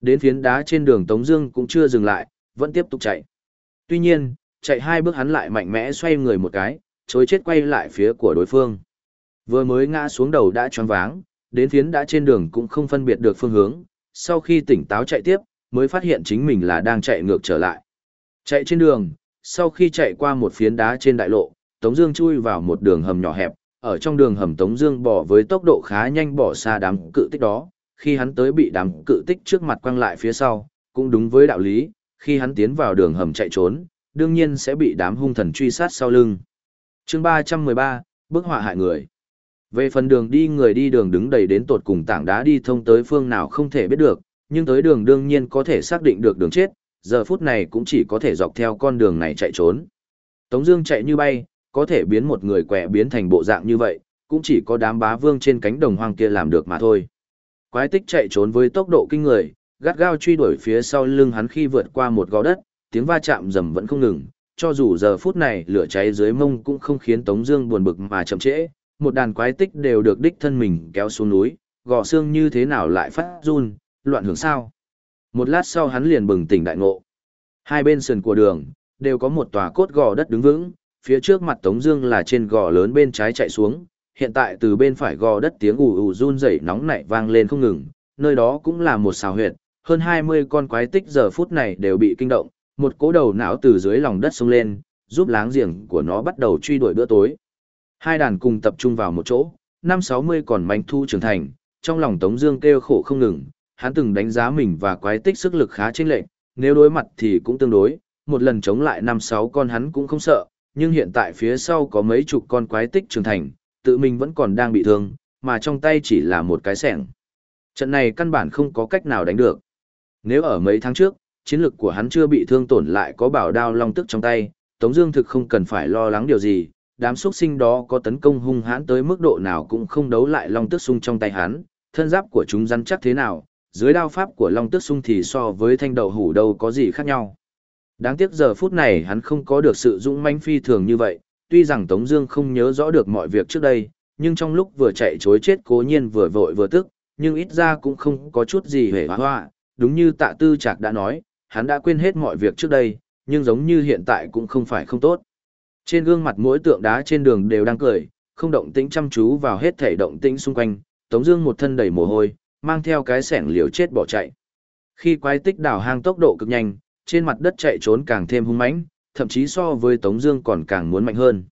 Đến phiến đá trên đường Tống Dương cũng chưa dừng lại, vẫn tiếp tục chạy. Tuy nhiên, chạy hai bước hắn lại mạnh mẽ xoay người một cái, chối chết quay lại phía của đối phương. Vừa mới ngã xuống đầu đã choáng váng, đến phiến đã trên đường cũng không phân biệt được phương hướng, sau khi tỉnh táo chạy tiếp, mới phát hiện chính mình là đang chạy ngược trở lại. Chạy trên đường, sau khi chạy qua một phiến đá trên đại lộ, Tống Dương chui vào một đường hầm nhỏ hẹp, ở trong đường hầm Tống Dương bỏ với tốc độ khá nhanh bỏ xa đám cự tích đó. Khi hắn tới bị đám cự tích trước mặt quăng lại phía sau, cũng đúng với đạo lý, khi hắn tiến vào đường hầm chạy trốn, đương nhiên sẽ bị đám hung thần truy sát sau lưng. Chương 313, bức họa hại người. Về phần đường đi người đi đường đứng đầy đến tột cùng tảng đá đi thông tới phương nào không thể biết được, nhưng tới đường đương nhiên có thể xác định được đường chết, giờ phút này cũng chỉ có thể dọc theo con đường này chạy trốn. Tống Dương chạy như bay, có thể biến một người quẻ biến thành bộ dạng như vậy, cũng chỉ có đám bá vương trên cánh đồng hoang kia làm được mà thôi. Quái tích chạy trốn với tốc độ kinh người, gắt gao truy đuổi phía sau lưng hắn khi vượt qua một gò đất, tiếng va chạm rầm vẫn không ngừng. Cho dù giờ phút này lửa cháy dưới mông cũng không khiến Tống Dương buồn bực mà chậm trễ, một đàn quái tích đều được đích thân mình kéo xuống núi, gò xương như thế nào lại phát run, loạn hưởng sao? Một lát sau hắn liền bừng tỉnh đại ngộ. Hai bên sườn của đường đều có một tòa cốt gò đất đứng vững, phía trước mặt Tống Dương là trên gò lớn bên trái chạy xuống, hiện tại từ bên phải gò đất tiếng ù ù run rẩy nóng nảy vang lên không ngừng, nơi đó cũng là một xào huyệt, hơn 20 con quái tích giờ phút này đều bị kinh động, một cỗ đầu não từ dưới lòng đất sông lên, giúp láng giềng của nó bắt đầu truy đuổi bữa tối. Hai đàn cùng tập trung vào một chỗ, năm 60 còn manh thu trưởng thành, trong lòng Tống Dương kêu khổ không ngừng, hắn từng đánh giá mình và quái tích sức lực khá chênh lệch, nếu đối mặt thì cũng tương đối, một lần chống lại năm sáu con hắn cũng không sợ, nhưng hiện tại phía sau có mấy chục con quái tích trưởng thành, tự mình vẫn còn đang bị thương, mà trong tay chỉ là một cái sẻng. Trận này căn bản không có cách nào đánh được. Nếu ở mấy tháng trước, chiến lực của hắn chưa bị thương tổn lại có bảo đao long tức trong tay, Tống Dương thực không cần phải lo lắng điều gì. Đám xuất sinh đó có tấn công hung hãn tới mức độ nào cũng không đấu lại long tức sung trong tay hắn. Thân giáp của chúng rắn chắc thế nào, dưới đao pháp của long tức sung thì so với thanh đậu hủ đâu có gì khác nhau. Đáng tiếc giờ phút này hắn không có được sự dũng mãnh phi thường như vậy, tuy rằng Tống Dương không nhớ rõ được mọi việc trước đây, nhưng trong lúc vừa chạy chối chết cố nhiên vừa vội vừa tức, nhưng ít ra cũng không có chút gì hề hoa hoa, đúng như tạ tư trạc đã nói, hắn đã quên hết mọi việc trước đây, nhưng giống như hiện tại cũng không phải không tốt. Trên gương mặt mỗi tượng đá trên đường đều đang cười, không động tĩnh chăm chú vào hết thể động tĩnh xung quanh, Tống Dương một thân đầy mồ hôi, mang theo cái sẻng liều chết bỏ chạy. Khi quái tích đảo hang tốc độ cực nhanh, trên mặt đất chạy trốn càng thêm hung mãnh, thậm chí so với Tống Dương còn càng muốn mạnh hơn.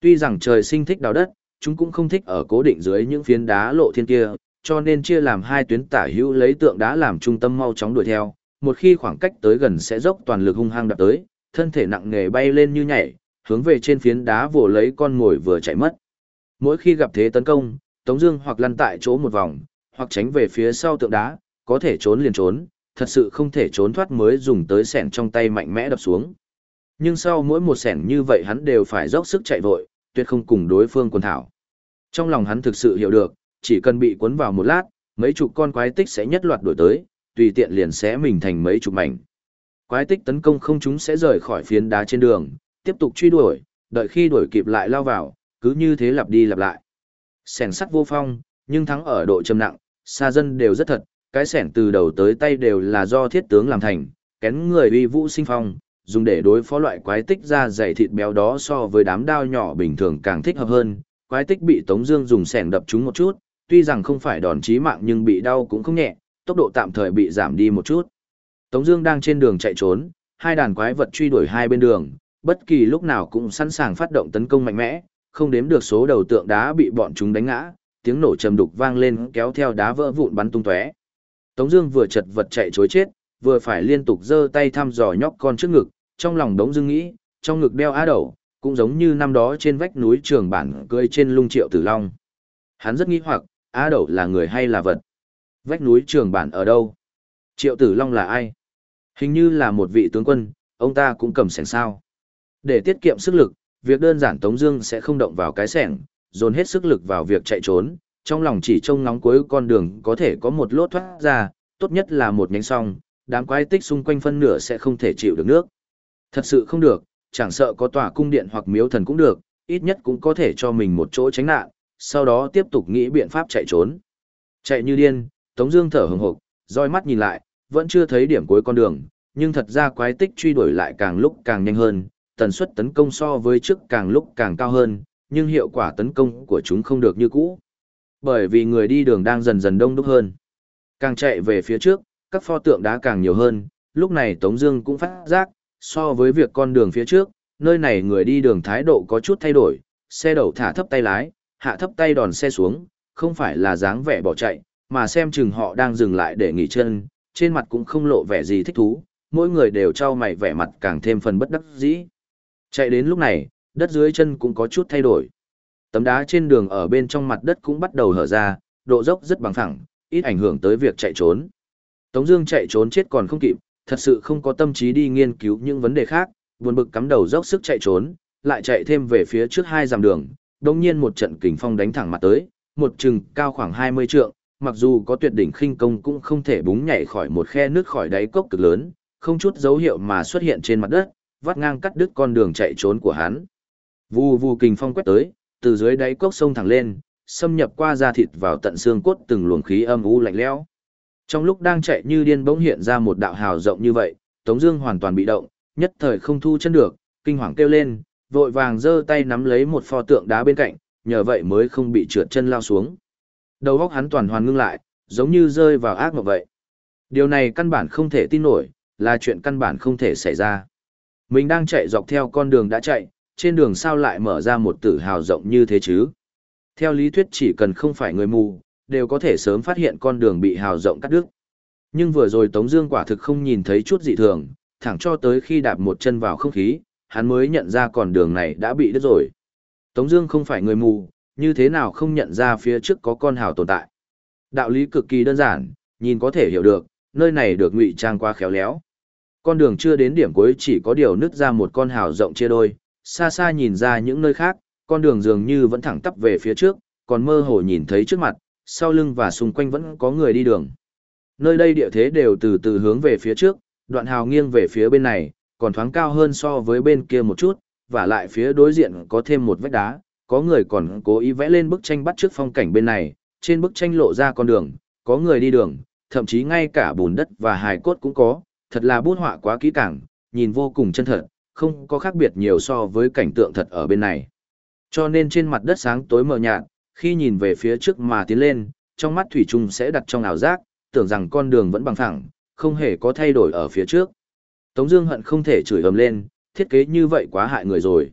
Tuy rằng trời sinh thích đào đất, chúng cũng không thích ở cố định dưới những phiến đá lộ thiên kia, cho nên chia làm hai tuyến tả hữu lấy tượng đá làm trung tâm mau chóng đuổi theo. Một khi khoảng cách tới gần sẽ dốc toàn lực hung hăng đập tới, thân thể nặng nề bay lên như nhảy, hướng về trên phiến đá vồ lấy con ngồi vừa chạy mất. Mỗi khi gặp thế tấn công, Tống Dương hoặc lăn tại chỗ một vòng, hoặc tránh về phía sau tượng đá, có thể trốn liền trốn, thật sự không thể trốn thoát mới dùng tới sẻn trong tay mạnh mẽ đập xuống. Nhưng sau mỗi một sẻn như vậy hắn đều phải dốc sức chạy vội, tuyệt không cùng đối phương quần thảo. Trong lòng hắn thực sự hiểu được, chỉ cần bị cuốn vào một lát, mấy chục con quái tích sẽ nhất loạt đuổi tới, tùy tiện liền sẽ mình thành mấy chục mảnh. Quái tích tấn công không chúng sẽ rời khỏi phiến đá trên đường, tiếp tục truy đuổi, đợi khi đuổi kịp lại lao vào, cứ như thế lặp đi lặp lại. Sẻng sắt vô phong, nhưng thắng ở độ trầm nặng, xa dân đều rất thật, cái sẻng từ đầu tới tay đều là do thiết tướng làm thành, kén người uy vũ sinh phong, dùng để đối phó loại quái tích ra dày thịt béo đó so với đám đao nhỏ bình thường càng thích hợp hơn. Quái tích bị Tống Dương dùng sẻng đập chúng một chút, tuy rằng không phải đòn chí mạng nhưng bị đau cũng không nhẹ, tốc độ tạm thời bị giảm đi một chút. Tống Dương đang trên đường chạy trốn, hai đàn quái vật truy đuổi hai bên đường, bất kỳ lúc nào cũng sẵn sàng phát động tấn công mạnh mẽ, không đếm được số đầu tượng đá bị bọn chúng đánh ngã, tiếng nổ trầm đục vang lên kéo theo đá vỡ vụn bắn tung tóe. Tống Dương vừa chật vật chạy trối chết, vừa phải liên tục giơ tay thăm dò nhóc con trước ngực, trong lòng Đống Dương nghĩ, trong ngực đeo á đầu, cũng giống như năm đó trên vách núi trường bản cưỡi trên lung triệu tử long. Hắn rất nghi hoặc, á đầu là người hay là vật? Vách núi trường bản ở đâu? Triệu tử long là ai? Hình như là một vị tướng quân, ông ta cũng cầm sẻng sao? Để tiết kiệm sức lực, việc đơn giản Tống Dương sẽ không động vào cái sẻng, dồn hết sức lực vào việc chạy trốn. Trong lòng chỉ trông ngóng cuối con đường có thể có một lỗ thoát ra, tốt nhất là một nhánh song, đám quái tích xung quanh phân nửa sẽ không thể chịu được nước. Thật sự không được, chẳng sợ có tòa cung điện hoặc miếu thần cũng được, ít nhất cũng có thể cho mình một chỗ tránh nạn, sau đó tiếp tục nghĩ biện pháp chạy trốn. Chạy như điên, Tống Dương thở hừng hực, roi mắt nhìn lại, vẫn chưa thấy điểm cuối con đường, nhưng thật ra quái tích truy đuổi lại càng lúc càng nhanh hơn, tần suất tấn công so với trước càng lúc càng cao hơn, nhưng hiệu quả tấn công của chúng không được như cũ. Bởi vì người đi đường đang dần dần đông đúc hơn. Càng chạy về phía trước, các pho tượng đá càng nhiều hơn, lúc này Tống Dương cũng phát giác, so với việc con đường phía trước, nơi này người đi đường thái độ có chút thay đổi, xe đầu thả thấp tay lái, hạ thấp tay đòn xe xuống, không phải là dáng vẻ bỏ chạy, mà xem chừng họ đang dừng lại để nghỉ chân, trên mặt cũng không lộ vẻ gì thích thú, mỗi người đều trao mày vẻ mặt càng thêm phần bất đắc dĩ. Chạy đến lúc này, đất dưới chân cũng có chút thay đổi. Tấm đá trên đường ở bên trong mặt đất cũng bắt đầu hở ra, độ dốc rất bằng phẳng, ít ảnh hưởng tới việc chạy trốn. Tống Dương chạy trốn chết còn không kịp, thật sự không có tâm trí đi nghiên cứu những vấn đề khác, buồn bực cắm đầu dốc sức chạy trốn, lại chạy thêm về phía trước hai dặm đường. Đống nhiên một trận kình phong đánh thẳng mặt tới, một chừng cao khoảng 20 trượng, mặc dù có tuyệt đỉnh khinh công cũng không thể búng nhảy khỏi một khe nước khỏi đáy cốc cực lớn, không chút dấu hiệu mà xuất hiện trên mặt đất, vắt ngang cắt đứt con đường chạy trốn của hắn. Vù vù kình phong quét tới, từ dưới đáy cốc sông thẳng lên, xâm nhập qua da thịt vào tận xương cốt từng luồng khí âm u lạnh lẽo. Trong lúc đang chạy như điên bỗng hiện ra một đạo hào rộng như vậy, Tống Dương hoàn toàn bị động, nhất thời không thu chân được, kinh hoàng kêu lên, vội vàng giơ tay nắm lấy một pho tượng đá bên cạnh, nhờ vậy mới không bị trượt chân lao xuống. Đầu óc hắn toàn hoàn ngưng lại, giống như rơi vào ác mộng vậy. Điều này căn bản không thể tin nổi, là chuyện căn bản không thể xảy ra. Mình đang chạy dọc theo con đường đã chạy, trên đường sao lại mở ra một tử hào rộng như thế chứ? Theo lý thuyết chỉ cần không phải người mù, đều có thể sớm phát hiện con đường bị hào rộng cắt đứt. Nhưng vừa rồi Tống Dương quả thực không nhìn thấy chút dị thường, thẳng cho tới khi đạp một chân vào không khí, hắn mới nhận ra con đường này đã bị đứt rồi. Tống Dương không phải người mù, như thế nào không nhận ra phía trước có con hào tồn tại? Đạo lý cực kỳ đơn giản, nhìn có thể hiểu được, nơi này được ngụy trang quá khéo léo. Con đường chưa đến điểm cuối chỉ có điều nứt ra một con hào rộng chia đôi, xa xa nhìn ra những nơi khác, con đường dường như vẫn thẳng tắp về phía trước, còn mơ hồ nhìn thấy trước mặt, sau lưng và xung quanh vẫn có người đi đường. Nơi đây địa thế đều từ từ hướng về phía trước, đoạn hào nghiêng về phía bên này, còn thoáng cao hơn so với bên kia một chút, và lại phía đối diện có thêm một vách đá, có người còn cố ý vẽ lên bức tranh bắt trước phong cảnh bên này, trên bức tranh lộ ra con đường, có người đi đường, thậm chí ngay cả bùn đất và hài cốt cũng có, thật là bút họa quá kỹ càng, nhìn vô cùng chân thật, không có khác biệt nhiều so với cảnh tượng thật ở bên này. Cho nên trên mặt đất sáng tối mờ nhạt, khi nhìn về phía trước mà tiến lên, trong mắt thủy trung sẽ đặt trong ảo giác, tưởng rằng con đường vẫn bằng phẳng, không hề có thay đổi ở phía trước. Tống Dương hận không thể chửi ầm lên, thiết kế như vậy quá hại người rồi.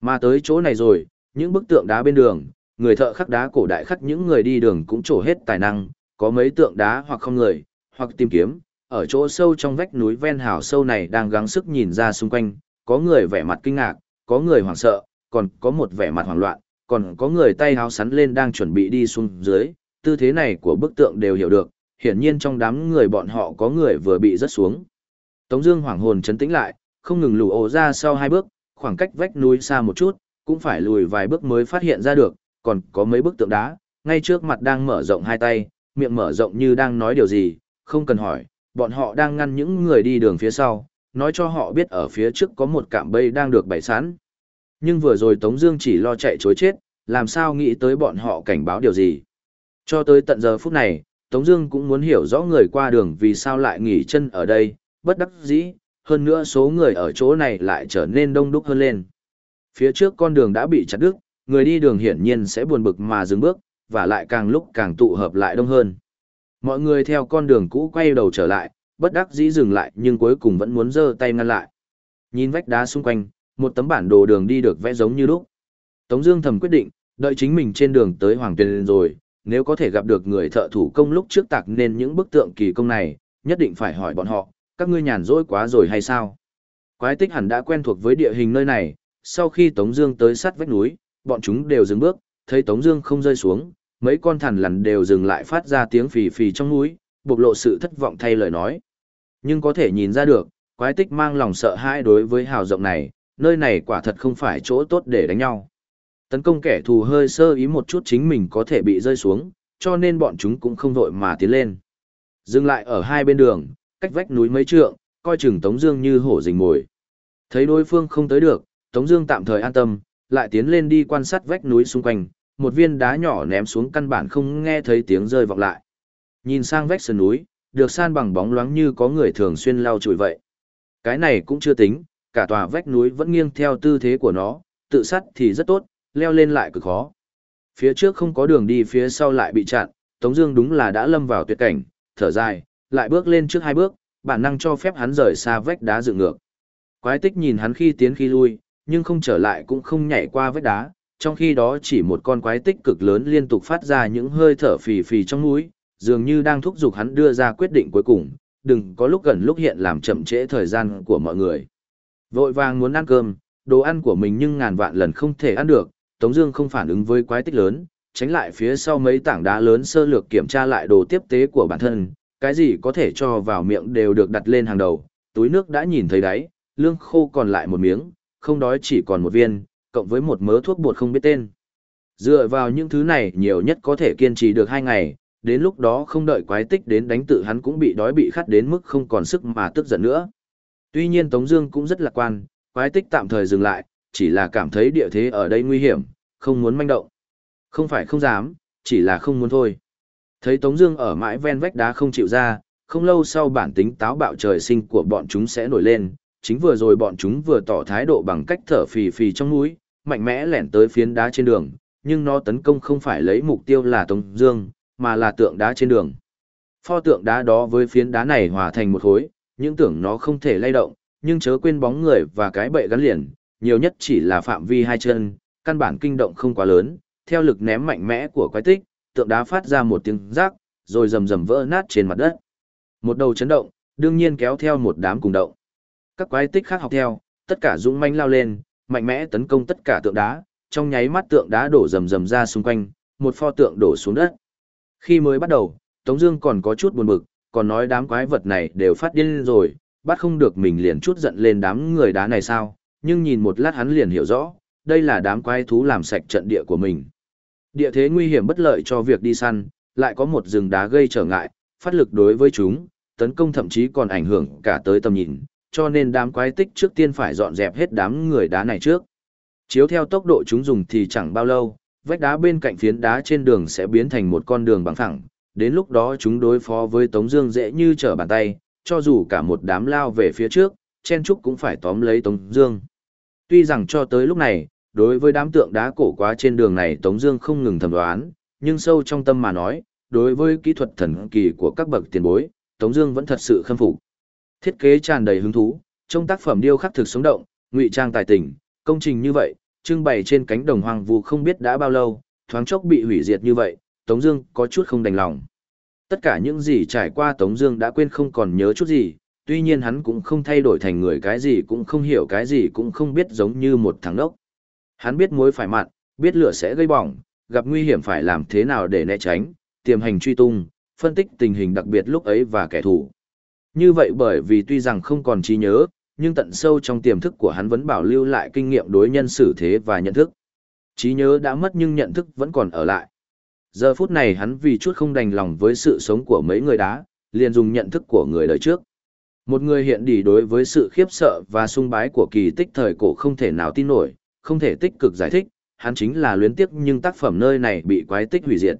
Mà tới chỗ này rồi, những bức tượng đá bên đường, người thợ khắc đá cổ đại khắc những người đi đường cũng trổ hết tài năng, có mấy tượng đá hoặc không người, hoặc tìm kiếm, ở chỗ sâu trong vách núi ven hào sâu này đang gắng sức nhìn ra xung quanh, có người vẻ mặt kinh ngạc, có người hoảng sợ, còn có một vẻ mặt hoảng loạn, còn có người tay háo sắn lên đang chuẩn bị đi xuống dưới, tư thế này của bức tượng đều hiểu được, hiển nhiên trong đám người bọn họ có người vừa bị rớt xuống. Tống Dương hoảng hồn chấn tĩnh lại, không ngừng lùi ổ ra sau hai bước, khoảng cách vách núi xa một chút, cũng phải lùi vài bước mới phát hiện ra được, còn có mấy bức tượng đá, ngay trước mặt đang mở rộng hai tay, miệng mở rộng như đang nói điều gì, không cần hỏi, bọn họ đang ngăn những người đi đường phía sau, nói cho họ biết ở phía trước có một cạm bẫy đang được bày sẵn. Nhưng vừa rồi Tống Dương chỉ lo chạy chối chết, làm sao nghĩ tới bọn họ cảnh báo điều gì. Cho tới tận giờ phút này, Tống Dương cũng muốn hiểu rõ người qua đường vì sao lại nghỉ chân ở đây, bất đắc dĩ, hơn nữa số người ở chỗ này lại trở nên đông đúc hơn lên. Phía trước con đường đã bị chặt đứt, người đi đường hiển nhiên sẽ buồn bực mà dừng bước, và lại càng lúc càng tụ hợp lại đông hơn. Mọi người theo con đường cũ quay đầu trở lại, bất đắc dĩ dừng lại nhưng cuối cùng vẫn muốn giơ tay ngăn lại. Nhìn vách đá xung quanh, một tấm bản đồ đường đi được vẽ giống như lúc. Tống Dương thầm quyết định, đợi chính mình trên đường tới Hoàng Tuyền rồi, nếu có thể gặp được người thợ thủ công lúc trước tạc nên những bức tượng kỳ công này, nhất định phải hỏi bọn họ, các ngươi nhàn rỗi quá rồi hay sao? Quái tích hẳn đã quen thuộc với địa hình nơi này, sau khi Tống Dương tới sát vách núi, bọn chúng đều dừng bước, thấy Tống Dương không rơi xuống, mấy con thằn lằn đều dừng lại phát ra tiếng phì phì trong núi, bộc lộ sự thất vọng thay lời nói. Nhưng có thể nhìn ra được, quái tích mang lòng sợ hãi đối với hào rộng này, nơi này quả thật không phải chỗ tốt để đánh nhau. Tấn công kẻ thù hơi sơ ý một chút chính mình có thể bị rơi xuống, cho nên bọn chúng cũng không vội mà tiến lên. Dừng lại ở hai bên đường, cách vách núi mấy trượng, coi chừng Tống Dương như hổ rình mồi. Thấy đối phương không tới được, Tống Dương tạm thời an tâm, lại tiến lên đi quan sát vách núi xung quanh. Một viên đá nhỏ ném xuống căn bản không nghe thấy tiếng rơi vọng lại. Nhìn sang vách sườn núi, được san bằng bóng loáng như có người thường xuyên lau chùi vậy. Cái này cũng chưa tính, cả tòa vách núi vẫn nghiêng theo tư thế của nó, tự sát thì rất tốt, leo lên lại cực khó. Phía trước không có đường đi phía sau lại bị chặn, Tống Dương đúng là đã lâm vào tuyệt cảnh, thở dài, lại bước lên trước hai bước, bản năng cho phép hắn rời xa vách đá dựng ngược. Quái tích nhìn hắn khi tiến khi lui, nhưng không trở lại cũng không nhảy qua vết đá, trong khi đó chỉ một con quái tích cực lớn liên tục phát ra những hơi thở phì phì trong núi, dường như đang thúc giục hắn đưa ra quyết định cuối cùng, đừng có lúc gần lúc hiện làm chậm trễ thời gian của mọi người. Vội vàng muốn ăn cơm, đồ ăn của mình nhưng ngàn vạn lần không thể ăn được, Tống Dương không phản ứng với quái tích lớn, tránh lại phía sau mấy tảng đá lớn sơ lược kiểm tra lại đồ tiếp tế của bản thân, cái gì có thể cho vào miệng đều được đặt lên hàng đầu, túi nước đã nhìn thấy đáy, lương khô còn lại một miếng, không đói chỉ còn một viên, cộng với một mớ thuốc bột không biết tên. Dựa vào những thứ này nhiều nhất có thể kiên trì được hai ngày, đến lúc đó không đợi quái tích đến đánh tự hắn cũng bị đói bị khát đến mức không còn sức mà tức giận nữa. Tuy nhiên Tống Dương cũng rất lạc quan, quái tích tạm thời dừng lại, chỉ là cảm thấy địa thế ở đây nguy hiểm, không muốn manh động. Không phải không dám, chỉ là không muốn thôi. Thấy Tống Dương ở mãi ven vách đá không chịu ra, không lâu sau bản tính táo bạo trời sinh của bọn chúng sẽ nổi lên. Chính vừa rồi bọn chúng vừa tỏ thái độ bằng cách thở phì phì trong núi, mạnh mẽ lẻn tới phiến đá trên đường, nhưng nó tấn công không phải lấy mục tiêu là Tống Dương, mà là tượng đá trên đường. Pho tượng đá đó với phiến đá này hòa thành một khối, những tưởng nó không thể lay động, nhưng chớ quên bóng người và cái bệ gắn liền, nhiều nhất chỉ là phạm vi hai chân, căn bản kinh động không quá lớn. Theo lực ném mạnh mẽ của quái tích, tượng đá phát ra một tiếng rác, rồi rầm rầm vỡ nát trên mặt đất. Một đầu chấn động, đương nhiên kéo theo một đám cùng động. Các quái tích khác học theo, tất cả dũng manh lao lên, mạnh mẽ tấn công tất cả tượng đá, trong nháy mắt tượng đá đổ rầm rầm ra xung quanh, một pho tượng đổ xuống đất. Khi mới bắt đầu, Tống Dương còn có chút buồn bực, còn nói đám quái vật này đều phát điên rồi, bắt không được mình liền chút giận lên đám người đá này sao? Nhưng nhìn một lát hắn liền hiểu rõ, đây là đám quái thú làm sạch trận địa của mình. Địa thế nguy hiểm bất lợi cho việc đi săn, lại có một rừng đá gây trở ngại, phát lực đối với chúng, tấn công thậm chí còn ảnh hưởng cả tới tầm nhìn, cho nên đám quái tích trước tiên phải dọn dẹp hết đám người đá này trước. Chiếu theo tốc độ chúng dùng thì chẳng bao lâu, vách đá bên cạnh phiến đá trên đường sẽ biến thành một con đường bằng phẳng, đến lúc đó chúng đối phó với Tống Dương dễ như trở bàn tay, cho dù cả một đám lao về phía trước, chen trúc cũng phải tóm lấy Tống Dương. Tuy rằng cho tới lúc này, đối với đám tượng đá cổ quá trên đường này Tống Dương không ngừng thầm đoán, nhưng sâu trong tâm mà nói, đối với kỹ thuật thần kỳ của các bậc tiền bối, Tống Dương vẫn thật sự khâm phục. Thiết kế tràn đầy hứng thú, trong tác phẩm điêu khắc thực sống động, ngụy trang tài tình, công trình như vậy, trưng bày trên cánh đồng hoang vu không biết đã bao lâu, thoáng chốc bị hủy diệt như vậy, Tống Dương có chút không đành lòng. Tất cả những gì trải qua Tống Dương đã quên không còn nhớ chút gì, tuy nhiên hắn cũng không thay đổi thành người cái gì cũng không hiểu cái gì cũng không biết giống như một thằng đốc. Hắn biết muối phải mặn, biết lửa sẽ gây bỏng, gặp nguy hiểm phải làm thế nào để né tránh, tiềm hành truy tung, phân tích tình hình đặc biệt lúc ấy và kẻ thù. Như vậy bởi vì tuy rằng không còn trí nhớ, nhưng tận sâu trong tiềm thức của hắn vẫn bảo lưu lại kinh nghiệm đối nhân xử thế và nhận thức. Trí nhớ đã mất nhưng nhận thức vẫn còn ở lại. Giờ phút này hắn vì chút không đành lòng với sự sống của mấy người đá, liền dùng nhận thức của người đời trước. Một người hiện đi đối với sự khiếp sợ và sung bái của kỳ tích thời cổ không thể nào tin nổi, không thể tích cực giải thích, hắn chính là luyến tiếc nhưng tác phẩm nơi này bị quái tích hủy diệt.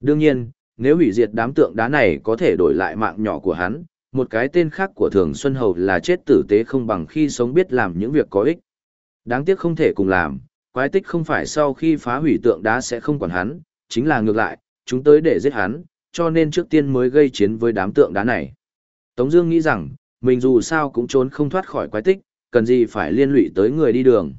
Đương nhiên, nếu hủy diệt đám tượng đá này có thể đổi lại mạng nhỏ của hắn, một cái tên khác của Thường Xuân Hầu là chết tử tế không bằng khi sống biết làm những việc có ích. Đáng tiếc không thể cùng làm, quái tích không phải sau khi phá hủy tượng đá sẽ không còn hắn, chính là ngược lại, chúng tới để giết hắn, cho nên trước tiên mới gây chiến với đám tượng đá này. Tống Dương nghĩ rằng, mình dù sao cũng trốn không thoát khỏi quái tích, cần gì phải liên lụy tới người đi đường.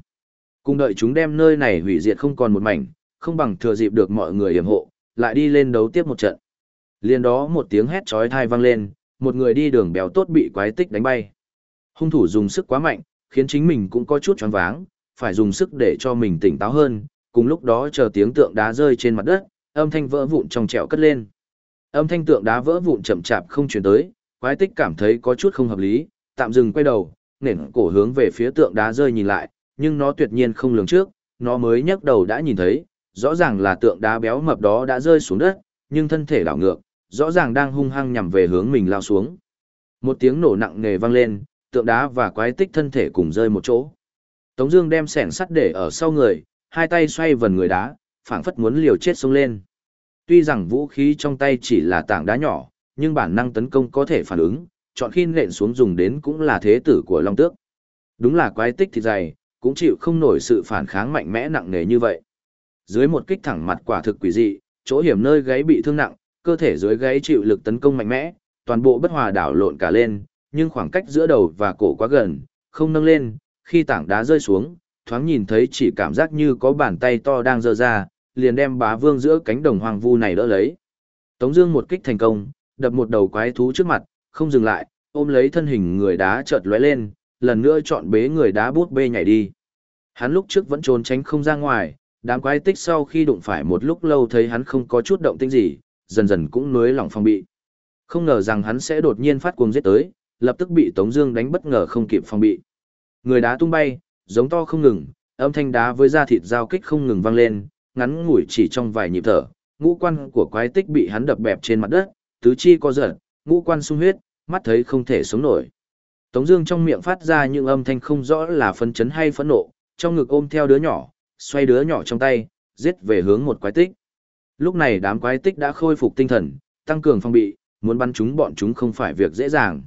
Cùng đợi chúng đem nơi này hủy diệt không còn một mảnh, không bằng thừa dịp được mọi người yểm hộ, lại đi lên đấu tiếp một trận. Liên đó một tiếng hét chói tai vang lên, một người đi đường béo tốt bị quái tích đánh bay. Hung thủ dùng sức quá mạnh, khiến chính mình cũng có chút choáng váng, phải dùng sức để cho mình tỉnh táo hơn, cùng lúc đó chờ tiếng tượng đá rơi trên mặt đất, âm thanh vỡ vụn trong trẻo cất lên. Âm thanh tượng đá vỡ vụn chậm chạp không truyền tới, quái tích cảm thấy có chút không hợp lý, tạm dừng quay đầu, nền cổ hướng về phía tượng đá rơi nhìn lại, nhưng nó tuyệt nhiên không lường trước, nó mới nhấc đầu đã nhìn thấy, rõ ràng là tượng đá béo mập đó đã rơi xuống đất, nhưng thân thể đảo ngược, rõ ràng đang hung hăng nhằm về hướng mình lao xuống. Một tiếng nổ nặng nề vang lên, tượng đá và quái tích thân thể cùng rơi một chỗ. Tống Dương đem sẻn sắt để ở sau người, hai tay xoay vần người đá, phảng phất muốn liều chết xông lên. Tuy rằng vũ khí trong tay chỉ là tảng đá nhỏ, nhưng bản năng tấn công có thể phản ứng, chọn khi nện xuống dùng đến cũng là thế tử của Long Tước. Đúng là quái tích thịt dày, cũng chịu không nổi sự phản kháng mạnh mẽ nặng nề như vậy. Dưới một kích thẳng mặt quả thực quỷ dị, chỗ hiểm nơi gáy bị thương nặng, cơ thể dưới gáy chịu lực tấn công mạnh mẽ, toàn bộ bất hòa đảo lộn cả lên, nhưng khoảng cách giữa đầu và cổ quá gần, không nâng lên, khi tảng đá rơi xuống, thoáng nhìn thấy chỉ cảm giác như có bàn tay to đang giơ ra, liền đem bá vương giữa cánh đồng hoang vu này đỡ lấy. Tống Dương một kích thành công, đập một đầu quái thú trước mặt, không dừng lại, ôm lấy thân hình người đá chợt lóe lên, lần nữa chọn bế người đá bút bê nhảy đi. Hắn lúc trước vẫn trốn tránh không ra ngoài, đám quái tích sau khi đụng phải một lúc lâu thấy hắn không có chút động tĩnh gì, dần dần cũng nuối lòng phòng bị. Không ngờ rằng hắn sẽ đột nhiên phát cuồng giết tới, lập tức bị Tống Dương đánh bất ngờ không kịp phòng bị. Người đá tung bay, giống to không ngừng, âm thanh đá với da thịt giao kích không ngừng vang lên, ngắn ngủi chỉ trong vài nhịp thở, ngũ quan của quái tích bị hắn đập bẹp trên mặt đất, tứ chi co giật, ngũ quan sung huyết, mắt thấy không thể sống nổi. Tống Dương trong miệng phát ra những âm thanh không rõ là phấn chấn hay phẫn nộ, trong ngực ôm theo đứa nhỏ, xoay đứa nhỏ trong tay, giết về hướng một quái tích. Lúc này đám quái tích đã khôi phục tinh thần, tăng cường phòng bị, muốn bắn chúng bọn chúng không phải việc dễ dàng.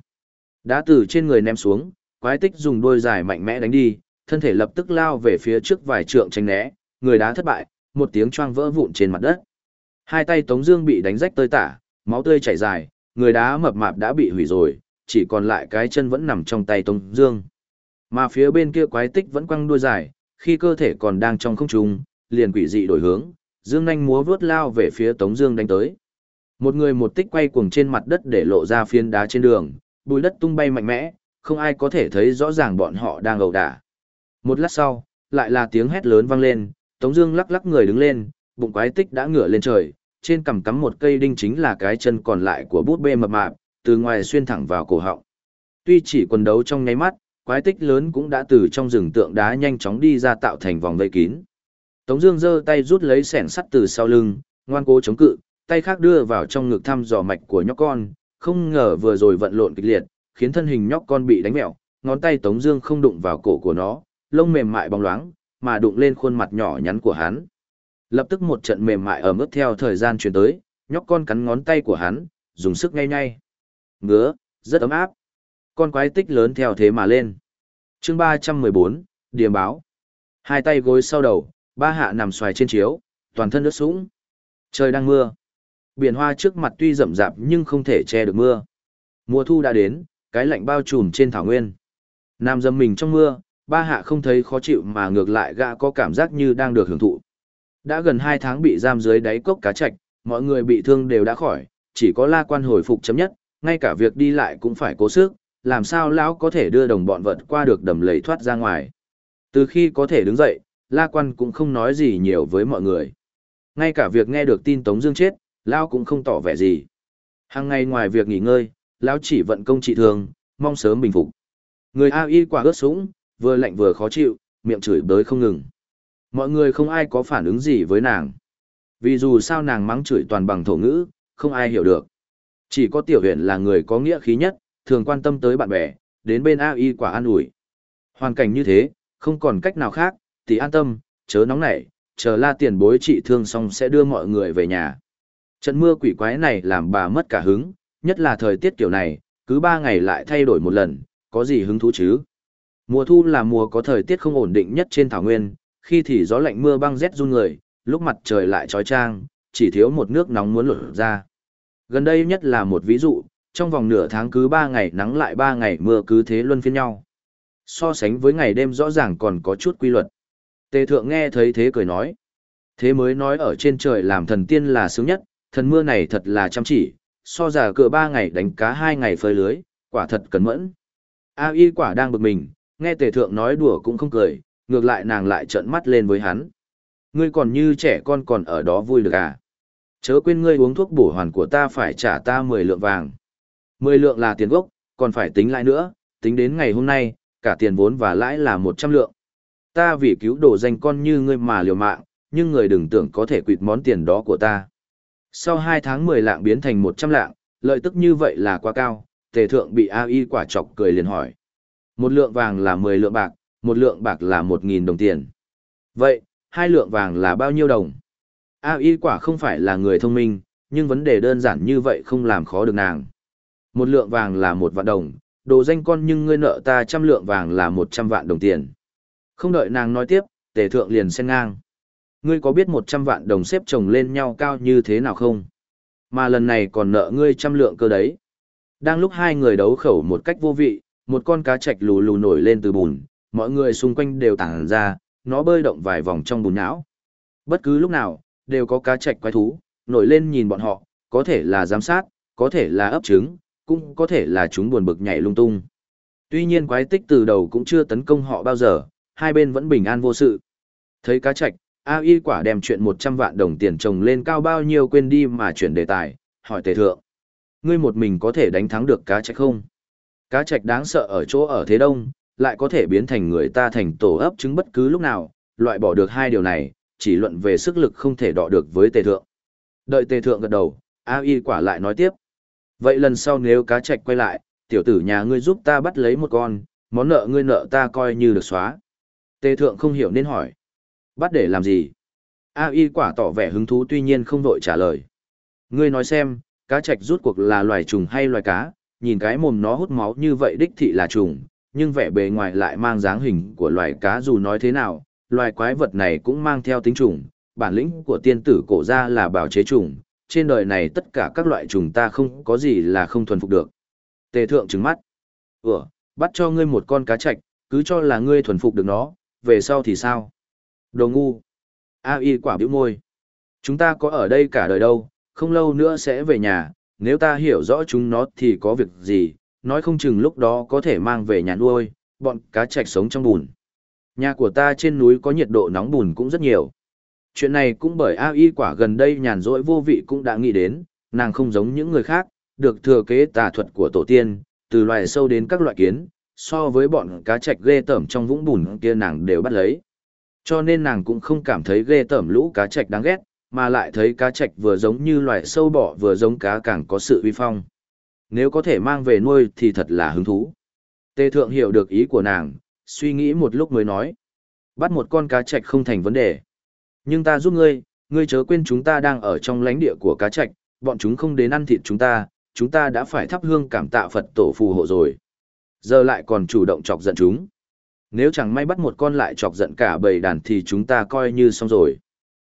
Đá từ trên người ném xuống, quái tích dùng đôi dài mạnh mẽ đánh đi, thân thể lập tức lao về phía trước vài trượng tránh né, người đá thất bại, một tiếng choang vỡ vụn trên mặt đất. Hai tay Tống Dương bị đánh rách tơi tả, máu tươi chảy dài, người đá mập mạp đã bị hủy rồi, chỉ còn lại cái chân vẫn nằm trong tay Tống Dương. Mà phía bên kia quái tích vẫn quăng đuôi dài, khi cơ thể còn đang trong không trung, liền quỷ dị đổi hướng, Dương nhanh múa vớt lao về phía Tống Dương đánh tới. Một người một tích quay cuồng trên mặt đất để lộ ra phiến đá trên đường, bùi đất tung bay mạnh mẽ, không ai có thể thấy rõ ràng bọn họ đang ẩu đả. Một lát sau, lại là tiếng hét lớn vang lên, Tống Dương lắc lắc người đứng lên, bụng quái tích đã ngửa lên trời, trên cằm cắm một cây đinh chính là cái chân còn lại của bút bê mập mạp, từ ngoài xuyên thẳng vào cổ họng. Tuy chỉ quần đấu trong nháy mắt, quái tích lớn cũng đã từ trong rừng tượng đá nhanh chóng đi ra tạo thành vòng vây kín. Tống Dương giơ tay rút lấy sẻn sắt từ sau lưng, ngoan cố chống cự, tay khác đưa vào trong ngực thăm dò mạch của nhóc con. Không ngờ vừa rồi vận lộn kịch liệt, khiến thân hình nhóc con bị đánh mèo, ngón tay Tống Dương không đụng vào cổ của nó, lông mềm mại bóng loáng, mà đụng lên khuôn mặt nhỏ nhắn của hắn. Lập tức một trận mềm mại ở mức theo thời gian truyền tới, nhóc con cắn ngón tay của hắn, dùng sức ngay ngay. Ngứa, rất ấm áp. Con quái tích lớn theo thế mà lên. chương 314, điểm báo. Hai tay gối sau đầu, ba hạ nằm xoài trên chiếu, toàn thân ướt sũng. Trời đang mưa. Biển hoa trước mặt tuy rậm rạp nhưng không thể che được mưa. Mùa thu đã đến, cái lạnh bao trùm trên thảo nguyên. Nam dâm mình trong mưa, ba hạ không thấy khó chịu mà ngược lại gã có cảm giác như đang được hưởng thụ. Đã gần hai tháng bị giam dưới đáy cốc cá chạch, mọi người bị thương đều đã khỏi, chỉ có la quan hồi phục chấm nhất, ngay cả việc đi lại cũng phải cố sức, làm sao lão có thể đưa đồng bọn vật qua được đầm lầy thoát ra ngoài. Từ khi có thể đứng dậy, la quan cũng không nói gì nhiều với mọi người. Ngay cả việc nghe được tin Tống Dương chết, lão cũng không tỏ vẻ gì. Hàng ngày ngoài việc nghỉ ngơi, lão chỉ vận công trị thương, mong sớm bình phục. Người A Y quả ướt sũng, vừa lạnh vừa khó chịu, miệng chửi bới không ngừng. Mọi người không ai có phản ứng gì với nàng. Vì dù sao nàng mắng chửi toàn bằng thổ ngữ, không ai hiểu được. Chỉ có tiểu Huyền là người có nghĩa khí nhất, thường quan tâm tới bạn bè, đến bên A Y quả an ủi. Hoàn cảnh như thế, không còn cách nào khác, tỷ an tâm, chớ nóng nảy, chờ la tiền bối trị thương xong sẽ đưa mọi người về nhà. Trận mưa quỷ quái này làm bà mất cả hứng, nhất là thời tiết kiểu này, cứ ba ngày lại thay đổi một lần, có gì hứng thú chứ? Mùa thu là mùa có thời tiết không ổn định nhất trên thảo nguyên, khi thì gió lạnh mưa băng rét run người, lúc mặt trời lại trói trang, chỉ thiếu một nước nóng muốn lột ra. Gần đây nhất là một ví dụ, trong vòng nửa tháng cứ 3 ngày nắng lại 3 ngày mưa cứ thế luân phiên nhau. So sánh với ngày đêm rõ ràng còn có chút quy luật. Tề thượng nghe thấy thế cười nói. Thế mới nói ở trên trời làm thần tiên là sướng nhất, thần mưa này thật là chăm chỉ, so giả cựa ba ngày đánh cá hai ngày phơi lưới, quả thật cẩn mẫn. A y quả đang bực mình, nghe tề thượng nói đùa cũng không cười, ngược lại nàng lại trợn mắt lên với hắn. Ngươi còn như trẻ con còn ở đó vui được à? Chớ quên ngươi uống thuốc bổ hoàn của ta phải trả ta 10 lượng vàng. 10 lượng là tiền gốc, còn phải tính lại nữa, tính đến ngày hôm nay, cả tiền vốn và lãi là 100 lượng. Ta vì cứu đồ danh con như ngươi mà liều mạng, nhưng người đừng tưởng có thể quỵt món tiền đó của ta. Sau 2 tháng 10 lạng biến thành 100 lạng, lợi tức như vậy là quá cao, tề thượng bị AI quả chọc cười liền hỏi. Một lượng vàng là 10 lượng bạc, một lượng bạc là 1.000 đồng tiền. Vậy, hai lượng vàng là bao nhiêu đồng? AI quả không phải là người thông minh, nhưng vấn đề đơn giản như vậy không làm khó được nàng. Một lượng vàng là một vạn đồng, đồ danh con nhưng ngươi nợ ta trăm lượng vàng là một trăm vạn đồng tiền. Không đợi nàng nói tiếp, tề thượng liền xen ngang. Ngươi có biết một trăm vạn đồng xếp chồng lên nhau cao như thế nào không? Mà lần này còn nợ ngươi trăm lượng cơ đấy. Đang lúc hai người đấu khẩu một cách vô vị, một con cá trạch lù lù nổi lên từ bùn, mọi người xung quanh đều tản ra, nó bơi động vài vòng trong bùn não. Bất cứ lúc nào, đều có cá trạch quái thú, nổi lên nhìn bọn họ, có thể là giám sát, có thể là ấp trứng, cũng có thể là chúng buồn bực nhảy lung tung. Tuy nhiên quái tích từ đầu cũng chưa tấn công họ bao giờ, hai bên vẫn bình an vô sự. Thấy cá trạch, A Y quả đem chuyện 100 vạn đồng tiền trồng lên cao bao nhiêu quên đi mà chuyển đề tài, hỏi tề thượng. Ngươi một mình có thể đánh thắng được cá trạch không? Cá trạch đáng sợ ở chỗ ở thế đông, lại có thể biến thành người ta thành tổ ấp trứng bất cứ lúc nào, loại bỏ được hai điều này, chỉ luận về sức lực không thể đọ được với tề thượng. Đợi tề thượng gật đầu, A Y quả lại nói tiếp. Vậy lần sau nếu cá trạch quay lại, tiểu tử nhà ngươi giúp ta bắt lấy một con, món nợ ngươi nợ ta coi như được xóa. Tề thượng không hiểu nên hỏi. Bắt để làm gì? A Y quả tỏ vẻ hứng thú tuy nhiên không đội trả lời. Ngươi nói xem, cá trạch rút cuộc là loài trùng hay loài cá, nhìn cái mồm nó hút máu như vậy đích thị là trùng, nhưng vẻ bề ngoài lại mang dáng hình của loài cá dù nói thế nào, loài quái vật này cũng mang theo tính trùng, bản lĩnh của tiên tử cổ ra là bảo chế trùng, trên đời này tất cả các loại trùng ta không có gì là không thuần phục được. Tề thượng trừng mắt. Ủa, bắt cho ngươi một con cá chạch, cứ cho là ngươi thuần phục được nó, về sau thì sao? Đồ ngu. A y quả biểu môi. Chúng ta có ở đây cả đời đâu, không lâu nữa sẽ về nhà, nếu ta hiểu rõ chúng nó thì có việc gì, nói không chừng lúc đó có thể mang về nhà nuôi, bọn cá chạch sống trong bùn. Nhà của ta trên núi có nhiệt độ nóng bùn cũng rất nhiều. Chuyện này cũng bởi A Y quả gần đây nhàn rỗi vô vị cũng đã nghĩ đến, nàng không giống những người khác, được thừa kế tà thuật của tổ tiên, từ loài sâu đến các loại kiến, so với bọn cá chạch ghê tởm trong vũng bùn kia nàng đều bắt lấy. Cho nên nàng cũng không cảm thấy ghê tởm lũ cá chạch đáng ghét, mà lại thấy cá trạch vừa giống như loài sâu bọ vừa giống cá càng có sự uy phong. Nếu có thể mang về nuôi thì thật là hứng thú. Tề thượng hiểu được ý của nàng, suy nghĩ một lúc mới nói. Bắt một con cá trạch không thành vấn đề. Nhưng ta giúp ngươi, ngươi chớ quên chúng ta đang ở trong lãnh địa của cá trạch, bọn chúng không đến ăn thịt chúng ta, chúng ta đã phải thắp hương cảm tạ Phật tổ phù hộ rồi. Giờ lại còn chủ động chọc giận chúng. Nếu chẳng may bắt một con lại chọc giận cả bầy đàn thì chúng ta coi như xong rồi.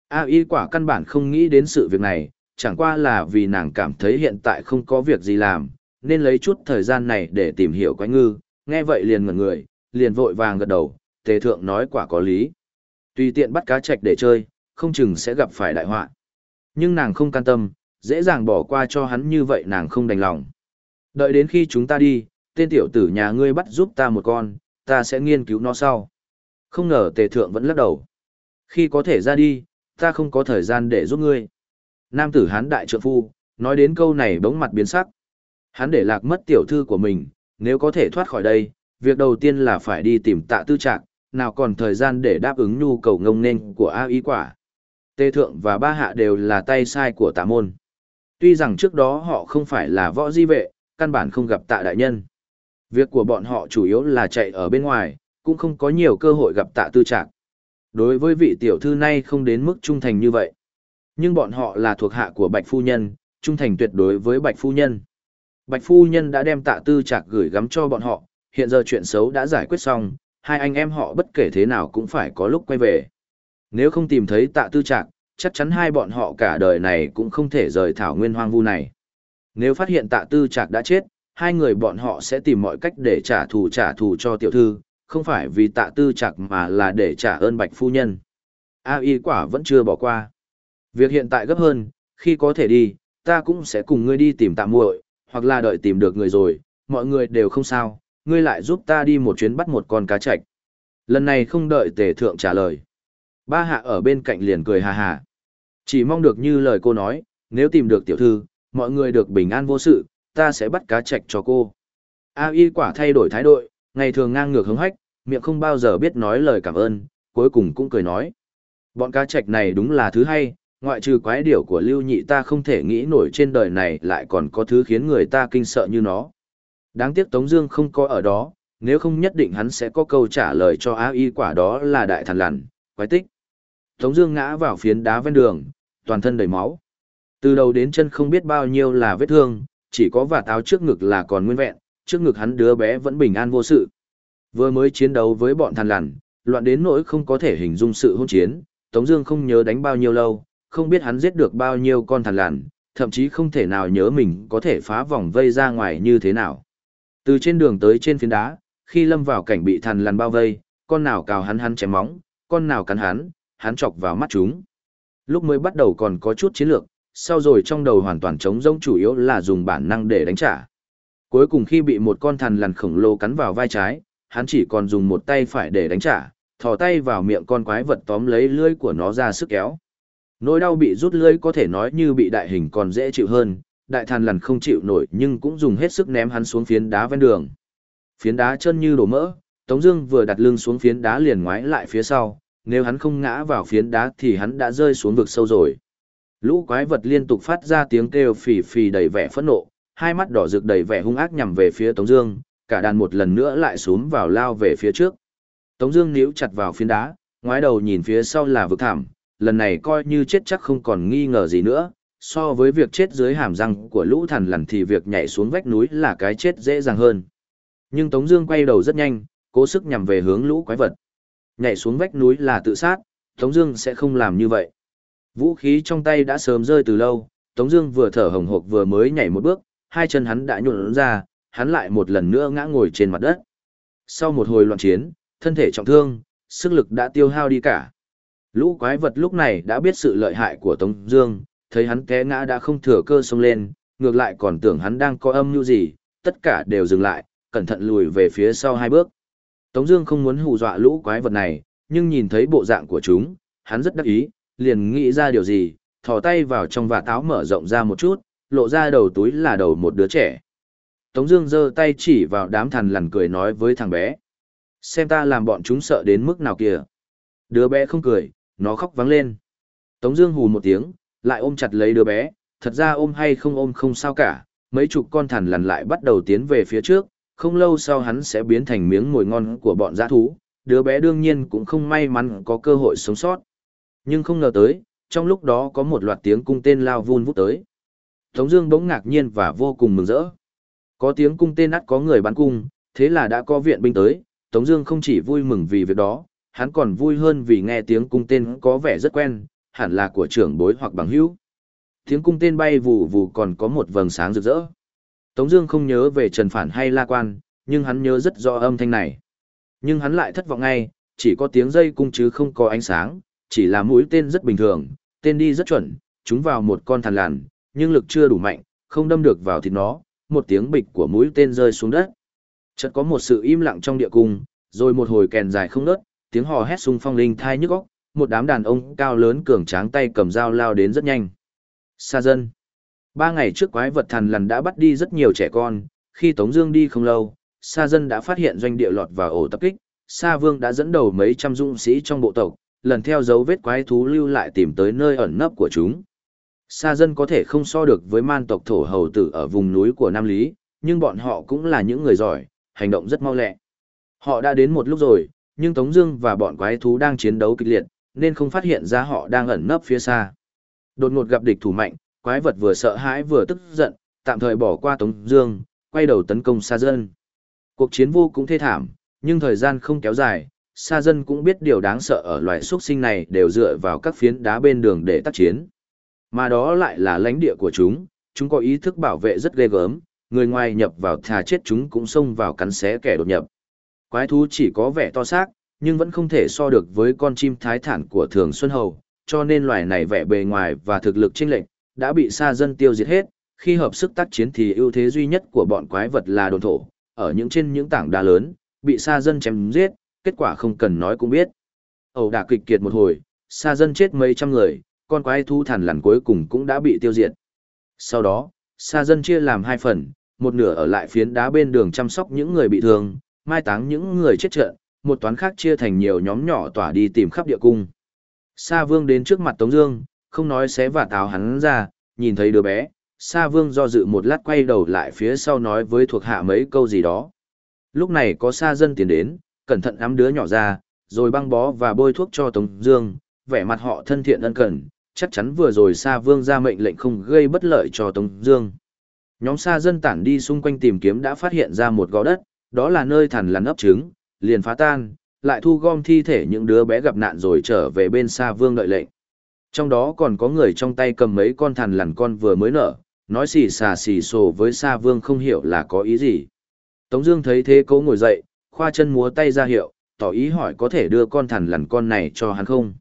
A y quả căn bản không nghĩ đến sự việc này, chẳng qua là vì nàng cảm thấy hiện tại không có việc gì làm, nên lấy chút thời gian này để tìm hiểu quái ngư, nghe vậy liền ngẩn người, liền vội vàng gật đầu, tề thượng nói quả có lý. Tùy tiện bắt cá trạch để chơi, không chừng sẽ gặp phải đại họa. Nhưng nàng không can tâm, dễ dàng bỏ qua cho hắn như vậy nàng không đành lòng. Đợi đến khi chúng ta đi, tên tiểu tử nhà ngươi bắt giúp ta một con, ta sẽ nghiên cứu nó sau. Không ngờ tề thượng vẫn lắc đầu. Khi có thể ra đi, ta không có thời gian để giúp ngươi. Nam tử hán đại trượng phu, nói đến câu này bỗng mặt biến sắc. Hắn để lạc mất tiểu thư của mình, nếu có thể thoát khỏi đây, việc đầu tiên là phải đi tìm tạ tư trạc, nào còn thời gian để đáp ứng nhu cầu ngông nên của A ý quả. Tề thượng và ba hạ đều là tay sai của tạ môn. Tuy rằng trước đó họ không phải là võ di vệ, căn bản không gặp tạ đại nhân. Việc của bọn họ chủ yếu là chạy ở bên ngoài, cũng không có nhiều cơ hội gặp tạ tư trạc. Đối với vị tiểu thư này không đến mức trung thành như vậy. Nhưng bọn họ là thuộc hạ của Bạch Phu Nhân, trung thành tuyệt đối với Bạch Phu Nhân. Bạch Phu Nhân đã đem tạ tư trạc gửi gắm cho bọn họ, hiện giờ chuyện xấu đã giải quyết xong, hai anh em họ bất kể thế nào cũng phải có lúc quay về. Nếu không tìm thấy tạ tư trạc, chắc chắn hai bọn họ cả đời này cũng không thể rời thảo nguyên hoang vu này. Nếu phát hiện tạ tư trạc đã chết, hai người bọn họ sẽ tìm mọi cách để trả thù trả thù cho tiểu thư, không phải vì tạ tư chặt mà là để trả ơn bạch phu nhân. A y quả vẫn chưa bỏ qua. Việc hiện tại gấp hơn, khi có thể đi, ta cũng sẽ cùng ngươi đi tìm tạ muội, hoặc là đợi tìm được người rồi, mọi người đều không sao, ngươi lại giúp ta đi một chuyến bắt một con cá chạch. Lần này không đợi tề thượng trả lời. Ba hạ ở bên cạnh liền cười hà hà. Chỉ mong được như lời cô nói, nếu tìm được tiểu thư, mọi người được bình an vô sự, ta sẽ bắt cá chạch cho cô. A y quả thay đổi thái độ, ngày thường ngang ngược hứng hách, miệng không bao giờ biết nói lời cảm ơn, cuối cùng cũng cười nói. Bọn cá chạch này đúng là thứ hay, ngoại trừ quái điểu của lưu nhị ta không thể nghĩ nổi trên đời này lại còn có thứ khiến người ta kinh sợ như nó. Đáng tiếc Tống Dương không có ở đó, nếu không nhất định hắn sẽ có câu trả lời cho A Y quả đó là đại thần lằn, quái tích. Tống Dương ngã vào phiến đá ven đường, toàn thân đầy máu. Từ đầu đến chân không biết bao nhiêu là vết thương, chỉ có và táo trước ngực là còn nguyên vẹn, trước ngực hắn đứa bé vẫn bình an vô sự. Vừa mới chiến đấu với bọn thằn lằn, loạn đến nỗi không có thể hình dung sự hỗn chiến, Tống Dương không nhớ đánh bao nhiêu lâu, không biết hắn giết được bao nhiêu con thằn lằn, thậm chí không thể nào nhớ mình có thể phá vòng vây ra ngoài như thế nào. Từ trên đường tới trên phiến đá, khi lâm vào cảnh bị thằn lằn bao vây, con nào cào hắn hắn chém móng, con nào cắn hắn, hắn chọc vào mắt chúng. Lúc mới bắt đầu còn có chút chiến lược, sau rồi trong đầu hoàn toàn trống rỗng chủ yếu là dùng bản năng để đánh trả. Cuối cùng khi bị một con thằn lằn khổng lồ cắn vào vai trái, hắn chỉ còn dùng một tay phải để đánh trả, thò tay vào miệng con quái vật tóm lấy lưỡi của nó ra sức kéo. Nỗi đau bị rút lưỡi có thể nói như bị đại hình còn dễ chịu hơn, đại thằn lằn không chịu nổi nhưng cũng dùng hết sức ném hắn xuống phiến đá ven đường. Phiến đá chân như đổ mỡ, Tống Dương vừa đặt lưng xuống phiến đá liền ngoái lại phía sau, nếu hắn không ngã vào phiến đá thì hắn đã rơi xuống vực sâu rồi. Lũ quái vật liên tục phát ra tiếng kêu phì phì đầy vẻ phẫn nộ, hai mắt đỏ rực đầy vẻ hung ác nhằm về phía Tống Dương, cả đàn một lần nữa lại xuống vào lao về phía trước. Tống Dương níu chặt vào phiến đá, ngoái đầu nhìn phía sau là vực thảm, lần này coi như chết chắc không còn nghi ngờ gì nữa. So với việc chết dưới hàm răng của lũ thần lằn thì việc nhảy xuống vách núi là cái chết dễ dàng hơn. Nhưng Tống Dương quay đầu rất nhanh, cố sức nhằm về hướng lũ quái vật. Nhảy xuống vách núi là tự sát, Tống Dương sẽ không làm như vậy. Vũ khí trong tay đã sớm rơi từ lâu, Tống Dương vừa thở hồng hộc vừa mới nhảy một bước, hai chân hắn đã nhuộn ra, hắn lại một lần nữa ngã ngồi trên mặt đất. Sau một hồi loạn chiến, thân thể trọng thương, sức lực đã tiêu hao đi cả. Lũ quái vật lúc này đã biết sự lợi hại của Tống Dương, thấy hắn té ngã đã không thừa cơ xông lên, ngược lại còn tưởng hắn đang có âm mưu gì, tất cả đều dừng lại, cẩn thận lùi về phía sau hai bước. Tống Dương không muốn hù dọa lũ quái vật này, nhưng nhìn thấy bộ dạng của chúng, hắn rất đắc ý, liền nghĩ ra điều gì, thò tay vào trong vạt áo mở rộng ra một chút, lộ ra đầu túi là đầu một đứa trẻ. Tống Dương giơ tay chỉ vào đám thằn lằn cười nói với thằng bé, xem ta làm bọn chúng sợ đến mức nào kìa. Đứa bé không cười, nó khóc vắng lên. Tống Dương hù một tiếng, lại ôm chặt lấy đứa bé. Thật ra ôm hay không ôm không sao cả, mấy chục con thằn lằn lại bắt đầu tiến về phía trước, không lâu sau hắn sẽ biến thành miếng mồi ngon của bọn dã thú, đứa bé đương nhiên cũng không may mắn có cơ hội sống sót. Nhưng không ngờ tới, trong lúc đó có một loạt tiếng cung tên lao vun vút tới. Tống Dương bỗng ngạc nhiên và vô cùng mừng rỡ. Có tiếng cung tên nát có người bắn cung, thế là đã có viện binh tới. Tống Dương không chỉ vui mừng vì việc đó, hắn còn vui hơn vì nghe tiếng cung tên có vẻ rất quen, hẳn là của trưởng bối hoặc bằng hữu. Tiếng cung tên bay vù vù còn có một vầng sáng rực rỡ. Tống Dương không nhớ về Trần Phản hay La Quan, nhưng hắn nhớ rất rõ âm thanh này. Nhưng hắn lại thất vọng ngay, chỉ có tiếng dây cung chứ không có ánh sáng, chỉ là mũi tên rất bình thường, tên đi rất chuẩn, chúng vào một con thằn lằn, nhưng lực chưa đủ mạnh, không đâm được vào thịt nó, một tiếng bịch của mũi tên rơi xuống đất. Chợt có một sự im lặng trong địa cung, rồi một hồi kèn dài không ngớt, tiếng hò hét xung phong linh thai nhức óc, một đám đàn ông cao lớn cường tráng tay cầm dao lao đến rất nhanh. Sa dân. Ba ngày trước quái vật thằn lằn đã bắt đi rất nhiều trẻ con, khi Tống Dương đi không lâu, Sa dân đã phát hiện doanh địa lọt vào ổ tập kích, Sa Vương đã dẫn đầu mấy trăm dũng sĩ trong bộ tộc, lần theo dấu vết quái thú lưu lại tìm tới nơi ẩn nấp của chúng. Sa dân có thể không so được với man tộc thổ hầu tử ở vùng núi của Nam Lý, nhưng bọn họ cũng là những người giỏi, hành động rất mau lẹ. Họ đã đến một lúc rồi, nhưng Tống Dương và bọn quái thú đang chiến đấu kịch liệt, nên không phát hiện ra họ đang ẩn nấp phía xa. Đột ngột gặp địch thủ mạnh, quái vật vừa sợ hãi vừa tức giận, tạm thời bỏ qua Tống Dương, quay đầu tấn công Sa dân. Cuộc chiến vô cùng thê thảm, nhưng thời gian không kéo dài. Sa dân cũng biết điều đáng sợ ở loài xuất sinh này đều dựa vào các phiến đá bên đường để tác chiến. Mà đó lại là lãnh địa của chúng, chúng có ý thức bảo vệ rất ghê gớm, người ngoài nhập vào thà chết chúng cũng xông vào cắn xé kẻ đột nhập. Quái thú chỉ có vẻ to xác, nhưng vẫn không thể so được với con chim thái thản của Thường Xuân Hầu, cho nên loài này vẻ bề ngoài và thực lực chênh lệch đã bị sa dân tiêu diệt hết. Khi hợp sức tác chiến thì ưu thế duy nhất của bọn quái vật là đồn thổ, ở những trên những tảng đá lớn, bị sa dân chém giết, kết quả không cần nói cũng biết. Ẩu đả kịch kiệt một hồi, sa dân chết mấy trăm người, con quái thú thằn lằn cuối cùng cũng đã bị tiêu diệt. Sau đó, sa dân chia làm hai phần, một nửa ở lại phiến đá bên đường chăm sóc những người bị thương, mai táng những người chết trận, một toán khác chia thành nhiều nhóm nhỏ tỏa đi tìm khắp địa cung. Sa Vương đến trước mặt Tống Dương, không nói xé và táo hắn ra, nhìn thấy đứa bé, Sa Vương do dự một lát quay đầu lại phía sau nói với thuộc hạ mấy câu gì đó. Lúc này có Sa dân tiến đến, cẩn thận ấm đứa nhỏ ra, rồi băng bó và bôi thuốc cho Tống Dương, vẻ mặt họ thân thiện ân cần, chắc chắn vừa rồi Sa Vương ra mệnh lệnh không gây bất lợi cho Tống Dương. Nhóm Sa dân tản đi xung quanh tìm kiếm đã phát hiện ra một gò đất, đó là nơi thằn lằn ấp trứng, liền phá tan, lại thu gom thi thể những đứa bé gặp nạn rồi trở về bên Sa Vương đợi lệnh. Trong đó còn có người trong tay cầm mấy con thằn lằn con vừa mới nở, nói xì xà xì xồ với Sa Vương không hiểu là có ý gì. Tống Dương thấy thế cố ngồi dậy, khoa chân múa tay ra hiệu, tỏ ý hỏi có thể đưa con thằn lằn con này cho hắn không.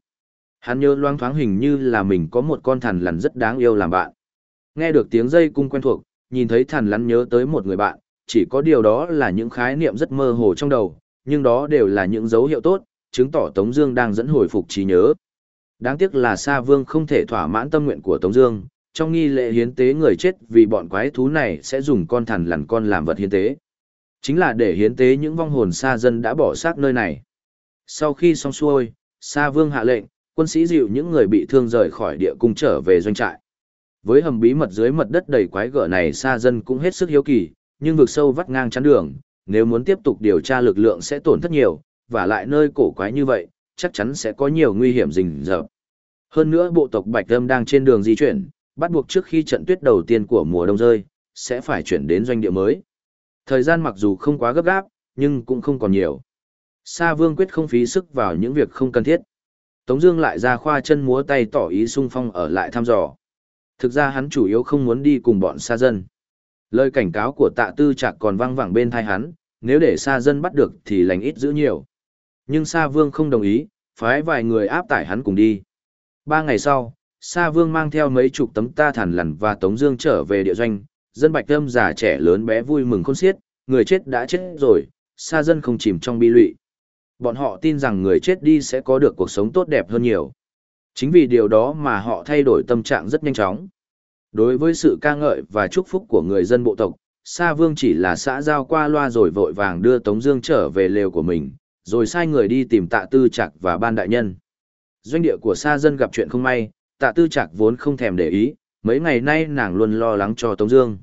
Hắn nhớ loang thoáng hình như là mình có một con thằn lằn rất đáng yêu làm bạn. Nghe được tiếng dây cung quen thuộc, nhìn thấy thằn lằn nhớ tới một người bạn, chỉ có điều đó là những khái niệm rất mơ hồ trong đầu, nhưng đó đều là những dấu hiệu tốt, chứng tỏ Tống Dương đang dẫn hồi phục trí nhớ. Đáng tiếc là Sa Vương không thể thỏa mãn tâm nguyện của Tống Dương, trong nghi lễ hiến tế người chết vì bọn quái thú này sẽ dùng con thằn lằn con làm vật hiến tế. Chính là để hiến tế những vong hồn xa dân đã bỏ xác nơi này. Sau khi xong xuôi, Sa Vương hạ lệnh, quân sĩ dịu những người bị thương rời khỏi địa cung trở về doanh trại. Với hầm bí mật dưới mật đất đầy quái gở này xa dân cũng hết sức hiếu kỳ, nhưng vực sâu vắt ngang chắn đường, nếu muốn tiếp tục điều tra lực lượng sẽ tổn thất nhiều, và lại nơi cổ quái như vậy, chắc chắn sẽ có nhiều nguy hiểm rình rập. Hơn nữa bộ tộc Bạch Lâm đang trên đường di chuyển, bắt buộc trước khi trận tuyết đầu tiên của mùa đông rơi, sẽ phải chuyển đến doanh địa mới. Thời gian mặc dù không quá gấp gáp, nhưng cũng không còn nhiều. Sa Vương quyết không phí sức vào những việc không cần thiết. Tống Dương lại ra khoa chân múa tay tỏ ý sung phong ở lại thăm dò. Thực ra hắn chủ yếu không muốn đi cùng bọn Sa dân. Lời cảnh cáo của tạ tư Trạc còn vang vẳng bên tai hắn, nếu để Sa dân bắt được thì lành ít giữ nhiều. Nhưng Sa Vương không đồng ý, phái vài người áp tải hắn cùng đi. Ba ngày sau, Sa Vương mang theo mấy chục tấm ta thản lằn và Tống Dương trở về địa doanh, dân bạch tâm già trẻ lớn bé vui mừng khôn xiết, người chết đã chết rồi, Sa dân không chìm trong bi lụy. Bọn họ tin rằng người chết đi sẽ có được cuộc sống tốt đẹp hơn nhiều. Chính vì điều đó mà họ thay đổi tâm trạng rất nhanh chóng. Đối với sự ca ngợi và chúc phúc của người dân bộ tộc, Sa Vương chỉ là xã giao qua loa rồi vội vàng đưa Tống Dương trở về lều của mình, rồi sai người đi tìm Tạ Tư Trạc và ban đại nhân. Doanh địa của Sa dân gặp chuyện không may, Tạ Tư Trạc vốn không thèm để ý, mấy ngày nay nàng luôn lo lắng cho Tống Dương.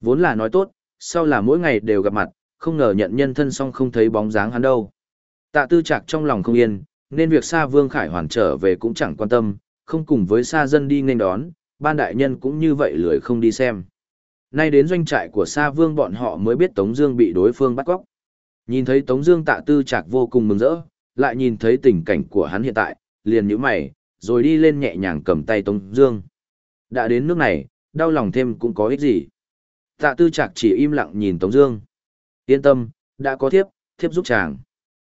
Vốn là nói tốt, sau là mỗi ngày đều gặp mặt, không ngờ nhận nhân thân xong không thấy bóng dáng hắn đâu. Tạ Tư Trạc trong lòng không yên, nên việc Sa Vương Khải hoàn trở về cũng chẳng quan tâm, không cùng với Sa dân đi nên đón, ban đại nhân cũng như vậy lười không đi xem. Nay đến doanh trại của Sa Vương bọn họ mới biết Tống Dương bị đối phương bắt cóc. Nhìn thấy Tống Dương tạ tư Trạc vô cùng mừng rỡ, lại nhìn thấy tình cảnh của hắn hiện tại, liền nhíu mày, rồi đi lên nhẹ nhàng cầm tay Tống Dương. Đã đến nước này, đau lòng thêm cũng có ích gì. Tạ tư Trạc chỉ im lặng nhìn Tống Dương. Yên tâm, đã có thiếp, thiếp giúp chàng.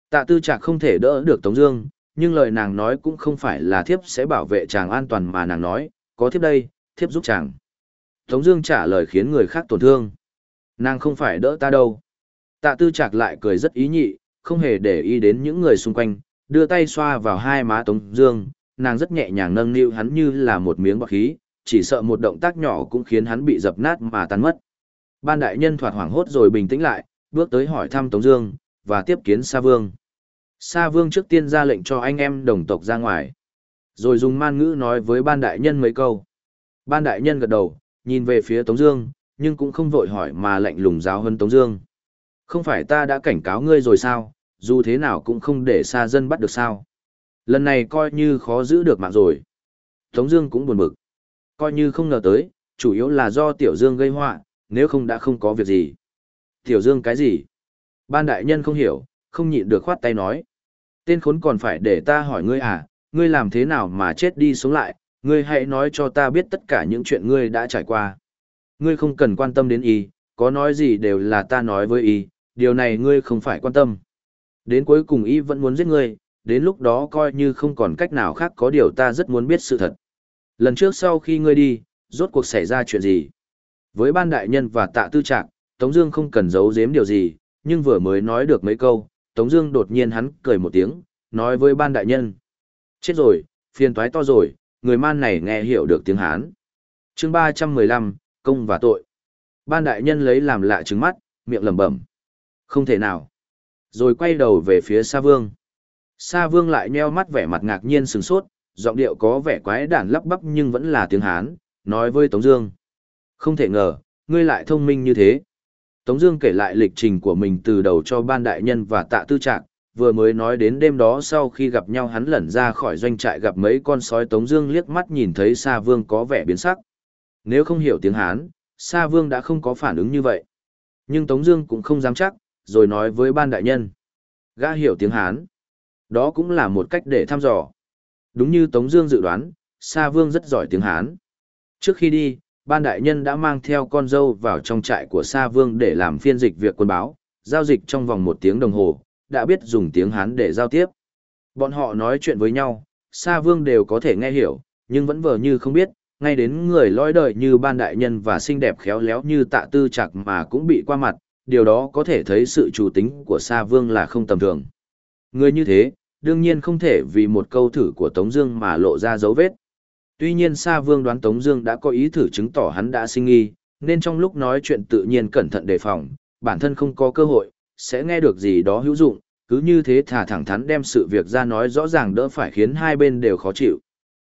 Tạ tư Trạc không thể đỡ được Tống Dương, nhưng lời nàng nói cũng không phải là thiếp sẽ bảo vệ chàng an toàn mà nàng nói, có thiếp đây, thiếp giúp chàng. Tống Dương trả lời khiến người khác tổn thương. Nàng không phải đỡ ta đâu. Tạ tư Trạc lại cười rất ý nhị, không hề để ý đến những người xung quanh, đưa tay xoa vào hai má Tống Dương, nàng rất nhẹ nhàng nâng niu hắn như là một miếng bọt khí, chỉ sợ một động tác nhỏ cũng khiến hắn bị dập nát mà tan mất. Ban đại nhân thoạt hoảng hốt rồi bình tĩnh lại, bước tới hỏi thăm Tống Dương và tiếp kiến Sa Vương. Sa Vương trước tiên ra lệnh cho anh em đồng tộc ra ngoài, rồi dùng man ngữ nói với ban đại nhân mấy câu. Ban đại nhân gật đầu, nhìn về phía Tống Dương, nhưng cũng không vội hỏi mà lạnh lùng giáo hơn Tống Dương. Không phải ta đã cảnh cáo ngươi rồi sao? Dù thế nào cũng không để Sa dân bắt được sao? Lần này coi như khó giữ được mạng rồi. Tống Dương cũng buồn bực, coi như không ngờ tới, chủ yếu là do Tiểu Dương gây họa, nếu không đã không có việc gì. Tiểu Dương cái gì? Ban đại nhân không hiểu, không nhịn được khoát tay nói. Tên khốn còn phải để ta hỏi ngươi à, ngươi làm thế nào mà chết đi sống lại, ngươi hãy nói cho ta biết tất cả những chuyện ngươi đã trải qua. Ngươi không cần quan tâm đến y, có nói gì đều là ta nói với y, điều này ngươi không phải quan tâm. Đến cuối cùng y vẫn muốn giết ngươi, đến lúc đó coi như không còn cách nào khác có điều ta rất muốn biết sự thật. Lần trước sau khi ngươi đi, rốt cuộc xảy ra chuyện gì? Với ban đại nhân và tạ tư trạng, Tống Dương không cần giấu giếm điều gì, nhưng vừa mới nói được mấy câu, Tống Dương đột nhiên hắn cười một tiếng, nói với ban đại nhân: chết rồi, phiền toái to rồi, người man này nghe hiểu được tiếng Hán. Chương 315, công và tội. Ban đại nhân lấy làm lạ trừng mắt, miệng lẩm bẩm: không thể nào. Rồi quay đầu về phía Sa Vương. Sa Vương lại nheo mắt vẻ mặt ngạc nhiên sừng sốt, giọng điệu có vẻ quái đản lắp bắp nhưng vẫn là tiếng Hán, nói với Tống Dương: không thể ngờ, ngươi lại thông minh như thế. Tống Dương kể lại lịch trình của mình từ đầu cho ban đại nhân và tạ tư trạng, vừa mới nói đến đêm đó sau khi gặp nhau hắn lẩn ra khỏi doanh trại gặp mấy con sói Tống Dương liếc mắt nhìn thấy Sa Vương có vẻ biến sắc. Nếu không hiểu tiếng Hán, Sa Vương đã không có phản ứng như vậy. Nhưng Tống Dương cũng không dám chắc, rồi nói với ban đại nhân, gã hiểu tiếng Hán, đó cũng là một cách để thăm dò. Đúng như Tống Dương dự đoán, Sa Vương rất giỏi tiếng Hán. Trước khi đi, ban đại nhân đã mang theo con dâu vào trong trại của Sa Vương để làm phiên dịch việc quân báo, giao dịch trong vòng một tiếng đồng hồ, đã biết dùng tiếng Hán để giao tiếp. Bọn họ nói chuyện với nhau, Sa Vương đều có thể nghe hiểu, nhưng vẫn vờ như không biết, ngay đến người lõi đời như ban đại nhân và xinh đẹp khéo léo như tạ tư Trạc mà cũng bị qua mặt, điều đó có thể thấy sự chủ tính của Sa Vương là không tầm thường. Người như thế, đương nhiên không thể vì một câu thử của Tống Dương mà lộ ra dấu vết. Tuy nhiên Sa Vương đoán Tống Dương đã có ý thử chứng tỏ hắn đã sinh nghi, nên trong lúc nói chuyện tự nhiên cẩn thận đề phòng, bản thân không có cơ hội, sẽ nghe được gì đó hữu dụng, cứ như thế thả thẳng thắn đem sự việc ra nói rõ ràng đỡ phải khiến hai bên đều khó chịu.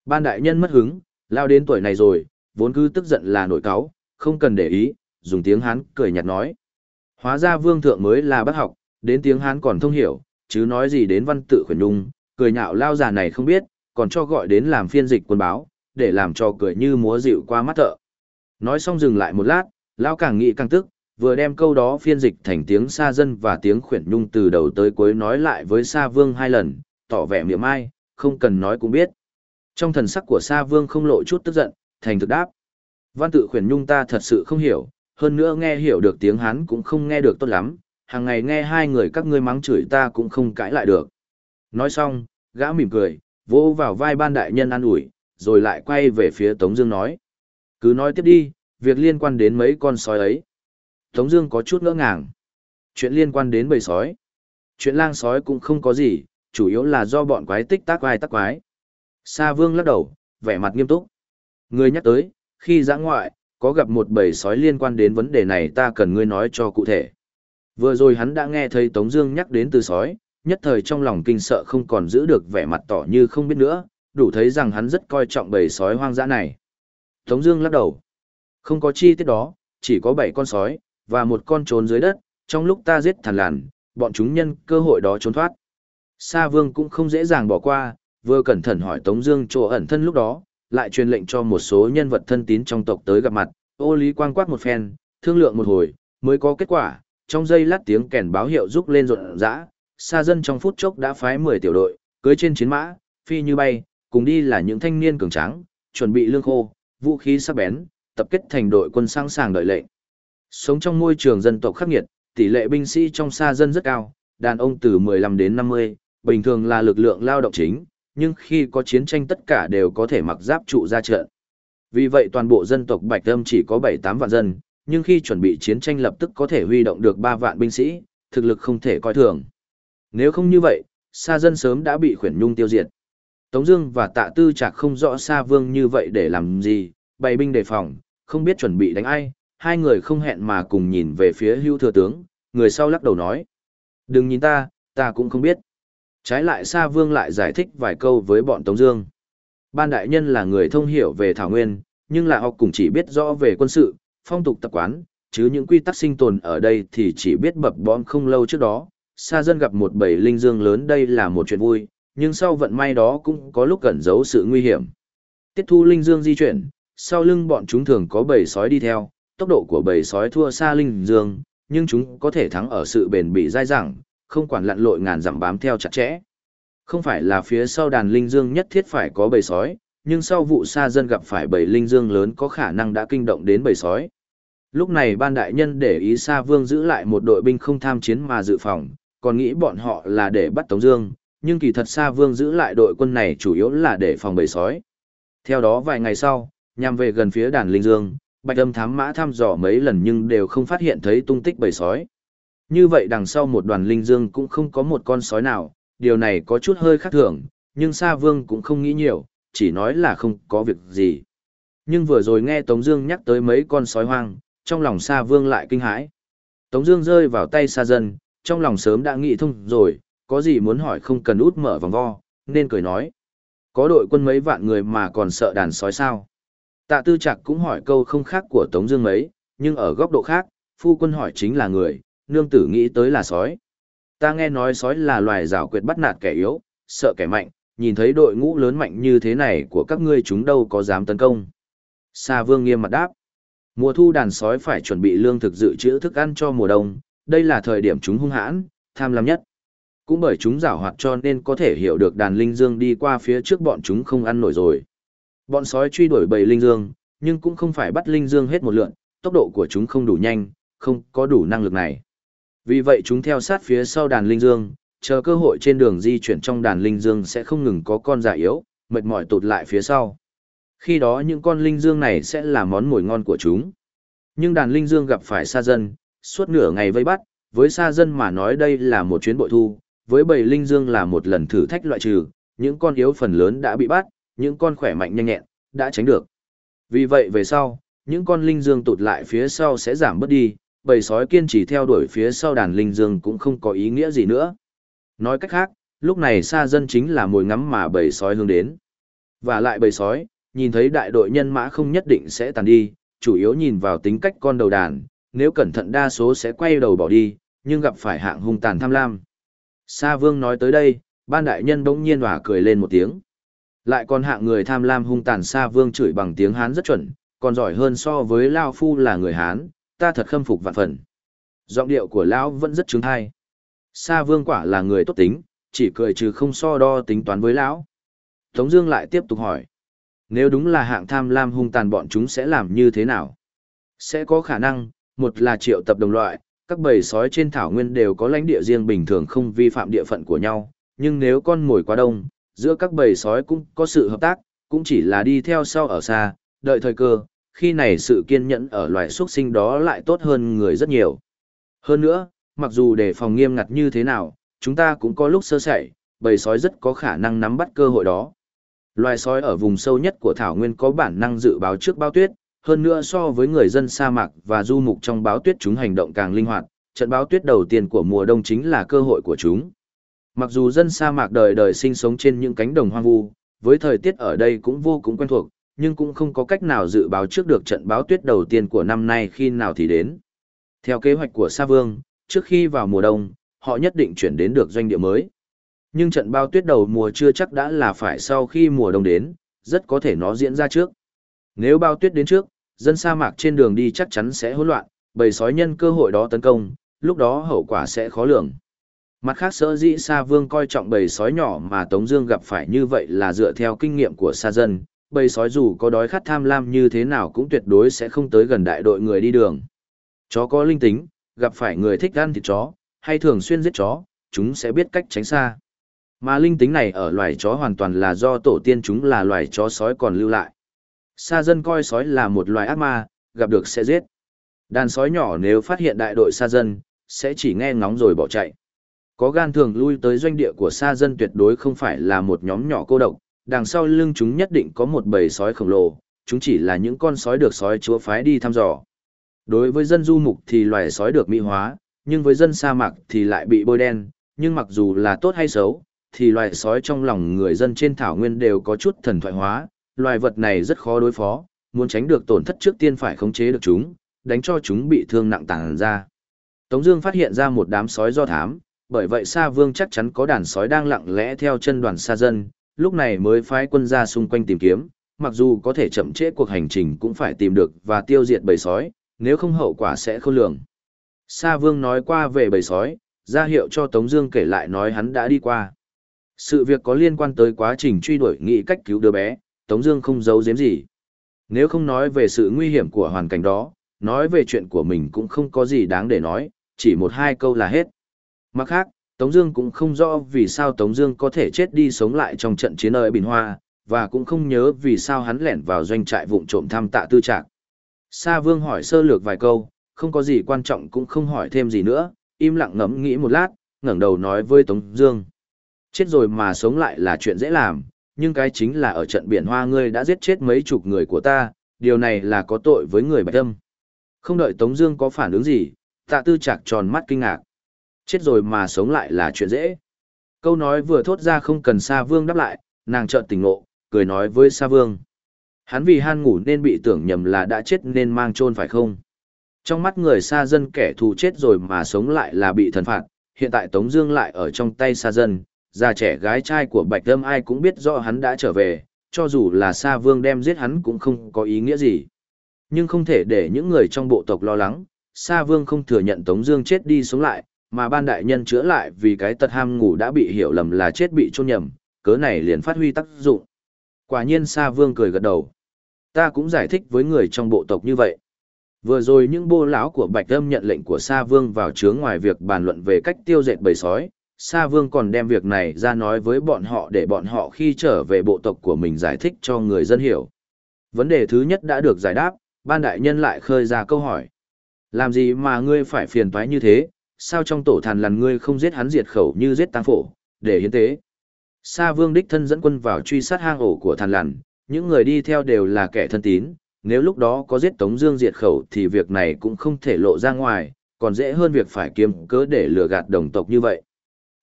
Ban đại nhân mất hứng, lao đến tuổi này rồi, vốn cứ tức giận là nổi cáo, không cần để ý, dùng tiếng Hán cười nhạt nói. Hóa ra vương thượng mới là bác học, đến tiếng Hán còn thông hiểu, chứ nói gì đến văn tự khuyển nhung, cười nhạo lao già này không biết, còn cho gọi đến làm phiên dịch quân báo, để làm cho cười như múa dịu qua mắt thợ. Nói xong dừng lại một lát, lao càng nghĩ càng tức, vừa đem câu đó phiên dịch thành tiếng xa dân và tiếng khuyển nhung từ đầu tới cuối nói lại với xa Vương hai lần, tỏ vẻ miệng ai, không cần nói cũng biết. Trong thần sắc của Sa Vương không lộ chút tức giận, thành thực đáp. Văn tự khuyển nhung ta thật sự không hiểu, hơn nữa nghe hiểu được tiếng Hán cũng không nghe được tốt lắm, hàng ngày nghe hai người các ngươi mắng chửi ta cũng không cãi lại được. Nói xong, gã mỉm cười, vỗ vào vai ban đại nhân an ủi, rồi lại quay về phía Tống Dương nói. Cứ nói tiếp đi, việc liên quan đến mấy con sói ấy. Tống Dương có chút ngỡ ngàng. Chuyện liên quan đến bầy sói. Chuyện lang sói cũng không có gì, chủ yếu là do bọn quái tích tác quái tác quái. Sa Vương lắc đầu, vẻ mặt nghiêm túc. Ngươi nhắc tới, khi ra ngoại, có gặp một bầy sói liên quan đến vấn đề này ta cần ngươi nói cho cụ thể. Vừa rồi hắn đã nghe thấy Tống Dương nhắc đến từ sói, nhất thời trong lòng kinh sợ không còn giữ được vẻ mặt tỏ như không biết nữa, đủ thấy rằng hắn rất coi trọng bầy sói hoang dã này. Tống Dương lắc đầu, không có chi tiết đó, chỉ có bảy con sói và một con trốn dưới đất. Trong lúc ta giết thằn lằn, bọn chúng nhân cơ hội đó trốn thoát. Sa Vương cũng không dễ dàng bỏ qua, vừa cẩn thận hỏi Tống Dương chỗ ẩn thân lúc đó, lại truyền lệnh cho một số nhân vật thân tín trong tộc tới gặp mặt, ô lý quang quát một phen, thương lượng một hồi, mới có kết quả, trong giây lát tiếng kèn báo hiệu rúc lên rộn rã, xa dân trong phút chốc đã phái 10 tiểu đội, cưới trên chiến mã, phi như bay, cùng đi là những thanh niên cường tráng, chuẩn bị lương khô, vũ khí sắc bén, tập kết thành đội quân sẵn sàng đợi lệnh. Sống trong môi trường dân tộc khắc nghiệt, tỷ lệ binh sĩ trong xa dân rất cao, đàn ông từ 15 đến 50, bình thường là lực lượng lao động chính, nhưng khi có chiến tranh tất cả đều có thể mặc giáp trụ ra trận. Vì vậy toàn bộ dân tộc Bạch Âm chỉ có 7-8 vạn dân, nhưng khi chuẩn bị chiến tranh lập tức có thể huy động được 3 vạn binh sĩ, thực lực không thể coi thường. Nếu không như vậy, Sa dân sớm đã bị khuyển nhung tiêu diệt. Tống Dương và Tạ Tư Trạc không rõ Sa Vương như vậy để làm gì, bày binh đề phòng, không biết chuẩn bị đánh ai. Hai người không hẹn mà cùng nhìn về phía Hưu Thừa Tướng, người sau lắc đầu nói: Đừng nhìn ta, ta cũng không biết. Trái lại Sa Vương lại giải thích vài câu với bọn Tống Dương. Ban đại nhân là người thông hiểu về thảo nguyên, nhưng là họ cũng chỉ biết rõ về quân sự, phong tục tập quán, chứ những quy tắc sinh tồn ở đây thì chỉ biết bập bõm không lâu trước đó. Sa dân gặp một bầy linh dương lớn đây là một chuyện vui, nhưng sau vận may đó cũng có lúc cẩn giấu sự nguy hiểm. Tiết thu linh dương di chuyển, sau lưng bọn chúng thường có bầy sói đi theo, tốc độ của bầy sói thua xa linh dương, nhưng chúng có thể thắng ở sự bền bỉ dai dẳng, không quản lặn lội ngàn dặm bám theo chặt chẽ. Không phải là phía sau đàn linh dương nhất thiết phải có bầy sói, nhưng sau vụ xa dân gặp phải bầy linh dương lớn có khả năng đã kinh động đến bầy sói. Lúc này ban đại nhân để ý Sa Vương giữ lại một đội binh không tham chiến mà dự phòng, còn nghĩ bọn họ là để bắt Tống Dương, nhưng kỳ thật Sa Vương giữ lại đội quân này chủ yếu là để phòng bầy sói. Theo đó vài ngày sau, nhằm về gần phía đàn Linh Dương, Bạch Âm thám mã thăm dò mấy lần nhưng đều không phát hiện thấy tung tích bầy sói. Như vậy đằng sau một đoàn Linh Dương cũng không có một con sói nào, điều này có chút hơi khác thường, nhưng Sa Vương cũng không nghĩ nhiều, chỉ nói là không có việc gì. Nhưng vừa rồi nghe Tống Dương nhắc tới mấy con sói hoang, trong lòng Sa Vương lại kinh hãi. Tống Dương rơi vào tay Sa Dân, trong lòng sớm đã nghĩ thông rồi, có gì muốn hỏi không cần út mở vòng vo, nên cười nói. Có đội quân mấy vạn người mà còn sợ đàn sói sao? Tạ Tư Trạc cũng hỏi câu không khác của Tống Dương mấy, nhưng ở góc độ khác, phu quân hỏi chính là người, nương tử nghĩ tới là sói. Ta nghe nói sói là loài rào quyệt bắt nạt kẻ yếu, sợ kẻ mạnh, nhìn thấy đội ngũ lớn mạnh như thế này của các ngươi chúng đâu có dám tấn công. Sa Vương nghiêm mặt đáp. Mùa thu đàn sói phải chuẩn bị lương thực dự trữ thức ăn cho mùa đông, đây là thời điểm chúng hung hãn, tham lam nhất. Cũng bởi chúng giảo hoạt cho nên có thể hiểu được đàn linh dương đi qua phía trước bọn chúng không ăn nổi rồi. Bọn sói truy đuổi bầy linh dương, nhưng cũng không phải bắt linh dương hết một lượn, tốc độ của chúng không đủ nhanh, không có đủ năng lực này. Vì vậy chúng theo sát phía sau đàn linh dương, chờ cơ hội trên đường di chuyển trong đàn linh dương sẽ không ngừng có con già yếu, mệt mỏi tụt lại phía sau. Khi đó những con linh dương này sẽ là món mồi ngon của chúng. Nhưng đàn linh dương gặp phải sa dân, suốt nửa ngày vây bắt, với sa dân mà nói đây là một chuyến bội thu, với bầy linh dương là một lần thử thách loại trừ, những con yếu phần lớn đã bị bắt, những con khỏe mạnh nhanh nhẹn, đã tránh được. Vì vậy về sau, những con linh dương tụt lại phía sau sẽ giảm bớt đi, bầy sói kiên trì theo đuổi phía sau đàn linh dương cũng không có ý nghĩa gì nữa. Nói cách khác, lúc này xa dân chính là mồi ngắm mà bầy sói hướng đến. Và lại bầy sói, nhìn thấy đại đội nhân mã không nhất định sẽ tàn đi, chủ yếu nhìn vào tính cách con đầu đàn, nếu cẩn thận đa số sẽ quay đầu bỏ đi, nhưng gặp phải hạng hung tàn tham lam. Sa Vương nói tới đây, ban đại nhân bỗng nhiên hòa cười lên một tiếng. Lại còn hạng người tham lam hung tàn Sa Vương chửi bằng tiếng Hán rất chuẩn, còn giỏi hơn so với Lao Phu là người Hán, ta thật khâm phục vạn phần. Giọng điệu của Lão vẫn rất trứng thai. Sa Vương quả là người tốt tính, chỉ cười trừ không so đo tính toán với Lão. Tống Dương lại tiếp tục hỏi. Nếu đúng là hạng tham lam hung tàn bọn chúng sẽ làm như thế nào? Sẽ có khả năng, một là triệu tập đồng loại, các bầy sói trên thảo nguyên đều có lãnh địa riêng bình thường không vi phạm địa phận của nhau, nhưng nếu con mồi quá đông, giữa các bầy sói cũng có sự hợp tác, cũng chỉ là đi theo sau ở xa, đợi thời cơ, khi này sự kiên nhẫn ở loài xuất sinh đó lại tốt hơn người rất nhiều. Hơn nữa, mặc dù đề phòng nghiêm ngặt như thế nào, chúng ta cũng có lúc sơ sẩy, bầy sói rất có khả năng nắm bắt cơ hội đó. Loài sói ở vùng sâu nhất của thảo nguyên có bản năng dự báo trước bão tuyết, hơn nữa so với người dân sa mạc và du mục trong báo tuyết chúng hành động càng linh hoạt, trận báo tuyết đầu tiên của mùa đông chính là cơ hội của chúng. Mặc dù dân sa mạc đời đời sinh sống trên những cánh đồng hoang vu, với thời tiết ở đây cũng vô cùng quen thuộc, nhưng cũng không có cách nào dự báo trước được trận báo tuyết đầu tiên của năm nay khi nào thì đến. Theo kế hoạch của Sa Vương, trước khi vào mùa đông, họ nhất định chuyển đến được doanh địa mới. Nhưng trận bao tuyết đầu mùa chưa chắc đã là phải sau khi mùa đông đến, rất có thể nó diễn ra trước. Nếu bao tuyết đến trước, dân sa mạc trên đường đi chắc chắn sẽ hỗn loạn, bầy sói nhân cơ hội đó tấn công, lúc đó hậu quả sẽ khó lường. Mặt khác sở dĩ Sa Vương coi trọng bầy sói nhỏ mà Tống Dương gặp phải như vậy là dựa theo kinh nghiệm của Sa dân, bầy sói dù có đói khát tham lam như thế nào cũng tuyệt đối sẽ không tới gần đại đội người đi đường. Chó có linh tính, gặp phải người thích ăn thịt chó, hay thường xuyên giết chó, chúng sẽ biết cách tránh xa. Mà linh tính này ở loài chó hoàn toàn là do tổ tiên chúng là loài chó sói còn lưu lại. Sa dân coi sói là một loài ác ma, gặp được sẽ giết. Đàn sói nhỏ nếu phát hiện đại đội sa dân, sẽ chỉ nghe ngóng rồi bỏ chạy. Có gan thường lui tới doanh địa của sa dân tuyệt đối không phải là một nhóm nhỏ cô độc, đằng sau lưng chúng nhất định có một bầy sói khổng lồ, chúng chỉ là những con sói được sói chúa phái đi thăm dò. Đối với dân du mục thì loài sói được mỹ hóa, nhưng với dân sa mạc thì lại bị bôi đen, nhưng mặc dù là tốt hay xấu, thì loài sói trong lòng người dân trên thảo nguyên đều có chút thần thoại hóa, loài vật này rất khó đối phó, muốn tránh được tổn thất trước tiên phải khống chế được chúng, đánh cho chúng bị thương nặng tàng ra. Tống Dương phát hiện ra một đám sói do thám, bởi vậy Sa Vương chắc chắn có đàn sói đang lặng lẽ theo chân đoàn Sa dân, lúc này mới phái quân ra xung quanh tìm kiếm. Mặc dù có thể chậm trễ cuộc hành trình cũng phải tìm được và tiêu diệt bầy sói, nếu không hậu quả sẽ không lường. Sa Vương nói qua về bầy sói, ra hiệu cho Tống Dương kể lại nói hắn đã đi qua. Sự việc có liên quan tới quá trình truy đuổi nghị cách cứu đứa bé, Tống Dương không giấu giếm gì. Nếu không nói về sự nguy hiểm của hoàn cảnh đó, nói về chuyện của mình cũng không có gì đáng để nói, chỉ một hai câu là hết. Mặt khác, Tống Dương cũng không rõ vì sao Tống Dương có thể chết đi sống lại trong trận chiến ở Bình Hoa, và cũng không nhớ vì sao hắn lẻn vào doanh trại vụng trộm thăm Tạ Tư Trạc. Sa Vương hỏi sơ lược vài câu, không có gì quan trọng cũng không hỏi thêm gì nữa, im lặng ngẫm nghĩ một lát, ngẩng đầu nói với Tống Dương: chết rồi mà sống lại là chuyện dễ làm, nhưng cái chính là ở trận biển hoa ngươi đã giết chết mấy chục người của ta, điều này là có tội với người bạch tâm. Không đợi Tống Dương có phản ứng gì, Tạ Tư Trạc tròn mắt kinh ngạc. Chết rồi mà sống lại là chuyện dễ. Câu nói vừa thốt ra không cần Sa Vương đáp lại, nàng chợt tỉnh ngộ, cười nói với Sa Vương. Hắn vì han ngủ nên bị tưởng nhầm là đã chết nên mang chôn phải không? Trong mắt người Sa dân kẻ thù chết rồi mà sống lại là bị thần phạt, hiện tại Tống Dương lại ở trong tay Sa dân, già trẻ gái trai của Bạch Lâm ai cũng biết rõ hắn đã trở về, cho dù là Sa Vương đem giết hắn cũng không có ý nghĩa gì. Nhưng không thể để những người trong bộ tộc lo lắng, Sa Vương không thừa nhận Tống Dương chết đi sống lại, mà ban đại nhân chữa lại vì cái tật ham ngủ đã bị hiểu lầm là chết bị chôn nhầm, cớ này liền phát huy tác dụng. Quả nhiên Sa Vương cười gật đầu. Ta cũng giải thích với người trong bộ tộc như vậy. Vừa rồi những bô lão của Bạch âm nhận lệnh của Sa Vương vào chướng ngoài việc bàn luận về cách tiêu diệt bầy sói, Sa Vương còn đem việc này ra nói với bọn họ để bọn họ khi trở về bộ tộc của mình giải thích cho người dân hiểu. Vấn đề thứ nhất đã được giải đáp, ban đại nhân lại khơi ra câu hỏi. Làm gì mà ngươi phải phiền toái như thế, sao trong tổ thàn lằn ngươi không giết hắn diệt khẩu như giết tăng phổ, để hiến tế. Sa Vương đích thân dẫn quân vào truy sát hang ổ của thàn lằn, những người đi theo đều là kẻ thân tín, nếu lúc đó có giết Tống Dương diệt khẩu thì việc này cũng không thể lộ ra ngoài, còn dễ hơn việc phải kiếm cớ để lừa gạt đồng tộc như vậy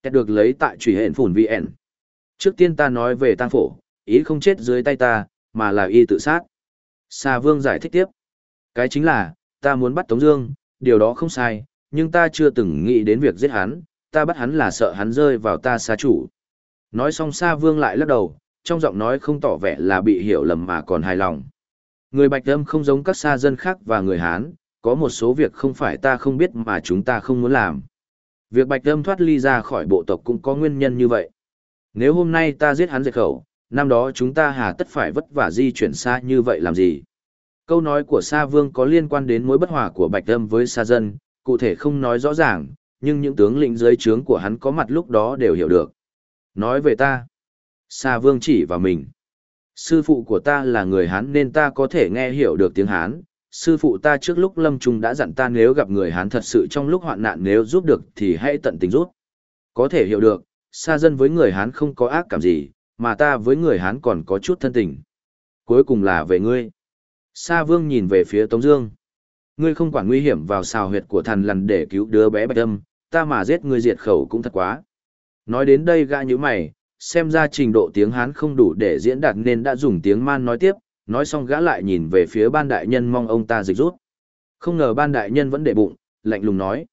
được lấy tại truy hển phủn VN. Trước tiên ta nói về tang phổ, ý không chết dưới tay ta, mà là y tự sát. Sa Vương giải thích tiếp. Cái chính là, ta muốn bắt Tống Dương, điều đó không sai, nhưng ta chưa từng nghĩ đến việc giết hắn, ta bắt hắn là sợ hắn rơi vào ta xa chủ. Nói xong Sa Vương lại lắc đầu, trong giọng nói không tỏ vẻ là bị hiểu lầm mà còn hài lòng. Người Bạch Âm không giống các xa dân khác và người Hán, có một số việc không phải ta không biết mà chúng ta không muốn làm. Việc Bạch Âm thoát ly ra khỏi bộ tộc cũng có nguyên nhân như vậy. Nếu hôm nay ta giết hắn diệt khẩu, năm đó chúng ta hà tất phải vất vả di chuyển xa như vậy làm gì? Câu nói của Sa Vương có liên quan đến mối bất hòa của Bạch Âm với Sa dân, cụ thể không nói rõ ràng, nhưng những tướng lĩnh dưới trướng của hắn có mặt lúc đó đều hiểu được. Nói về ta. Sa Vương chỉ vào mình. Sư phụ của ta là người Hán nên ta có thể nghe hiểu được tiếng Hán, sư phụ ta trước lúc lâm trung đã dặn ta nếu gặp người Hán thật sự trong lúc hoạn nạn nếu giúp được thì hãy tận tình giúp. Có thể hiểu được, xa dân với người Hán không có ác cảm gì, mà ta với người Hán còn có chút thân tình. Cuối cùng là về ngươi. Sa vương nhìn về phía Tống Dương. Ngươi không quản nguy hiểm vào xào huyệt của thần lần để cứu đứa bé bạch tâm ta mà giết ngươi diệt khẩu cũng thật quá. Nói đến đây gã như mày, xem ra trình độ tiếng Hán không đủ để diễn đạt nên đã dùng tiếng man nói tiếp, nói xong gã lại nhìn về phía ban đại nhân mong ông ta dịch rút. Không ngờ ban đại nhân vẫn để bụng, lạnh lùng nói.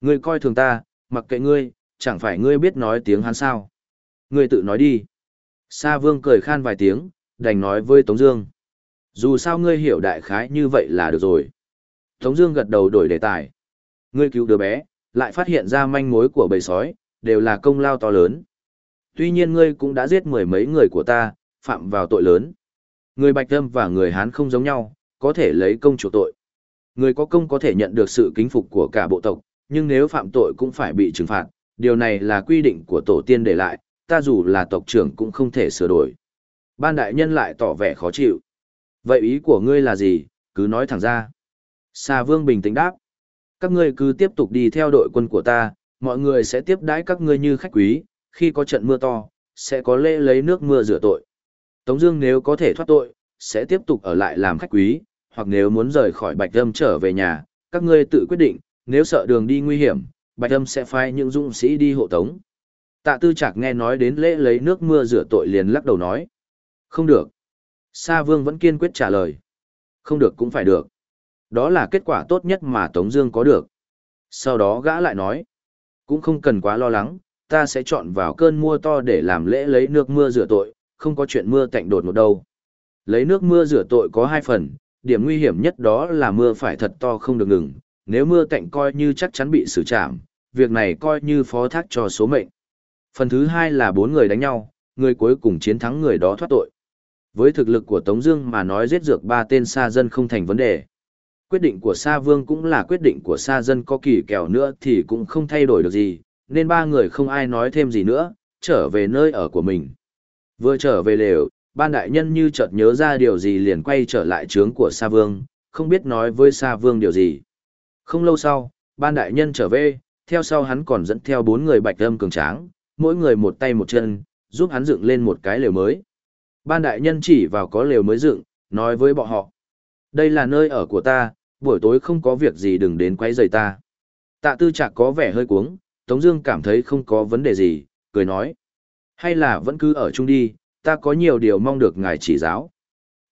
Ngươi coi thường ta, mặc kệ ngươi, chẳng phải ngươi biết nói tiếng hắn sao. Ngươi tự nói đi. Sa vương cười khan vài tiếng, đành nói với Tống Dương. Dù sao ngươi hiểu đại khái như vậy là được rồi. Tống Dương gật đầu đổi đề tài. Ngươi cứu đứa bé, lại phát hiện ra manh mối của bầy sói, đều là công lao to lớn. Tuy nhiên ngươi cũng đã giết mười mấy người của ta, phạm vào tội lớn. Người Bạch Lâm và người Hán không giống nhau, có thể lấy công chủ tội. Người có công có thể nhận được sự kính phục của cả bộ tộc, nhưng nếu phạm tội cũng phải bị trừng phạt. Điều này là quy định của tổ tiên để lại, ta dù là tộc trưởng cũng không thể sửa đổi. Ban đại nhân lại tỏ vẻ khó chịu. Vậy ý của ngươi là gì, cứ nói thẳng ra. Sa vương bình tĩnh đáp. Các ngươi cứ tiếp tục đi theo đội quân của ta, mọi người sẽ tiếp đãi các ngươi như khách quý, khi có trận mưa to, sẽ có lễ lấy nước mưa rửa tội. Tống Dương nếu có thể thoát tội, sẽ tiếp tục ở lại làm khách quý, hoặc nếu muốn rời khỏi Bạch Âm trở về nhà, các ngươi tự quyết định. Nếu sợ đường đi nguy hiểm, Bạch Âm sẽ phái những dũng sĩ đi hộ tống. Tạ Tư Trạc nghe nói đến lễ lấy nước mưa rửa tội liền lắc đầu nói, không được. Sa Vương vẫn kiên quyết trả lời, không được cũng phải được. Đó là kết quả tốt nhất mà Tống Dương có được. Sau đó gã lại nói, cũng không cần quá lo lắng, ta sẽ chọn vào cơn mưa to để làm lễ lấy nước mưa rửa tội, không có chuyện mưa tạnh đột một đâu. Lấy nước mưa rửa tội có hai phần, điểm nguy hiểm nhất đó là mưa phải thật to không được ngừng, nếu mưa tạnh coi như chắc chắn bị xử trảm, việc này coi như phó thác cho số mệnh. Phần thứ hai là bốn người đánh nhau, người cuối cùng chiến thắng người đó thoát tội. Với thực lực của Tống Dương mà nói giết dược ba tên Sa dân không thành vấn đề. Quyết định của Sa Vương cũng là quyết định của Sa dân có kỳ kèo nữa thì cũng không thay đổi được gì, nên ba người không ai nói thêm gì nữa, trở về nơi ở của mình. Vừa trở về lều, ban đại nhân như chợt nhớ ra điều gì liền quay trở lại trướng của Sa Vương, không biết nói với Sa Vương điều gì. Không lâu sau, ban đại nhân trở về, theo sau hắn còn dẫn theo bốn người bạch âm cường tráng, mỗi người một tay một chân, giúp hắn dựng lên một cái lều mới. Ban đại nhân chỉ vào có lều mới dựng, nói với bọn họ. Đây là nơi ở của ta, buổi tối không có việc gì đừng đến quấy rầy ta. Tạ tư Trạc có vẻ hơi cuống, Tống Dương cảm thấy không có vấn đề gì, cười nói. Hay là vẫn cứ ở chung đi, ta có nhiều điều mong được ngài chỉ giáo.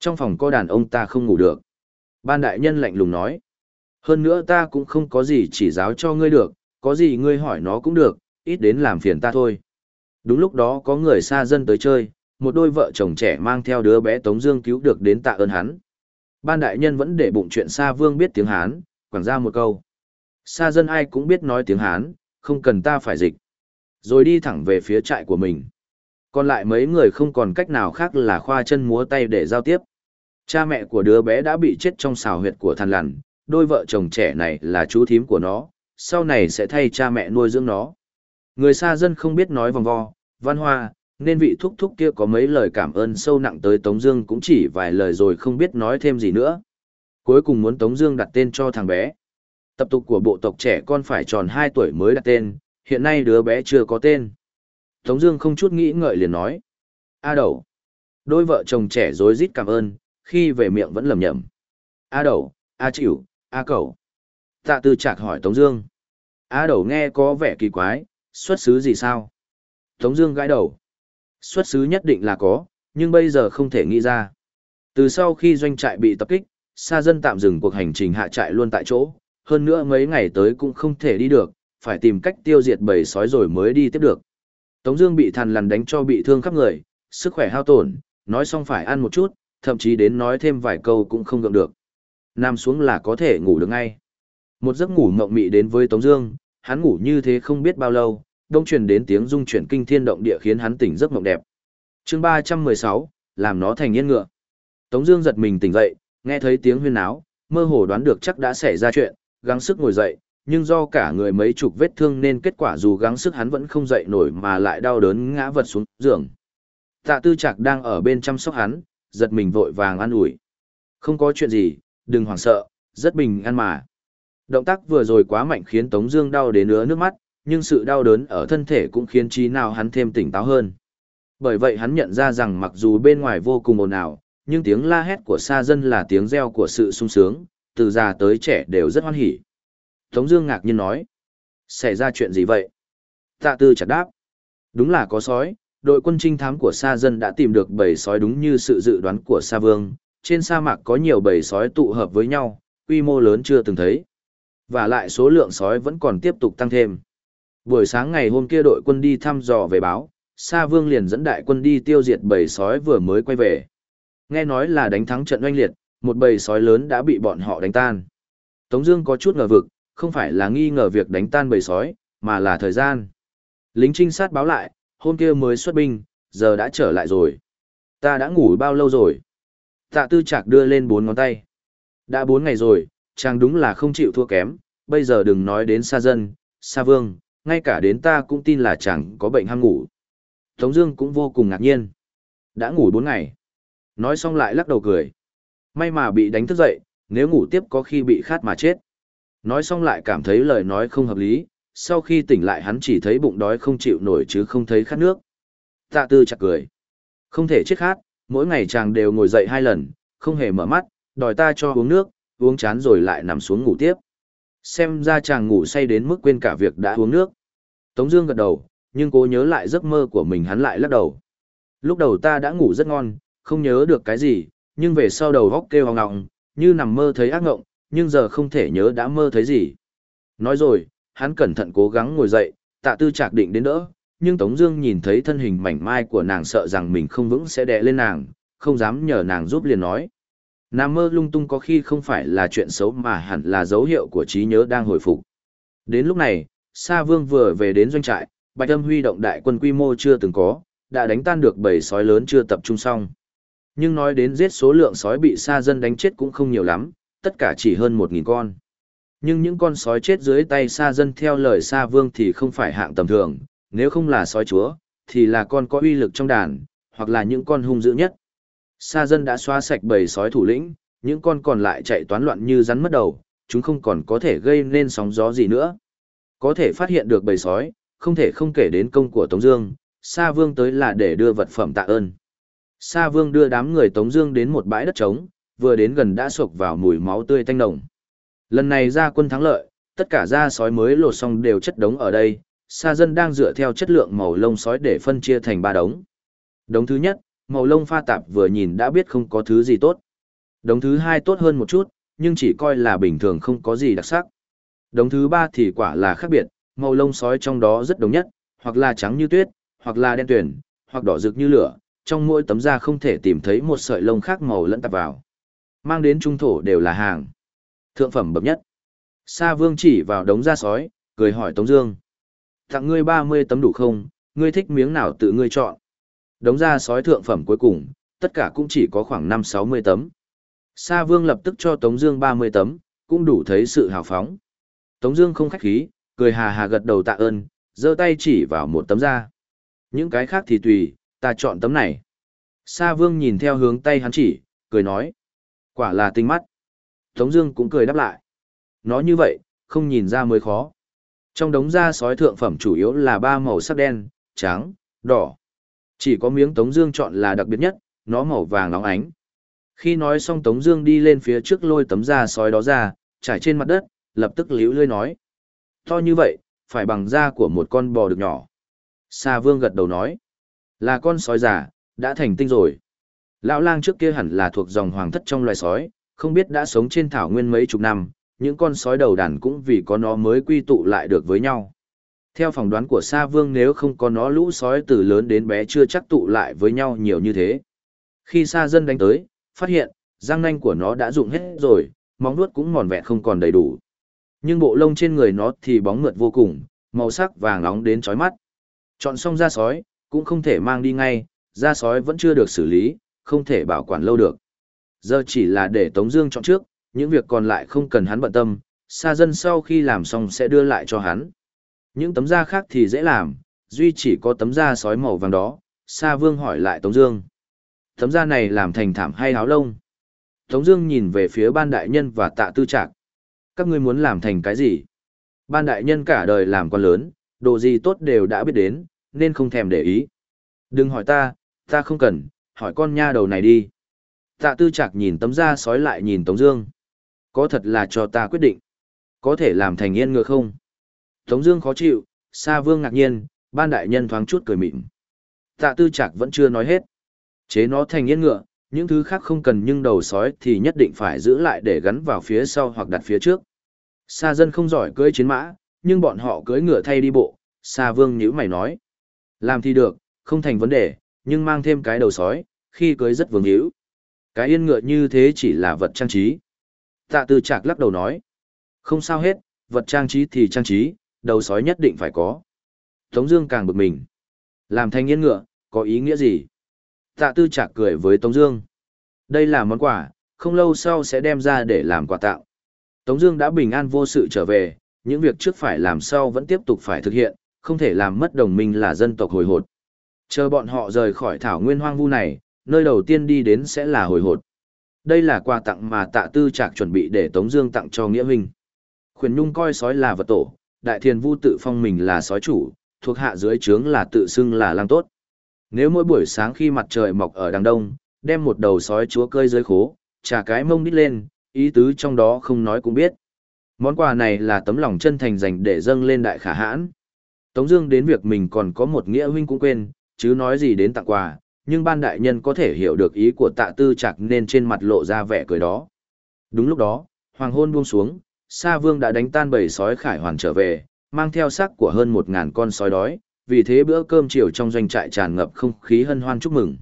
Trong phòng có đàn ông ta không ngủ được. Ban đại nhân lạnh lùng nói. Hơn nữa ta cũng không có gì chỉ giáo cho ngươi được, có gì ngươi hỏi nó cũng được, ít đến làm phiền ta thôi. Đúng lúc đó có người xa dân tới chơi, một đôi vợ chồng trẻ mang theo đứa bé Tống Dương cứu được đến tạ ơn hắn. Ban đại nhân vẫn để bụng chuyện xa Vương biết tiếng Hán, quảng ra một câu. xa dân ai cũng biết nói tiếng Hán, không cần ta phải dịch. Rồi đi thẳng về phía trại của mình. Còn lại mấy người không còn cách nào khác là khoa chân múa tay để giao tiếp. Cha mẹ của đứa bé đã bị chết trong xào huyệt của thằn lằn, đôi vợ chồng trẻ này là chú thím của nó, sau này sẽ thay cha mẹ nuôi dưỡng nó. Người xa dân không biết nói vòng vo, văn hoa, nên vị thúc thúc kia có mấy lời cảm ơn sâu nặng tới Tống Dương cũng chỉ vài lời rồi không biết nói thêm gì nữa. Cuối cùng muốn Tống Dương đặt tên cho thằng bé. Tập tục của bộ tộc trẻ con phải tròn 2 tuổi mới đặt tên, hiện nay đứa bé chưa có tên. Tống Dương không chút nghĩ ngợi liền nói: A Đầu. Đôi vợ chồng trẻ rối rít cảm ơn, khi về miệng vẫn lẩm nhẩm: A Đầu, A Chịu, A cầu. Tạ Tư Trạc hỏi Tống Dương: A Đầu nghe có vẻ kỳ quái, xuất xứ gì sao? Tống Dương gãi đầu: Xuất xứ nhất định là có, nhưng bây giờ không thể nghĩ ra. Từ sau khi doanh trại bị tập kích, Sa dân tạm dừng cuộc hành trình hạ trại luôn tại chỗ, hơn nữa mấy ngày tới cũng không thể đi được, phải tìm cách tiêu diệt bầy sói rồi mới đi tiếp được. Tống Dương bị thằn lằn đánh cho bị thương khắp người, sức khỏe hao tổn, nói xong phải ăn một chút, thậm chí đến nói thêm vài câu cũng không gượng được. Nằm xuống là có thể ngủ được ngay. Một giấc ngủ mộng mị đến với Tống Dương, hắn ngủ như thế không biết bao lâu, đông truyền đến tiếng rung chuyển kinh thiên động địa khiến hắn tỉnh giấc mộng đẹp. Chương 316, làm nó thành yên ngựa. Tống Dương giật mình tỉnh dậy, nghe thấy tiếng huyên náo, mơ hồ đoán được chắc đã xảy ra chuyện, gắng sức ngồi dậy, nhưng do cả người mấy chục vết thương nên kết quả dù gắng sức hắn vẫn không dậy nổi mà lại đau đớn ngã vật xuống giường. Tạ Tư Trạc đang ở bên chăm sóc hắn, giật mình vội vàng an ủi. Không có chuyện gì, đừng hoảng sợ, rất bình an mà. Động tác vừa rồi quá mạnh khiến Tống Dương đau đến nứa nước mắt, nhưng sự đau đớn ở thân thể cũng khiến trí nào hắn thêm tỉnh táo hơn. Bởi vậy hắn nhận ra rằng mặc dù bên ngoài vô cùng ồn ào, nhưng tiếng la hét của xa dân là tiếng reo của sự sung sướng, từ già tới trẻ đều rất hoan hỉ. Tống Dương ngạc nhiên nói, xảy ra chuyện gì vậy? Tạ Tư chặt đáp, đúng là có sói. Đội quân trinh thám của Sa dân đã tìm được bầy sói đúng như sự dự đoán của Sa Vương. Trên sa mạc có nhiều bầy sói tụ hợp với nhau, quy mô lớn chưa từng thấy. Và lại số lượng sói vẫn còn tiếp tục tăng thêm. Buổi sáng ngày hôm kia đội quân đi thăm dò về báo, Sa Vương liền dẫn đại quân đi tiêu diệt bầy sói vừa mới quay về. Nghe nói là đánh thắng trận oanh liệt, một bầy sói lớn đã bị bọn họ đánh tan. Tống Dương có chút ngờ vực, không phải là nghi ngờ việc đánh tan bầy sói, mà là thời gian. Lính trinh sát báo lại, hôm kia mới xuất binh, giờ đã trở lại rồi. Ta đã ngủ bao lâu rồi? Tạ Tư Trạc đưa lên bốn ngón tay. Đã bốn ngày rồi, chàng đúng là không chịu thua kém. Bây giờ đừng nói đến xa dân, xa vương, ngay cả đến ta cũng tin là chàng có bệnh ham ngủ. Tống Dương cũng vô cùng ngạc nhiên. Đã ngủ bốn ngày. Nói xong lại lắc đầu cười. May mà bị đánh thức dậy, nếu ngủ tiếp có khi bị khát mà chết. Nói xong lại cảm thấy lời nói không hợp lý, sau khi tỉnh lại hắn chỉ thấy bụng đói không chịu nổi chứ không thấy khát nước. Tạ tư chặt cười. Không thể chết khát, mỗi ngày chàng đều ngồi dậy hai lần, không hề mở mắt, đòi ta cho uống nước, uống chán rồi lại nằm xuống ngủ tiếp. Xem ra chàng ngủ say đến mức quên cả việc đã uống nước. Tống Dương gật đầu, nhưng cố nhớ lại giấc mơ của mình hắn lại lắc đầu. Lúc đầu ta đã ngủ rất ngon, không nhớ được cái gì, nhưng về sau đầu óc kêu hoang ngọng, như nằm mơ thấy ác ngộng, nhưng giờ không thể nhớ đã mơ thấy gì. Nói rồi, hắn cẩn thận cố gắng ngồi dậy, tạ tư chạc định đến đỡ, nhưng Tống Dương nhìn thấy thân hình mảnh mai của nàng sợ rằng mình không vững sẽ đè lên nàng, không dám nhờ nàng giúp liền nói. Nam mơ lung tung có khi không phải là chuyện xấu mà hẳn là dấu hiệu của trí nhớ đang hồi phục. Đến lúc này, Sa Vương vừa về đến doanh trại, Bạch Âm huy động đại quân quy mô chưa từng có, đã đánh tan được bầy sói lớn chưa tập trung xong. Nhưng nói đến giết số lượng sói bị Sa dân đánh chết cũng không nhiều lắm, tất cả chỉ hơn 1.000 con. Nhưng những con sói chết dưới tay Sa dân theo lời Sa Vương thì không phải hạng tầm thường, nếu không là sói chúa, thì là con có uy lực trong đàn, hoặc là những con hung dữ nhất. Sa dân đã xóa sạch bầy sói thủ lĩnh, những con còn lại chạy toán loạn như rắn mất đầu, chúng không còn có thể gây nên sóng gió gì nữa. Có thể phát hiện được bầy sói, không thể không kể đến công của Tống Dương, Sa Vương tới là để đưa vật phẩm tạ ơn. Sa Vương đưa đám người Tống Dương đến một bãi đất trống, vừa đến gần đã sộc vào mùi máu tươi tanh nồng. Lần này ra quân thắng lợi, tất cả da sói mới lột xong đều chất đống ở đây. Sa dân đang dựa theo chất lượng màu lông sói để phân chia thành ba đống. Đống thứ nhất, màu lông pha tạp vừa nhìn đã biết không có thứ gì tốt. Đống thứ hai tốt hơn một chút, nhưng chỉ coi là bình thường không có gì đặc sắc. Đống thứ ba thì quả là khác biệt, màu lông sói trong đó rất đồng nhất, hoặc là trắng như tuyết, hoặc là đen tuyển, hoặc đỏ rực như lửa, trong mỗi tấm da không thể tìm thấy một sợi lông khác màu lẫn tạp vào. Mang đến trung thổ đều là hàng. Thượng phẩm bậc nhất. Sa Vương chỉ vào đống da sói, cười hỏi Tống Dương. Tặng ngươi 30 tấm đủ không, ngươi thích miếng nào tự ngươi chọn. Đống da sói thượng phẩm cuối cùng, tất cả cũng chỉ có khoảng 5-60 tấm. Sa Vương lập tức cho Tống Dương 30 tấm, cũng đủ thấy sự hào phóng. Tống Dương không khách khí, cười hà hà gật đầu tạ ơn, giơ tay chỉ vào một tấm da. Những cái khác thì tùy, ta chọn tấm này. Sa Vương nhìn theo hướng tay hắn chỉ, cười nói, quả là tinh mắt. Tống Dương cũng cười đáp lại. Nó như vậy, không nhìn ra mới khó. Trong đống da sói thượng phẩm chủ yếu là ba màu sắc đen, trắng, đỏ. Chỉ có miếng Tống Dương chọn là đặc biệt nhất, nó màu vàng nóng ánh. Khi nói xong Tống Dương đi lên phía trước lôi tấm da sói đó ra, trải trên mặt đất, lập tức liễu lưỡi nói: to như vậy, phải bằng da của một con bò được nhỏ. Sa Vương gật đầu nói: là con sói già, đã thành tinh rồi. Lão lang trước kia hẳn là thuộc dòng hoàng thất trong loài sói, không biết đã sống trên thảo nguyên mấy chục năm, những con sói đầu đàn cũng vì có nó mới quy tụ lại được với nhau. Theo phỏng đoán của Sa Vương nếu không có nó lũ sói từ lớn đến bé chưa chắc tụ lại với nhau nhiều như thế. Khi Sa dân đánh tới, phát hiện, răng nanh của nó đã dụng hết rồi, móng vuốt cũng mòn vẹn không còn đầy đủ. Nhưng bộ lông trên người nó thì bóng mượt vô cùng, màu sắc vàng nóng đến chói mắt. Chọn xong da sói, cũng không thể mang đi ngay, da sói vẫn chưa được xử lý, không thể bảo quản lâu được. Giờ chỉ là để Tống Dương chọn trước, những việc còn lại không cần hắn bận tâm, xa dân sau khi làm xong sẽ đưa lại cho hắn. Những tấm da khác thì dễ làm, duy chỉ có tấm da sói màu vàng đó. Sa Vương hỏi lại Tống Dương, tấm da này làm thành thảm hay áo lông? Tống Dương nhìn về phía ban đại nhân và Tạ Tư Trạc. Các ngươi muốn làm thành cái gì? Ban đại nhân cả đời làm quan lớn, đồ gì tốt đều đã biết đến, nên không thèm để ý. Đừng hỏi ta, ta không cần, hỏi con nha đầu này đi. Tạ tư Trạc nhìn tấm da sói lại nhìn Tống Dương. Có thật là cho ta quyết định. Có thể làm thành yên ngựa không? Tống Dương khó chịu, Sa Vương ngạc nhiên, ban đại nhân thoáng chút cười mỉm. Tạ tư Trạc vẫn chưa nói hết. Chế nó thành yên ngựa, những thứ khác không cần nhưng đầu sói thì nhất định phải giữ lại để gắn vào phía sau hoặc đặt phía trước. Sa dân không giỏi cưỡi chiến mã, nhưng bọn họ cưỡi ngựa thay đi bộ, Sa vương nhíu mày nói. Làm thì được, không thành vấn đề, nhưng mang thêm cái đầu sói, khi cưới rất vương hữu. Cái yên ngựa như thế chỉ là vật trang trí. Tạ tư Trạc lắc đầu nói. Không sao hết, vật trang trí thì trang trí, đầu sói nhất định phải có. Tống Dương càng bực mình. Làm thanh yên ngựa, có ý nghĩa gì? Tạ tư Trạc cười với Tống Dương. Đây là món quà, không lâu sau sẽ đem ra để làm quà tặng. Tống Dương đã bình an vô sự trở về, những việc trước phải làm sau vẫn tiếp tục phải thực hiện, không thể làm mất đồng minh là dân tộc hồi hột. Chờ bọn họ rời khỏi thảo nguyên hoang vu này, nơi đầu tiên đi đến sẽ là hồi hột. Đây là quà tặng mà tạ tư trạc chuẩn bị để Tống Dương tặng cho Nghĩa vinh. Khuyển Nhung coi sói là vật tổ, Đại Thiền Vu tự phong mình là sói chủ, thuộc hạ dưới trướng là tự xưng là lang tốt. Nếu mỗi buổi sáng khi mặt trời mọc ở đằng đông, đem một đầu sói chúa cơi dưới khố, trả cái mông đít lên, ý tứ trong đó không nói cũng biết. Món quà này là tấm lòng chân thành dành để dâng lên đại khả hãn. Tống Dương đến việc mình còn có một nghĩa huynh cũng quên, chứ nói gì đến tặng quà, nhưng ban đại nhân có thể hiểu được ý của tạ tư Trạc nên trên mặt lộ ra vẻ cười đó. Đúng lúc đó, hoàng hôn buông xuống, Sa Vương đã đánh tan bầy sói khải hoàn trở về, mang theo xác của hơn một ngàn con sói đói, vì thế bữa cơm chiều trong doanh trại tràn ngập không khí hân hoan chúc mừng.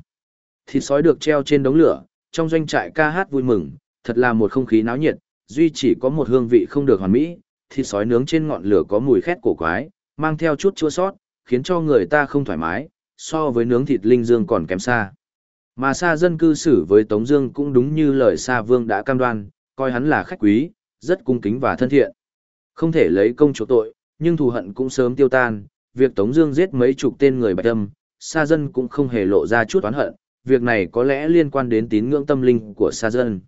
Thịt sói được treo trên đống lửa, trong doanh trại ca hát vui mừng, thật là một không khí náo nhiệt, duy chỉ có một hương vị không được hoàn mỹ, thịt sói nướng trên ngọn lửa có mùi khét cổ quái, mang theo chút chua sót, khiến cho người ta không thoải mái, so với nướng thịt linh dương còn kém xa. Mà xa dân cư xử với Tống Dương cũng đúng như lời Sa Vương đã cam đoan, coi hắn là khách quý, rất cung kính và thân thiện. Không thể lấy công chỗ tội, nhưng thù hận cũng sớm tiêu tan. Việc Tống Dương giết mấy chục tên người bạch âm, Sa dân cũng không hề lộ ra chút oán hận. Việc này có lẽ liên quan đến tín ngưỡng tâm linh của Sa dân.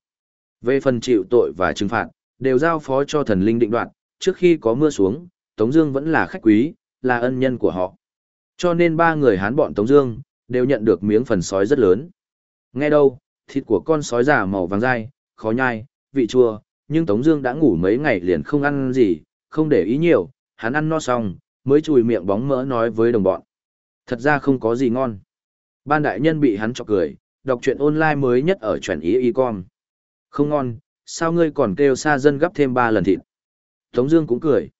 Về phần chịu tội và trừng phạt, đều giao phó cho thần linh định đoạt. Trước khi có mưa xuống, Tống Dương vẫn là khách quý, là ân nhân của họ. Cho nên ba người hán bọn Tống Dương đều nhận được miếng phần sói rất lớn. Nghe đâu, thịt của con sói già màu vàng dai, khó nhai, vị chua, nhưng Tống Dương đã ngủ mấy ngày liền không ăn gì, không để ý nhiều, hắn ăn no xong, mới chùi miệng bóng mỡ nói với đồng bọn. Thật ra không có gì ngon. Ban đại nhân bị hắn chọc cười, đọc truyện online mới nhất ở truyện ý y con. Không ngon, sao ngươi còn kêu xa dân gấp thêm ba lần thịt? Tống Dương cũng cười.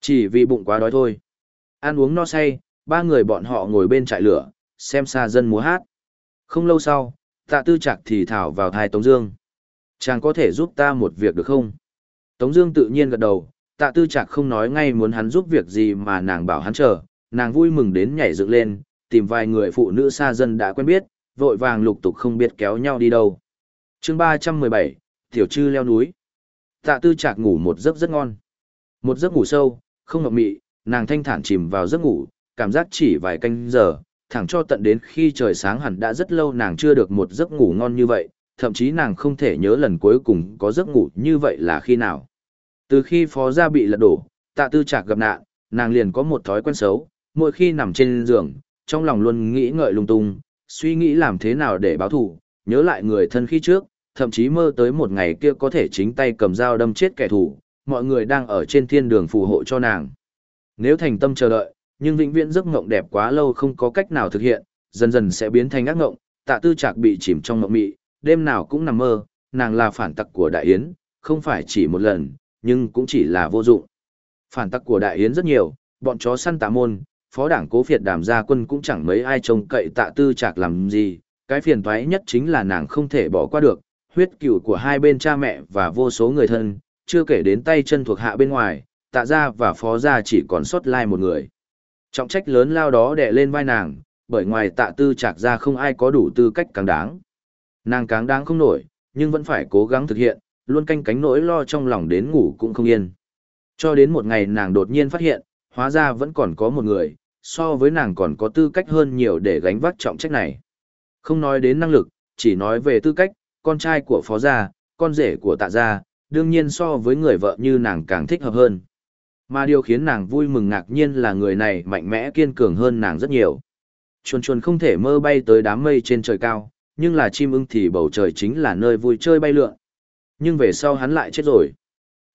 Chỉ vì bụng quá đói thôi. Ăn uống no say, ba người bọn họ ngồi bên trại lửa, xem xa dân múa hát. Không lâu sau, tạ tư Trạc thì thảo vào thai Tống Dương. Chàng có thể giúp ta một việc được không? Tống Dương tự nhiên gật đầu, tạ tư Trạc không nói ngay muốn hắn giúp việc gì mà nàng bảo hắn chờ, nàng vui mừng đến nhảy dựng lên, tìm vài người phụ nữ xa dân đã quen biết, vội vàng lục tục không biết kéo nhau đi đâu. Chương 317, Tiểu Trư leo núi. Tạ tư Trạc ngủ một giấc rất ngon, một giấc ngủ sâu, không ngậm mị, nàng thanh thản chìm vào giấc ngủ, cảm giác chỉ vài canh giờ, thẳng cho tận đến khi trời sáng hẳn đã rất lâu nàng chưa được một giấc ngủ ngon như vậy, thậm chí nàng không thể nhớ lần cuối cùng có giấc ngủ như vậy là khi nào. Từ khi phó gia bị lật đổ, tạ tư trạc gặp nạn, nàng liền có một thói quen xấu, mỗi khi nằm trên giường, trong lòng luôn nghĩ ngợi lung tung, suy nghĩ làm thế nào để báo thù, nhớ lại người thân khi trước, thậm chí mơ tới một ngày kia có thể chính tay cầm dao đâm chết kẻ thù, mọi người đang ở trên thiên đường phù hộ cho nàng. Nếu thành tâm chờ đợi, nhưng vĩnh viễn giấc ngộng đẹp quá lâu không có cách nào thực hiện, dần dần sẽ biến thành ác ngộng, tạ tư trạc bị chìm trong mộng mị, đêm nào cũng nằm mơ, nàng là phản tặc của đại yến, không phải chỉ một lần, nhưng cũng chỉ là vô dụng. Phản tặc của đại yến rất nhiều, bọn chó săn tạ môn, phó đảng cố phiệt đàm gia quân cũng chẳng mấy ai trông cậy tạ tư trạc làm gì, cái phiền toái nhất chính là nàng không thể bỏ qua được, huyết cừu của hai bên cha mẹ và vô số người thân, chưa kể đến tay chân thuộc hạ bên ngoài, tạ gia và phó gia chỉ còn sót lai một người. Trọng trách lớn lao đó đè lên vai nàng, bởi ngoài tạ tư trạc ra không ai có đủ tư cách càng đáng. Nàng càng đáng không nổi, nhưng vẫn phải cố gắng thực hiện, luôn canh cánh nỗi lo trong lòng đến ngủ cũng không yên. Cho đến một ngày nàng đột nhiên phát hiện, hóa ra vẫn còn có một người, so với nàng còn có tư cách hơn nhiều để gánh vác trọng trách này. Không nói đến năng lực, chỉ nói về tư cách, con trai của phó gia, con rể của tạ gia, đương nhiên so với người vợ như nàng càng thích hợp hơn. Mà điều khiến nàng vui mừng ngạc nhiên là người này mạnh mẽ kiên cường hơn nàng rất nhiều. Chuồn chuồn không thể mơ bay tới đám mây trên trời cao, nhưng là chim ưng thì bầu trời chính là nơi vui chơi bay lượn. Nhưng về sau hắn lại chết rồi.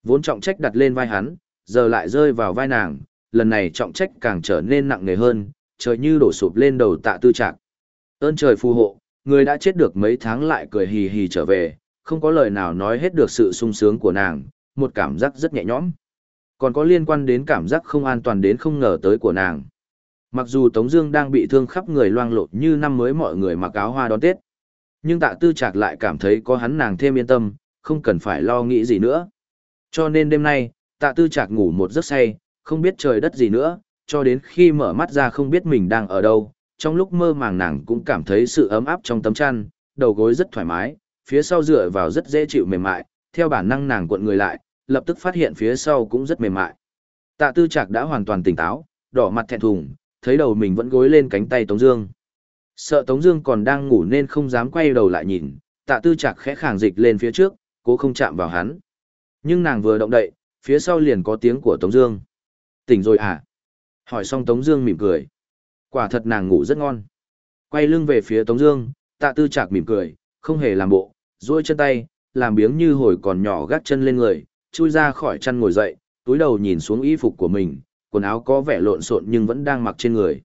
Vốn trọng trách đặt lên vai hắn, giờ lại rơi vào vai nàng, lần này trọng trách càng trở nên nặng nề hơn, trời như đổ sụp lên đầu tạ tư trạc. Ơn trời phù hộ, người đã chết được mấy tháng lại cười hì hì trở về, không có lời nào nói hết được sự sung sướng của nàng, một cảm giác rất nhẹ nhõm. Còn có liên quan đến cảm giác không an toàn đến không ngờ tới của nàng. Mặc dù Tống Dương đang bị thương khắp người loang lột như năm mới mọi người mặc áo hoa đón Tết, nhưng tạ tư Trạc lại cảm thấy có hắn nàng thêm yên tâm, không cần phải lo nghĩ gì nữa. Cho nên đêm nay, tạ tư Trạc ngủ một giấc say, không biết trời đất gì nữa, cho đến khi mở mắt ra không biết mình đang ở đâu, trong lúc mơ màng nàng cũng cảm thấy sự ấm áp trong tấm chăn, đầu gối rất thoải mái, phía sau dựa vào rất dễ chịu mềm mại, theo bản năng nàng cuộn người lại, lập tức phát hiện phía sau cũng rất mềm mại. Tạ Tư Trạc đã hoàn toàn tỉnh táo, đỏ mặt thẹn thùng, thấy đầu mình vẫn gối lên cánh tay Tống Dương. Sợ Tống Dương còn đang ngủ nên không dám quay đầu lại nhìn, Tạ Tư Trạc khẽ khàng dịch lên phía trước, cố không chạm vào hắn. Nhưng nàng vừa động đậy, phía sau liền có tiếng của Tống Dương. Tỉnh rồi à? Hỏi xong Tống Dương mỉm cười. Quả thật nàng ngủ rất ngon. Quay lưng về phía Tống Dương, Tạ Tư Trạc mỉm cười, không hề làm bộ, duỗi chân tay, làm biếng như hồi còn nhỏ gác chân lên người, chui ra khỏi chăn ngồi dậy, túi đầu nhìn xuống y phục của mình, quần áo có vẻ lộn xộn nhưng vẫn đang mặc trên người.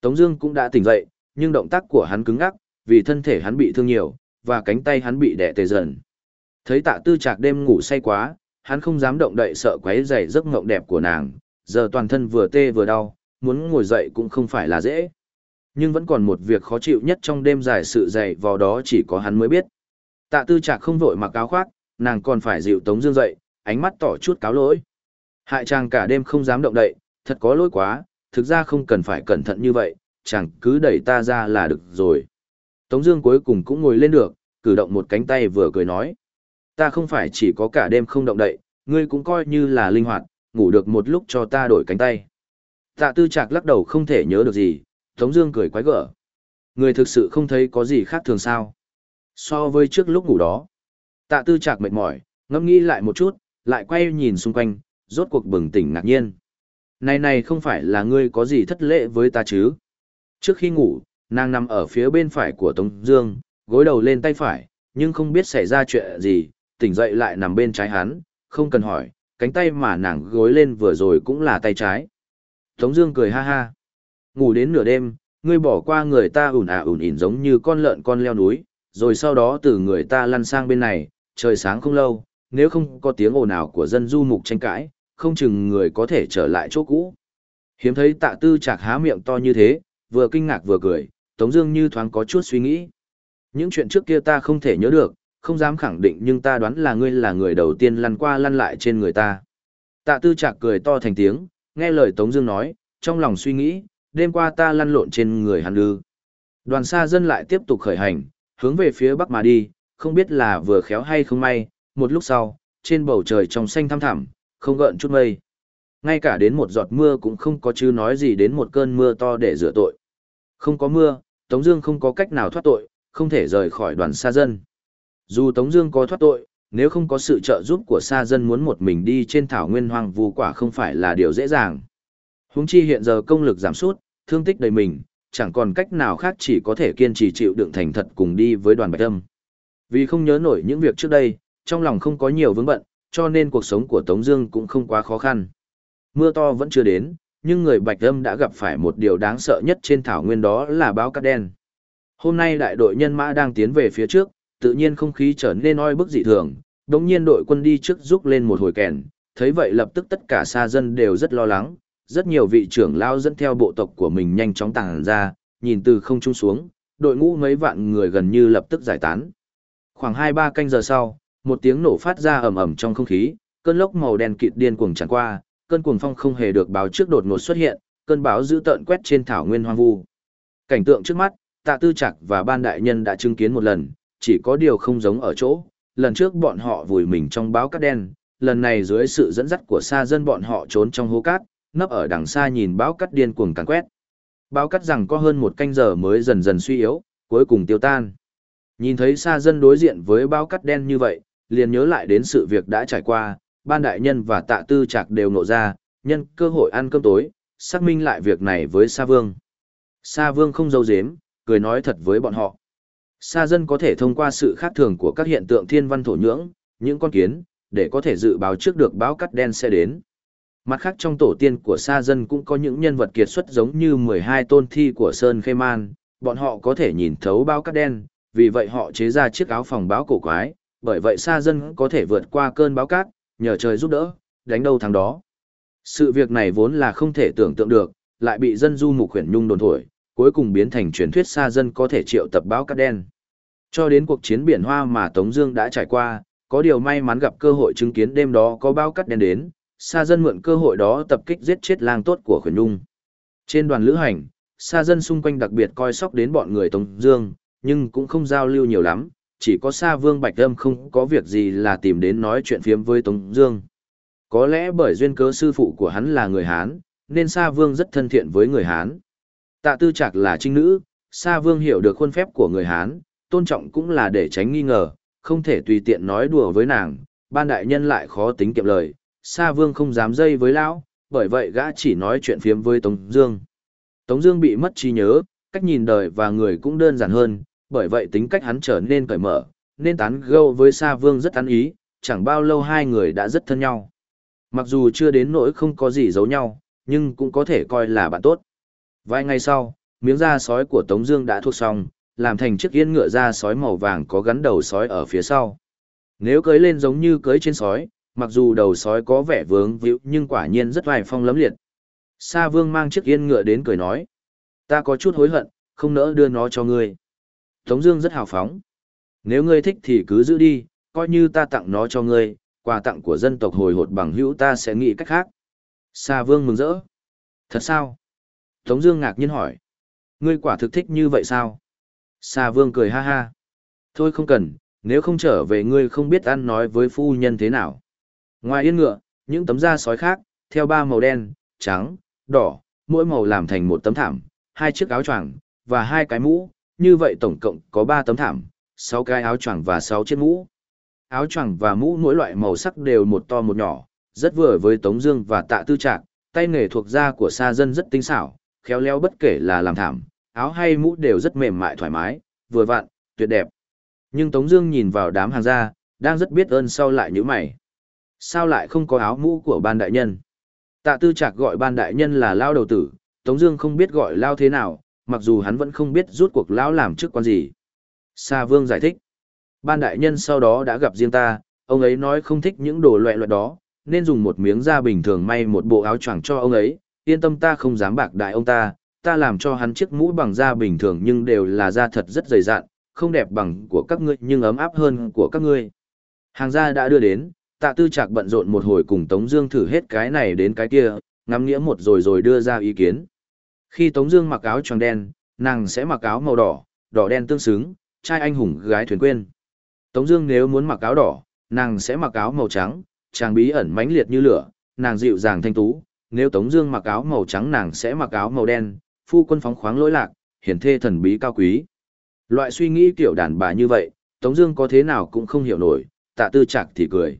Tống Dương cũng đã tỉnh dậy, nhưng động tác của hắn cứng ngắc, vì thân thể hắn bị thương nhiều, và cánh tay hắn bị đè tê dần. Thấy Tạ Tư Trạc đêm ngủ say quá, hắn không dám động đậy sợ quấy rầy giấc ngộng đẹp của nàng, giờ toàn thân vừa tê vừa đau, muốn ngồi dậy cũng không phải là dễ. Nhưng vẫn còn một việc khó chịu nhất trong đêm dài sự dày vò đó chỉ có hắn mới biết. Tạ Tư Trạc không vội mặc áo khoác, nàng còn phải dịu Tống Dương dậy, ánh mắt tỏ chút cáo lỗi. Hại chàng cả đêm không dám động đậy, thật có lỗi quá, thực ra không cần phải cẩn thận như vậy, chàng cứ đẩy ta ra là được rồi. Tống Dương cuối cùng cũng ngồi lên được, cử động một cánh tay vừa cười nói, ta không phải chỉ có cả đêm không động đậy, ngươi cũng coi như là linh hoạt, ngủ được một lúc cho ta đổi cánh tay. Tạ Tư Trạc lắc đầu không thể nhớ được gì, Tống Dương cười quái gở, người thực sự không thấy có gì khác thường sao? So với trước lúc ngủ đó, Tạ Tư Trạc mệt mỏi, ngẫm nghĩ lại một chút, lại quay nhìn xung quanh, rốt cuộc bừng tỉnh ngạc nhiên. Này này không phải là ngươi có gì thất lễ với ta chứ? Trước khi ngủ, nàng nằm ở phía bên phải của Tống Dương, gối đầu lên tay phải, nhưng không biết xảy ra chuyện gì, tỉnh dậy lại nằm bên trái hắn, không cần hỏi, cánh tay mà nàng gối lên vừa rồi cũng là tay trái. Tống Dương cười ha ha, ngủ đến nửa đêm, ngươi bỏ qua người ta ủn ả à ủn ỉn giống như con lợn con leo núi, rồi sau đó từ người ta lăn sang bên này, trời sáng không lâu, nếu không có tiếng ồn ào của dân du mục tranh cãi, không chừng người có thể trở lại chỗ cũ. Hiếm thấy tạ tư chạc há miệng to như thế, vừa kinh ngạc vừa cười, Tống Dương như thoáng có chút suy nghĩ. Những chuyện trước kia ta không thể nhớ được, không dám khẳng định nhưng ta đoán là ngươi là người đầu tiên lăn qua lăn lại trên người ta. Tạ tư chạc cười to thành tiếng, nghe lời Tống Dương nói, trong lòng suy nghĩ, đêm qua ta lăn lộn trên người hắn ư? Đoàn xa dân lại tiếp tục khởi hành, hướng về phía bắc mà đi, không biết là vừa khéo hay không may. Một lúc sau, trên bầu trời trong xanh thăm thẳm, không gợn chút mây. Ngay cả đến một giọt mưa cũng không có chứ nói gì đến một cơn mưa to để rửa tội. Không có mưa, Tống Dương không có cách nào thoát tội, không thể rời khỏi đoàn xa dân. Dù Tống Dương có thoát tội, nếu không có sự trợ giúp của xa dân muốn một mình đi trên thảo nguyên hoang vu quả không phải là điều dễ dàng. Huống chi hiện giờ công lực giảm sút, thương tích đầy mình, chẳng còn cách nào khác chỉ có thể kiên trì chịu đựng thành thật cùng đi với đoàn bạch tâm. Vì không nhớ nổi những việc trước đây, trong lòng không có nhiều vướng bận, cho nên cuộc sống của Tống Dương cũng không quá khó khăn. Mưa to vẫn chưa đến, nhưng người Bạch Âm đã gặp phải một điều đáng sợ nhất trên thảo nguyên đó là báo cát đen. Hôm nay đại đội nhân mã đang tiến về phía trước, tự nhiên không khí trở nên oi bức dị thường. Đống nhiên đội quân đi trước giúp lên một hồi kèn, thấy vậy lập tức tất cả xa dân đều rất lo lắng. Rất nhiều vị trưởng lao dẫn theo bộ tộc của mình nhanh chóng tàng ra, nhìn từ không trung xuống, đội ngũ mấy vạn người gần như lập tức giải tán. Khoảng 2-3 canh giờ sau, một tiếng nổ phát ra ầm ầm trong không khí, cơn lốc màu đen kịt điên cuồng tràn qua, cơn cuồng phong không hề được báo trước đột ngột xuất hiện, cơn bão dữ tợn quét trên thảo nguyên hoang vu. Cảnh tượng trước mắt, Tạ Tư Trạc và ban đại nhân đã chứng kiến một lần, chỉ có điều không giống ở chỗ, lần trước bọn họ vùi mình trong báo cát đen, lần này dưới sự dẫn dắt của xa dân bọn họ trốn trong hố cát, nấp ở đằng xa nhìn báo cát điên cuồng càn quét. Báo cát rằng có hơn một canh giờ mới dần dần suy yếu, cuối cùng tiêu tan. Nhìn thấy xa dân đối diện với báo cát đen như vậy, liền nhớ lại đến sự việc đã trải qua, ban đại nhân và tạ tư trạc đều nộ ra, nhân cơ hội ăn cơm tối, xác minh lại việc này với Sa Vương. Sa Vương không dâu dếm, cười nói thật với bọn họ. Sa dân có thể thông qua sự khác thường của các hiện tượng thiên văn thổ nhưỡng, những con kiến, để có thể dự báo trước được báo cắt đen sẽ đến. Mặt khác trong tổ tiên của Sa dân cũng có những nhân vật kiệt xuất giống như 12 tôn thi của Sơn Khê Man, bọn họ có thể nhìn thấu báo cắt đen, vì vậy họ chế ra chiếc áo phòng báo cổ quái, bởi vậy Sa dân có thể vượt qua cơn báo cát, nhờ trời giúp đỡ, đánh đâu thắng đó. Sự việc này vốn là không thể tưởng tượng được, lại bị dân du mục khuyển nhung đồn thổi, cuối cùng biến thành truyền thuyết xa dân có thể triệu tập báo cát đen. Cho đến cuộc chiến biển hoa mà Tống Dương đã trải qua, có điều may mắn gặp cơ hội chứng kiến đêm đó có báo cát đen đến, Sa dân mượn cơ hội đó tập kích giết chết lang tốt của khuyển nhung. Trên đoàn lữ hành, Sa dân xung quanh đặc biệt coi sóc đến bọn người Tống Dương, nhưng cũng không giao lưu nhiều lắm, chỉ có Sa Vương Bạch Âm không có việc gì là tìm đến nói chuyện phiếm với Tống Dương. Có lẽ bởi duyên cớ sư phụ của hắn là người Hán, nên Sa Vương rất thân thiện với người Hán. Tạ Tư Trạc là trinh nữ, Sa Vương hiểu được khuôn phép của người Hán, tôn trọng cũng là để tránh nghi ngờ, không thể tùy tiện nói đùa với nàng. Ban đại nhân lại khó tính kiệm lời, Sa Vương không dám dây với lão, bởi vậy gã chỉ nói chuyện phiếm với Tống Dương. Tống Dương bị mất trí nhớ, cách nhìn đời và người cũng đơn giản hơn, bởi vậy tính cách hắn trở nên cởi mở, nên tán gẫu với Sa Vương rất ăn ý, chẳng bao lâu hai người đã rất thân nhau. Mặc dù chưa đến nỗi không có gì giấu nhau, nhưng cũng có thể coi là bạn tốt. Vài ngày sau, miếng da sói của Tống Dương đã thuộc xong, làm thành chiếc yên ngựa da sói màu vàng có gắn đầu sói ở phía sau. Nếu cưỡi lên giống như cưỡi trên sói, mặc dù đầu sói có vẻ vướng víu nhưng quả nhiên rất vài phong lấm liệt. Sa Vương mang chiếc yên ngựa đến cười nói, ta có chút hối hận, không nỡ đưa nó cho ngươi. Tống Dương rất hào phóng. Nếu ngươi thích thì cứ giữ đi, coi như ta tặng nó cho ngươi, quà tặng của dân tộc hồi hột bằng hữu ta sẽ nghĩ cách khác. Sa Vương mừng rỡ. Thật sao? Tống Dương ngạc nhiên hỏi. Ngươi quả thực thích như vậy sao? Sa Vương cười ha ha. Thôi không cần, nếu không trở về ngươi không biết ăn nói với phu nhân thế nào. Ngoài yên ngựa, những tấm da sói khác, theo ba màu đen, trắng, đỏ, mỗi màu làm thành một tấm thảm, hai chiếc áo choàng và hai cái mũ, như vậy tổng cộng có ba tấm thảm, sáu cái áo choàng và sáu chiếc mũ. Áo choàng và mũ mỗi loại màu sắc đều một to một nhỏ, rất vừa với Tống Dương và Tạ Tư Trạc. Tay nghề thuộc gia của sa dân rất tinh xảo, khéo léo bất kể là làm thảm, áo hay mũ đều rất mềm mại thoải mái, vừa vặn, tuyệt đẹp. Nhưng Tống Dương nhìn vào đám hàng gia, đang rất biết ơn sau lại nhíu mày. Sao lại không có áo mũ của ban đại nhân? Tạ Tư Trạc gọi ban đại nhân là Lao đầu tử, Tống Dương không biết gọi Lao thế nào, mặc dù hắn vẫn không biết rút cuộc Lão làm chức quan gì. Sa Vương giải thích. Ban đại nhân sau đó đã gặp riêng ta, ông ấy nói không thích những đồ loẹ loẹt đó, nên dùng một miếng da bình thường may một bộ áo choàng cho ông ấy, yên tâm ta không dám bạc đại ông ta, ta làm cho hắn chiếc mũ bằng da bình thường nhưng đều là da thật rất dày dặn, không đẹp bằng của các ngươi nhưng ấm áp hơn của các ngươi. Hàng da đã đưa đến, tạ tư trạc bận rộn một hồi cùng Tống Dương thử hết cái này đến cái kia, ngắm nghĩa một rồi rồi đưa ra ý kiến. Khi Tống Dương mặc áo choàng đen, nàng sẽ mặc áo màu đỏ, đỏ đen tương xứng, trai anh hùng gái thuyền quên. Tống Dương nếu muốn mặc áo đỏ, nàng sẽ mặc áo màu trắng, chàng bí ẩn mãnh liệt như lửa, nàng dịu dàng thanh tú. Nếu Tống Dương mặc áo màu trắng nàng sẽ mặc áo màu đen, phu quân phóng khoáng lỗi lạc, hiển thê thần bí cao quý. Loại suy nghĩ kiểu đàn bà như vậy, Tống Dương có thế nào cũng không hiểu nổi. Tạ Tư Trạc thì cười.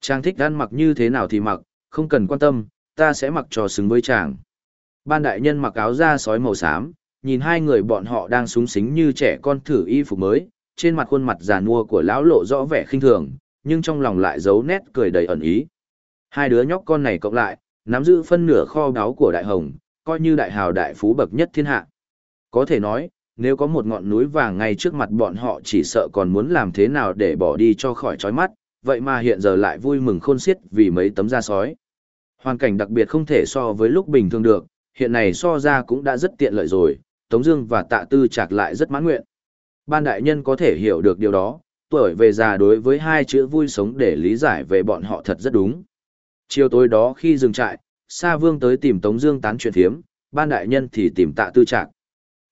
Chàng thích ăn mặc như thế nào thì mặc, không cần quan tâm, ta sẽ mặc cho xứng với chàng. Ban đại nhân mặc áo da sói màu xám, nhìn hai người bọn họ đang súng xính như trẻ con thử y phục mới, trên mặt khuôn mặt già nua của lão lộ rõ vẻ khinh thường, nhưng trong lòng lại giấu nét cười đầy ẩn ý. Hai đứa nhóc con này cộng lại, nắm giữ phân nửa kho báu của đại hồng, coi như đại hào đại phú bậc nhất thiên hạ. Có thể nói, nếu có một ngọn núi vàng ngay trước mặt bọn họ chỉ sợ còn muốn làm thế nào để bỏ đi cho khỏi chói mắt, vậy mà hiện giờ lại vui mừng khôn xiết vì mấy tấm da sói. Hoàn cảnh đặc biệt không thể so với lúc bình thường được, hiện này so ra cũng đã rất tiện lợi rồi, Tống Dương và Tạ Tư Trạc lại rất mãn nguyện. Ban đại nhân có thể hiểu được điều đó, tuổi về già đối với hai chữ vui sống để lý giải về bọn họ thật rất đúng. Chiều tối đó khi dừng trại, Sa Vương tới tìm Tống Dương tán chuyện phiếm, ban đại nhân thì tìm Tạ Tư Trạc.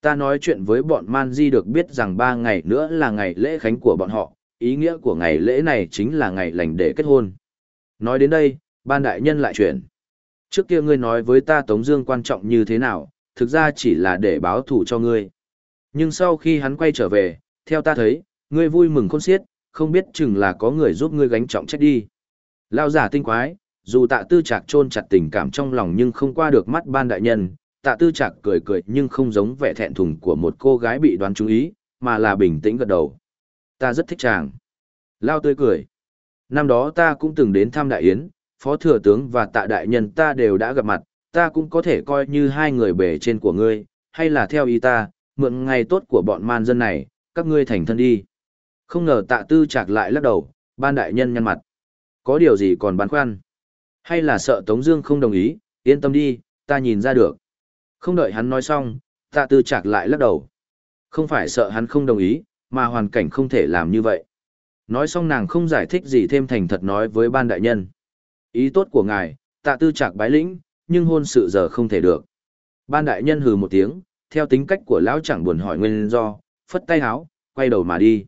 Ta nói chuyện với bọn Man Di được biết rằng ba ngày nữa là ngày lễ khánh của bọn họ, ý nghĩa của ngày lễ này chính là ngày lành để kết hôn. Nói đến đây, ban đại nhân lại chuyển. Trước kia ngươi nói với ta Tống Dương quan trọng như thế nào, thực ra chỉ là để báo thù cho ngươi. Nhưng sau khi hắn quay trở về, theo ta thấy, ngươi vui mừng khôn xiết, không biết chừng là có người giúp ngươi gánh trọng trách đi. Lão giả tinh quái, dù tạ tư trạc chôn chặt tình cảm trong lòng nhưng không qua được mắt ban đại nhân, tạ tư trạc cười cười nhưng không giống vẻ thẹn thùng của một cô gái bị đoán chú ý, mà là bình tĩnh gật đầu. Ta rất thích chàng. Lao tươi cười. Năm đó ta cũng từng đến thăm đại yến, phó thừa tướng và tạ đại nhân ta đều đã gặp mặt, ta cũng có thể coi như hai người bề trên của ngươi, hay là theo ý ta, mượn ngày tốt của bọn man dân này, các ngươi thành thân đi. Không ngờ tạ tư chạc lại lắc đầu, ban đại nhân nhăn mặt. Có điều gì còn băn khoăn? Hay là sợ Tống Dương không đồng ý, yên tâm đi, ta nhìn ra được. Không đợi hắn nói xong, tạ tư chạc lại lắc đầu. Không phải sợ hắn không đồng ý, mà hoàn cảnh không thể làm như vậy. Nói xong nàng không giải thích gì thêm thành thật nói với ban đại nhân. Ý tốt của ngài, tạ tư trạc bái lĩnh, nhưng hôn sự giờ không thể được. Ban đại nhân hừ một tiếng, theo tính cách của lão chẳng buồn hỏi nguyên do, phất tay háo, quay đầu mà đi.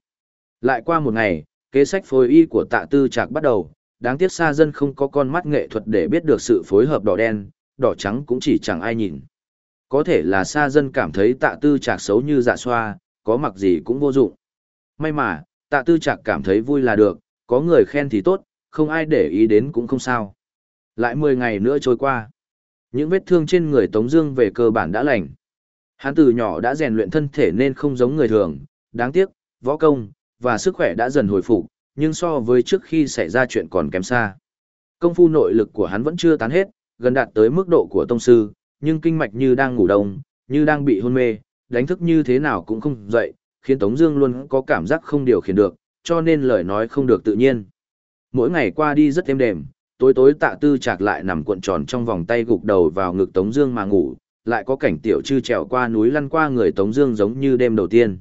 Lại qua một ngày, kế sách phối y của tạ tư trạc bắt đầu, đáng tiếc xa dân không có con mắt nghệ thuật để biết được sự phối hợp đỏ đen, đỏ trắng cũng chỉ chẳng ai nhìn. Có thể là xa dân cảm thấy tạ tư trạc xấu như dạ xoa, có mặc gì cũng vô dụng. May mà, tạ tư trạc cảm thấy vui là được, có người khen thì tốt, không ai để ý đến cũng không sao. Lại 10 ngày nữa trôi qua. Những vết thương trên người Tống Dương về cơ bản đã lành. Hắn từ nhỏ đã rèn luyện thân thể nên không giống người thường, đáng tiếc, võ công và sức khỏe đã dần hồi phục, nhưng so với trước khi xảy ra chuyện còn kém xa. Công phu nội lực của hắn vẫn chưa tán hết, gần đạt tới mức độ của tông sư, nhưng kinh mạch như đang ngủ đông, như đang bị hôn mê, đánh thức như thế nào cũng không dậy, khiến Tống Dương luôn có cảm giác không điều khiển được, cho nên lời nói không được tự nhiên. Mỗi ngày qua đi rất êm đềm, tối tối Tạ Tư Trạc lại nằm cuộn tròn trong vòng tay gục đầu vào ngực Tống Dương mà ngủ, lại có cảnh tiểu chư trèo qua núi lăn qua người Tống Dương giống như đêm đầu tiên.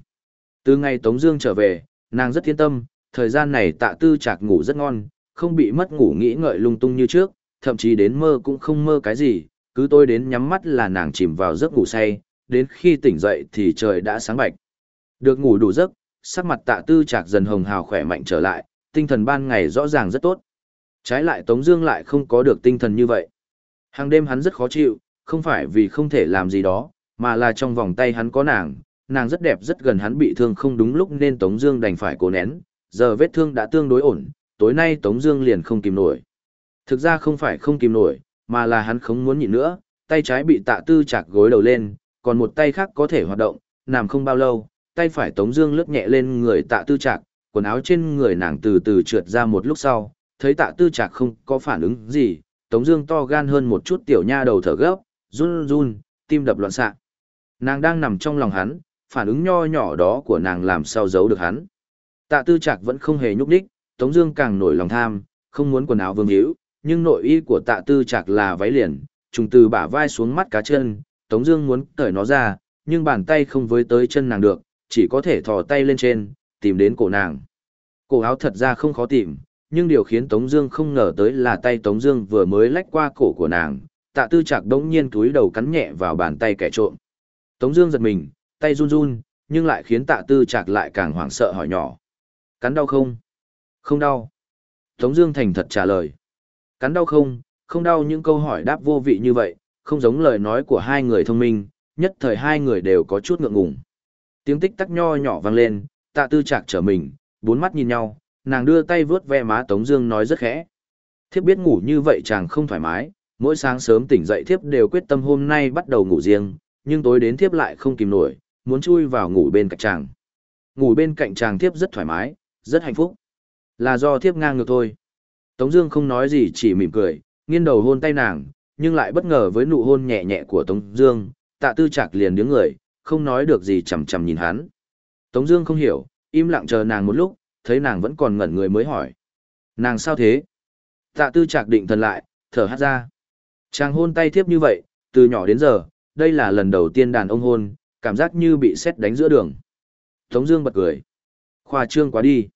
Từ ngày Tống Dương trở về, nàng rất yên tâm, thời gian này Tạ Tư Trạc ngủ rất ngon, không bị mất ngủ nghĩ ngợi lung tung như trước, thậm chí đến mơ cũng không mơ cái gì, cứ tôi đến nhắm mắt là nàng chìm vào giấc ngủ say, đến khi tỉnh dậy thì trời đã sáng bạch. Được ngủ đủ giấc, sắc mặt tạ tư chạc dần hồng hào khỏe mạnh trở lại, tinh thần ban ngày rõ ràng rất tốt. Trái lại Tống Dương lại không có được tinh thần như vậy. Hàng đêm hắn rất khó chịu, không phải vì không thể làm gì đó, mà là trong vòng tay hắn có nàng, nàng rất đẹp rất gần hắn bị thương không đúng lúc nên Tống Dương đành phải cố nén. Giờ vết thương đã tương đối ổn, tối nay Tống Dương liền không kìm nổi. Thực ra không phải không kìm nổi, mà là hắn không muốn nhịn nữa, tay trái bị tạ tư chạc gối đầu lên, còn một tay khác có thể hoạt động, nằm không bao lâu, tay phải Tống Dương lướt nhẹ lên người tạ tư chạc, quần áo trên người nàng từ từ trượt ra một lúc sau, thấy tạ tư Trạc không có phản ứng gì, Tống Dương to gan hơn một chút tiểu nha đầu thở gấp, run run, tim đập loạn xạ. Nàng đang nằm trong lòng hắn, phản ứng nho nhỏ đó của nàng làm sao giấu được hắn. Tạ tư Trạc vẫn không hề nhúc nhích, Tống Dương càng nổi lòng tham, không muốn quần áo vương hữu, nhưng nội y của tạ tư Trạc là váy liền, trùng từ bả vai xuống mắt cá chân, Tống Dương muốn cởi nó ra, nhưng bàn tay không với tới chân nàng được, chỉ có thể thò tay lên trên, tìm đến cổ nàng. Cổ áo thật ra không khó tìm, nhưng điều khiến Tống Dương không ngờ tới là tay Tống Dương vừa mới lách qua cổ của nàng, Tạ Tư Trạc đống nhiên cúi đầu cắn nhẹ vào bàn tay kẻ trộm. Tống Dương giật mình, tay run run, nhưng lại khiến Tạ Tư Trạc lại càng hoảng sợ hỏi nhỏ: cắn đau không? Không đau. Tống Dương thành thật trả lời. Cắn đau không? Không đau những câu hỏi đáp vô vị như vậy, không giống lời nói của hai người thông minh, nhất thời hai người đều có chút ngượng ngùng. Tiếng tích tắc nho nhỏ vang lên, tạ tư Trạc trở mình, bốn mắt nhìn nhau, nàng đưa tay vướt ve má Tống Dương nói rất khẽ. Thiếp biết ngủ như vậy chàng không thoải mái, mỗi sáng sớm tỉnh dậy thiếp đều quyết tâm hôm nay bắt đầu ngủ riêng, nhưng tối đến thiếp lại không kìm nổi, muốn chui vào ngủ bên cạnh chàng. Ngủ bên cạnh chàng thiếp rất thoải mái, rất hạnh phúc. Là do thiếp ngang ngược thôi. Tống Dương không nói gì chỉ mỉm cười, nghiêng đầu hôn tay nàng, nhưng lại bất ngờ với nụ hôn nhẹ nhẹ của Tống Dương, Tạ Tư Trạc liền đứng người, không nói được gì chằm chằm nhìn hắn. Tống Dương không hiểu, im lặng chờ nàng một lúc, thấy nàng vẫn còn ngẩn người mới hỏi, nàng sao thế? Tạ Tư Trạc định thần lại, thở hắt ra. Chàng hôn tay thiếp như vậy, từ nhỏ đến giờ, đây là lần đầu tiên đàn ông hôn, cảm giác như bị sét đánh giữa đường. Tống Dương bật cười, khoa trương quá đi.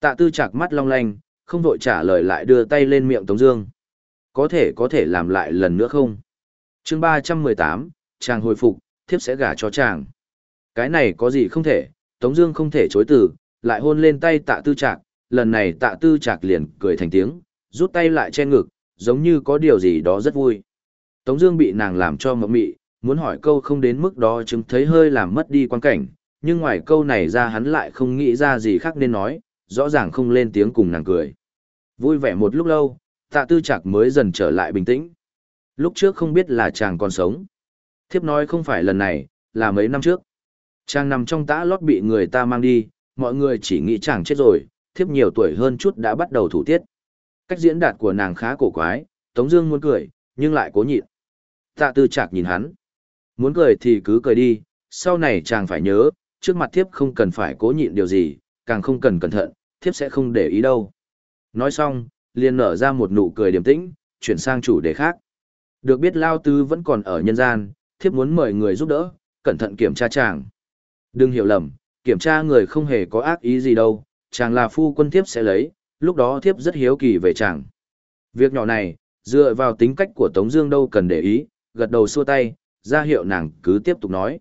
Tạ Tư Trạc mắt long lanh, không vội trả lời lại đưa tay lên miệng Tống Dương. Có thể có thể làm lại lần nữa không? Chương 318, chàng hồi phục, thiếp sẽ gả cho chàng. Cái này có gì không thể, Tống Dương không thể chối từ, lại hôn lên tay Tạ Tư Trạc. Lần này Tạ Tư Trạc liền cười thành tiếng, rút tay lại che ngực, giống như có điều gì đó rất vui. Tống Dương bị nàng làm cho ngậm mị, muốn hỏi câu không đến mức đó chứng thấy hơi làm mất đi quan cảnh, nhưng ngoài câu này ra hắn lại không nghĩ ra gì khác nên nói, rõ ràng không lên tiếng cùng nàng cười. Vui vẻ một lúc lâu, tạ tư Trạc mới dần trở lại bình tĩnh. Lúc trước không biết là chàng còn sống. Thiếp nói không phải lần này, là mấy năm trước. Chàng nằm trong tã lót bị người ta mang đi, mọi người chỉ nghĩ chàng chết rồi, thiếp nhiều tuổi hơn chút đã bắt đầu thủ tiết. Cách diễn đạt của nàng khá cổ quái, Tống Dương muốn cười, nhưng lại cố nhịn. Tạ tư Trạc nhìn hắn. Muốn cười thì cứ cười đi, sau này chàng phải nhớ, trước mặt thiếp không cần phải cố nhịn điều gì, càng không cần cẩn thận, thiếp sẽ không để ý đâu. Nói xong, liền nở ra một nụ cười điềm tĩnh, chuyển sang chủ đề khác. Được biết Lao Tư vẫn còn ở nhân gian, thiếp muốn mời người giúp đỡ, cẩn thận kiểm tra chàng. Đừng hiểu lầm, kiểm tra người không hề có ác ý gì đâu, chàng là phu quân thiếp sẽ lấy, lúc đó thiếp rất hiếu kỳ về chàng. Việc nhỏ này, dựa vào tính cách của Tống Dương đâu cần để ý, gật đầu xua tay, ra hiệu nàng cứ tiếp tục nói.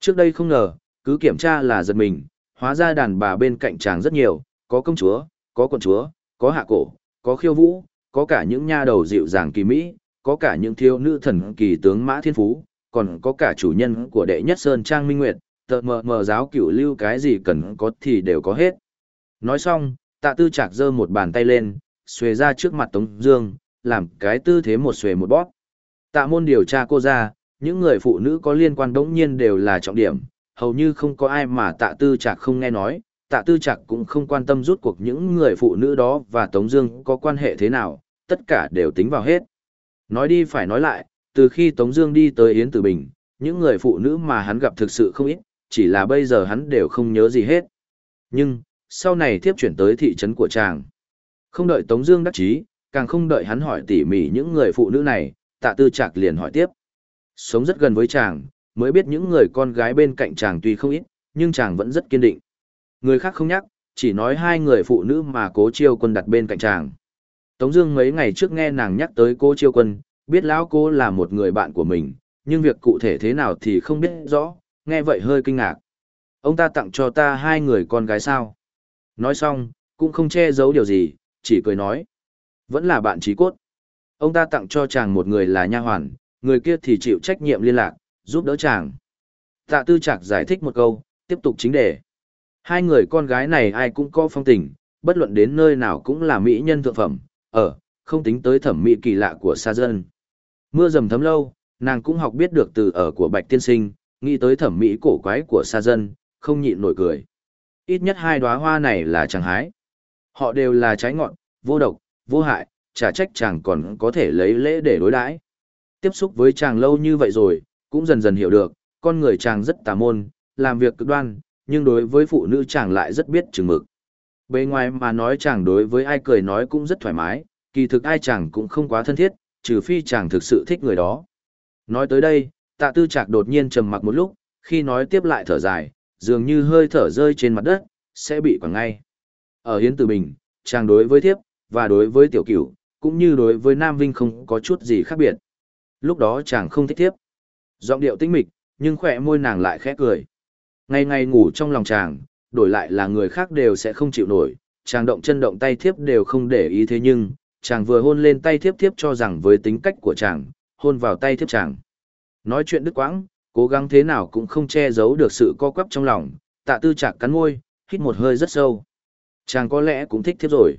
Trước đây không ngờ, cứ kiểm tra là giật mình, hóa ra đàn bà bên cạnh chàng rất nhiều, có công chúa, có quận chúa, có hạ cổ, có khiêu vũ, có cả những nha đầu dịu dàng kỳ mỹ, có cả những thiếu nữ thần kỳ tướng mã thiên phú, còn có cả chủ nhân của đệ nhất sơn trang minh nguyệt, tờ mờ mờ giáo cửu lưu cái gì cần có thì đều có hết. Nói xong, tạ tư chạc giơ một bàn tay lên, xuề ra trước mặt Tống Dương, làm cái tư thế một xuề một bóp. Tạ môn điều tra cô ra, những người phụ nữ có liên quan đống nhiên đều là trọng điểm, hầu như không có ai mà tạ tư chạc không nghe nói, tạ tư chạc cũng không quan tâm rút cuộc những người phụ nữ đó và Tống Dương có quan hệ thế nào, tất cả đều tính vào hết. Nói đi phải nói lại, từ khi Tống Dương đi tới Yến Tử Bình, những người phụ nữ mà hắn gặp thực sự không ít, chỉ là bây giờ hắn đều không nhớ gì hết. Nhưng, sau này tiếp chuyển tới thị trấn của chàng. Không đợi Tống Dương đắc chí, càng không đợi hắn hỏi tỉ mỉ những người phụ nữ này, tạ tư Trạc liền hỏi tiếp. Sống rất gần với chàng, mới biết những người con gái bên cạnh chàng tuy không ít, nhưng chàng vẫn rất kiên định. Người khác không nhắc, chỉ nói hai người phụ nữ mà cố chiêu quân đặt bên cạnh chàng. Tống Dương mấy ngày trước nghe nàng nhắc tới Cố chiêu quân, biết lão cô là một người bạn của mình, nhưng việc cụ thể thế nào thì không biết rõ, nghe vậy hơi kinh ngạc. Ông ta tặng cho ta hai người con gái sao? Nói xong, cũng không che giấu điều gì, chỉ cười nói. Vẫn là bạn trí cốt. Ông ta tặng cho chàng một người là nha hoàn, người kia thì chịu trách nhiệm liên lạc, giúp đỡ chàng. Tạ tư Trạc giải thích một câu, tiếp tục chính đề. Hai người con gái này ai cũng có phong tình, bất luận đến nơi nào cũng là mỹ nhân thượng phẩm, ở, không tính tới thẩm mỹ kỳ lạ của sa dân. Mưa dầm thấm lâu, nàng cũng học biết được từ ở của bạch tiên sinh, nghĩ tới thẩm mỹ cổ quái của sa dân, không nhịn nổi cười. Ít nhất hai đóa hoa này là chẳng hái. Họ đều là trái ngọn, vô độc, vô hại, chả trách chàng còn có thể lấy lễ để đối đãi. Tiếp xúc với chàng lâu như vậy rồi, cũng dần dần hiểu được, con người chàng rất tà môn, làm việc cực đoan, nhưng đối với phụ nữ chàng lại rất biết chừng mực. Bề ngoài mà nói chàng đối với ai cười nói cũng rất thoải mái, kỳ thực ai chàng cũng không quá thân thiết, trừ phi chàng thực sự thích người đó. Nói tới đây, tạ tư Trạc đột nhiên trầm mặc một lúc, khi nói tiếp lại thở dài, dường như hơi thở rơi trên mặt đất, sẽ bị quẳng ngay. Ở Hiến Tử Bình, chàng đối với thiếp, và đối với tiểu cửu, cũng như đối với Nam Vinh không có chút gì khác biệt. Lúc đó chàng không thích thiếp. Giọng điệu tinh mịch, nhưng khỏe môi nàng lại khẽ cười. Ngày ngày ngủ trong lòng chàng, đổi lại là người khác đều sẽ không chịu nổi, chàng động chân động tay thiếp đều không để ý thế nhưng, chàng vừa hôn lên tay thiếp thiếp cho rằng với tính cách của chàng, hôn vào tay thiếp chàng. Nói chuyện đứt quãng, cố gắng thế nào cũng không che giấu được sự co quắp trong lòng, tạ tư chạc cắn môi, hít một hơi rất sâu. Chàng có lẽ cũng thích thiếp rồi.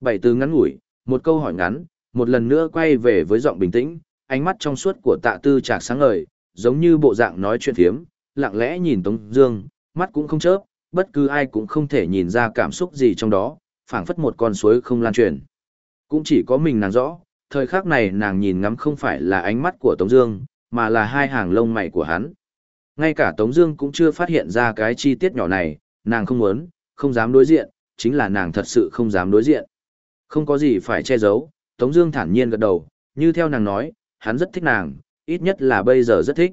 Bảy từ ngắn ngủi, một câu hỏi ngắn, một lần nữa quay về với giọng bình tĩnh, ánh mắt trong suốt của tạ tư chạc sáng ngời, giống như bộ dạng nói chuyện thiếm, lặng lẽ nhìn Tống Dương, mắt cũng không chớp, bất cứ ai cũng không thể nhìn ra cảm xúc gì trong đó, phảng phất một con suối không lan truyền. Cũng chỉ có mình nàng rõ, thời khắc này nàng nhìn ngắm không phải là ánh mắt của Tống Dương, mà là hai hàng lông mày của hắn. Ngay cả Tống Dương cũng chưa phát hiện ra cái chi tiết nhỏ này, nàng không muốn, không dám đối diện, chính là nàng thật sự không dám đối diện. Không có gì phải che giấu, Tống Dương thản nhiên gật đầu, như theo nàng nói, hắn rất thích nàng, ít nhất là bây giờ rất thích.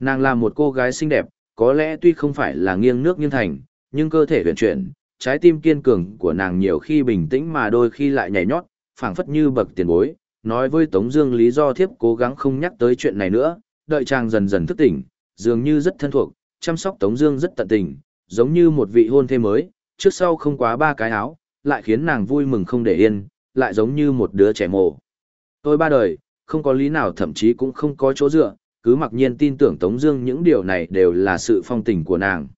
Nàng là một cô gái xinh đẹp, có lẽ tuy không phải là nghiêng nước nghiêng thành, nhưng cơ thể huyền chuyển, trái tim kiên cường của nàng nhiều khi bình tĩnh mà đôi khi lại nhảy nhót, phảng phất như bậc tiền bối. Nói với Tống Dương lý do thiếp cố gắng không nhắc tới chuyện này nữa, đợi chàng dần dần thức tỉnh, dường như rất thân thuộc, chăm sóc Tống Dương rất tận tình, giống như một vị hôn thê mới, trước sau không quá ba cái áo, lại khiến nàng vui mừng không để yên, lại giống như một đứa trẻ mồ. Tôi ba đời, không có lý nào thậm chí cũng không có chỗ dựa, cứ mặc nhiên tin tưởng Tống Dương những điều này đều là sự phong tình của nàng.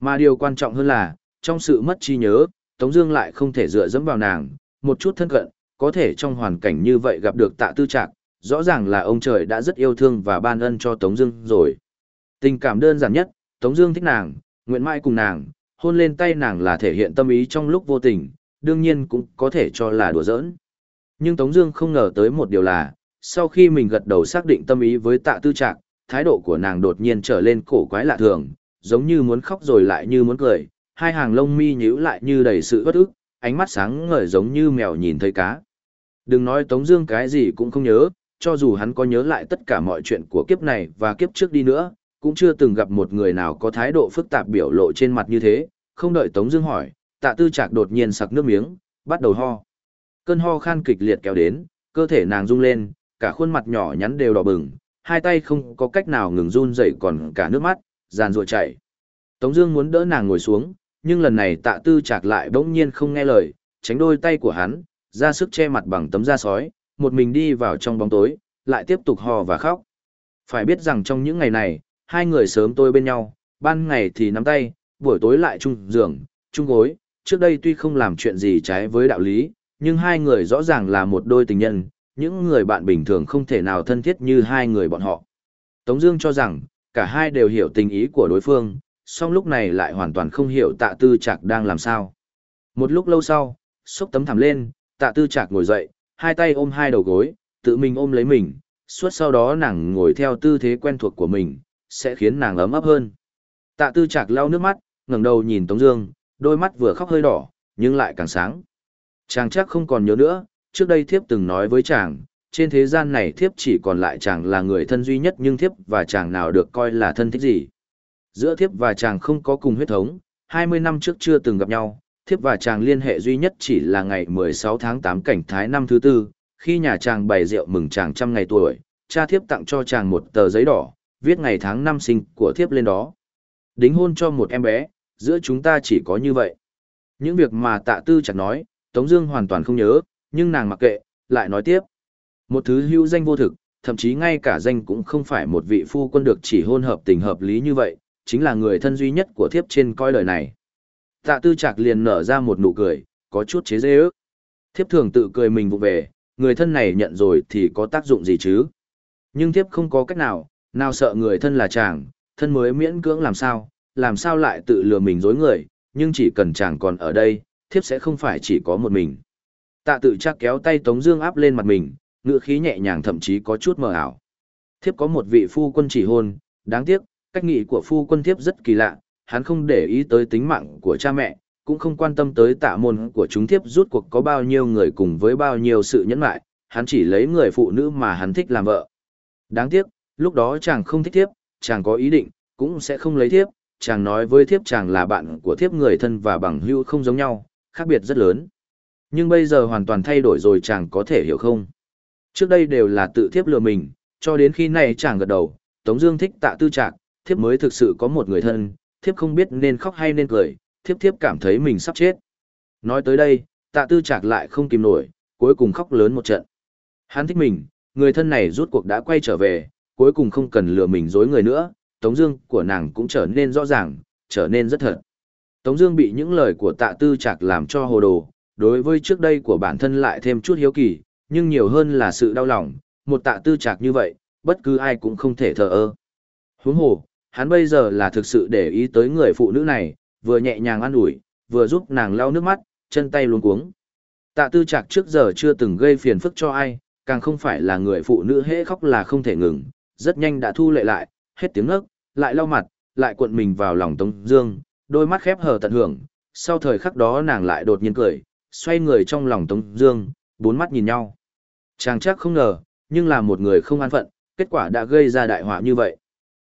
Mà điều quan trọng hơn là, trong sự mất trí nhớ, Tống Dương lại không thể dựa dẫm vào nàng, một chút thân cận, có thể trong hoàn cảnh như vậy gặp được Tạ Tư Trạc, rõ ràng là ông trời đã rất yêu thương và ban ân cho Tống Dương rồi. Tình cảm đơn giản nhất, Tống Dương thích nàng, nguyện mãi cùng nàng, hôn lên tay nàng là thể hiện tâm ý trong lúc vô tình, đương nhiên cũng có thể cho là đùa giỡn. Nhưng Tống Dương không ngờ tới một điều là, sau khi mình gật đầu xác định tâm ý với Tạ Tư Trạc, thái độ của nàng đột nhiên trở lên cổ quái lạ thường, giống như muốn khóc rồi lại như muốn cười, hai hàng lông mi nhíu lại như đầy sự bất ức, ánh mắt sáng ngời giống như mèo nhìn thấy cá. Đừng nói Tống Dương cái gì cũng không nhớ, cho dù hắn có nhớ lại tất cả mọi chuyện của kiếp này và kiếp trước đi nữa, cũng chưa từng gặp một người nào có thái độ phức tạp biểu lộ trên mặt như thế, không đợi Tống Dương hỏi, Tạ Tư Trạc đột nhiên sặc nước miếng, bắt đầu ho. Cơn ho khan kịch liệt kéo đến, cơ thể nàng rung lên, cả khuôn mặt nhỏ nhắn đều đỏ bừng, hai tay không có cách nào ngừng run rẩy còn cả nước mắt, giàn ruột chảy. Tống Dương muốn đỡ nàng ngồi xuống, nhưng lần này Tạ Tư Trạc lại bỗng nhiên không nghe lời, tránh đôi tay của hắn, ra sức che mặt bằng tấm da sói, một mình đi vào trong bóng tối, lại tiếp tục hò và khóc. Phải biết rằng trong những ngày này, hai người sớm tôi bên nhau, ban ngày thì nắm tay, buổi tối lại chung giường, chung gối, trước đây tuy không làm chuyện gì trái với đạo lý, nhưng hai người rõ ràng là một đôi tình nhân, những người bạn bình thường không thể nào thân thiết như hai người bọn họ. Tống Dương cho rằng, cả hai đều hiểu tình ý của đối phương, song lúc này lại hoàn toàn không hiểu tạ tư Trạc đang làm sao. Một lúc lâu sau, xúc tấm thảm lên, tạ tư Trạc ngồi dậy, hai tay ôm hai đầu gối, tự mình ôm lấy mình, suốt sau đó nàng ngồi theo tư thế quen thuộc của mình, sẽ khiến nàng ấm áp hơn. Tạ tư Trạc lau nước mắt, ngẩng đầu nhìn Tống Dương, đôi mắt vừa khóc hơi đỏ, nhưng lại càng sáng. Chàng chắc không còn nhớ nữa, trước đây thiếp từng nói với chàng, trên thế gian này thiếp chỉ còn lại chàng là người thân duy nhất nhưng thiếp và chàng nào được coi là thân thích gì. Giữa thiếp và chàng không có cùng huyết thống, 20 năm trước chưa từng gặp nhau, thiếp và chàng liên hệ duy nhất chỉ là ngày 16 tháng 8 cảnh thái năm thứ tư, khi nhà chàng bày rượu mừng chàng trăm ngày tuổi, cha thiếp tặng cho chàng một tờ giấy đỏ, viết ngày tháng năm sinh của thiếp lên đó. Đính hôn cho một em bé, giữa chúng ta chỉ có như vậy. Những việc mà tạ tư chặt nói, Tống Dương hoàn toàn không nhớ, nhưng nàng mặc kệ, lại nói tiếp. Một thứ hữu danh vô thực, thậm chí ngay cả danh cũng không phải một vị phu quân được chỉ hôn hợp tình hợp lý như vậy, chính là người thân duy nhất của thiếp trên coi đời này. Tạ tư Trạc liền nở ra một nụ cười, có chút chế dễ ước. Thiếp thường tự cười mình vụ về, người thân này nhận rồi thì có tác dụng gì chứ? Nhưng thiếp không có cách nào, nào sợ người thân là chàng, thân mới miễn cưỡng làm sao, làm sao lại tự lừa mình dối người, nhưng chỉ cần chàng còn ở đây, thiếp sẽ không phải chỉ có một mình. Tạ tự chắc kéo tay Tống Dương áp lên mặt mình, ngựa khí nhẹ nhàng thậm chí có chút mờ ảo. Thiếp có một vị phu quân chỉ hôn, đáng tiếc, cách nghĩ của phu quân thiếp rất kỳ lạ, hắn không để ý tới tính mạng của cha mẹ, cũng không quan tâm tới tạ môn của chúng thiếp rút cuộc có bao nhiêu người cùng với bao nhiêu sự nhẫn lại, hắn chỉ lấy người phụ nữ mà hắn thích làm vợ. Đáng tiếc, lúc đó chàng không thích thiếp, chàng có ý định, cũng sẽ không lấy thiếp, chàng nói với thiếp chàng là bạn của thiếp người thân và bằng hữu không giống nhau, khác biệt rất lớn. Nhưng bây giờ hoàn toàn thay đổi rồi chàng có thể hiểu không? Trước đây đều là tự thiếp lừa mình, cho đến khi này chàng gật đầu, Tống Dương thích tạ tư trạc, thiếp mới thực sự có một người thân, thiếp không biết nên khóc hay nên cười, thiếp thiếp cảm thấy mình sắp chết. Nói tới đây, tạ tư trạc lại không kìm nổi, cuối cùng khóc lớn một trận. Hắn thích mình, người thân này rút cuộc đã quay trở về, cuối cùng không cần lừa mình dối người nữa, Tống Dương của nàng cũng trở nên rõ ràng, trở nên rất thật. Tống Dương bị những lời của Tạ Tư Trạc làm cho hồ đồ, đối với trước đây của bản thân lại thêm chút hiếu kỳ, nhưng nhiều hơn là sự đau lòng. Một Tạ Tư Trạc như vậy, bất cứ ai cũng không thể thờ ơ. Huống hồ, hắn bây giờ là thực sự để ý tới người phụ nữ này, vừa nhẹ nhàng an ủi, vừa giúp nàng lau nước mắt, chân tay luống cuống. Tạ Tư Trạc trước giờ chưa từng gây phiền phức cho ai, càng không phải là người phụ nữ hễ khóc là không thể ngừng, rất nhanh đã thu lệ lại, hết tiếng ngất, lại lau mặt, lại cuộn mình vào lòng Tống Dương, đôi mắt khép hờ tận hưởng. Sau thời khắc đó nàng lại đột nhiên cười, xoay người trong lòng Tống Dương, bốn mắt nhìn nhau. Chàng chắc không ngờ, nhưng là một người không an phận, kết quả đã gây ra đại họa như vậy.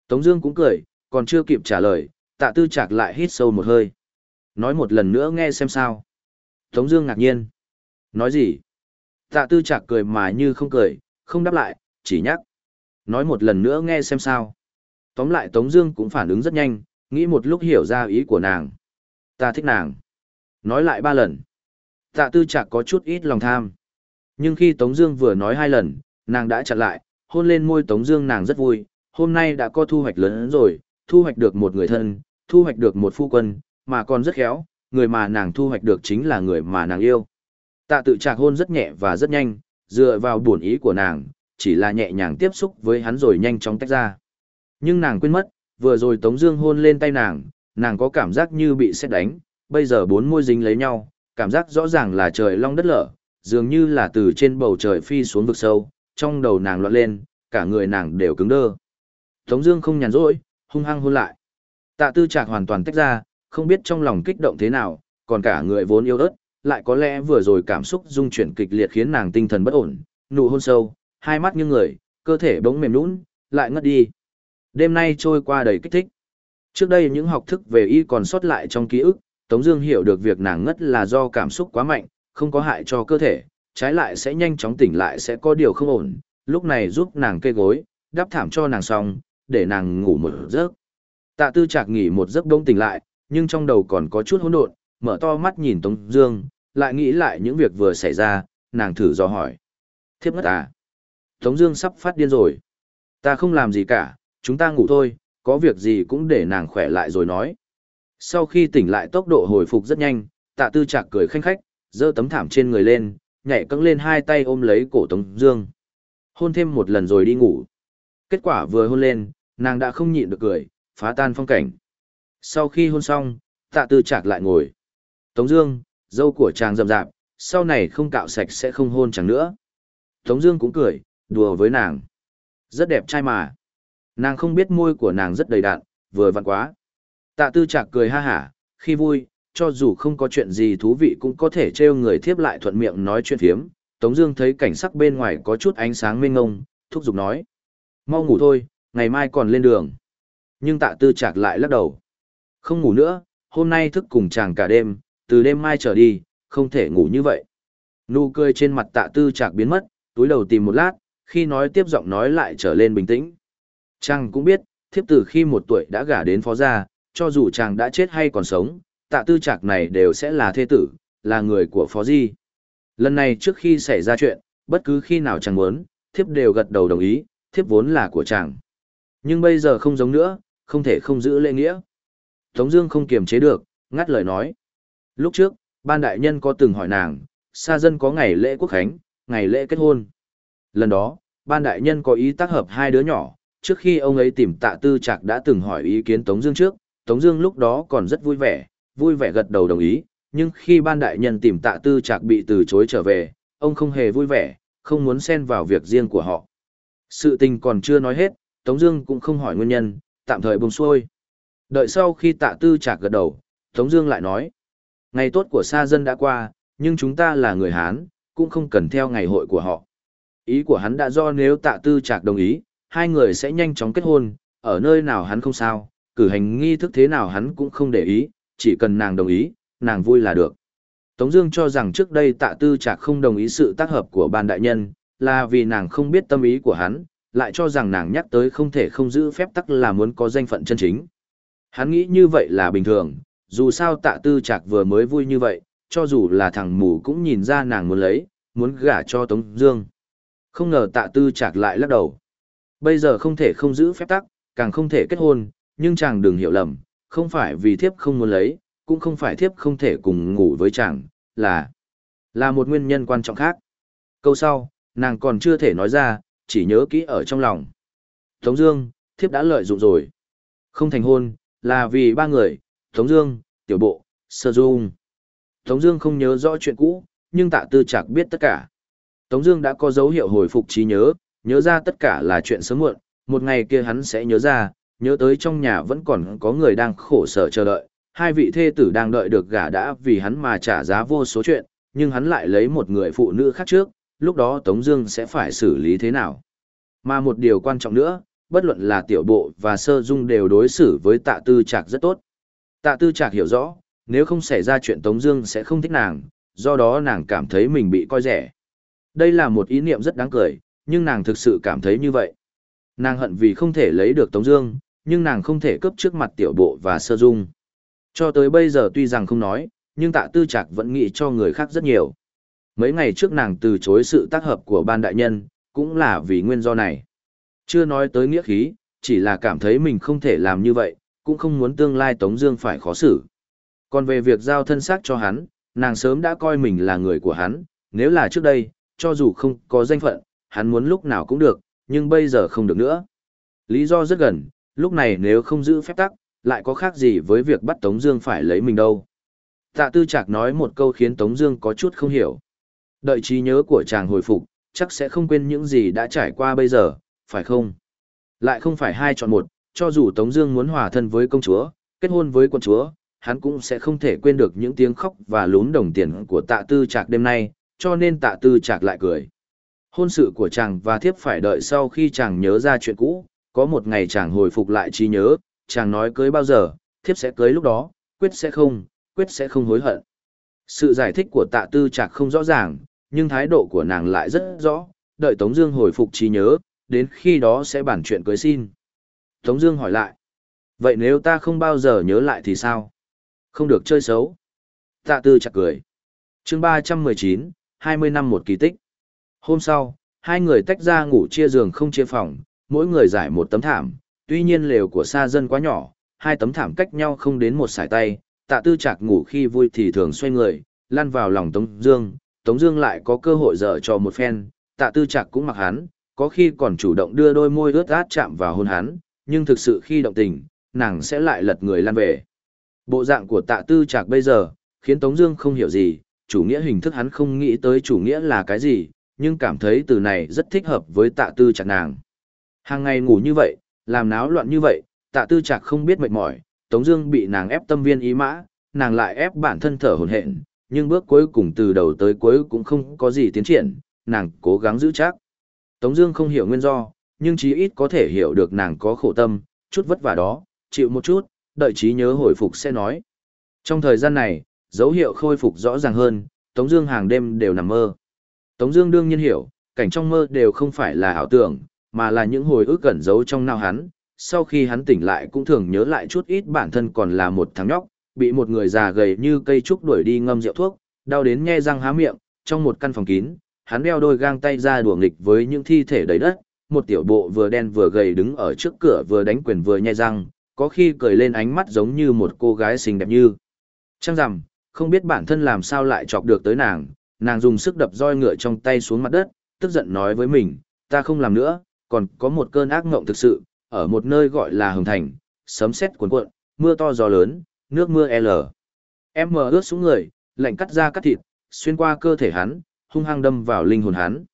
Tống Dương cũng cười, còn chưa kịp trả lời, Tạ Tư Trạc lại hít sâu một hơi, nói một lần nữa nghe xem sao. Tống Dương ngạc nhiên, nói gì? Tạ Tư Trạc cười mà như không cười, không đáp lại, chỉ nhắc, nói một lần nữa nghe xem sao. Tóm lại Tống Dương cũng phản ứng rất nhanh, nghĩ một lúc hiểu ra ý của nàng. Ta thích nàng. Nói lại ba lần. Tạ tư Trạc có chút ít lòng tham. Nhưng khi Tống Dương vừa nói hai lần, nàng đã chặn lại, hôn lên môi Tống Dương nàng rất vui. Hôm nay đã có thu hoạch lớn rồi, thu hoạch được một người thân, thu hoạch được một phu quân, mà còn rất khéo, người mà nàng thu hoạch được chính là người mà nàng yêu. Tạ tự Trạc hôn rất nhẹ và rất nhanh, dựa vào buồn ý của nàng, chỉ là nhẹ nhàng tiếp xúc với hắn rồi nhanh chóng tách ra. Nhưng nàng quên mất, vừa rồi Tống Dương hôn lên tay nàng, nàng có cảm giác như bị sét đánh, bây giờ bốn môi dính lấy nhau, cảm giác rõ ràng là trời long đất lở, dường như là từ trên bầu trời phi xuống vực sâu, trong đầu nàng loạn lên, cả người nàng đều cứng đơ. Tống Dương không nhàn rỗi, hung hăng hôn lại. Tạ Tư Trạc hoàn toàn tách ra, không biết trong lòng kích động thế nào, còn cả người vốn yêu ớt, lại có lẽ vừa rồi cảm xúc dung chuyển kịch liệt khiến nàng tinh thần bất ổn, nụ hôn sâu, hai mắt như người, cơ thể bỗng mềm nũng, lại ngất đi. Đêm nay trôi qua đầy kích thích. Trước đây những học thức về y còn sót lại trong ký ức, Tống Dương hiểu được việc nàng ngất là do cảm xúc quá mạnh, không có hại cho cơ thể, trái lại sẽ nhanh chóng tỉnh lại sẽ có điều không ổn. Lúc này giúp nàng kê gối, đắp thảm cho nàng xong, để nàng ngủ một giấc. Tạ Tư Trạc nghỉ một giấc đông tỉnh lại, nhưng trong đầu còn có chút hỗn độn, mở to mắt nhìn Tống Dương, lại nghĩ lại những việc vừa xảy ra, nàng thử dò hỏi: thiếp ngất à? Tống Dương sắp phát điên rồi. Ta không làm gì cả, chúng ta ngủ thôi, có việc gì cũng để nàng khỏe lại rồi nói. Sau khi tỉnh lại tốc độ hồi phục rất nhanh, tạ tư Trạc cười khanh khách, giơ tấm thảm trên người lên, nhảy cẫng lên hai tay ôm lấy cổ Tống Dương. Hôn thêm một lần rồi đi ngủ. Kết quả vừa hôn lên, nàng đã không nhịn được cười, phá tan phong cảnh. Sau khi hôn xong, tạ tư Trạc lại ngồi. Tống Dương, dâu của chàng rậm rạp, sau này không cạo sạch sẽ không hôn chàng nữa. Tống Dương cũng cười, đùa với nàng. Rất đẹp trai mà. Nàng không biết môi của nàng rất đầy đặn, vừa vặn quá. Tạ tư Trạc cười ha hả, khi vui, cho dù không có chuyện gì thú vị cũng có thể treo người thiếp lại thuận miệng nói chuyện phiếm. Tống Dương thấy cảnh sắc bên ngoài có chút ánh sáng mênh mông, thúc giục nói: mau ngủ thôi, ngày mai còn lên đường. Nhưng Tạ Tư Trạc lại lắc đầu: không ngủ nữa, hôm nay thức cùng chàng cả đêm, từ đêm mai trở đi, không thể ngủ như vậy. Nụ cười trên mặt Tạ Tư Trạc biến mất, túi đầu tìm một lát, khi nói tiếp giọng nói lại trở lên bình tĩnh. Chàng cũng biết, thiếp từ khi một tuổi đã gả đến phó gia, cho dù chàng đã chết hay còn sống, tạ tư trạc này đều sẽ là thê tử, là người của phó di. Lần này trước khi xảy ra chuyện, bất cứ khi nào chàng muốn, thiếp đều gật đầu đồng ý, thiếp vốn là của chàng. Nhưng bây giờ không giống nữa, không thể không giữ lễ nghĩa. Tống Dương không kiềm chế được, ngắt lời nói. Lúc trước, ban đại nhân có từng hỏi nàng, xa dân có ngày lễ quốc khánh, ngày lễ kết hôn. Lần đó, ban đại nhân có ý tác hợp hai đứa nhỏ, trước khi ông ấy tìm tạ tư trạc đã từng hỏi ý kiến Tống Dương trước, Tống Dương lúc đó còn rất vui vẻ, vui vẻ gật đầu đồng ý, nhưng khi ban đại nhân tìm tạ tư trạc bị từ chối trở về, ông không hề vui vẻ, không muốn xen vào việc riêng của họ. Sự tình còn chưa nói hết, Tống Dương cũng không hỏi nguyên nhân, tạm thời buông xuôi. Đợi sau khi tạ tư trạc gật đầu, Tống Dương lại nói, ngày tốt của Sa dân đã qua, nhưng chúng ta là người Hán, cũng không cần theo ngày hội của họ. Ý của hắn đã do nếu tạ tư trạc đồng ý, hai người sẽ nhanh chóng kết hôn, ở nơi nào hắn không sao, cử hành nghi thức thế nào hắn cũng không để ý, chỉ cần nàng đồng ý, nàng vui là được. Tống Dương cho rằng trước đây tạ tư trạc không đồng ý sự tác hợp của ban đại nhân, là vì nàng không biết tâm ý của hắn, lại cho rằng nàng nhắc tới không thể không giữ phép tắc là muốn có danh phận chân chính. Hắn nghĩ như vậy là bình thường, dù sao tạ tư trạc vừa mới vui như vậy, cho dù là thằng mù cũng nhìn ra nàng muốn lấy, muốn gả cho Tống Dương. Không ngờ tạ tư trạc lại lắc đầu. Bây giờ không thể không giữ phép tắc, càng không thể kết hôn, nhưng chàng đừng hiểu lầm, không phải vì thiếp không muốn lấy, cũng không phải thiếp không thể cùng ngủ với chàng, là là một nguyên nhân quan trọng khác. Câu sau, nàng còn chưa thể nói ra, chỉ nhớ kỹ ở trong lòng. Tống Dương, thiếp đã lợi dụng rồi. Không thành hôn, là vì ba người, Tống Dương, Tiểu Bộ, Sơ Dung. Tống Dương không nhớ rõ chuyện cũ, nhưng Tạ Tư Trạc biết tất cả. Tống Dương đã có dấu hiệu hồi phục trí nhớ, nhớ ra tất cả là chuyện sớm muộn. Một ngày kia hắn sẽ nhớ ra, nhớ tới trong nhà vẫn còn có người đang khổ sở chờ đợi, hai vị thê tử đang đợi được gả đã vì hắn mà trả giá vô số chuyện, nhưng hắn lại lấy một người phụ nữ khác trước, lúc đó Tống Dương sẽ phải xử lý thế nào? Mà một điều quan trọng nữa, bất luận là tiểu bộ và sơ dung đều đối xử với tạ tư trạc rất tốt. Tạ tư trạc hiểu rõ, nếu không xảy ra chuyện Tống Dương sẽ không thích nàng, do đó nàng cảm thấy mình bị coi rẻ. Đây là một ý niệm rất đáng cười, nhưng nàng thực sự cảm thấy như vậy. Nàng hận vì không thể lấy được Tống Dương, nhưng nàng không thể cướp trước mặt tiểu bộ và sơ dung. Cho tới bây giờ tuy rằng không nói, nhưng tạ tư trạc vẫn nghĩ cho người khác rất nhiều. Mấy ngày trước nàng từ chối sự tác hợp của ban đại nhân, cũng là vì nguyên do này. Chưa nói tới nghĩa khí, chỉ là cảm thấy mình không thể làm như vậy, cũng không muốn tương lai Tống Dương phải khó xử. Còn về việc giao thân xác cho hắn, nàng sớm đã coi mình là người của hắn, nếu là trước đây, cho dù không có danh phận, hắn muốn lúc nào cũng được, nhưng bây giờ không được nữa. Lý do rất gần, lúc này nếu không giữ phép tắc, lại có khác gì với việc bắt Tống Dương phải lấy mình đâu. Tạ Tư Trạc nói một câu khiến Tống Dương có chút không hiểu. Đợi trí nhớ của chàng hồi phục, chắc sẽ không quên những gì đã trải qua bây giờ, phải không? Lại không phải hai chọn một, cho dù Tống Dương muốn hòa thân với công chúa, kết hôn với quân chúa, hắn cũng sẽ không thể quên được những tiếng khóc và lún đồng tiền của Tạ Tư Trạc đêm nay, cho nên Tạ Tư Trạc lại cười. Hôn sự của chàng và thiếp phải đợi sau khi chàng nhớ ra chuyện cũ, có một ngày chàng hồi phục lại trí nhớ, chàng nói cưới bao giờ, thiếp sẽ cưới lúc đó, quyết sẽ không, quyết sẽ không hối hận. Sự giải thích của tạ tư chạc không rõ ràng, nhưng thái độ của nàng lại rất rõ, đợi Tống Dương hồi phục trí nhớ, đến khi đó sẽ bàn chuyện cưới xin. Tống Dương hỏi lại, vậy nếu ta không bao giờ nhớ lại thì sao? Không được chơi xấu. Tạ tư chặt cười. Chương 319, 20 năm một kỳ tích. Hôm sau, hai người tách ra ngủ chia giường không chia phòng, mỗi người giải một tấm thảm. Tuy nhiên lều của xa dân quá nhỏ, hai tấm thảm cách nhau không đến một sải tay. Tạ tư Chạc ngủ khi vui thì thường xoay người, lăn vào lòng Tống Dương. Tống Dương lại có cơ hội dở cho một phen. Tạ tư Chạc cũng mặc hắn, có khi còn chủ động đưa đôi môi ướt át chạm vào hôn hắn, nhưng thực sự khi động tình, nàng sẽ lại lật người lăn về. Bộ dạng của tạ tư chạc bây giờ, khiến Tống Dương không hiểu gì, chủ nghĩa hình thức hắn không nghĩ tới chủ nghĩa là cái gì, nhưng cảm thấy từ này rất thích hợp với tạ tư chạc nàng. Hàng ngày ngủ như vậy, làm náo loạn như vậy, tạ tư chạc không biết mệt mỏi, Tống Dương bị nàng ép tâm viên ý mã, nàng lại ép bản thân thở hổn hển, nhưng bước cuối cùng từ đầu tới cuối cũng không có gì tiến triển, nàng cố gắng giữ chắc. Tống Dương không hiểu nguyên do, nhưng chí ít có thể hiểu được nàng có khổ tâm, chút vất vả đó, chịu một chút, đợi trí nhớ hồi phục sẽ nói. Trong thời gian này, dấu hiệu khôi phục rõ ràng hơn, Tống Dương hàng đêm đều nằm mơ. Tống Dương đương nhiên hiểu, cảnh trong mơ đều không phải là ảo tưởng, mà là những hồi ức cẩn giấu trong não hắn. Sau khi hắn tỉnh lại cũng thường nhớ lại chút ít bản thân còn là một thằng nhóc, bị một người già gầy như cây trúc đuổi đi ngâm rượu thuốc, đau đến nhe răng há miệng. Trong một căn phòng kín, hắn đeo đôi gang tay ra đùa nghịch với những thi thể đầy đất. Một tiểu bộ vừa đen vừa gầy đứng ở trước cửa vừa đánh quyền vừa nhe răng, có khi cười lên ánh mắt giống như một cô gái xinh đẹp như. Trăng rằm, không biết bản thân làm sao lại chọc được tới nàng, nàng dùng sức đập roi ngựa trong tay xuống mặt đất, tức giận nói với mình, ta không làm nữa, còn có một cơn ác ngộng thực sự, ở một nơi gọi là Hồng Thành, sấm sét cuồn cuộn, mưa to gió lớn, nước mưa L. Em mờ ướt xuống người, lạnh cắt ra cắt thịt, xuyên qua cơ thể hắn, hung hăng đâm vào linh hồn hắn.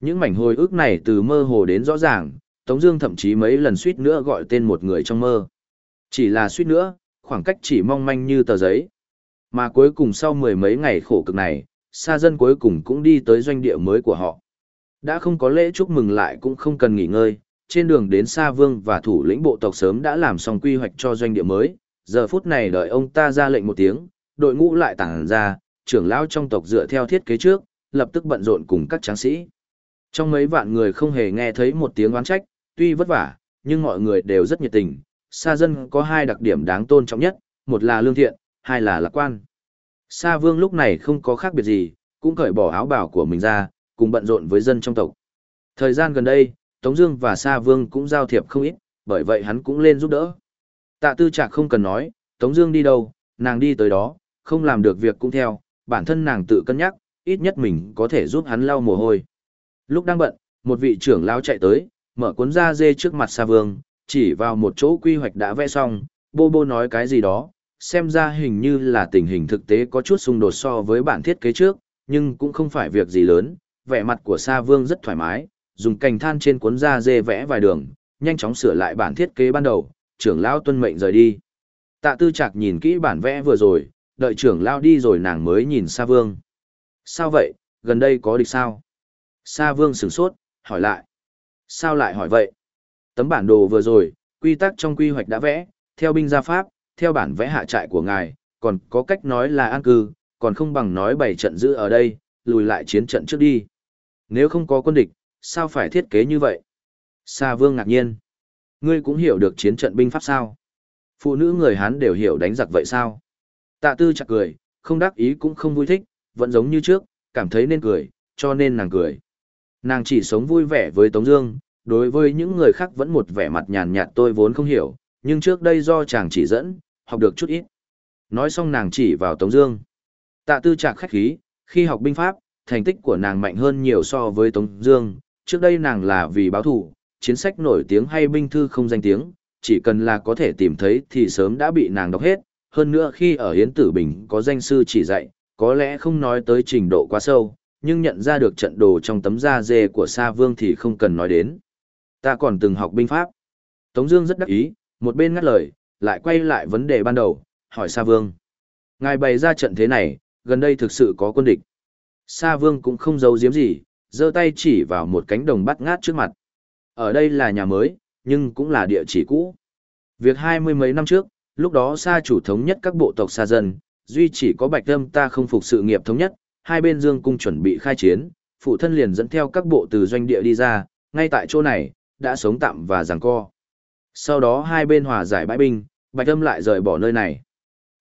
Những mảnh hồi ức này từ mơ hồ đến rõ ràng, Tống Dương thậm chí mấy lần suýt nữa gọi tên một người trong mơ. Chỉ là suýt nữa, khoảng cách chỉ mong manh như tờ giấy. Mà cuối cùng sau mười mấy ngày khổ cực này, xa dân cuối cùng cũng đi tới doanh địa mới của họ. Đã không có lễ chúc mừng lại cũng không cần nghỉ ngơi, trên đường đến Sa Vương và thủ lĩnh bộ tộc sớm đã làm xong quy hoạch cho doanh địa mới, giờ phút này đợi ông ta ra lệnh một tiếng, đội ngũ lại tản ra, trưởng lão trong tộc dựa theo thiết kế trước, lập tức bận rộn cùng các tráng sĩ. Trong mấy vạn người không hề nghe thấy một tiếng oán trách, tuy vất vả, nhưng mọi người đều rất nhiệt tình, Sa dân có hai đặc điểm đáng tôn trọng nhất, một là lương thiện, hai là lạc quan. Sa vương lúc này không có khác biệt gì, cũng cởi bỏ áo bào của mình ra, cùng bận rộn với dân trong tộc. Thời gian gần đây, Tống Dương và Sa vương cũng giao thiệp không ít, bởi vậy hắn cũng lên giúp đỡ. Tạ Tư Trạc không cần nói, Tống Dương đi đâu, nàng đi tới đó, không làm được việc cũng theo, bản thân nàng tự cân nhắc, ít nhất mình có thể giúp hắn lau mồ hôi. Lúc đang bận, một vị trưởng lão chạy tới, mở cuốn da dê trước mặt Sa Vương, chỉ vào một chỗ quy hoạch đã vẽ xong, bô bô nói cái gì đó, xem ra hình như là tình hình thực tế có chút xung đột so với bản thiết kế trước, nhưng cũng không phải việc gì lớn, vẻ mặt của Sa Vương rất thoải mái, dùng cành than trên cuốn da dê vẽ vài đường, nhanh chóng sửa lại bản thiết kế ban đầu, trưởng lão tuân mệnh rời đi. Tạ Tư Trạc nhìn kỹ bản vẽ vừa rồi, đợi trưởng lão đi rồi nàng mới nhìn Sa Vương. Sao vậy, gần đây có địch sao? Sa Vương sửng sốt, hỏi lại. Sao lại hỏi vậy? Tấm bản đồ vừa rồi, quy tắc trong quy hoạch đã vẽ, theo binh gia pháp, theo bản vẽ hạ trại của ngài, còn có cách nói là an cư, còn không bằng nói bảy trận giữ ở đây, lùi lại chiến trận trước đi. Nếu không có quân địch, sao phải thiết kế như vậy? Sa Vương ngạc nhiên. Ngươi cũng hiểu được chiến trận binh pháp sao? Phụ nữ người Hán đều hiểu đánh giặc vậy sao? Tạ Tư chặt cười, không đắc ý cũng không vui thích, vẫn giống như trước, cảm thấy nên cười, cho nên nàng cười. Nàng chỉ sống vui vẻ với Tống Dương, đối với những người khác vẫn một vẻ mặt nhàn nhạt tôi vốn không hiểu, nhưng trước đây do chàng chỉ dẫn, học được chút ít. Nói xong nàng chỉ vào Tống Dương. Tạ tư trạc khách khí, khi học binh pháp, thành tích của nàng mạnh hơn nhiều so với Tống Dương. Trước đây nàng là vì báo thù, chiến sách nổi tiếng hay binh thư không danh tiếng, chỉ cần là có thể tìm thấy thì sớm đã bị nàng đọc hết. Hơn nữa khi ở Hiến Tử Bình có danh sư chỉ dạy, có lẽ không nói tới trình độ quá sâu, nhưng nhận ra được trận đồ trong tấm da dê của Sa Vương thì không cần nói đến. Ta còn từng học binh pháp. Tống Dương rất đắc ý, một bên ngắt lời, lại quay lại vấn đề ban đầu, hỏi Sa Vương. Ngài bày ra trận thế này, gần đây thực sự có quân địch. Sa Vương cũng không giấu giếm gì, giơ tay chỉ vào một cánh đồng bắt ngát trước mặt. Ở đây là nhà mới, nhưng cũng là địa chỉ cũ. Việc hai mươi mấy năm trước, lúc đó xa chủ thống nhất các bộ tộc xa dân, duy chỉ có bạch âm ta không phục sự nghiệp thống nhất, hai bên dương cung chuẩn bị khai chiến, phụ thân liền dẫn theo các bộ từ doanh địa đi ra, ngay tại chỗ này, đã sống tạm và giằng co. Sau đó hai bên hòa giải bãi binh, bạch âm lại rời bỏ nơi này.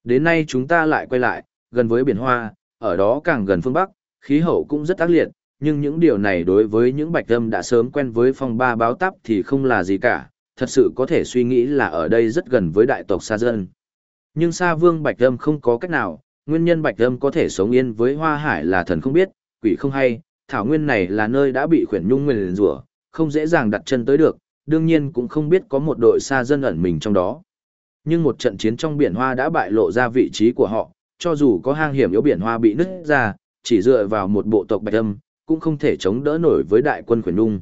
Đến nay chúng ta lại quay lại, gần với biển Hoa, ở đó càng gần phương Bắc, khí hậu cũng rất ác liệt, nhưng những điều này đối với những bạch âm đã sớm quen với phong ba báo táp thì không là gì cả, thật sự có thể suy nghĩ là ở đây rất gần với đại tộc Sa Dân. Nhưng Sa Vương Bạch Âm không có cách nào, nguyên nhân Bạch Âm có thể sống yên với Hoa Hải là thần không biết, quỷ không hay, thảo nguyên này là nơi đã bị khuyển nhung nguyền rủa, không dễ dàng đặt chân tới được, đương nhiên cũng không biết có một đội Sa Dân ẩn mình trong đó. Nhưng một trận chiến trong biển Hoa đã bại lộ ra vị trí của họ, cho dù có hang hiểm yếu biển Hoa bị nứt ra, chỉ dựa vào một bộ tộc Bạch Âm, cũng không thể chống đỡ nổi với đại quân khuyển nhung.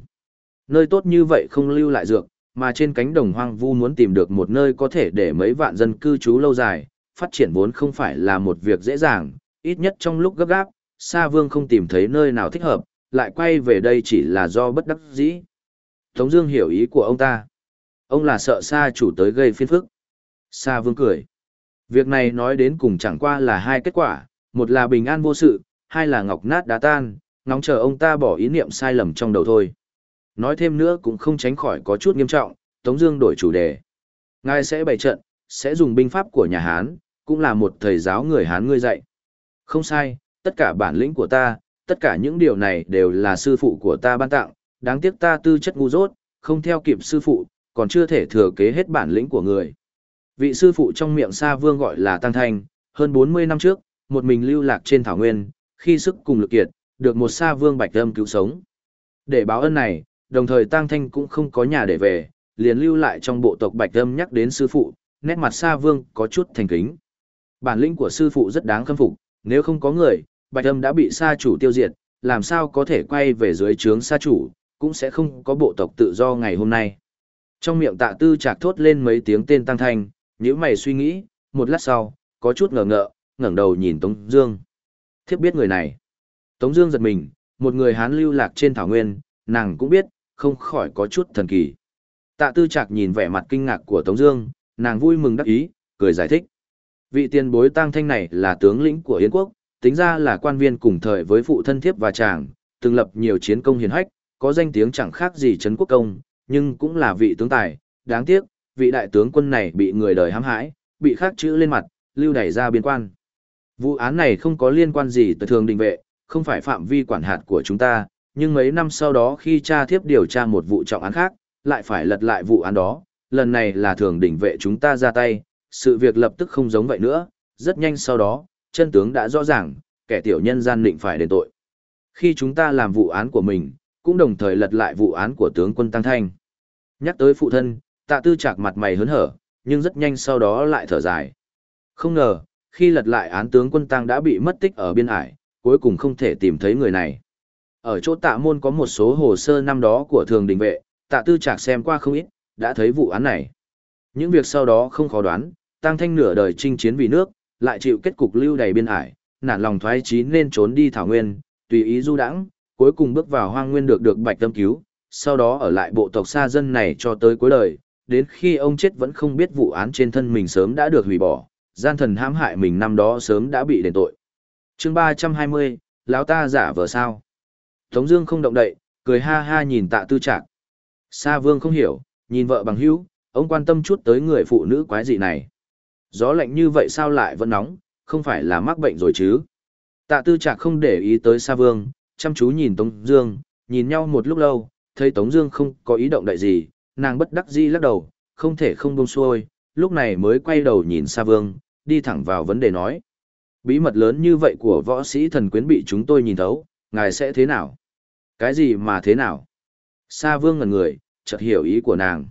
Nơi tốt như vậy không lưu lại dược, mà trên cánh đồng hoang vu muốn tìm được một nơi có thể để mấy vạn dân cư trú lâu dài, phát triển vốn không phải là một việc dễ dàng, ít nhất trong lúc gấp gáp, Sa Vương không tìm thấy nơi nào thích hợp, lại quay về đây chỉ là do bất đắc dĩ. Tống Dương hiểu ý của ông ta. Ông là sợ Sa chủ tới gây phiền phức. Sa Vương cười. Việc này nói đến cùng chẳng qua là hai kết quả, một là bình an vô sự, hai là ngọc nát đá tan, ngóng chờ ông ta bỏ ý niệm sai lầm trong đầu thôi. Nói thêm nữa cũng không tránh khỏi có chút nghiêm trọng, Tống Dương đổi chủ đề. Ngài sẽ bày trận, sẽ dùng binh pháp của nhà Hán, cũng là một thầy giáo người Hán ngươi dạy. Không sai, tất cả bản lĩnh của ta, tất cả những điều này đều là sư phụ của ta ban tặng. Đáng tiếc ta tư chất ngu dốt, không theo kịp sư phụ, còn chưa thể thừa kế hết bản lĩnh của người. Vị sư phụ trong miệng Sa Vương gọi là Tăng Thanh, hơn 40 năm trước, một mình lưu lạc trên thảo nguyên, khi sức cùng lực kiệt, được một Sa Vương Bạch Âm cứu sống. Để báo ân này, đồng thời Tăng Thanh cũng không có nhà để về, liền lưu lại trong bộ tộc Bạch Âm nhắc đến sư phụ, nét mặt Sa Vương có chút thành kính. Bản lĩnh của sư phụ rất đáng khâm phục, nếu không có người, Bạch Âm đã bị Sa chủ tiêu diệt, làm sao có thể quay về dưới trướng Sa chủ, cũng sẽ không có bộ tộc tự do ngày hôm nay. Trong miệng tạ tư chạc thốt lên mấy tiếng tên Tăng Thanh, nhíu mày suy nghĩ, một lát sau, có chút ngờ ngợ, ngẩng đầu nhìn Tống Dương. Thiếp biết người này. Tống Dương giật mình, một người Hán lưu lạc trên thảo nguyên, nàng cũng biết, không khỏi có chút thần kỳ. Tạ Tư Trạc nhìn vẻ mặt kinh ngạc của Tống Dương, nàng vui mừng đắc ý, cười giải thích. Vị tiền bối tang thanh này là tướng lĩnh của Yến quốc, tính ra là quan viên cùng thời với phụ thân thiếp và chàng, từng lập nhiều chiến công hiển hách, có danh tiếng chẳng khác gì Trấn Quốc Công, nhưng cũng là vị tướng tài. Đáng tiếc, vị đại tướng quân này bị người đời hãm hại, bị khắc chữ lên mặt, lưu đẩy ra biên quan. Vụ án này không có liên quan gì tới thường đình vệ, không phải phạm vi quản hạt của chúng ta, nhưng mấy năm sau đó khi cha thiếp điều tra một vụ trọng án khác, lại phải lật lại vụ án đó, lần này là thường đỉnh vệ chúng ta ra tay, sự việc lập tức không giống vậy nữa, rất nhanh sau đó, chân tướng đã rõ ràng, kẻ tiểu nhân gian định phải đền tội. Khi chúng ta làm vụ án của mình, cũng đồng thời lật lại vụ án của tướng quân Tăng Thanh. Nhắc tới phụ thân, tạ tư chạc mặt mày hớn hở, nhưng rất nhanh sau đó lại thở dài. Không ngờ, khi lật lại án tướng quân Tăng đã bị mất tích ở biên hải, cuối cùng không thể tìm thấy người này. Ở chỗ tạ môn có một số hồ sơ năm đó của thường đình vệ, tạ tư Trạc xem qua không ít, đã thấy vụ án này. Những việc sau đó không khó đoán, tăng thanh nửa đời chinh chiến vì nước, lại chịu kết cục lưu đầy biên hải, nản lòng thoái chí nên trốn đi thảo nguyên, tùy ý du đãng, cuối cùng bước vào hoang nguyên được được bạch tâm cứu, sau đó ở lại bộ tộc xa dân này cho tới cuối đời, đến khi ông chết vẫn không biết vụ án trên thân mình sớm đã được hủy bỏ, gian thần hãm hại mình năm đó sớm đã bị đền tội chương ba trăm hai mươi, lão ta giả vờ sao? Tống Dương không động đậy, cười ha ha nhìn tạ tư trạc. Sa vương không hiểu, nhìn vợ bằng hữu, ông quan tâm chút tới người phụ nữ quái dị này. Gió lạnh như vậy sao lại vẫn nóng, không phải là mắc bệnh rồi chứ? Tạ tư trạc không để ý tới Sa vương, chăm chú nhìn Tống Dương, nhìn nhau một lúc lâu, thấy Tống Dương không có ý động đậy gì, nàng bất đắc dĩ lắc đầu, không thể không buông xuôi, lúc này mới quay đầu nhìn Sa vương, đi thẳng vào vấn đề nói: bí mật lớn như vậy của võ sĩ thần quyến bị chúng tôi nhìn thấu, ngài sẽ thế nào? Cái gì mà thế nào? Sa vương ngẩn người, chợt hiểu ý của nàng.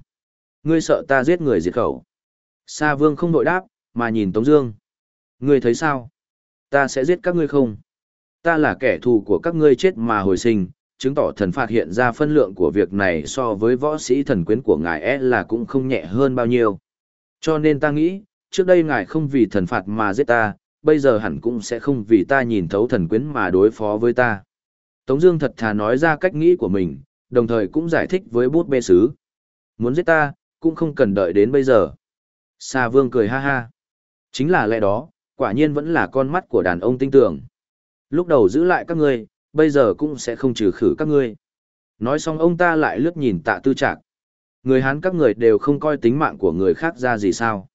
Ngươi sợ ta giết người diệt khẩu. Sa vương không đội đáp, mà nhìn Tống Dương. Ngươi thấy sao? Ta sẽ giết các ngươi không? Ta là kẻ thù của các ngươi chết mà hồi sinh, chứng tỏ thần phạt hiện ra phân lượng của việc này so với võ sĩ thần quyến của ngài e là cũng không nhẹ hơn bao nhiêu. Cho nên ta nghĩ, trước đây ngài không vì thần phạt mà giết ta, bây giờ hẳn cũng sẽ không vì ta nhìn thấu thần quyến mà đối phó với ta. Tống Dương thật thà nói ra cách nghĩ của mình, đồng thời cũng giải thích với bút bê sứ. muốn giết ta, cũng không cần đợi đến bây giờ. Sa vương cười ha ha. Chính là lẽ đó, quả nhiên vẫn là con mắt của đàn ông tinh tưởng. Lúc đầu giữ lại các ngươi, bây giờ cũng sẽ không trừ khử các ngươi. Nói xong ông ta lại lướt nhìn tạ tư trạc. Người Hán các người đều không coi tính mạng của người khác ra gì sao.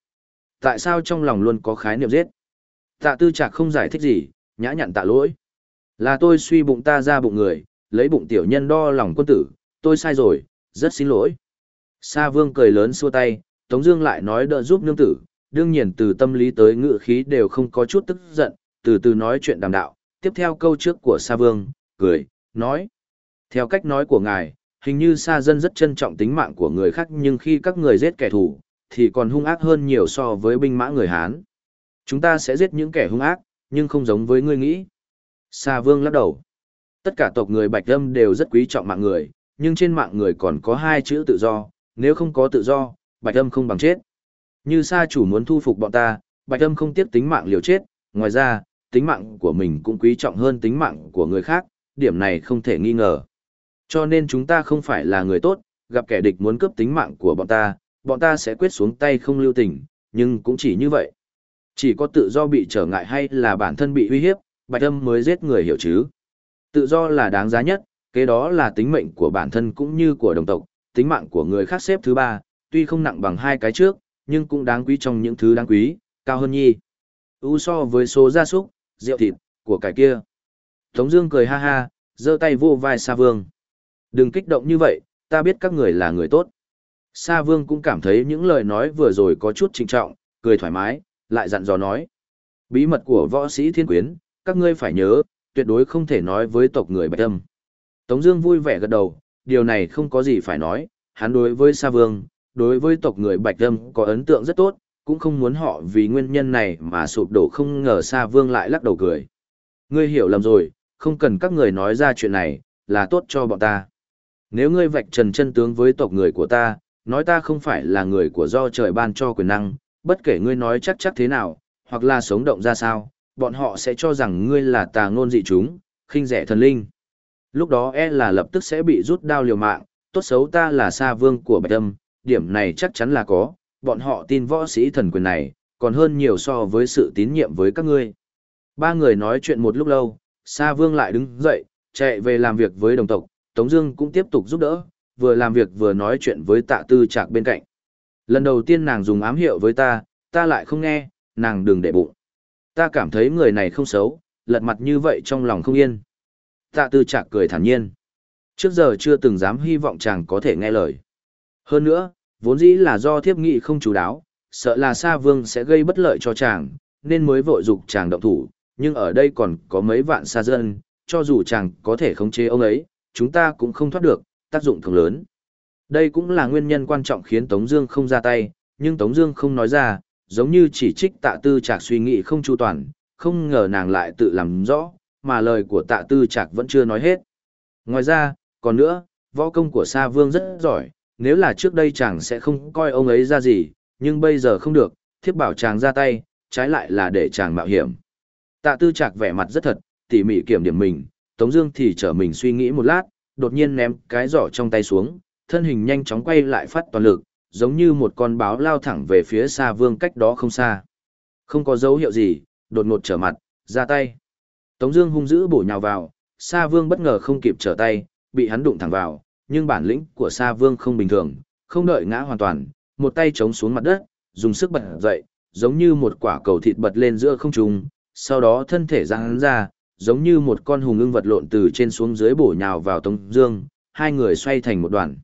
Tại sao trong lòng luôn có khái niệm giết? Tạ tư trạc không giải thích gì, nhã nhặn tạ lỗi. Là tôi suy bụng ta ra bụng người, lấy bụng tiểu nhân đo lòng quân tử, tôi sai rồi, rất xin lỗi. Sa vương cười lớn xua tay, Tống Dương lại nói đỡ giúp nương tử, đương nhiên từ tâm lý tới ngữ khí đều không có chút tức giận, từ từ nói chuyện đàm đạo. Tiếp theo câu trước của Sa vương, cười, nói. Theo cách nói của ngài, hình như Sa dân rất trân trọng tính mạng của người khác nhưng khi các người giết kẻ thù, thì còn hung ác hơn nhiều so với binh mã người Hán. Chúng ta sẽ giết những kẻ hung ác, nhưng không giống với ngươi nghĩ. Sa vương lắc đầu. Tất cả tộc người Bạch Âm đều rất quý trọng mạng người, nhưng trên mạng người còn có hai chữ tự do, nếu không có tự do, Bạch Âm không bằng chết. Như Sa chủ muốn thu phục bọn ta, Bạch Âm không tiếc tính mạng liều chết, ngoài ra, tính mạng của mình cũng quý trọng hơn tính mạng của người khác, điểm này không thể nghi ngờ. Cho nên chúng ta không phải là người tốt, gặp kẻ địch muốn cướp tính mạng của bọn ta, bọn ta sẽ quyết xuống tay không lưu tình, nhưng cũng chỉ như vậy. Chỉ có tự do bị trở ngại hay là bản thân bị uy hiếp, Bạch Âm mới giết người hiểu chứ. Tự do là đáng giá nhất, kế đó là tính mệnh của bản thân cũng như của đồng tộc, tính mạng của người khác xếp thứ ba, tuy không nặng bằng hai cái trước, nhưng cũng đáng quý trong những thứ đáng quý, cao hơn nhi. U so với số gia súc, rượu thịt, của cái kia. Tống Dương cười ha ha, giơ tay vô vai Sa Vương. Đừng kích động như vậy, ta biết các người là người tốt. Sa Vương cũng cảm thấy những lời nói vừa rồi có chút trinh trọng, cười thoải mái, lại dặn dò nói: bí mật của võ sĩ thiên quyến, các ngươi phải nhớ, tuyệt đối không thể nói với tộc người Bạch Âm. Tống Dương vui vẻ gật đầu, điều này không có gì phải nói, hắn đối với Sa Vương, đối với tộc người Bạch Âm có ấn tượng rất tốt, cũng không muốn họ vì nguyên nhân này mà sụp đổ không ngờ Sa Vương lại lắc đầu cười. Ngươi hiểu lầm rồi, không cần các người nói ra chuyện này, là tốt cho bọn ta. Nếu ngươi vạch trần chân tướng với tộc người của ta, nói ta không phải là người của do trời ban cho quyền năng, bất kể ngươi nói chắc chắc thế nào, hoặc là sống động ra sao, bọn họ sẽ cho rằng ngươi là tà ngôn dị chúng, khinh rẻ thần linh. Lúc đó e là lập tức sẽ bị rút đao liều mạng, tốt xấu ta là sa vương của bạch âm, điểm này chắc chắn là có, bọn họ tin võ sĩ thần quyền này, còn hơn nhiều so với sự tín nhiệm với các ngươi. Ba người nói chuyện một lúc lâu, sa vương lại đứng dậy, chạy về làm việc với đồng tộc, Tống Dương cũng tiếp tục giúp đỡ, vừa làm việc vừa nói chuyện với tạ tư trạc bên cạnh. Lần đầu tiên nàng dùng ám hiệu với ta, ta lại không nghe, nàng đừng để bụng. Ta cảm thấy người này không xấu, lật mặt như vậy trong lòng không yên. Tạ tư trạc cười thản nhiên. Trước giờ chưa từng dám hy vọng chàng có thể nghe lời. Hơn nữa, vốn dĩ là do thiếp nghị không chú đáo, sợ là Sa Vương sẽ gây bất lợi cho chàng, nên mới vội dục chàng động thủ, nhưng ở đây còn có mấy vạn sa dân, cho dù chàng có thể khống chế ông ấy, chúng ta cũng không thoát được, tác dụng thường lớn. Đây cũng là nguyên nhân quan trọng khiến Tống Dương không ra tay, nhưng Tống Dương không nói ra, giống như chỉ trích tạ tư trạc suy nghĩ không chu toàn, không ngờ nàng lại tự làm rõ, mà lời của tạ tư trạc vẫn chưa nói hết. Ngoài ra, còn nữa, võ công của Sa Vương rất giỏi, nếu là trước đây chàng sẽ không coi ông ấy ra gì, nhưng bây giờ không được, thiếp bảo chàng ra tay, trái lại là để chàng mạo hiểm. Tạ tư trạc vẻ mặt rất thật, tỉ mỉ kiểm điểm mình, Tống Dương thì trở mình suy nghĩ một lát, đột nhiên ném cái giỏ trong tay xuống, thân hình nhanh chóng quay lại phát toàn lực, giống như một con báo lao thẳng về phía xa vương cách đó không xa. Không có dấu hiệu gì, đột ngột trở mặt, ra tay. Tống Dương hung dữ bổ nhào vào, Sa Vương bất ngờ không kịp trở tay, bị hắn đụng thẳng vào, nhưng bản lĩnh của Sa Vương không bình thường, không đợi ngã hoàn toàn, một tay chống xuống mặt đất, dùng sức bật dậy, giống như một quả cầu thịt bật lên giữa không trung, sau đó thân thể giãn ra, giống như một con hùng ưng vật lộn từ trên xuống dưới bổ nhào vào Tống Dương, hai người xoay thành một đoàn.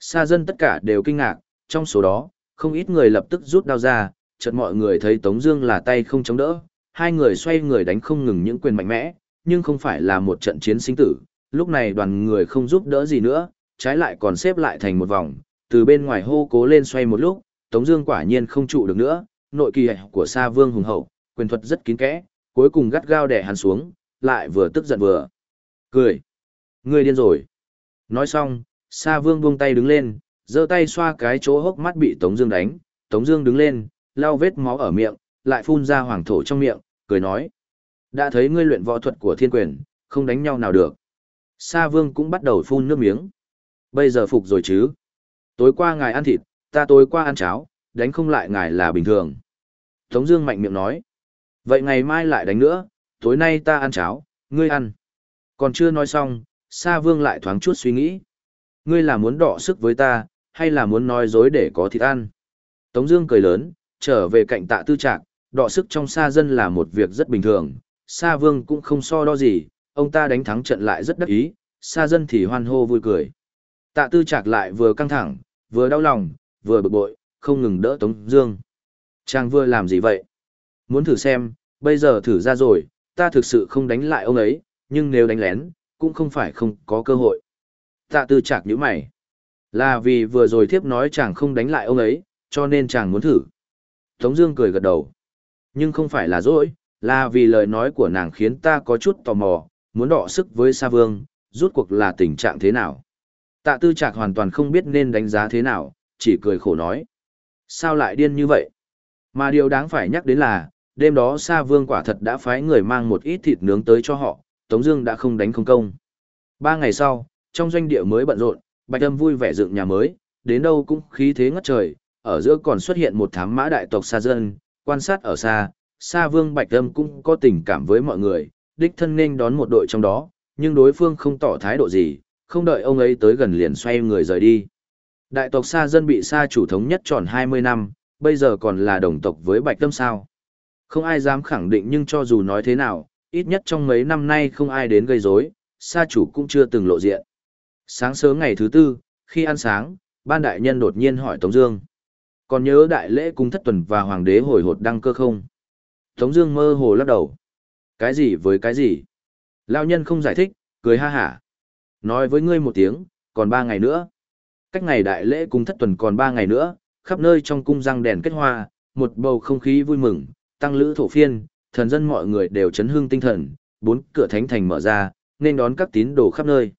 Sa dân tất cả đều kinh ngạc, trong số đó, không ít người lập tức rút đao ra, chợt mọi người thấy Tống Dương là tay không chống đỡ, hai người xoay người đánh không ngừng những quyền mạnh mẽ, nhưng không phải là một trận chiến sinh tử. Lúc này đoàn người không giúp đỡ gì nữa, trái lại còn xếp lại thành một vòng, từ bên ngoài hô cố lên xoay một lúc, Tống Dương quả nhiên không trụ được nữa, nội kỳ của Sa Vương hùng hậu, quyền thuật rất kín kẽ, cuối cùng gắt gao đè hắn xuống, lại vừa tức giận vừa cười. Ngươi điên rồi. Nói xong, Sa Vương buông tay đứng lên, giơ tay xoa cái chỗ hốc mắt bị Tống Dương đánh. Tống Dương đứng lên, lau vết máu ở miệng, lại phun ra hoàng thổ trong miệng, cười nói: đã thấy ngươi luyện võ thuật của thiên quyền, không đánh nhau nào được. Sa Vương cũng bắt đầu phun nước miếng. Bây giờ phục rồi chứ? Tối qua ngài ăn thịt, ta tối qua ăn cháo, đánh không lại ngài là bình thường. Tống Dương mạnh miệng nói. Vậy ngày mai lại đánh nữa, tối nay ta ăn cháo, ngươi ăn. Còn chưa nói xong, Sa Vương lại thoáng chút suy nghĩ. Ngươi là muốn đọ sức với ta, hay là muốn nói dối để có thịt ăn? Tống Dương cười lớn, trở về cạnh Tạ Tư Trạc, đọ sức trong Sa dân là một việc rất bình thường. Sa Vương cũng không so đo gì, ông ta đánh thắng trận lại rất đắc ý, Sa dân thì hoan hô vui cười. Tạ Tư Trạc lại vừa căng thẳng, vừa đau lòng, vừa bực bội, không ngừng đỡ Tống Dương. Chàng vừa làm gì vậy? Muốn thử xem, bây giờ thử ra rồi, ta thực sự không đánh lại ông ấy, nhưng nếu đánh lén, cũng không phải không có cơ hội. Tạ tư chạc nhíu mày. Là vì vừa rồi thiếp nói chàng không đánh lại ông ấy, cho nên chàng muốn thử. Tống Dương cười gật đầu. Nhưng không phải là dỗi, là vì lời nói của nàng khiến ta có chút tò mò, muốn đọ sức với Sa Vương, rút cuộc là tình trạng thế nào. Tạ tư trạc hoàn toàn không biết nên đánh giá thế nào, chỉ cười khổ nói. Sao lại điên như vậy? Mà điều đáng phải nhắc đến là, đêm đó Sa Vương quả thật đã phái người mang một ít thịt nướng tới cho họ, Tống Dương đã không đánh không công. Ba ngày sau, trong doanh địa mới bận rộn, Bạch Âm vui vẻ dựng nhà mới, đến đâu cũng khí thế ngất trời. Ở giữa còn xuất hiện một thám mã đại tộc Sa dân, quan sát ở xa, Sa Vương Bạch Âm cũng có tình cảm với mọi người, đích thân nên đón một đội trong đó, nhưng đối phương không tỏ thái độ gì, không đợi ông ấy tới gần liền xoay người rời đi. Đại tộc Sa dân bị Sa chủ thống nhất tròn 20 năm, bây giờ còn là đồng tộc với Bạch Tâm sao. Không ai dám khẳng định nhưng cho dù nói thế nào, ít nhất trong mấy năm nay không ai đến gây rối, Sa chủ cũng chưa từng lộ diện. Sáng sớm ngày thứ tư, khi ăn sáng, ban đại nhân đột nhiên hỏi Tống Dương. Còn nhớ đại lễ cung thất tuần và hoàng đế hồi hột đăng cơ không? Tống Dương mơ hồ lắc đầu. Cái gì với cái gì? Lão nhân không giải thích, cười ha hả. Nói với ngươi một tiếng, còn ba ngày nữa. Cách ngày đại lễ cung thất tuần còn ba ngày nữa, khắp nơi trong cung răng đèn kết hoa, một bầu không khí vui mừng, tăng lữ thổ phiên, thần dân mọi người đều chấn hương tinh thần, bốn cửa thánh thành mở ra, nên đón các tín đồ khắp nơi.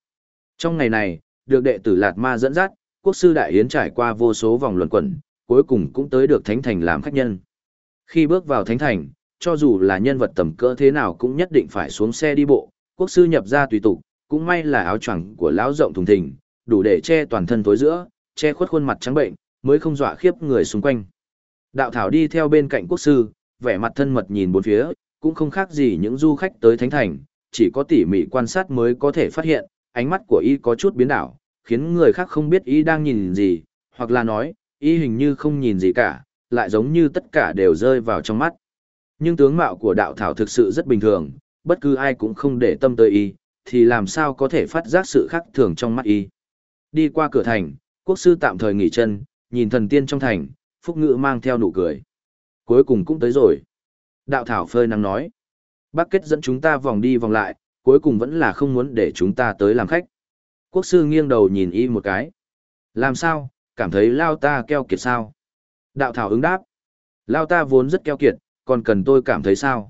Trong ngày này, được đệ tử Lạt Ma dẫn dắt, quốc sư Đại Yến trải qua vô số vòng luẩn quẩn, cuối cùng cũng tới được thánh thành làm khách nhân. Khi bước vào thánh thành, cho dù là nhân vật tầm cỡ thế nào cũng nhất định phải xuống xe đi bộ, quốc sư nhập ra tùy tục, cũng may là áo choàng của lão rộng thùng thình, đủ để che toàn thân tối giữa, che khuất khuôn mặt trắng bệnh, mới không dọa khiếp người xung quanh. Đạo thảo đi theo bên cạnh quốc sư, vẻ mặt thân mật nhìn bốn phía, cũng không khác gì những du khách tới thánh thành, chỉ có tỉ mỉ quan sát mới có thể phát hiện, ánh mắt của y có chút biến đảo, khiến người khác không biết y đang nhìn gì, hoặc là nói, y hình như không nhìn gì cả, lại giống như tất cả đều rơi vào trong mắt. Nhưng tướng mạo của đạo thảo thực sự rất bình thường, bất cứ ai cũng không để tâm tới y, thì làm sao có thể phát giác sự khác thường trong mắt y. Đi qua cửa thành, quốc sư tạm thời nghỉ chân, nhìn thần tiên trong thành, phúc ngữ mang theo nụ cười. Cuối cùng cũng tới rồi. Đạo thảo phơi nắng nói. Bác kết dẫn chúng ta vòng đi vòng lại, cuối cùng vẫn là không muốn để chúng ta tới làm khách. Quốc sư nghiêng đầu nhìn y một cái. Làm sao, cảm thấy lao ta keo kiệt sao? Đạo thảo ứng đáp. Lao ta vốn rất keo kiệt, còn cần tôi cảm thấy sao?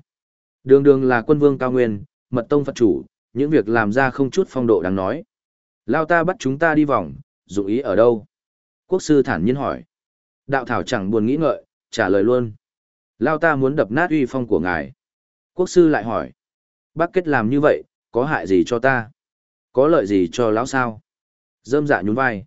Đường đường là quân vương cao nguyên, mật tông Phật chủ, những việc làm ra không chút phong độ đáng nói. Lao ta bắt chúng ta đi vòng, dụng ý ở đâu? Quốc sư thản nhiên hỏi. Đạo thảo chẳng buồn nghĩ ngợi, trả lời luôn. Lao ta muốn đập nát uy phong của ngài. Quốc sư lại hỏi. Bác kết làm như vậy, có hại gì cho ta? Có lợi gì cho lão sao? Dâm dạ nhún vai.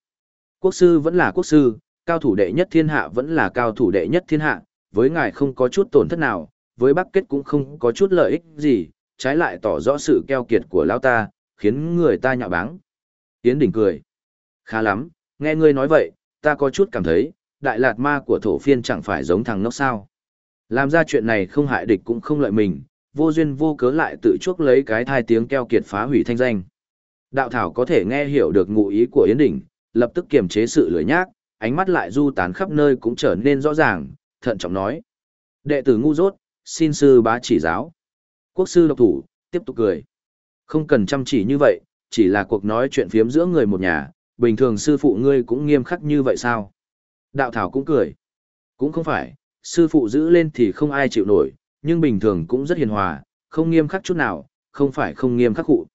Quốc sư vẫn là quốc sư, cao thủ đệ nhất thiên hạ vẫn là cao thủ đệ nhất thiên hạ, với ngài không có chút tổn thất nào, với bác kết cũng không có chút lợi ích gì, trái lại tỏ rõ sự keo kiệt của lão ta, khiến người ta nhạo báng. Tiến đỉnh cười. Khá lắm, nghe ngươi nói vậy, ta có chút cảm thấy, đại lạt ma của thổ phiên chẳng phải giống thằng nốc sao. Làm ra chuyện này không hại địch cũng không lợi mình, vô duyên vô cớ lại tự chuốc lấy cái thai tiếng keo kiệt phá hủy thanh danh. Đạo thảo có thể nghe hiểu được ngụ ý của Yến Đỉnh, lập tức kiềm chế sự lưỡi nhác, ánh mắt lại du tán khắp nơi cũng trở nên rõ ràng, thận trọng nói. Đệ tử ngu dốt, xin sư bá chỉ giáo. Quốc sư độc thủ, tiếp tục cười. Không cần chăm chỉ như vậy, chỉ là cuộc nói chuyện phiếm giữa người một nhà, bình thường sư phụ ngươi cũng nghiêm khắc như vậy sao? Đạo thảo cũng cười. Cũng không phải, sư phụ giữ lên thì không ai chịu nổi, nhưng bình thường cũng rất hiền hòa, không nghiêm khắc chút nào, không phải không nghiêm khắc cụ.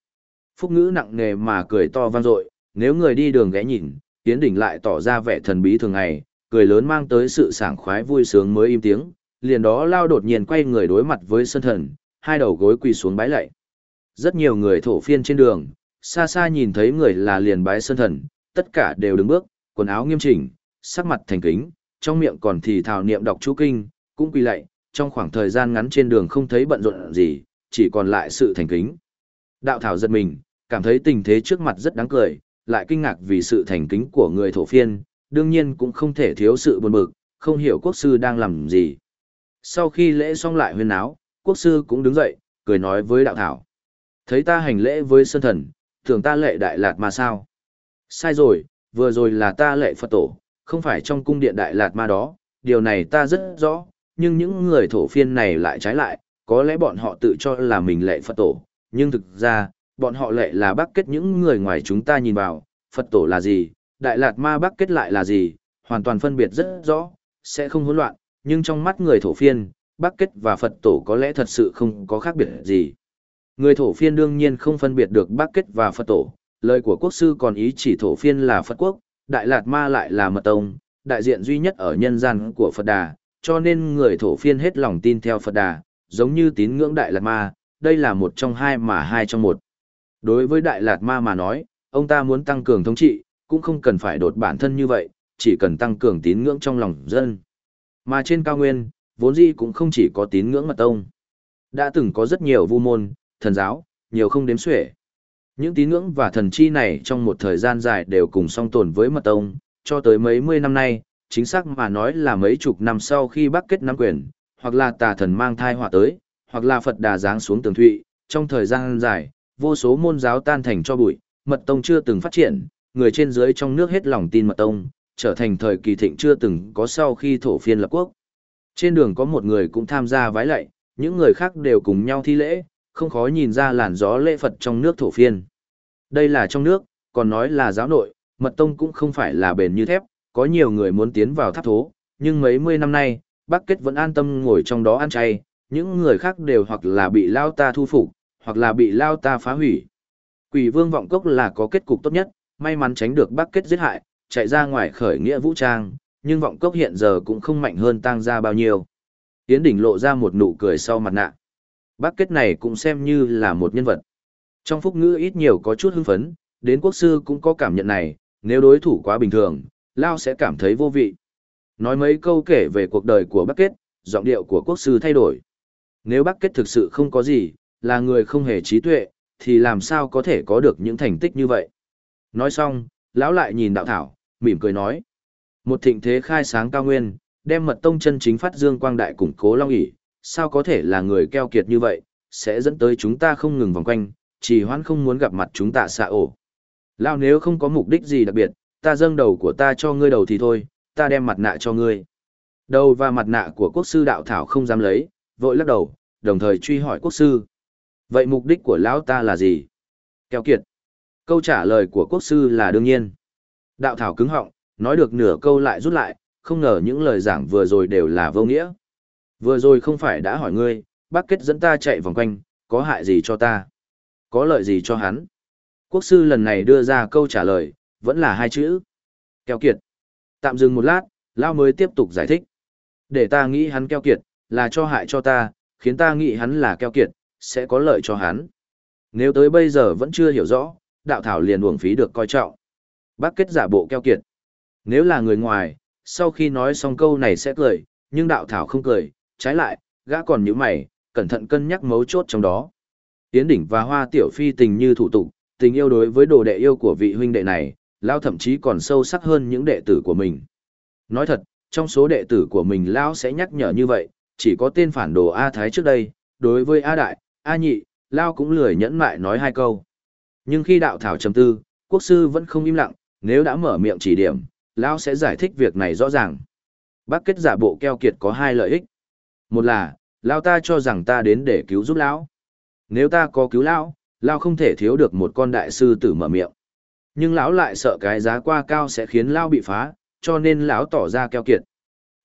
Phúc ngữ nặng nề mà cười to vang dội, nếu người đi đường ghé nhìn, Tiến Đỉnh lại tỏ ra vẻ thần bí thường ngày, cười lớn mang tới sự sảng khoái vui sướng mới im tiếng, liền đó lao đột nhiên quay người đối mặt với sân thần, hai đầu gối quỳ xuống bái lạy. Rất nhiều người thổ phiên trên đường, xa xa nhìn thấy người là liền bái sân thần, tất cả đều đứng bước, quần áo nghiêm chỉnh, sắc mặt thành kính, trong miệng còn thì thào niệm đọc chú kinh, cũng quỳ lạy, trong khoảng thời gian ngắn trên đường không thấy bận rộn gì, chỉ còn lại sự thành kính. Đạo thảo giật mình, cảm thấy tình thế trước mặt rất đáng cười, lại kinh ngạc vì sự thành kính của người thổ phiên, đương nhiên cũng không thể thiếu sự buồn bực, không hiểu quốc sư đang làm gì. Sau khi lễ xong lại huyên áo, quốc sư cũng đứng dậy, cười nói với đạo thảo. Thấy ta hành lễ với sơn thần, tưởng ta lệ đại lạt mà sao? Sai rồi, vừa rồi là ta lệ Phật tổ, không phải trong cung điện đại lạt ma đó, điều này ta rất rõ, nhưng những người thổ phiên này lại trái lại, có lẽ bọn họ tự cho là mình lệ Phật tổ, nhưng thực ra, bọn họ lệ là bác kết những người ngoài chúng ta nhìn vào, Phật tổ là gì, đại lạt ma bác kết lại là gì, hoàn toàn phân biệt rất rõ, sẽ không hỗn loạn, nhưng trong mắt người thổ phiên, bác kết và Phật tổ có lẽ thật sự không có khác biệt gì. Người thổ phiên đương nhiên không phân biệt được bác kết và Phật tổ, lời của quốc sư còn ý chỉ thổ phiên là Phật quốc, Đại Lạt Ma lại là mật tông, đại diện duy nhất ở nhân gian của Phật Đà, cho nên người thổ phiên hết lòng tin theo Phật Đà, giống như tín ngưỡng Đại Lạt Ma, đây là một trong hai mà hai trong một. Đối với Đại Lạt Ma mà nói, ông ta muốn tăng cường thống trị, cũng không cần phải đột bản thân như vậy, chỉ cần tăng cường tín ngưỡng trong lòng dân. Mà trên cao nguyên, vốn dĩ cũng không chỉ có tín ngưỡng mật tông. Đã từng có rất nhiều vu môn, thần giáo, nhiều không đếm xuể. Những tín ngưỡng và thần chi này trong một thời gian dài đều cùng song tồn với mật tông, cho tới mấy mươi năm nay, chính xác mà nói là mấy chục năm sau khi Bắc kết nắm quyền, hoặc là tà thần mang thai họa tới, hoặc là Phật đà giáng xuống tường thụy, trong thời gian dài, vô số môn giáo tan thành cho bụi, mật tông chưa từng phát triển, người trên dưới trong nước hết lòng tin mật tông, trở thành thời kỳ thịnh chưa từng có sau khi thổ phiên lập quốc. Trên đường có một người cũng tham gia vái lạy, những người khác đều cùng nhau thi lễ, không khó nhìn ra làn gió lễ Phật trong nước thổ phiên. Đây là trong nước, còn nói là giáo nội, mật tông cũng không phải là bền như thép, có nhiều người muốn tiến vào tháp thố, nhưng mấy mươi năm nay, bác kết vẫn an tâm ngồi trong đó ăn chay, những người khác đều hoặc là bị lao ta thu phục, hoặc là bị lao ta phá hủy. Quỷ vương vọng cốc là có kết cục tốt nhất, may mắn tránh được bác kết giết hại, chạy ra ngoài khởi nghĩa vũ trang, nhưng vọng cốc hiện giờ cũng không mạnh hơn tăng ra bao nhiêu. Tiến đỉnh lộ ra một nụ cười sau mặt nạ. Bác kết này cũng xem như là một nhân vật. Trong phúc ngữ ít nhiều có chút hưng phấn, đến quốc sư cũng có cảm nhận này, nếu đối thủ quá bình thường, Lao sẽ cảm thấy vô vị. Nói mấy câu kể về cuộc đời của bác kết, giọng điệu của quốc sư thay đổi. Nếu bác kết thực sự không có gì, là người không hề trí tuệ, thì làm sao có thể có được những thành tích như vậy. Nói xong, lão lại nhìn đạo thảo, mỉm cười nói. Một thịnh thế khai sáng cao nguyên, đem mật tông chân chính phát dương quang đại củng cố long ỷ sao có thể là người keo kiệt như vậy, sẽ dẫn tới chúng ta không ngừng vòng quanh, chỉ hoãn không muốn gặp mặt chúng ta xạ ổ. Lao nếu không có mục đích gì đặc biệt, ta dâng đầu của ta cho ngươi đầu thì thôi, ta đem mặt nạ cho ngươi. Đầu và mặt nạ của quốc sư đạo thảo không dám lấy, vội lắc đầu, đồng thời truy hỏi quốc sư. Vậy mục đích của lão ta là gì? Kéo kiệt. Câu trả lời của quốc sư là đương nhiên. Đạo thảo cứng họng, nói được nửa câu lại rút lại, không ngờ những lời giảng vừa rồi đều là vô nghĩa. Vừa rồi không phải đã hỏi ngươi, bác kết dẫn ta chạy vòng quanh, có hại gì cho ta? Có lợi gì cho hắn? Quốc sư lần này đưa ra câu trả lời, vẫn là hai chữ. Keo kiệt. Tạm dừng một lát, Lao mới tiếp tục giải thích. Để ta nghĩ hắn keo kiệt, là cho hại cho ta, khiến ta nghĩ hắn là keo kiệt, sẽ có lợi cho hắn. Nếu tới bây giờ vẫn chưa hiểu rõ, đạo thảo liền uổng phí được coi trọng. Bác kết giả bộ keo kiệt. Nếu là người ngoài, sau khi nói xong câu này sẽ cười, nhưng đạo thảo không cười, trái lại, gã còn nhíu mày, cẩn thận cân nhắc mấu chốt trong đó. Tiến đỉnh và hoa tiểu phi tình như thủ tục, tình yêu đối với đồ đệ yêu của vị huynh đệ này, Lao thậm chí còn sâu sắc hơn những đệ tử của mình. Nói thật, trong số đệ tử của mình lão sẽ nhắc nhở như vậy, chỉ có tên phản đồ A Thái trước đây, đối với A Đại, A Nhị, Lao cũng lười nhẫn mại nói hai câu. Nhưng khi đạo thảo trầm tư, quốc sư vẫn không im lặng, nếu đã mở miệng chỉ điểm, Lao sẽ giải thích việc này rõ ràng. Bác kết giả bộ keo kiệt có hai lợi ích. Một là, Lao ta cho rằng ta đến để cứu giúp Lão. Nếu ta có cứu Lão, Lão không thể thiếu được một con đại sư tử mở miệng. Nhưng Lão lại sợ cái giá qua cao sẽ khiến Lão bị phá, cho nên Lão tỏ ra keo kiệt.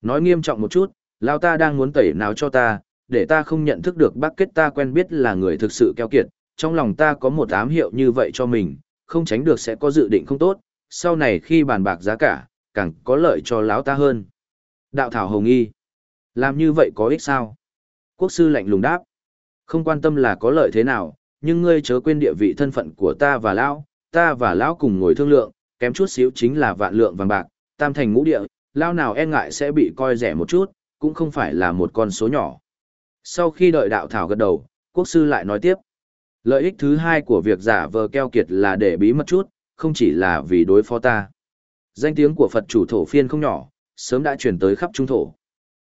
Nói nghiêm trọng một chút, Lão ta đang muốn tẩy nào cho ta, để ta không nhận thức được bác kết ta quen biết là người thực sự keo kiệt. Trong lòng ta có một ám hiệu như vậy cho mình, không tránh được sẽ có dự định không tốt, sau này khi bàn bạc giá cả, càng có lợi cho lão ta hơn. Đạo thảo hồng y. Làm như vậy có ích sao? Quốc sư lạnh lùng đáp. Không quan tâm là có lợi thế nào, nhưng ngươi chớ quên địa vị thân phận của ta và lão, ta và lão cùng ngồi thương lượng, kém chút xíu chính là vạn lượng vàng bạc, tam thành ngũ địa, Lão nào e ngại sẽ bị coi rẻ một chút, cũng không phải là một con số nhỏ. Sau khi đợi đạo thảo gật đầu, quốc sư lại nói tiếp. Lợi ích thứ hai của việc giả vờ keo kiệt là để bí mật chút, không chỉ là vì đối phó ta. Danh tiếng của Phật chủ thổ phiên không nhỏ, sớm đã chuyển tới khắp trung thổ.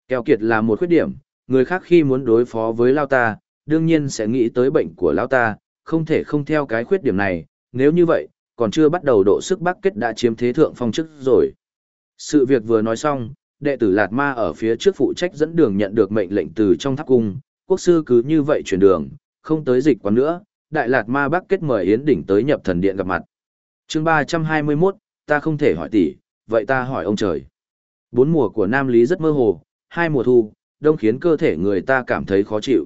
Keo kiệt là một khuyết điểm, người khác khi muốn đối phó với Lao ta, đương nhiên sẽ nghĩ tới bệnh của Lao ta, không thể không theo cái khuyết điểm này, nếu như vậy, còn chưa bắt đầu độ sức bắc kết đã chiếm thế thượng phong chức rồi. Sự việc vừa nói xong, đệ tử Lạt Ma ở phía trước phụ trách dẫn đường nhận được mệnh lệnh từ trong tháp cung, quốc sư cứ như vậy chuyển đường, không tới dịch quán nữa, Đại Lạt Ma Bắc kết mời Yến Đỉnh tới nhập thần điện gặp mặt. chương 321, ta không thể hỏi tỷ, vậy ta hỏi ông trời. Bốn mùa của Nam Lý rất mơ hồ, hai mùa thu, đông khiến cơ thể người ta cảm thấy khó chịu.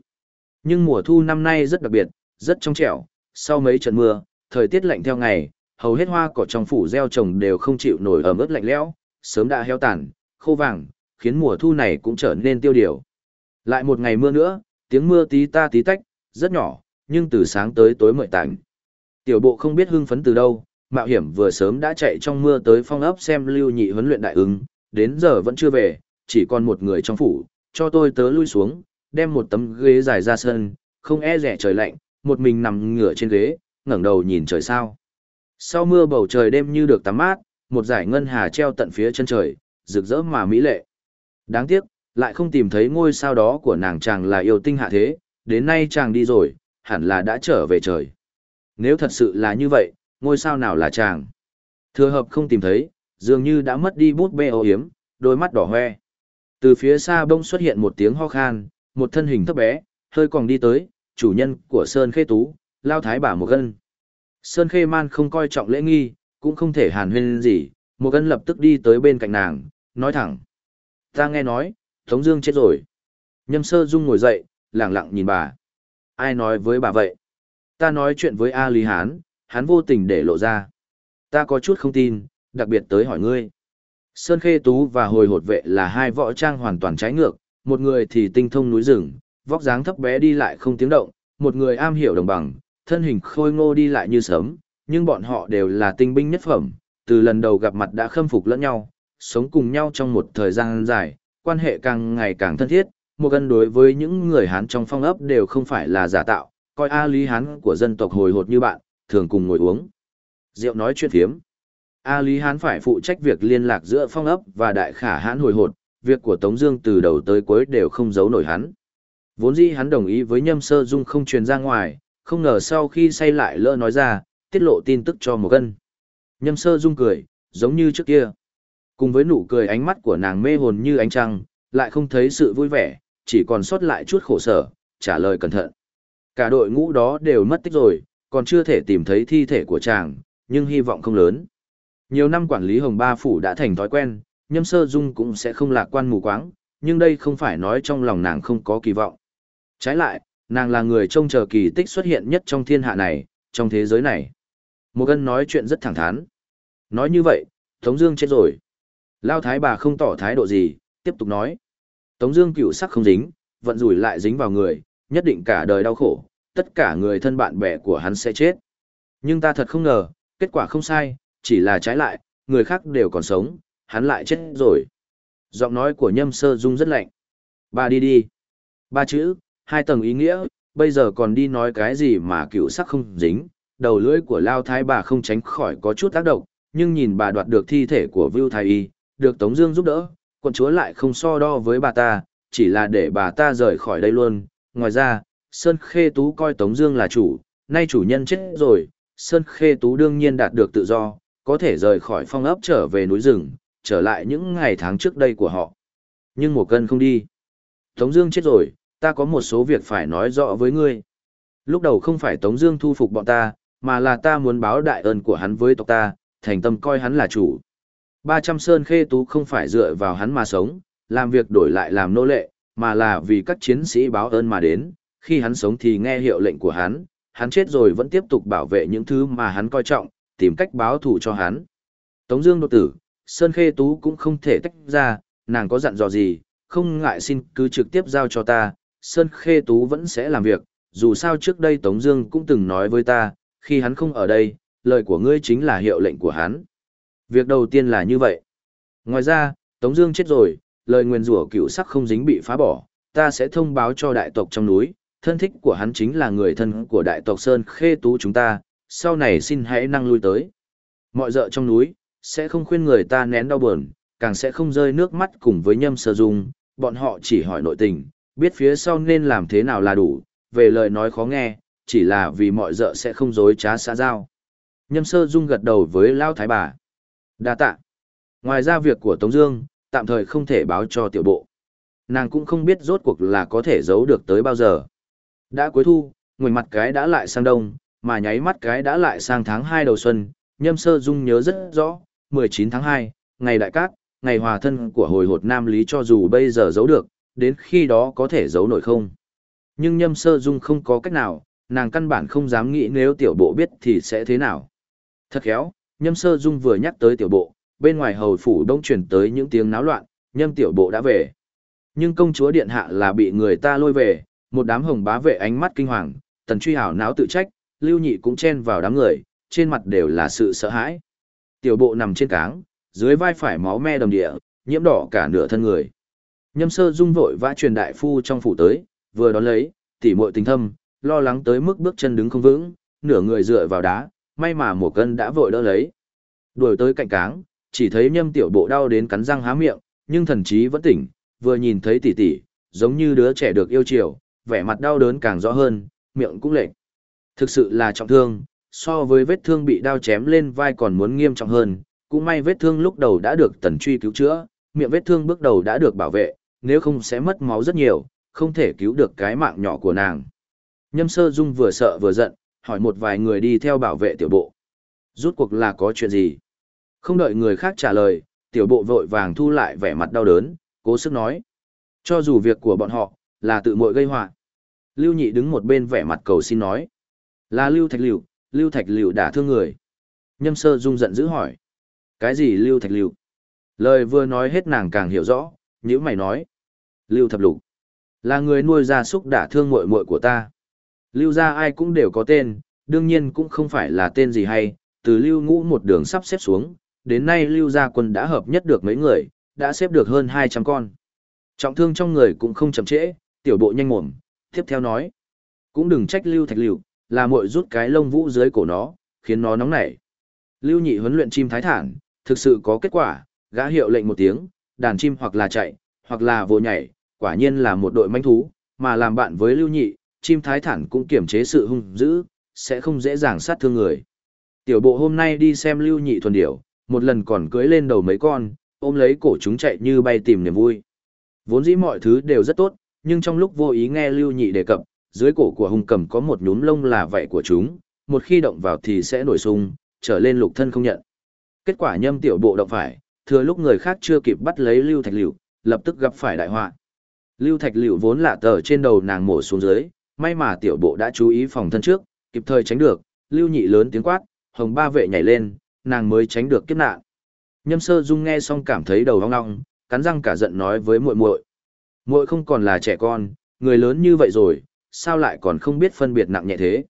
Nhưng mùa thu năm nay rất đặc biệt, rất trong trẻo, sau mấy trận mưa, thời tiết lạnh theo ngày, hầu hết hoa cỏ trong phủ gieo trồng đều không chịu nổi ẩm ướt lạnh lẽo, sớm đã heo tàn, khô vàng, khiến mùa thu này cũng trở nên tiêu điều. Lại một ngày mưa nữa, tiếng mưa tí ta tí tách, rất nhỏ, nhưng từ sáng tới tối mợi tạnh. Tiểu bộ không biết hưng phấn từ đâu, mạo hiểm vừa sớm đã chạy trong mưa tới phong ấp xem lưu nhị huấn luyện đại ứng, đến giờ vẫn chưa về, chỉ còn một người trong phủ, cho tôi tớ lui xuống, đem một tấm ghế dài ra sân, không e rẻ trời lạnh, một mình nằm ngửa trên ghế, ngẩng đầu nhìn trời sao. Sau mưa bầu trời đêm như được tắm mát, một dải ngân hà treo tận phía chân trời, rực rỡ mà mỹ lệ. Đáng tiếc, lại không tìm thấy ngôi sao đó của nàng chàng là yêu tinh hạ thế, đến nay chàng đi rồi, hẳn là đã trở về trời. Nếu thật sự là như vậy, ngôi sao nào là chàng? Thừa hợp không tìm thấy, dường như đã mất đi bút bê ô hiếm, đôi mắt đỏ hoe. Từ phía xa bông xuất hiện một tiếng ho khan, một thân hình thấp bé, hơi còn đi tới, chủ nhân của Sơn Khê Tú, lao thái bà một gân. Sơn Khê Man không coi trọng lễ nghi, cũng không thể hàn huyên gì, một gân lập tức đi tới bên cạnh nàng, nói thẳng. Ta nghe nói, Tống Dương chết rồi. Nhâm Sơ Dung ngồi dậy, lặng lặng nhìn bà. Ai nói với bà vậy? Ta nói chuyện với A Lý Hán, hắn vô tình để lộ ra. Ta có chút không tin, đặc biệt tới hỏi ngươi. Sơn Khê Tú và Hồi Hột Vệ là hai võ trang hoàn toàn trái ngược, một người thì tinh thông núi rừng, vóc dáng thấp bé đi lại không tiếng động, một người am hiểu đồng bằng, thân hình khôi ngô đi lại như sớm, nhưng bọn họ đều là tinh binh nhất phẩm, từ lần đầu gặp mặt đã khâm phục lẫn nhau, sống cùng nhau trong một thời gian dài, quan hệ càng ngày càng thân thiết, một gần đối với những người Hán trong phong ấp đều không phải là giả tạo, coi A Lý Hán của dân tộc hồi hột như bạn, thường cùng ngồi uống. Rượu nói chuyện thiếm. A Lý Hán phải phụ trách việc liên lạc giữa phong ấp và đại khả hán hồi hột, việc của Tống Dương từ đầu tới cuối đều không giấu nổi hắn. Vốn dĩ hắn đồng ý với Nhâm Sơ Dung không truyền ra ngoài, không ngờ sau khi say lại lỡ nói ra, tiết lộ tin tức cho một gân. Nhâm Sơ Dung cười, giống như trước kia. Cùng với nụ cười ánh mắt của nàng mê hồn như ánh trăng, lại không thấy sự vui vẻ, chỉ còn sót lại chút khổ sở, trả lời cẩn thận. Cả đội ngũ đó đều mất tích rồi, còn chưa thể tìm thấy thi thể của chàng, nhưng hy vọng không lớn. Nhiều năm quản lý Hồng Ba Phủ đã thành thói quen, nhâm sơ dung cũng sẽ không lạc quan mù quáng, nhưng đây không phải nói trong lòng nàng không có kỳ vọng. Trái lại, nàng là người trông chờ kỳ tích xuất hiện nhất trong thiên hạ này, trong thế giới này. Một gân nói chuyện rất thẳng thắn. Nói như vậy, Tống Dương chết rồi. Lao thái bà không tỏ thái độ gì, tiếp tục nói. Tống Dương cựu sắc không dính, vận rủi lại dính vào người, nhất định cả đời đau khổ, tất cả người thân bạn bè của hắn sẽ chết. Nhưng ta thật không ngờ, kết quả không sai, chỉ là trái lại, người khác đều còn sống, hắn lại chết rồi. Giọng nói của nhâm sơ dung rất lạnh. Ba đi đi. Ba chữ, hai tầng ý nghĩa, bây giờ còn đi nói cái gì mà cựu sắc không dính. Đầu lưỡi của Lao Thái bà không tránh khỏi có chút tác động, nhưng nhìn bà đoạt được thi thể của Vưu Thái Y, được Tống Dương giúp đỡ, quận chúa lại không so đo với bà ta, chỉ là để bà ta rời khỏi đây luôn. Ngoài ra, Sơn Khê Tú coi Tống Dương là chủ, nay chủ nhân chết rồi, Sơn Khê Tú đương nhiên đạt được tự do, có thể rời khỏi phong ấp trở về núi rừng, trở lại những ngày tháng trước đây của họ. Nhưng một cân không đi. Tống Dương chết rồi, ta có một số việc phải nói rõ với ngươi. Lúc đầu không phải Tống Dương thu phục bọn ta, mà là ta muốn báo đại ơn của hắn với tộc ta, thành tâm coi hắn là chủ. 300 Sơn Khê Tú không phải dựa vào hắn mà sống, làm việc đổi lại làm nô lệ, mà là vì các chiến sĩ báo ơn mà đến, khi hắn sống thì nghe hiệu lệnh của hắn, hắn chết rồi vẫn tiếp tục bảo vệ những thứ mà hắn coi trọng, tìm cách báo thù cho hắn. Tống Dương đột tử, Sơn Khê Tú cũng không thể tách ra, nàng có dặn dò gì, không ngại xin cứ trực tiếp giao cho ta, Sơn Khê Tú vẫn sẽ làm việc, dù sao trước đây Tống Dương cũng từng nói với ta, khi hắn không ở đây, lời của ngươi chính là hiệu lệnh của hắn. Việc đầu tiên là như vậy. Ngoài ra, Tống Dương chết rồi, lời nguyền rủa cựu sắc không dính bị phá bỏ, ta sẽ thông báo cho đại tộc trong núi, thân thích của hắn chính là người thân của đại tộc Sơn Khê Tú chúng ta, sau này xin hãy năng lui tới. Mọi dợ trong núi, sẽ không khuyên người ta nén đau buồn, càng sẽ không rơi nước mắt cùng với nhâm sơ dung, bọn họ chỉ hỏi nội tình, biết phía sau nên làm thế nào là đủ, về lời nói khó nghe, chỉ là vì mọi dợ sẽ không dối trá xã giao. Nhâm sơ dung gật đầu với Lao Thái bà. đa tạ. Ngoài ra việc của Tống Dương, tạm thời không thể báo cho tiểu bộ. Nàng cũng không biết rốt cuộc là có thể giấu được tới bao giờ. Đã cuối thu, ngoảnh mặt cái đã lại sang đông, mà nháy mắt cái đã lại sang tháng 2 đầu xuân, nhâm sơ dung nhớ rất rõ, 19 tháng 2, ngày đại cát, ngày hòa thân của hồi hột nam lý cho dù bây giờ giấu được, đến khi đó có thể giấu nổi không. Nhưng nhâm sơ dung không có cách nào, nàng căn bản không dám nghĩ nếu tiểu bộ biết thì sẽ thế nào. Thật khéo, nhâm sơ dung vừa nhắc tới tiểu bộ, bên ngoài hầu phủ đông chuyển tới những tiếng náo loạn, nhâm tiểu bộ đã về. Nhưng công chúa điện hạ là bị người ta lôi về, một đám hồng bá vệ ánh mắt kinh hoàng, tần truy hảo náo tự trách, lưu nhị cũng chen vào đám người, trên mặt đều là sự sợ hãi. Tiểu bộ nằm trên cáng, dưới vai phải máu me đầm địa, nhiễm đỏ cả nửa thân người. Nhâm sơ dung vội vã truyền đại phu trong phủ tới, vừa đón lấy, tỉ muội tình thâm, lo lắng tới mức bước chân đứng không vững, nửa người dựa vào đá, may mà một cân đã vội đỡ lấy. Đuổi tới cạnh cáng, chỉ thấy nhâm tiểu bộ đau đến cắn răng há miệng, nhưng thần trí vẫn tỉnh, vừa nhìn thấy tỷ tỷ, giống như đứa trẻ được yêu chiều, vẻ mặt đau đớn càng rõ hơn, miệng cũng lệch. Thực sự là trọng thương, so với vết thương bị đao chém lên vai còn muốn nghiêm trọng hơn, cũng may vết thương lúc đầu đã được tần truy cứu chữa, miệng vết thương bước đầu đã được bảo vệ, nếu không sẽ mất máu rất nhiều, không thể cứu được cái mạng nhỏ của nàng. Nhâm sơ dung vừa sợ vừa giận, hỏi một vài người đi theo bảo vệ tiểu bộ. Rút cuộc là có chuyện gì? Không đợi người khác trả lời, tiểu bộ vội vàng thu lại vẻ mặt đau đớn, cố sức nói. Cho dù việc của bọn họ, là tự muội gây họa Lưu nhị đứng một bên vẻ mặt cầu xin nói. Là Lưu Thạch Liệu, Lưu Thạch Liệu đã thương người. Nhâm sơ dung giận dữ hỏi. Cái gì Lưu Thạch Liệu? Lời vừa nói hết nàng càng hiểu rõ, nếu mày nói. Lưu Thập Lục. Là người nuôi gia súc đả thương muội muội của ta. Lưu gia ai cũng đều có tên, đương nhiên cũng không phải là tên gì hay, từ lưu ngũ một đường sắp xếp xuống, đến nay lưu gia quân đã hợp nhất được mấy người, đã xếp được hơn 200 con. Trọng thương trong người cũng không chậm trễ, tiểu bộ nhanh mồm, tiếp theo nói. Cũng đừng trách lưu thạch lưu, là muội rút cái lông vũ dưới cổ nó, khiến nó nóng nảy. Lưu nhị huấn luyện chim thái thản, thực sự có kết quả, gã hiệu lệnh một tiếng, đàn chim hoặc là chạy, hoặc là vồ nhảy, quả nhiên là một đội manh thú, mà làm bạn với lưu nhị, chim thái thản cũng kiểm chế sự hung dữ, sẽ không dễ dàng sát thương người. Tiểu bộ hôm nay đi xem lưu nhị thuần điểu, một lần còn cưới lên đầu mấy con, ôm lấy cổ chúng chạy như bay tìm niềm vui. Vốn dĩ mọi thứ đều rất tốt, nhưng trong lúc vô ý nghe lưu nhị đề cập, dưới cổ của hung cầm có một nhúm lông là vậy của chúng, một khi động vào thì sẽ nổi sung, trở lên lục thân không nhận. Kết quả nhâm tiểu bộ động phải, thừa lúc người khác chưa kịp bắt lấy lưu thạch Liễu, lập tức gặp phải đại họa. Lưu thạch Liễu vốn lạ tờ trên đầu nàng mổ xuống dưới, may mà tiểu bộ đã chú ý phòng thân trước, kịp thời tránh được, lưu nhị lớn tiếng quát, hồng ba vệ nhảy lên, nàng mới tránh được kiếp nạn. Nhâm sơ dung nghe xong cảm thấy đầu ong ong, cắn răng cả giận nói với muội muội muội không còn là trẻ con, người lớn như vậy rồi, sao lại còn không biết phân biệt nặng nhẹ thế.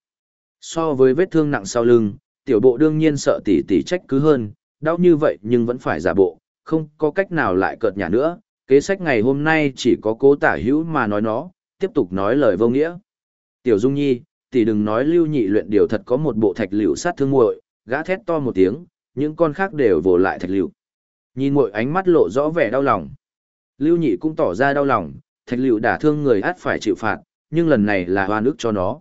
So với vết thương nặng sau lưng, tiểu bộ đương nhiên sợ tỷ tỷ trách cứ hơn, đau như vậy nhưng vẫn phải giả bộ, không có cách nào lại cợt nhả nữa, kế sách ngày hôm nay chỉ có cố tả hữu mà nói nó, tiếp tục nói lời vô nghĩa. Tiểu Dung Nhi, tỷ đừng nói lưu nhị luyện điều thật có một bộ thạch liệu sát thương muội, gã thét to một tiếng, những con khác đều vồ lại thạch liệu. Nhìn muội ánh mắt lộ rõ vẻ đau lòng. Lưu nhị cũng tỏ ra đau lòng, thạch liệu đả thương người át phải chịu phạt, nhưng lần này là hoa nước cho nó.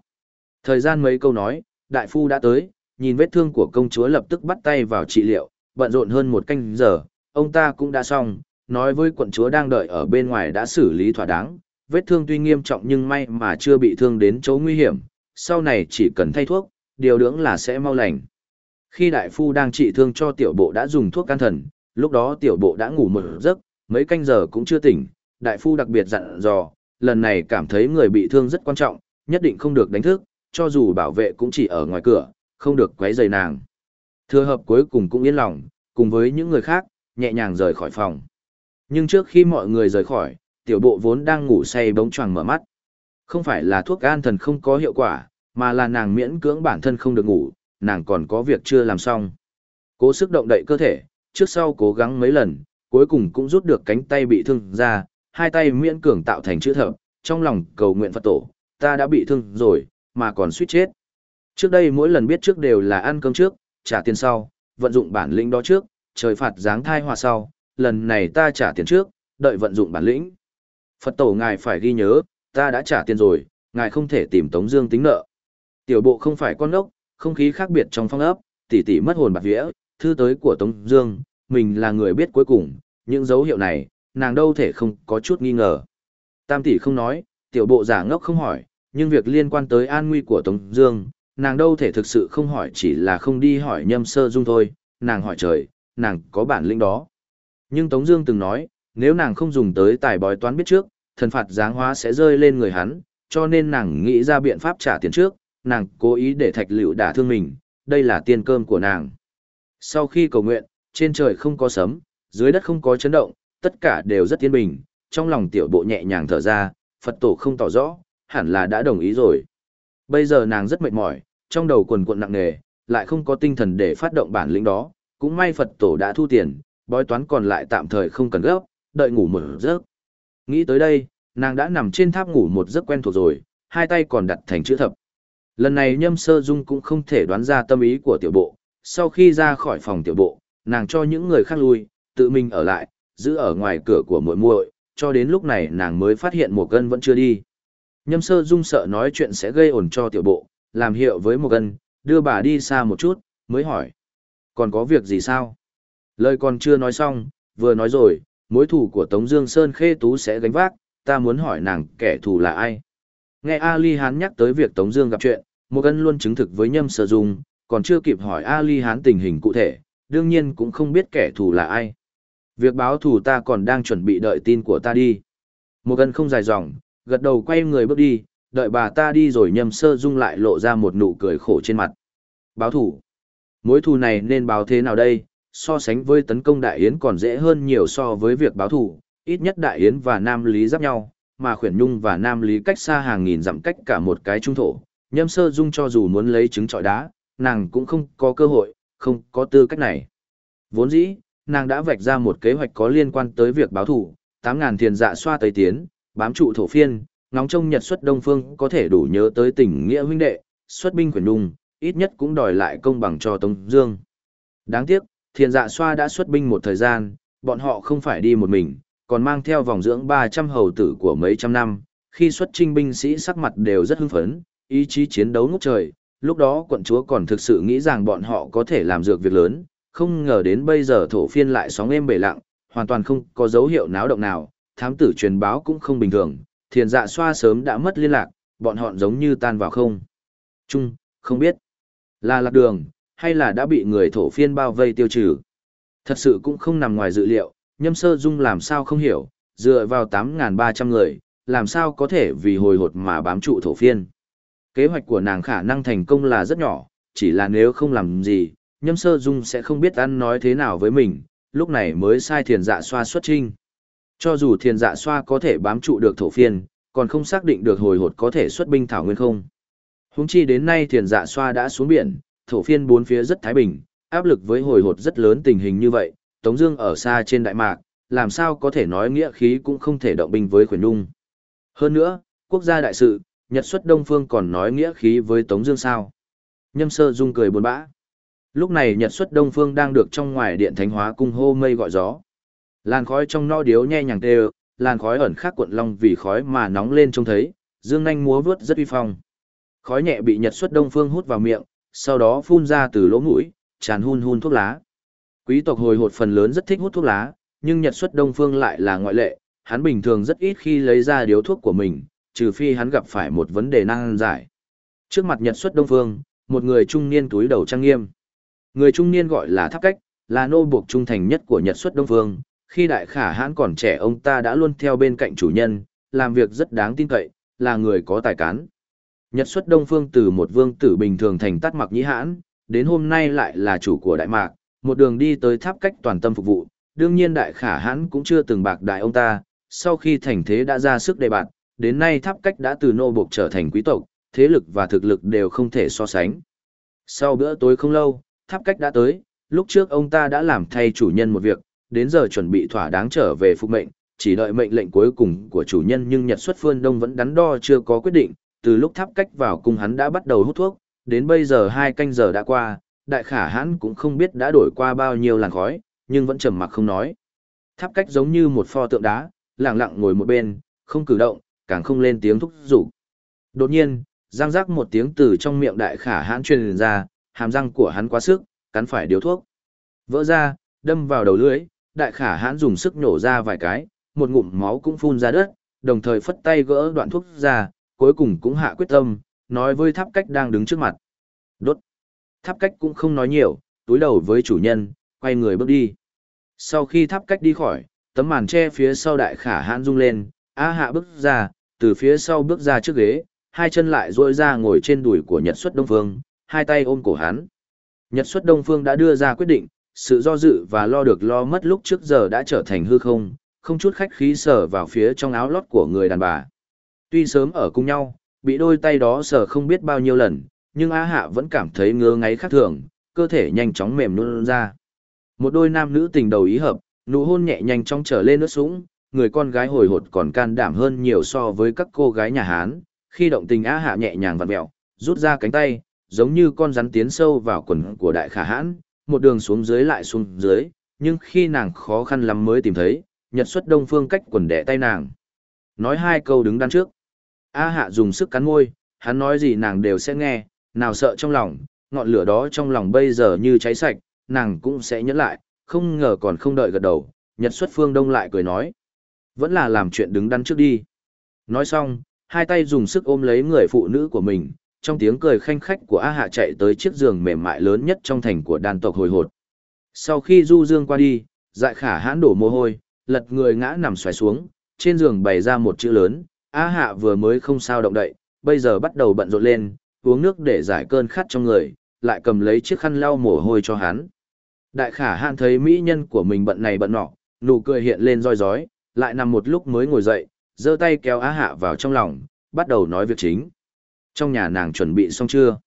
Thời gian mấy câu nói, đại phu đã tới, nhìn vết thương của công chúa lập tức bắt tay vào trị liệu, bận rộn hơn một canh giờ, ông ta cũng đã xong, nói với quận chúa đang đợi ở bên ngoài đã xử lý thỏa đáng, vết thương tuy nghiêm trọng nhưng may mà chưa bị thương đến chỗ nguy hiểm, sau này chỉ cần thay thuốc, điều dưỡng là sẽ mau lành. Khi đại phu đang trị thương cho tiểu bộ đã dùng thuốc can thần, lúc đó tiểu bộ đã ngủ một giấc, mấy canh giờ cũng chưa tỉnh, đại phu đặc biệt dặn dò, lần này cảm thấy người bị thương rất quan trọng, nhất định không được đánh thức, cho dù bảo vệ cũng chỉ ở ngoài cửa, không được quấy rầy nàng. Thừa hợp cuối cùng cũng yên lòng, cùng với những người khác, nhẹ nhàng rời khỏi phòng. Nhưng trước khi mọi người rời khỏi, tiểu bộ vốn đang ngủ say bỗng choàng mở mắt. Không phải là thuốc an thần không có hiệu quả, mà là nàng miễn cưỡng bản thân không được ngủ, nàng còn có việc chưa làm xong. Cố sức động đậy cơ thể, trước sau cố gắng mấy lần, cuối cùng cũng rút được cánh tay bị thương ra, hai tay miễn cường tạo thành chữ thập, trong lòng cầu nguyện Phật tổ, ta đã bị thương rồi, mà còn suýt chết. Trước đây mỗi lần biết trước đều là ăn cơm trước, trả tiền sau, vận dụng bản lĩnh đó trước, trời phạt giáng thai hòa sau, lần này ta trả tiền trước, đợi vận dụng bản lĩnh. Phật tổ ngài phải ghi nhớ, ta đã trả tiền rồi, ngài không thể tìm Tống Dương tính nợ. Tiểu bộ không phải con ốc, không khí khác biệt trong phong ấp, tỷ tỷ mất hồn bạc vía, thư tới của Tống Dương, mình là người biết cuối cùng, những dấu hiệu này, nàng đâu thể không có chút nghi ngờ. Tam tỷ không nói, tiểu bộ giả ngốc không hỏi, nhưng việc liên quan tới an nguy của Tống Dương, nàng đâu thể thực sự không hỏi chỉ là không đi hỏi nhâm sơ dung thôi, nàng hỏi trời, nàng có bản lĩnh đó. Nhưng Tống Dương từng nói, nếu nàng không dùng tới tài bói toán biết trước, thần phạt giáng hóa sẽ rơi lên người hắn, cho nên nàng nghĩ ra biện pháp trả tiền trước, nàng cố ý để thạch Liễu đả thương mình, đây là tiền cơm của nàng. Sau khi cầu nguyện, trên trời không có sấm, dưới đất không có chấn động, tất cả đều rất yên bình, trong lòng tiểu bộ nhẹ nhàng thở ra, Phật tổ không tỏ rõ, hẳn là đã đồng ý rồi. Bây giờ nàng rất mệt mỏi, trong đầu quần cuộn nặng nề, lại không có tinh thần để phát động bản lĩnh đó, cũng may Phật tổ đã thu tiền, bói toán còn lại tạm thời không cần gấp, đợi ngủ một giấc. Nghĩ tới đây, nàng đã nằm trên tháp ngủ một giấc quen thuộc rồi, hai tay còn đặt thành chữ thập. Lần này nhâm sơ dung cũng không thể đoán ra tâm ý của tiểu bộ, sau khi ra khỏi phòng tiểu bộ, nàng cho những người khác lui, tự mình ở lại, giữ ở ngoài cửa của muội muội, cho đến lúc này nàng mới phát hiện một gân vẫn chưa đi. Nhâm sơ dung sợ nói chuyện sẽ gây ổn cho tiểu bộ, làm hiệu với một gân, đưa bà đi xa một chút, mới hỏi. Còn có việc gì sao? Lời còn chưa nói xong, vừa nói rồi, mối thù của Tống Dương Sơn Khê Tú sẽ gánh vác, ta muốn hỏi nàng kẻ thù là ai? Nghe Ali Hán nhắc tới việc Tống Dương gặp chuyện, Mộ Cân luôn chứng thực với Nhâm Sơ Dung, còn chưa kịp hỏi Ali Hán tình hình cụ thể, đương nhiên cũng không biết kẻ thù là ai. Việc báo thù ta còn đang chuẩn bị đợi tin của ta đi. Mộ Cân không dài dòng, gật đầu quay người bước đi, đợi bà ta đi rồi Nhâm Sơ Dung lại lộ ra một nụ cười khổ trên mặt. Báo thù? Mối thù này nên báo thế nào đây? So sánh với tấn công Đại Yến còn dễ hơn nhiều so với việc báo thù, ít nhất Đại Yến và Nam Lý giáp nhau, mà Khuyển Nhung và Nam Lý cách xa hàng nghìn dặm cách cả một cái trung thổ. Nhâm Sơ Dung cho dù muốn lấy trứng trọi đá, nàng cũng không có cơ hội, không có tư cách này. Vốn dĩ, nàng đã vạch ra một kế hoạch có liên quan tới việc báo thù, 8.000 thiền dạ xoa tây tiến, bám trụ thổ phiên, ngóng trông nhật xuất đông phương có thể đủ nhớ tới tình nghĩa huynh đệ, xuất binh khuyển nhung, ít nhất cũng đòi lại công bằng cho Tống Dương. Đáng tiếc, thiền dạ xoa đã xuất binh một thời gian, bọn họ không phải đi một mình, còn mang theo vòng dưỡng 300 hầu tử của mấy trăm năm, khi xuất trinh binh sĩ sắc mặt đều rất hưng phấn, ý chí chiến đấu ngút trời, lúc đó quận chúa còn thực sự nghĩ rằng bọn họ có thể làm dược việc lớn, không ngờ đến bây giờ thổ phiên lại sóng êm bể lặng, hoàn toàn không có dấu hiệu náo động nào, thám tử truyền báo cũng không bình thường, thiền dạ xoa sớm đã mất liên lạc, bọn họ giống như tan vào không. Chung, không biết, là lạc đường, hay là đã bị người thổ phiên bao vây tiêu trừ. Thật sự cũng không nằm ngoài dự liệu, nhâm sơ dung làm sao không hiểu, dựa vào 8.300 người, làm sao có thể vì hồi hột mà bám trụ thổ phiên. Kế hoạch của nàng khả năng thành công là rất nhỏ, chỉ là nếu không làm gì, nhâm sơ dung sẽ không biết ăn nói thế nào với mình, lúc này mới sai thiền dạ xoa xuất trinh. Cho dù thiền dạ xoa có thể bám trụ được thổ phiên, còn không xác định được hồi hột có thể xuất binh thảo nguyên không. Húng chi đến nay thiền dạ xoa đã xuống biển, thổ phiên bốn phía rất thái bình, áp lực với hồi hột rất lớn tình hình như vậy, Tống Dương ở xa trên đại mạc, làm sao có thể nói nghĩa khí cũng không thể động binh với khuyển nung. Hơn nữa, quốc gia đại sự, Nhật xuất Đông Phương còn nói nghĩa khí với Tống Dương sao? Nhâm Sơ Dung cười buồn bã. Lúc này Nhật xuất Đông Phương đang được trong ngoài điện Thánh Hóa cung hô mây gọi gió. Làn khói trong no điếu nhẹ nhàng tê, làn khói ẩn khác cuộn long vì khói mà nóng lên trông thấy, dương nhanh múa vớt rất uy phong. Khói nhẹ bị Nhật xuất Đông Phương hút vào miệng, sau đó phun ra từ lỗ mũi, tràn hun hun thuốc lá. Quý tộc hồi hột phần lớn rất thích hút thuốc lá, nhưng Nhật xuất Đông Phương lại là ngoại lệ, hắn bình thường rất ít khi lấy ra điếu thuốc của mình, trừ phi hắn gặp phải một vấn đề năng giải. Trước mặt Nhật xuất Đông Phương, một người trung niên túi đầu trang nghiêm. Người trung niên gọi là Tháp Cách, là nô buộc trung thành nhất của Nhật xuất Đông Phương. Khi đại khả hãn còn trẻ ông ta đã luôn theo bên cạnh chủ nhân, làm việc rất đáng tin cậy, là người có tài cán. Nhật xuất Đông Phương từ một vương tử bình thường thành tắt mặc nhĩ hãn, đến hôm nay lại là chủ của Đại Mạc, một đường đi tới tháp cách toàn tâm phục vụ. Đương nhiên đại khả hãn cũng chưa từng bạc đại ông ta, sau khi thành thế đã ra sức đề bạt, đến nay tháp cách đã từ nô buộc trở thành quý tộc, thế lực và thực lực đều không thể so sánh. Sau bữa tối không lâu, tháp cách đã tới, lúc trước ông ta đã làm thay chủ nhân một việc, đến giờ chuẩn bị thỏa đáng trở về phục mệnh, chỉ đợi mệnh lệnh cuối cùng của chủ nhân nhưng Nhật xuất phương Đông vẫn đắn đo chưa có quyết định, từ lúc tháp cách vào cung hắn đã bắt đầu hút thuốc, đến bây giờ hai canh giờ đã qua, đại khả hãn cũng không biết đã đổi qua bao nhiêu làn khói, nhưng vẫn trầm mặc không nói. Tháp cách giống như một pho tượng đá, lặng lặng ngồi một bên, không cử động, càng không lên tiếng thúc giục. Đột nhiên, răng rắc một tiếng từ trong miệng đại khả hãn truyền ra, hàm răng của hắn quá sức, cắn phải điếu thuốc. Vỡ ra, đâm vào đầu lưỡi, đại khả hãn dùng sức nhổ ra vài cái, một ngụm máu cũng phun ra đất, đồng thời phất tay gỡ đoạn thuốc ra, cuối cùng cũng hạ quyết tâm, nói với tháp cách đang đứng trước mặt. Đốt. Tháp cách cũng không nói nhiều, túi đầu với chủ nhân, quay người bước đi. Sau khi tháp cách đi khỏi, tấm màn che phía sau đại khả hãn rung lên, A hạ bước ra, từ phía sau bước ra trước ghế, hai chân lại duỗi ra ngồi trên đùi của Nhật xuất Đông Phương, hai tay ôm cổ hắn. Nhật xuất Đông Phương đã đưa ra quyết định, sự do dự và lo được lo mất lúc trước giờ đã trở thành hư không, không chút khách khí sờ vào phía trong áo lót của người đàn bà. Tuy sớm ở cùng nhau, bị đôi tay đó sờ không biết bao nhiêu lần, nhưng Á Hạ vẫn cảm thấy ngứa ngáy khác thường, cơ thể nhanh chóng mềm luôn ra. Một đôi nam nữ tình đầu ý hợp, nụ hôn nhẹ nhanh chóng trở lên nước sũng, người con gái hồi hột còn can đảm hơn nhiều so với các cô gái nhà Hán, khi động tình Á Hạ nhẹ nhàng vặn mẹo, rút ra cánh tay, giống như con rắn tiến sâu vào quần của đại khả hãn, một đường xuống dưới lại xuống dưới, nhưng khi nàng khó khăn lắm mới tìm thấy, nhật xuất đông phương cách quần đẻ tay nàng. Nói hai câu đứng đắn trước. A hạ dùng sức cắn môi, hắn nói gì nàng đều sẽ nghe, nào sợ trong lòng, ngọn lửa đó trong lòng bây giờ như cháy sạch, nàng cũng sẽ nhẫn lại, không ngờ còn không đợi gật đầu, nhật xuất phương đông lại cười nói. Vẫn là làm chuyện đứng đắn trước đi. Nói xong, hai tay dùng sức ôm lấy người phụ nữ của mình, trong tiếng cười khanh khách của A Hạ chạy tới chiếc giường mềm mại lớn nhất trong thành của đàn tộc hồi hột. Sau khi Du Dương qua đi, dại khả hãn đổ mồ hôi, lật người ngã nằm xoài xuống, trên giường bày ra một chữ lớn, A Hạ vừa mới không sao động đậy, bây giờ bắt đầu bận rộn lên, uống nước để giải cơn khát trong người, lại cầm lấy chiếc khăn lau mồ hôi cho hắn. Đại khả hạn thấy mỹ nhân của mình bận này bận nọ, nụ cười hiện lên roi rói, lại nằm một lúc mới ngồi dậy, giơ tay kéo A Hạ vào trong lòng, bắt đầu nói việc chính. Trong nhà nàng chuẩn bị xong chưa?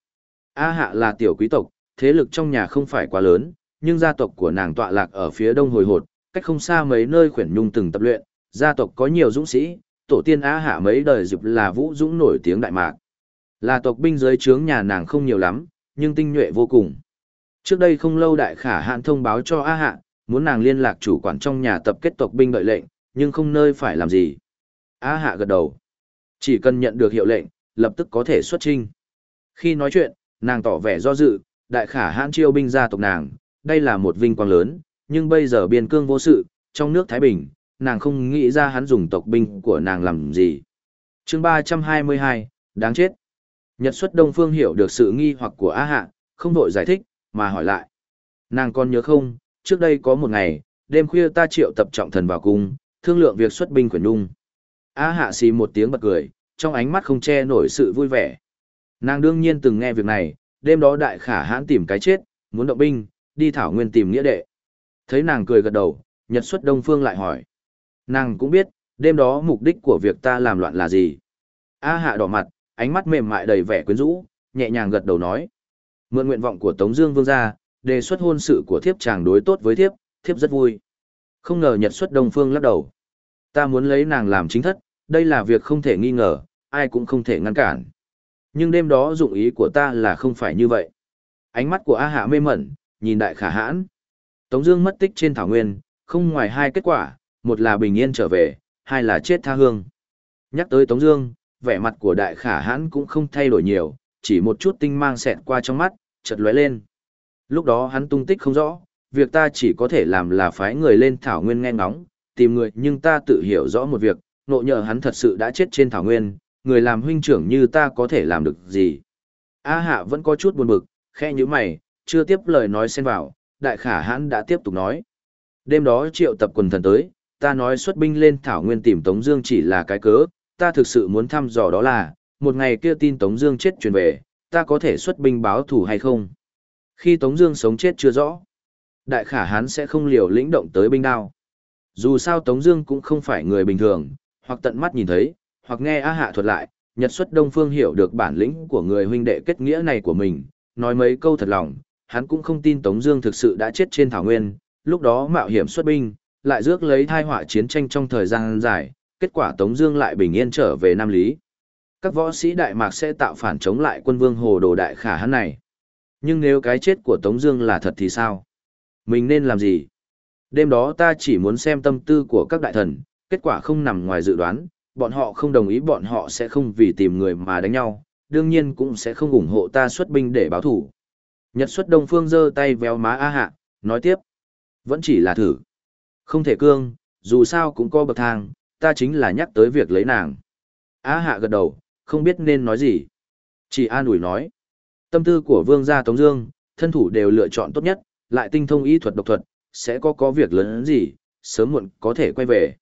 A Hạ là tiểu quý tộc, thế lực trong nhà không phải quá lớn, nhưng gia tộc của nàng tọa lạc ở phía đông hồi hột, cách không xa mấy nơi khuyển nhung từng tập luyện, gia tộc có nhiều dũng sĩ, tổ tiên á Hạ mấy đời dịp là vũ dũng nổi tiếng đại mạc. Là tộc binh giới trướng nhà nàng không nhiều lắm, nhưng tinh nhuệ vô cùng. Trước đây không lâu đại khả hạn thông báo cho á Hạ, muốn nàng liên lạc chủ quản trong nhà tập kết tộc binh đợi lệnh, nhưng không nơi phải làm gì. á Hạ gật đầu. Chỉ cần nhận được hiệu lệnh, lập tức có thể xuất trinh. Khi nói chuyện, nàng tỏ vẻ do dự, đại khả hãn chiêu binh gia tộc nàng, đây là một vinh quang lớn, nhưng bây giờ biên cương vô sự, trong nước Thái Bình, nàng không nghĩ ra hắn dùng tộc binh của nàng làm gì. chương 322, đáng chết. Nhật xuất Đông Phương hiểu được sự nghi hoặc của A Hạ, không đội giải thích, mà hỏi lại. Nàng còn nhớ không, trước đây có một ngày, đêm khuya ta triệu tập trọng thần vào cung, thương lượng việc xuất binh quyển nung. A Hạ xì một tiếng bật cười, trong ánh mắt không che nổi sự vui vẻ. Nàng đương nhiên từng nghe việc này, đêm đó đại khả hãn tìm cái chết, muốn động binh, đi thảo nguyên tìm nghĩa đệ. Thấy nàng cười gật đầu, Nhật xuất Đông Phương lại hỏi. Nàng cũng biết, đêm đó mục đích của việc ta làm loạn là gì. A hạ đỏ mặt, ánh mắt mềm mại đầy vẻ quyến rũ, nhẹ nhàng gật đầu nói. Mượn nguyện vọng của Tống Dương Vương gia, đề xuất hôn sự của thiếp chàng đối tốt với thiếp, thiếp rất vui. Không ngờ Nhật xuất Đông Phương lắc đầu. Ta muốn lấy nàng làm chính thất, đây là việc không thể nghi ngờ, ai cũng không thể ngăn cản. Nhưng đêm đó dụng ý của ta là không phải như vậy. Ánh mắt của A Hạ mê mẩn, nhìn đại khả hãn. Tống Dương mất tích trên thảo nguyên, không ngoài hai kết quả, một là bình yên trở về, hai là chết tha hương. Nhắc tới Tống Dương, vẻ mặt của đại khả hãn cũng không thay đổi nhiều, chỉ một chút tinh mang xẹt qua trong mắt, chợt lóe lên. Lúc đó hắn tung tích không rõ, việc ta chỉ có thể làm là phái người lên thảo nguyên nghe ngóng, tìm người, nhưng ta tự hiểu rõ một việc, nộ nhờ hắn thật sự đã chết trên thảo nguyên, người làm huynh trưởng như ta có thể làm được gì. A hạ vẫn có chút buồn bực, khe như mày, chưa tiếp lời nói xen vào, đại khả hãn đã tiếp tục nói. Đêm đó triệu tập quần thần tới, ta nói xuất binh lên thảo nguyên tìm Tống Dương chỉ là cái cớ, ta thực sự muốn thăm dò đó là, một ngày kia tin Tống Dương chết truyền về, ta có thể xuất binh báo thù hay không? Khi Tống Dương sống chết chưa rõ, đại khả Hán sẽ không liều lĩnh động tới binh đao. Dù sao Tống Dương cũng không phải người bình thường, hoặc tận mắt nhìn thấy, hoặc nghe A Hạ thuật lại, Nhật xuất Đông Phương hiểu được bản lĩnh của người huynh đệ kết nghĩa này của mình, nói mấy câu thật lòng, hắn cũng không tin Tống Dương thực sự đã chết trên thảo nguyên, lúc đó mạo hiểm xuất binh, lại rước lấy thai họa chiến tranh trong thời gian dài, kết quả Tống Dương lại bình yên trở về Nam Lý. Các võ sĩ Đại Mạc sẽ tạo phản chống lại quân vương Hồ Đồ Đại Khả Hãn này. Nhưng nếu cái chết của Tống Dương là thật thì sao? Mình nên làm gì? Đêm đó ta chỉ muốn xem tâm tư của các đại thần, kết quả không nằm ngoài dự đoán, bọn họ không đồng ý bọn họ sẽ không vì tìm người mà đánh nhau, đương nhiên cũng sẽ không ủng hộ ta xuất binh để báo thù. Nhật xuất Đông Phương giơ tay véo má A Hạ, nói tiếp. Vẫn chỉ là thử. Không thể cương, dù sao cũng có bậc thang, ta chính là nhắc tới việc lấy nàng. Á Hạ gật đầu, không biết nên nói gì. Chỉ an ủi nói. Tâm tư của vương gia Tống Dương, thân thủ đều lựa chọn tốt nhất, lại tinh thông y thuật độc thuật, sẽ có có việc lớn gì, sớm muộn có thể quay về.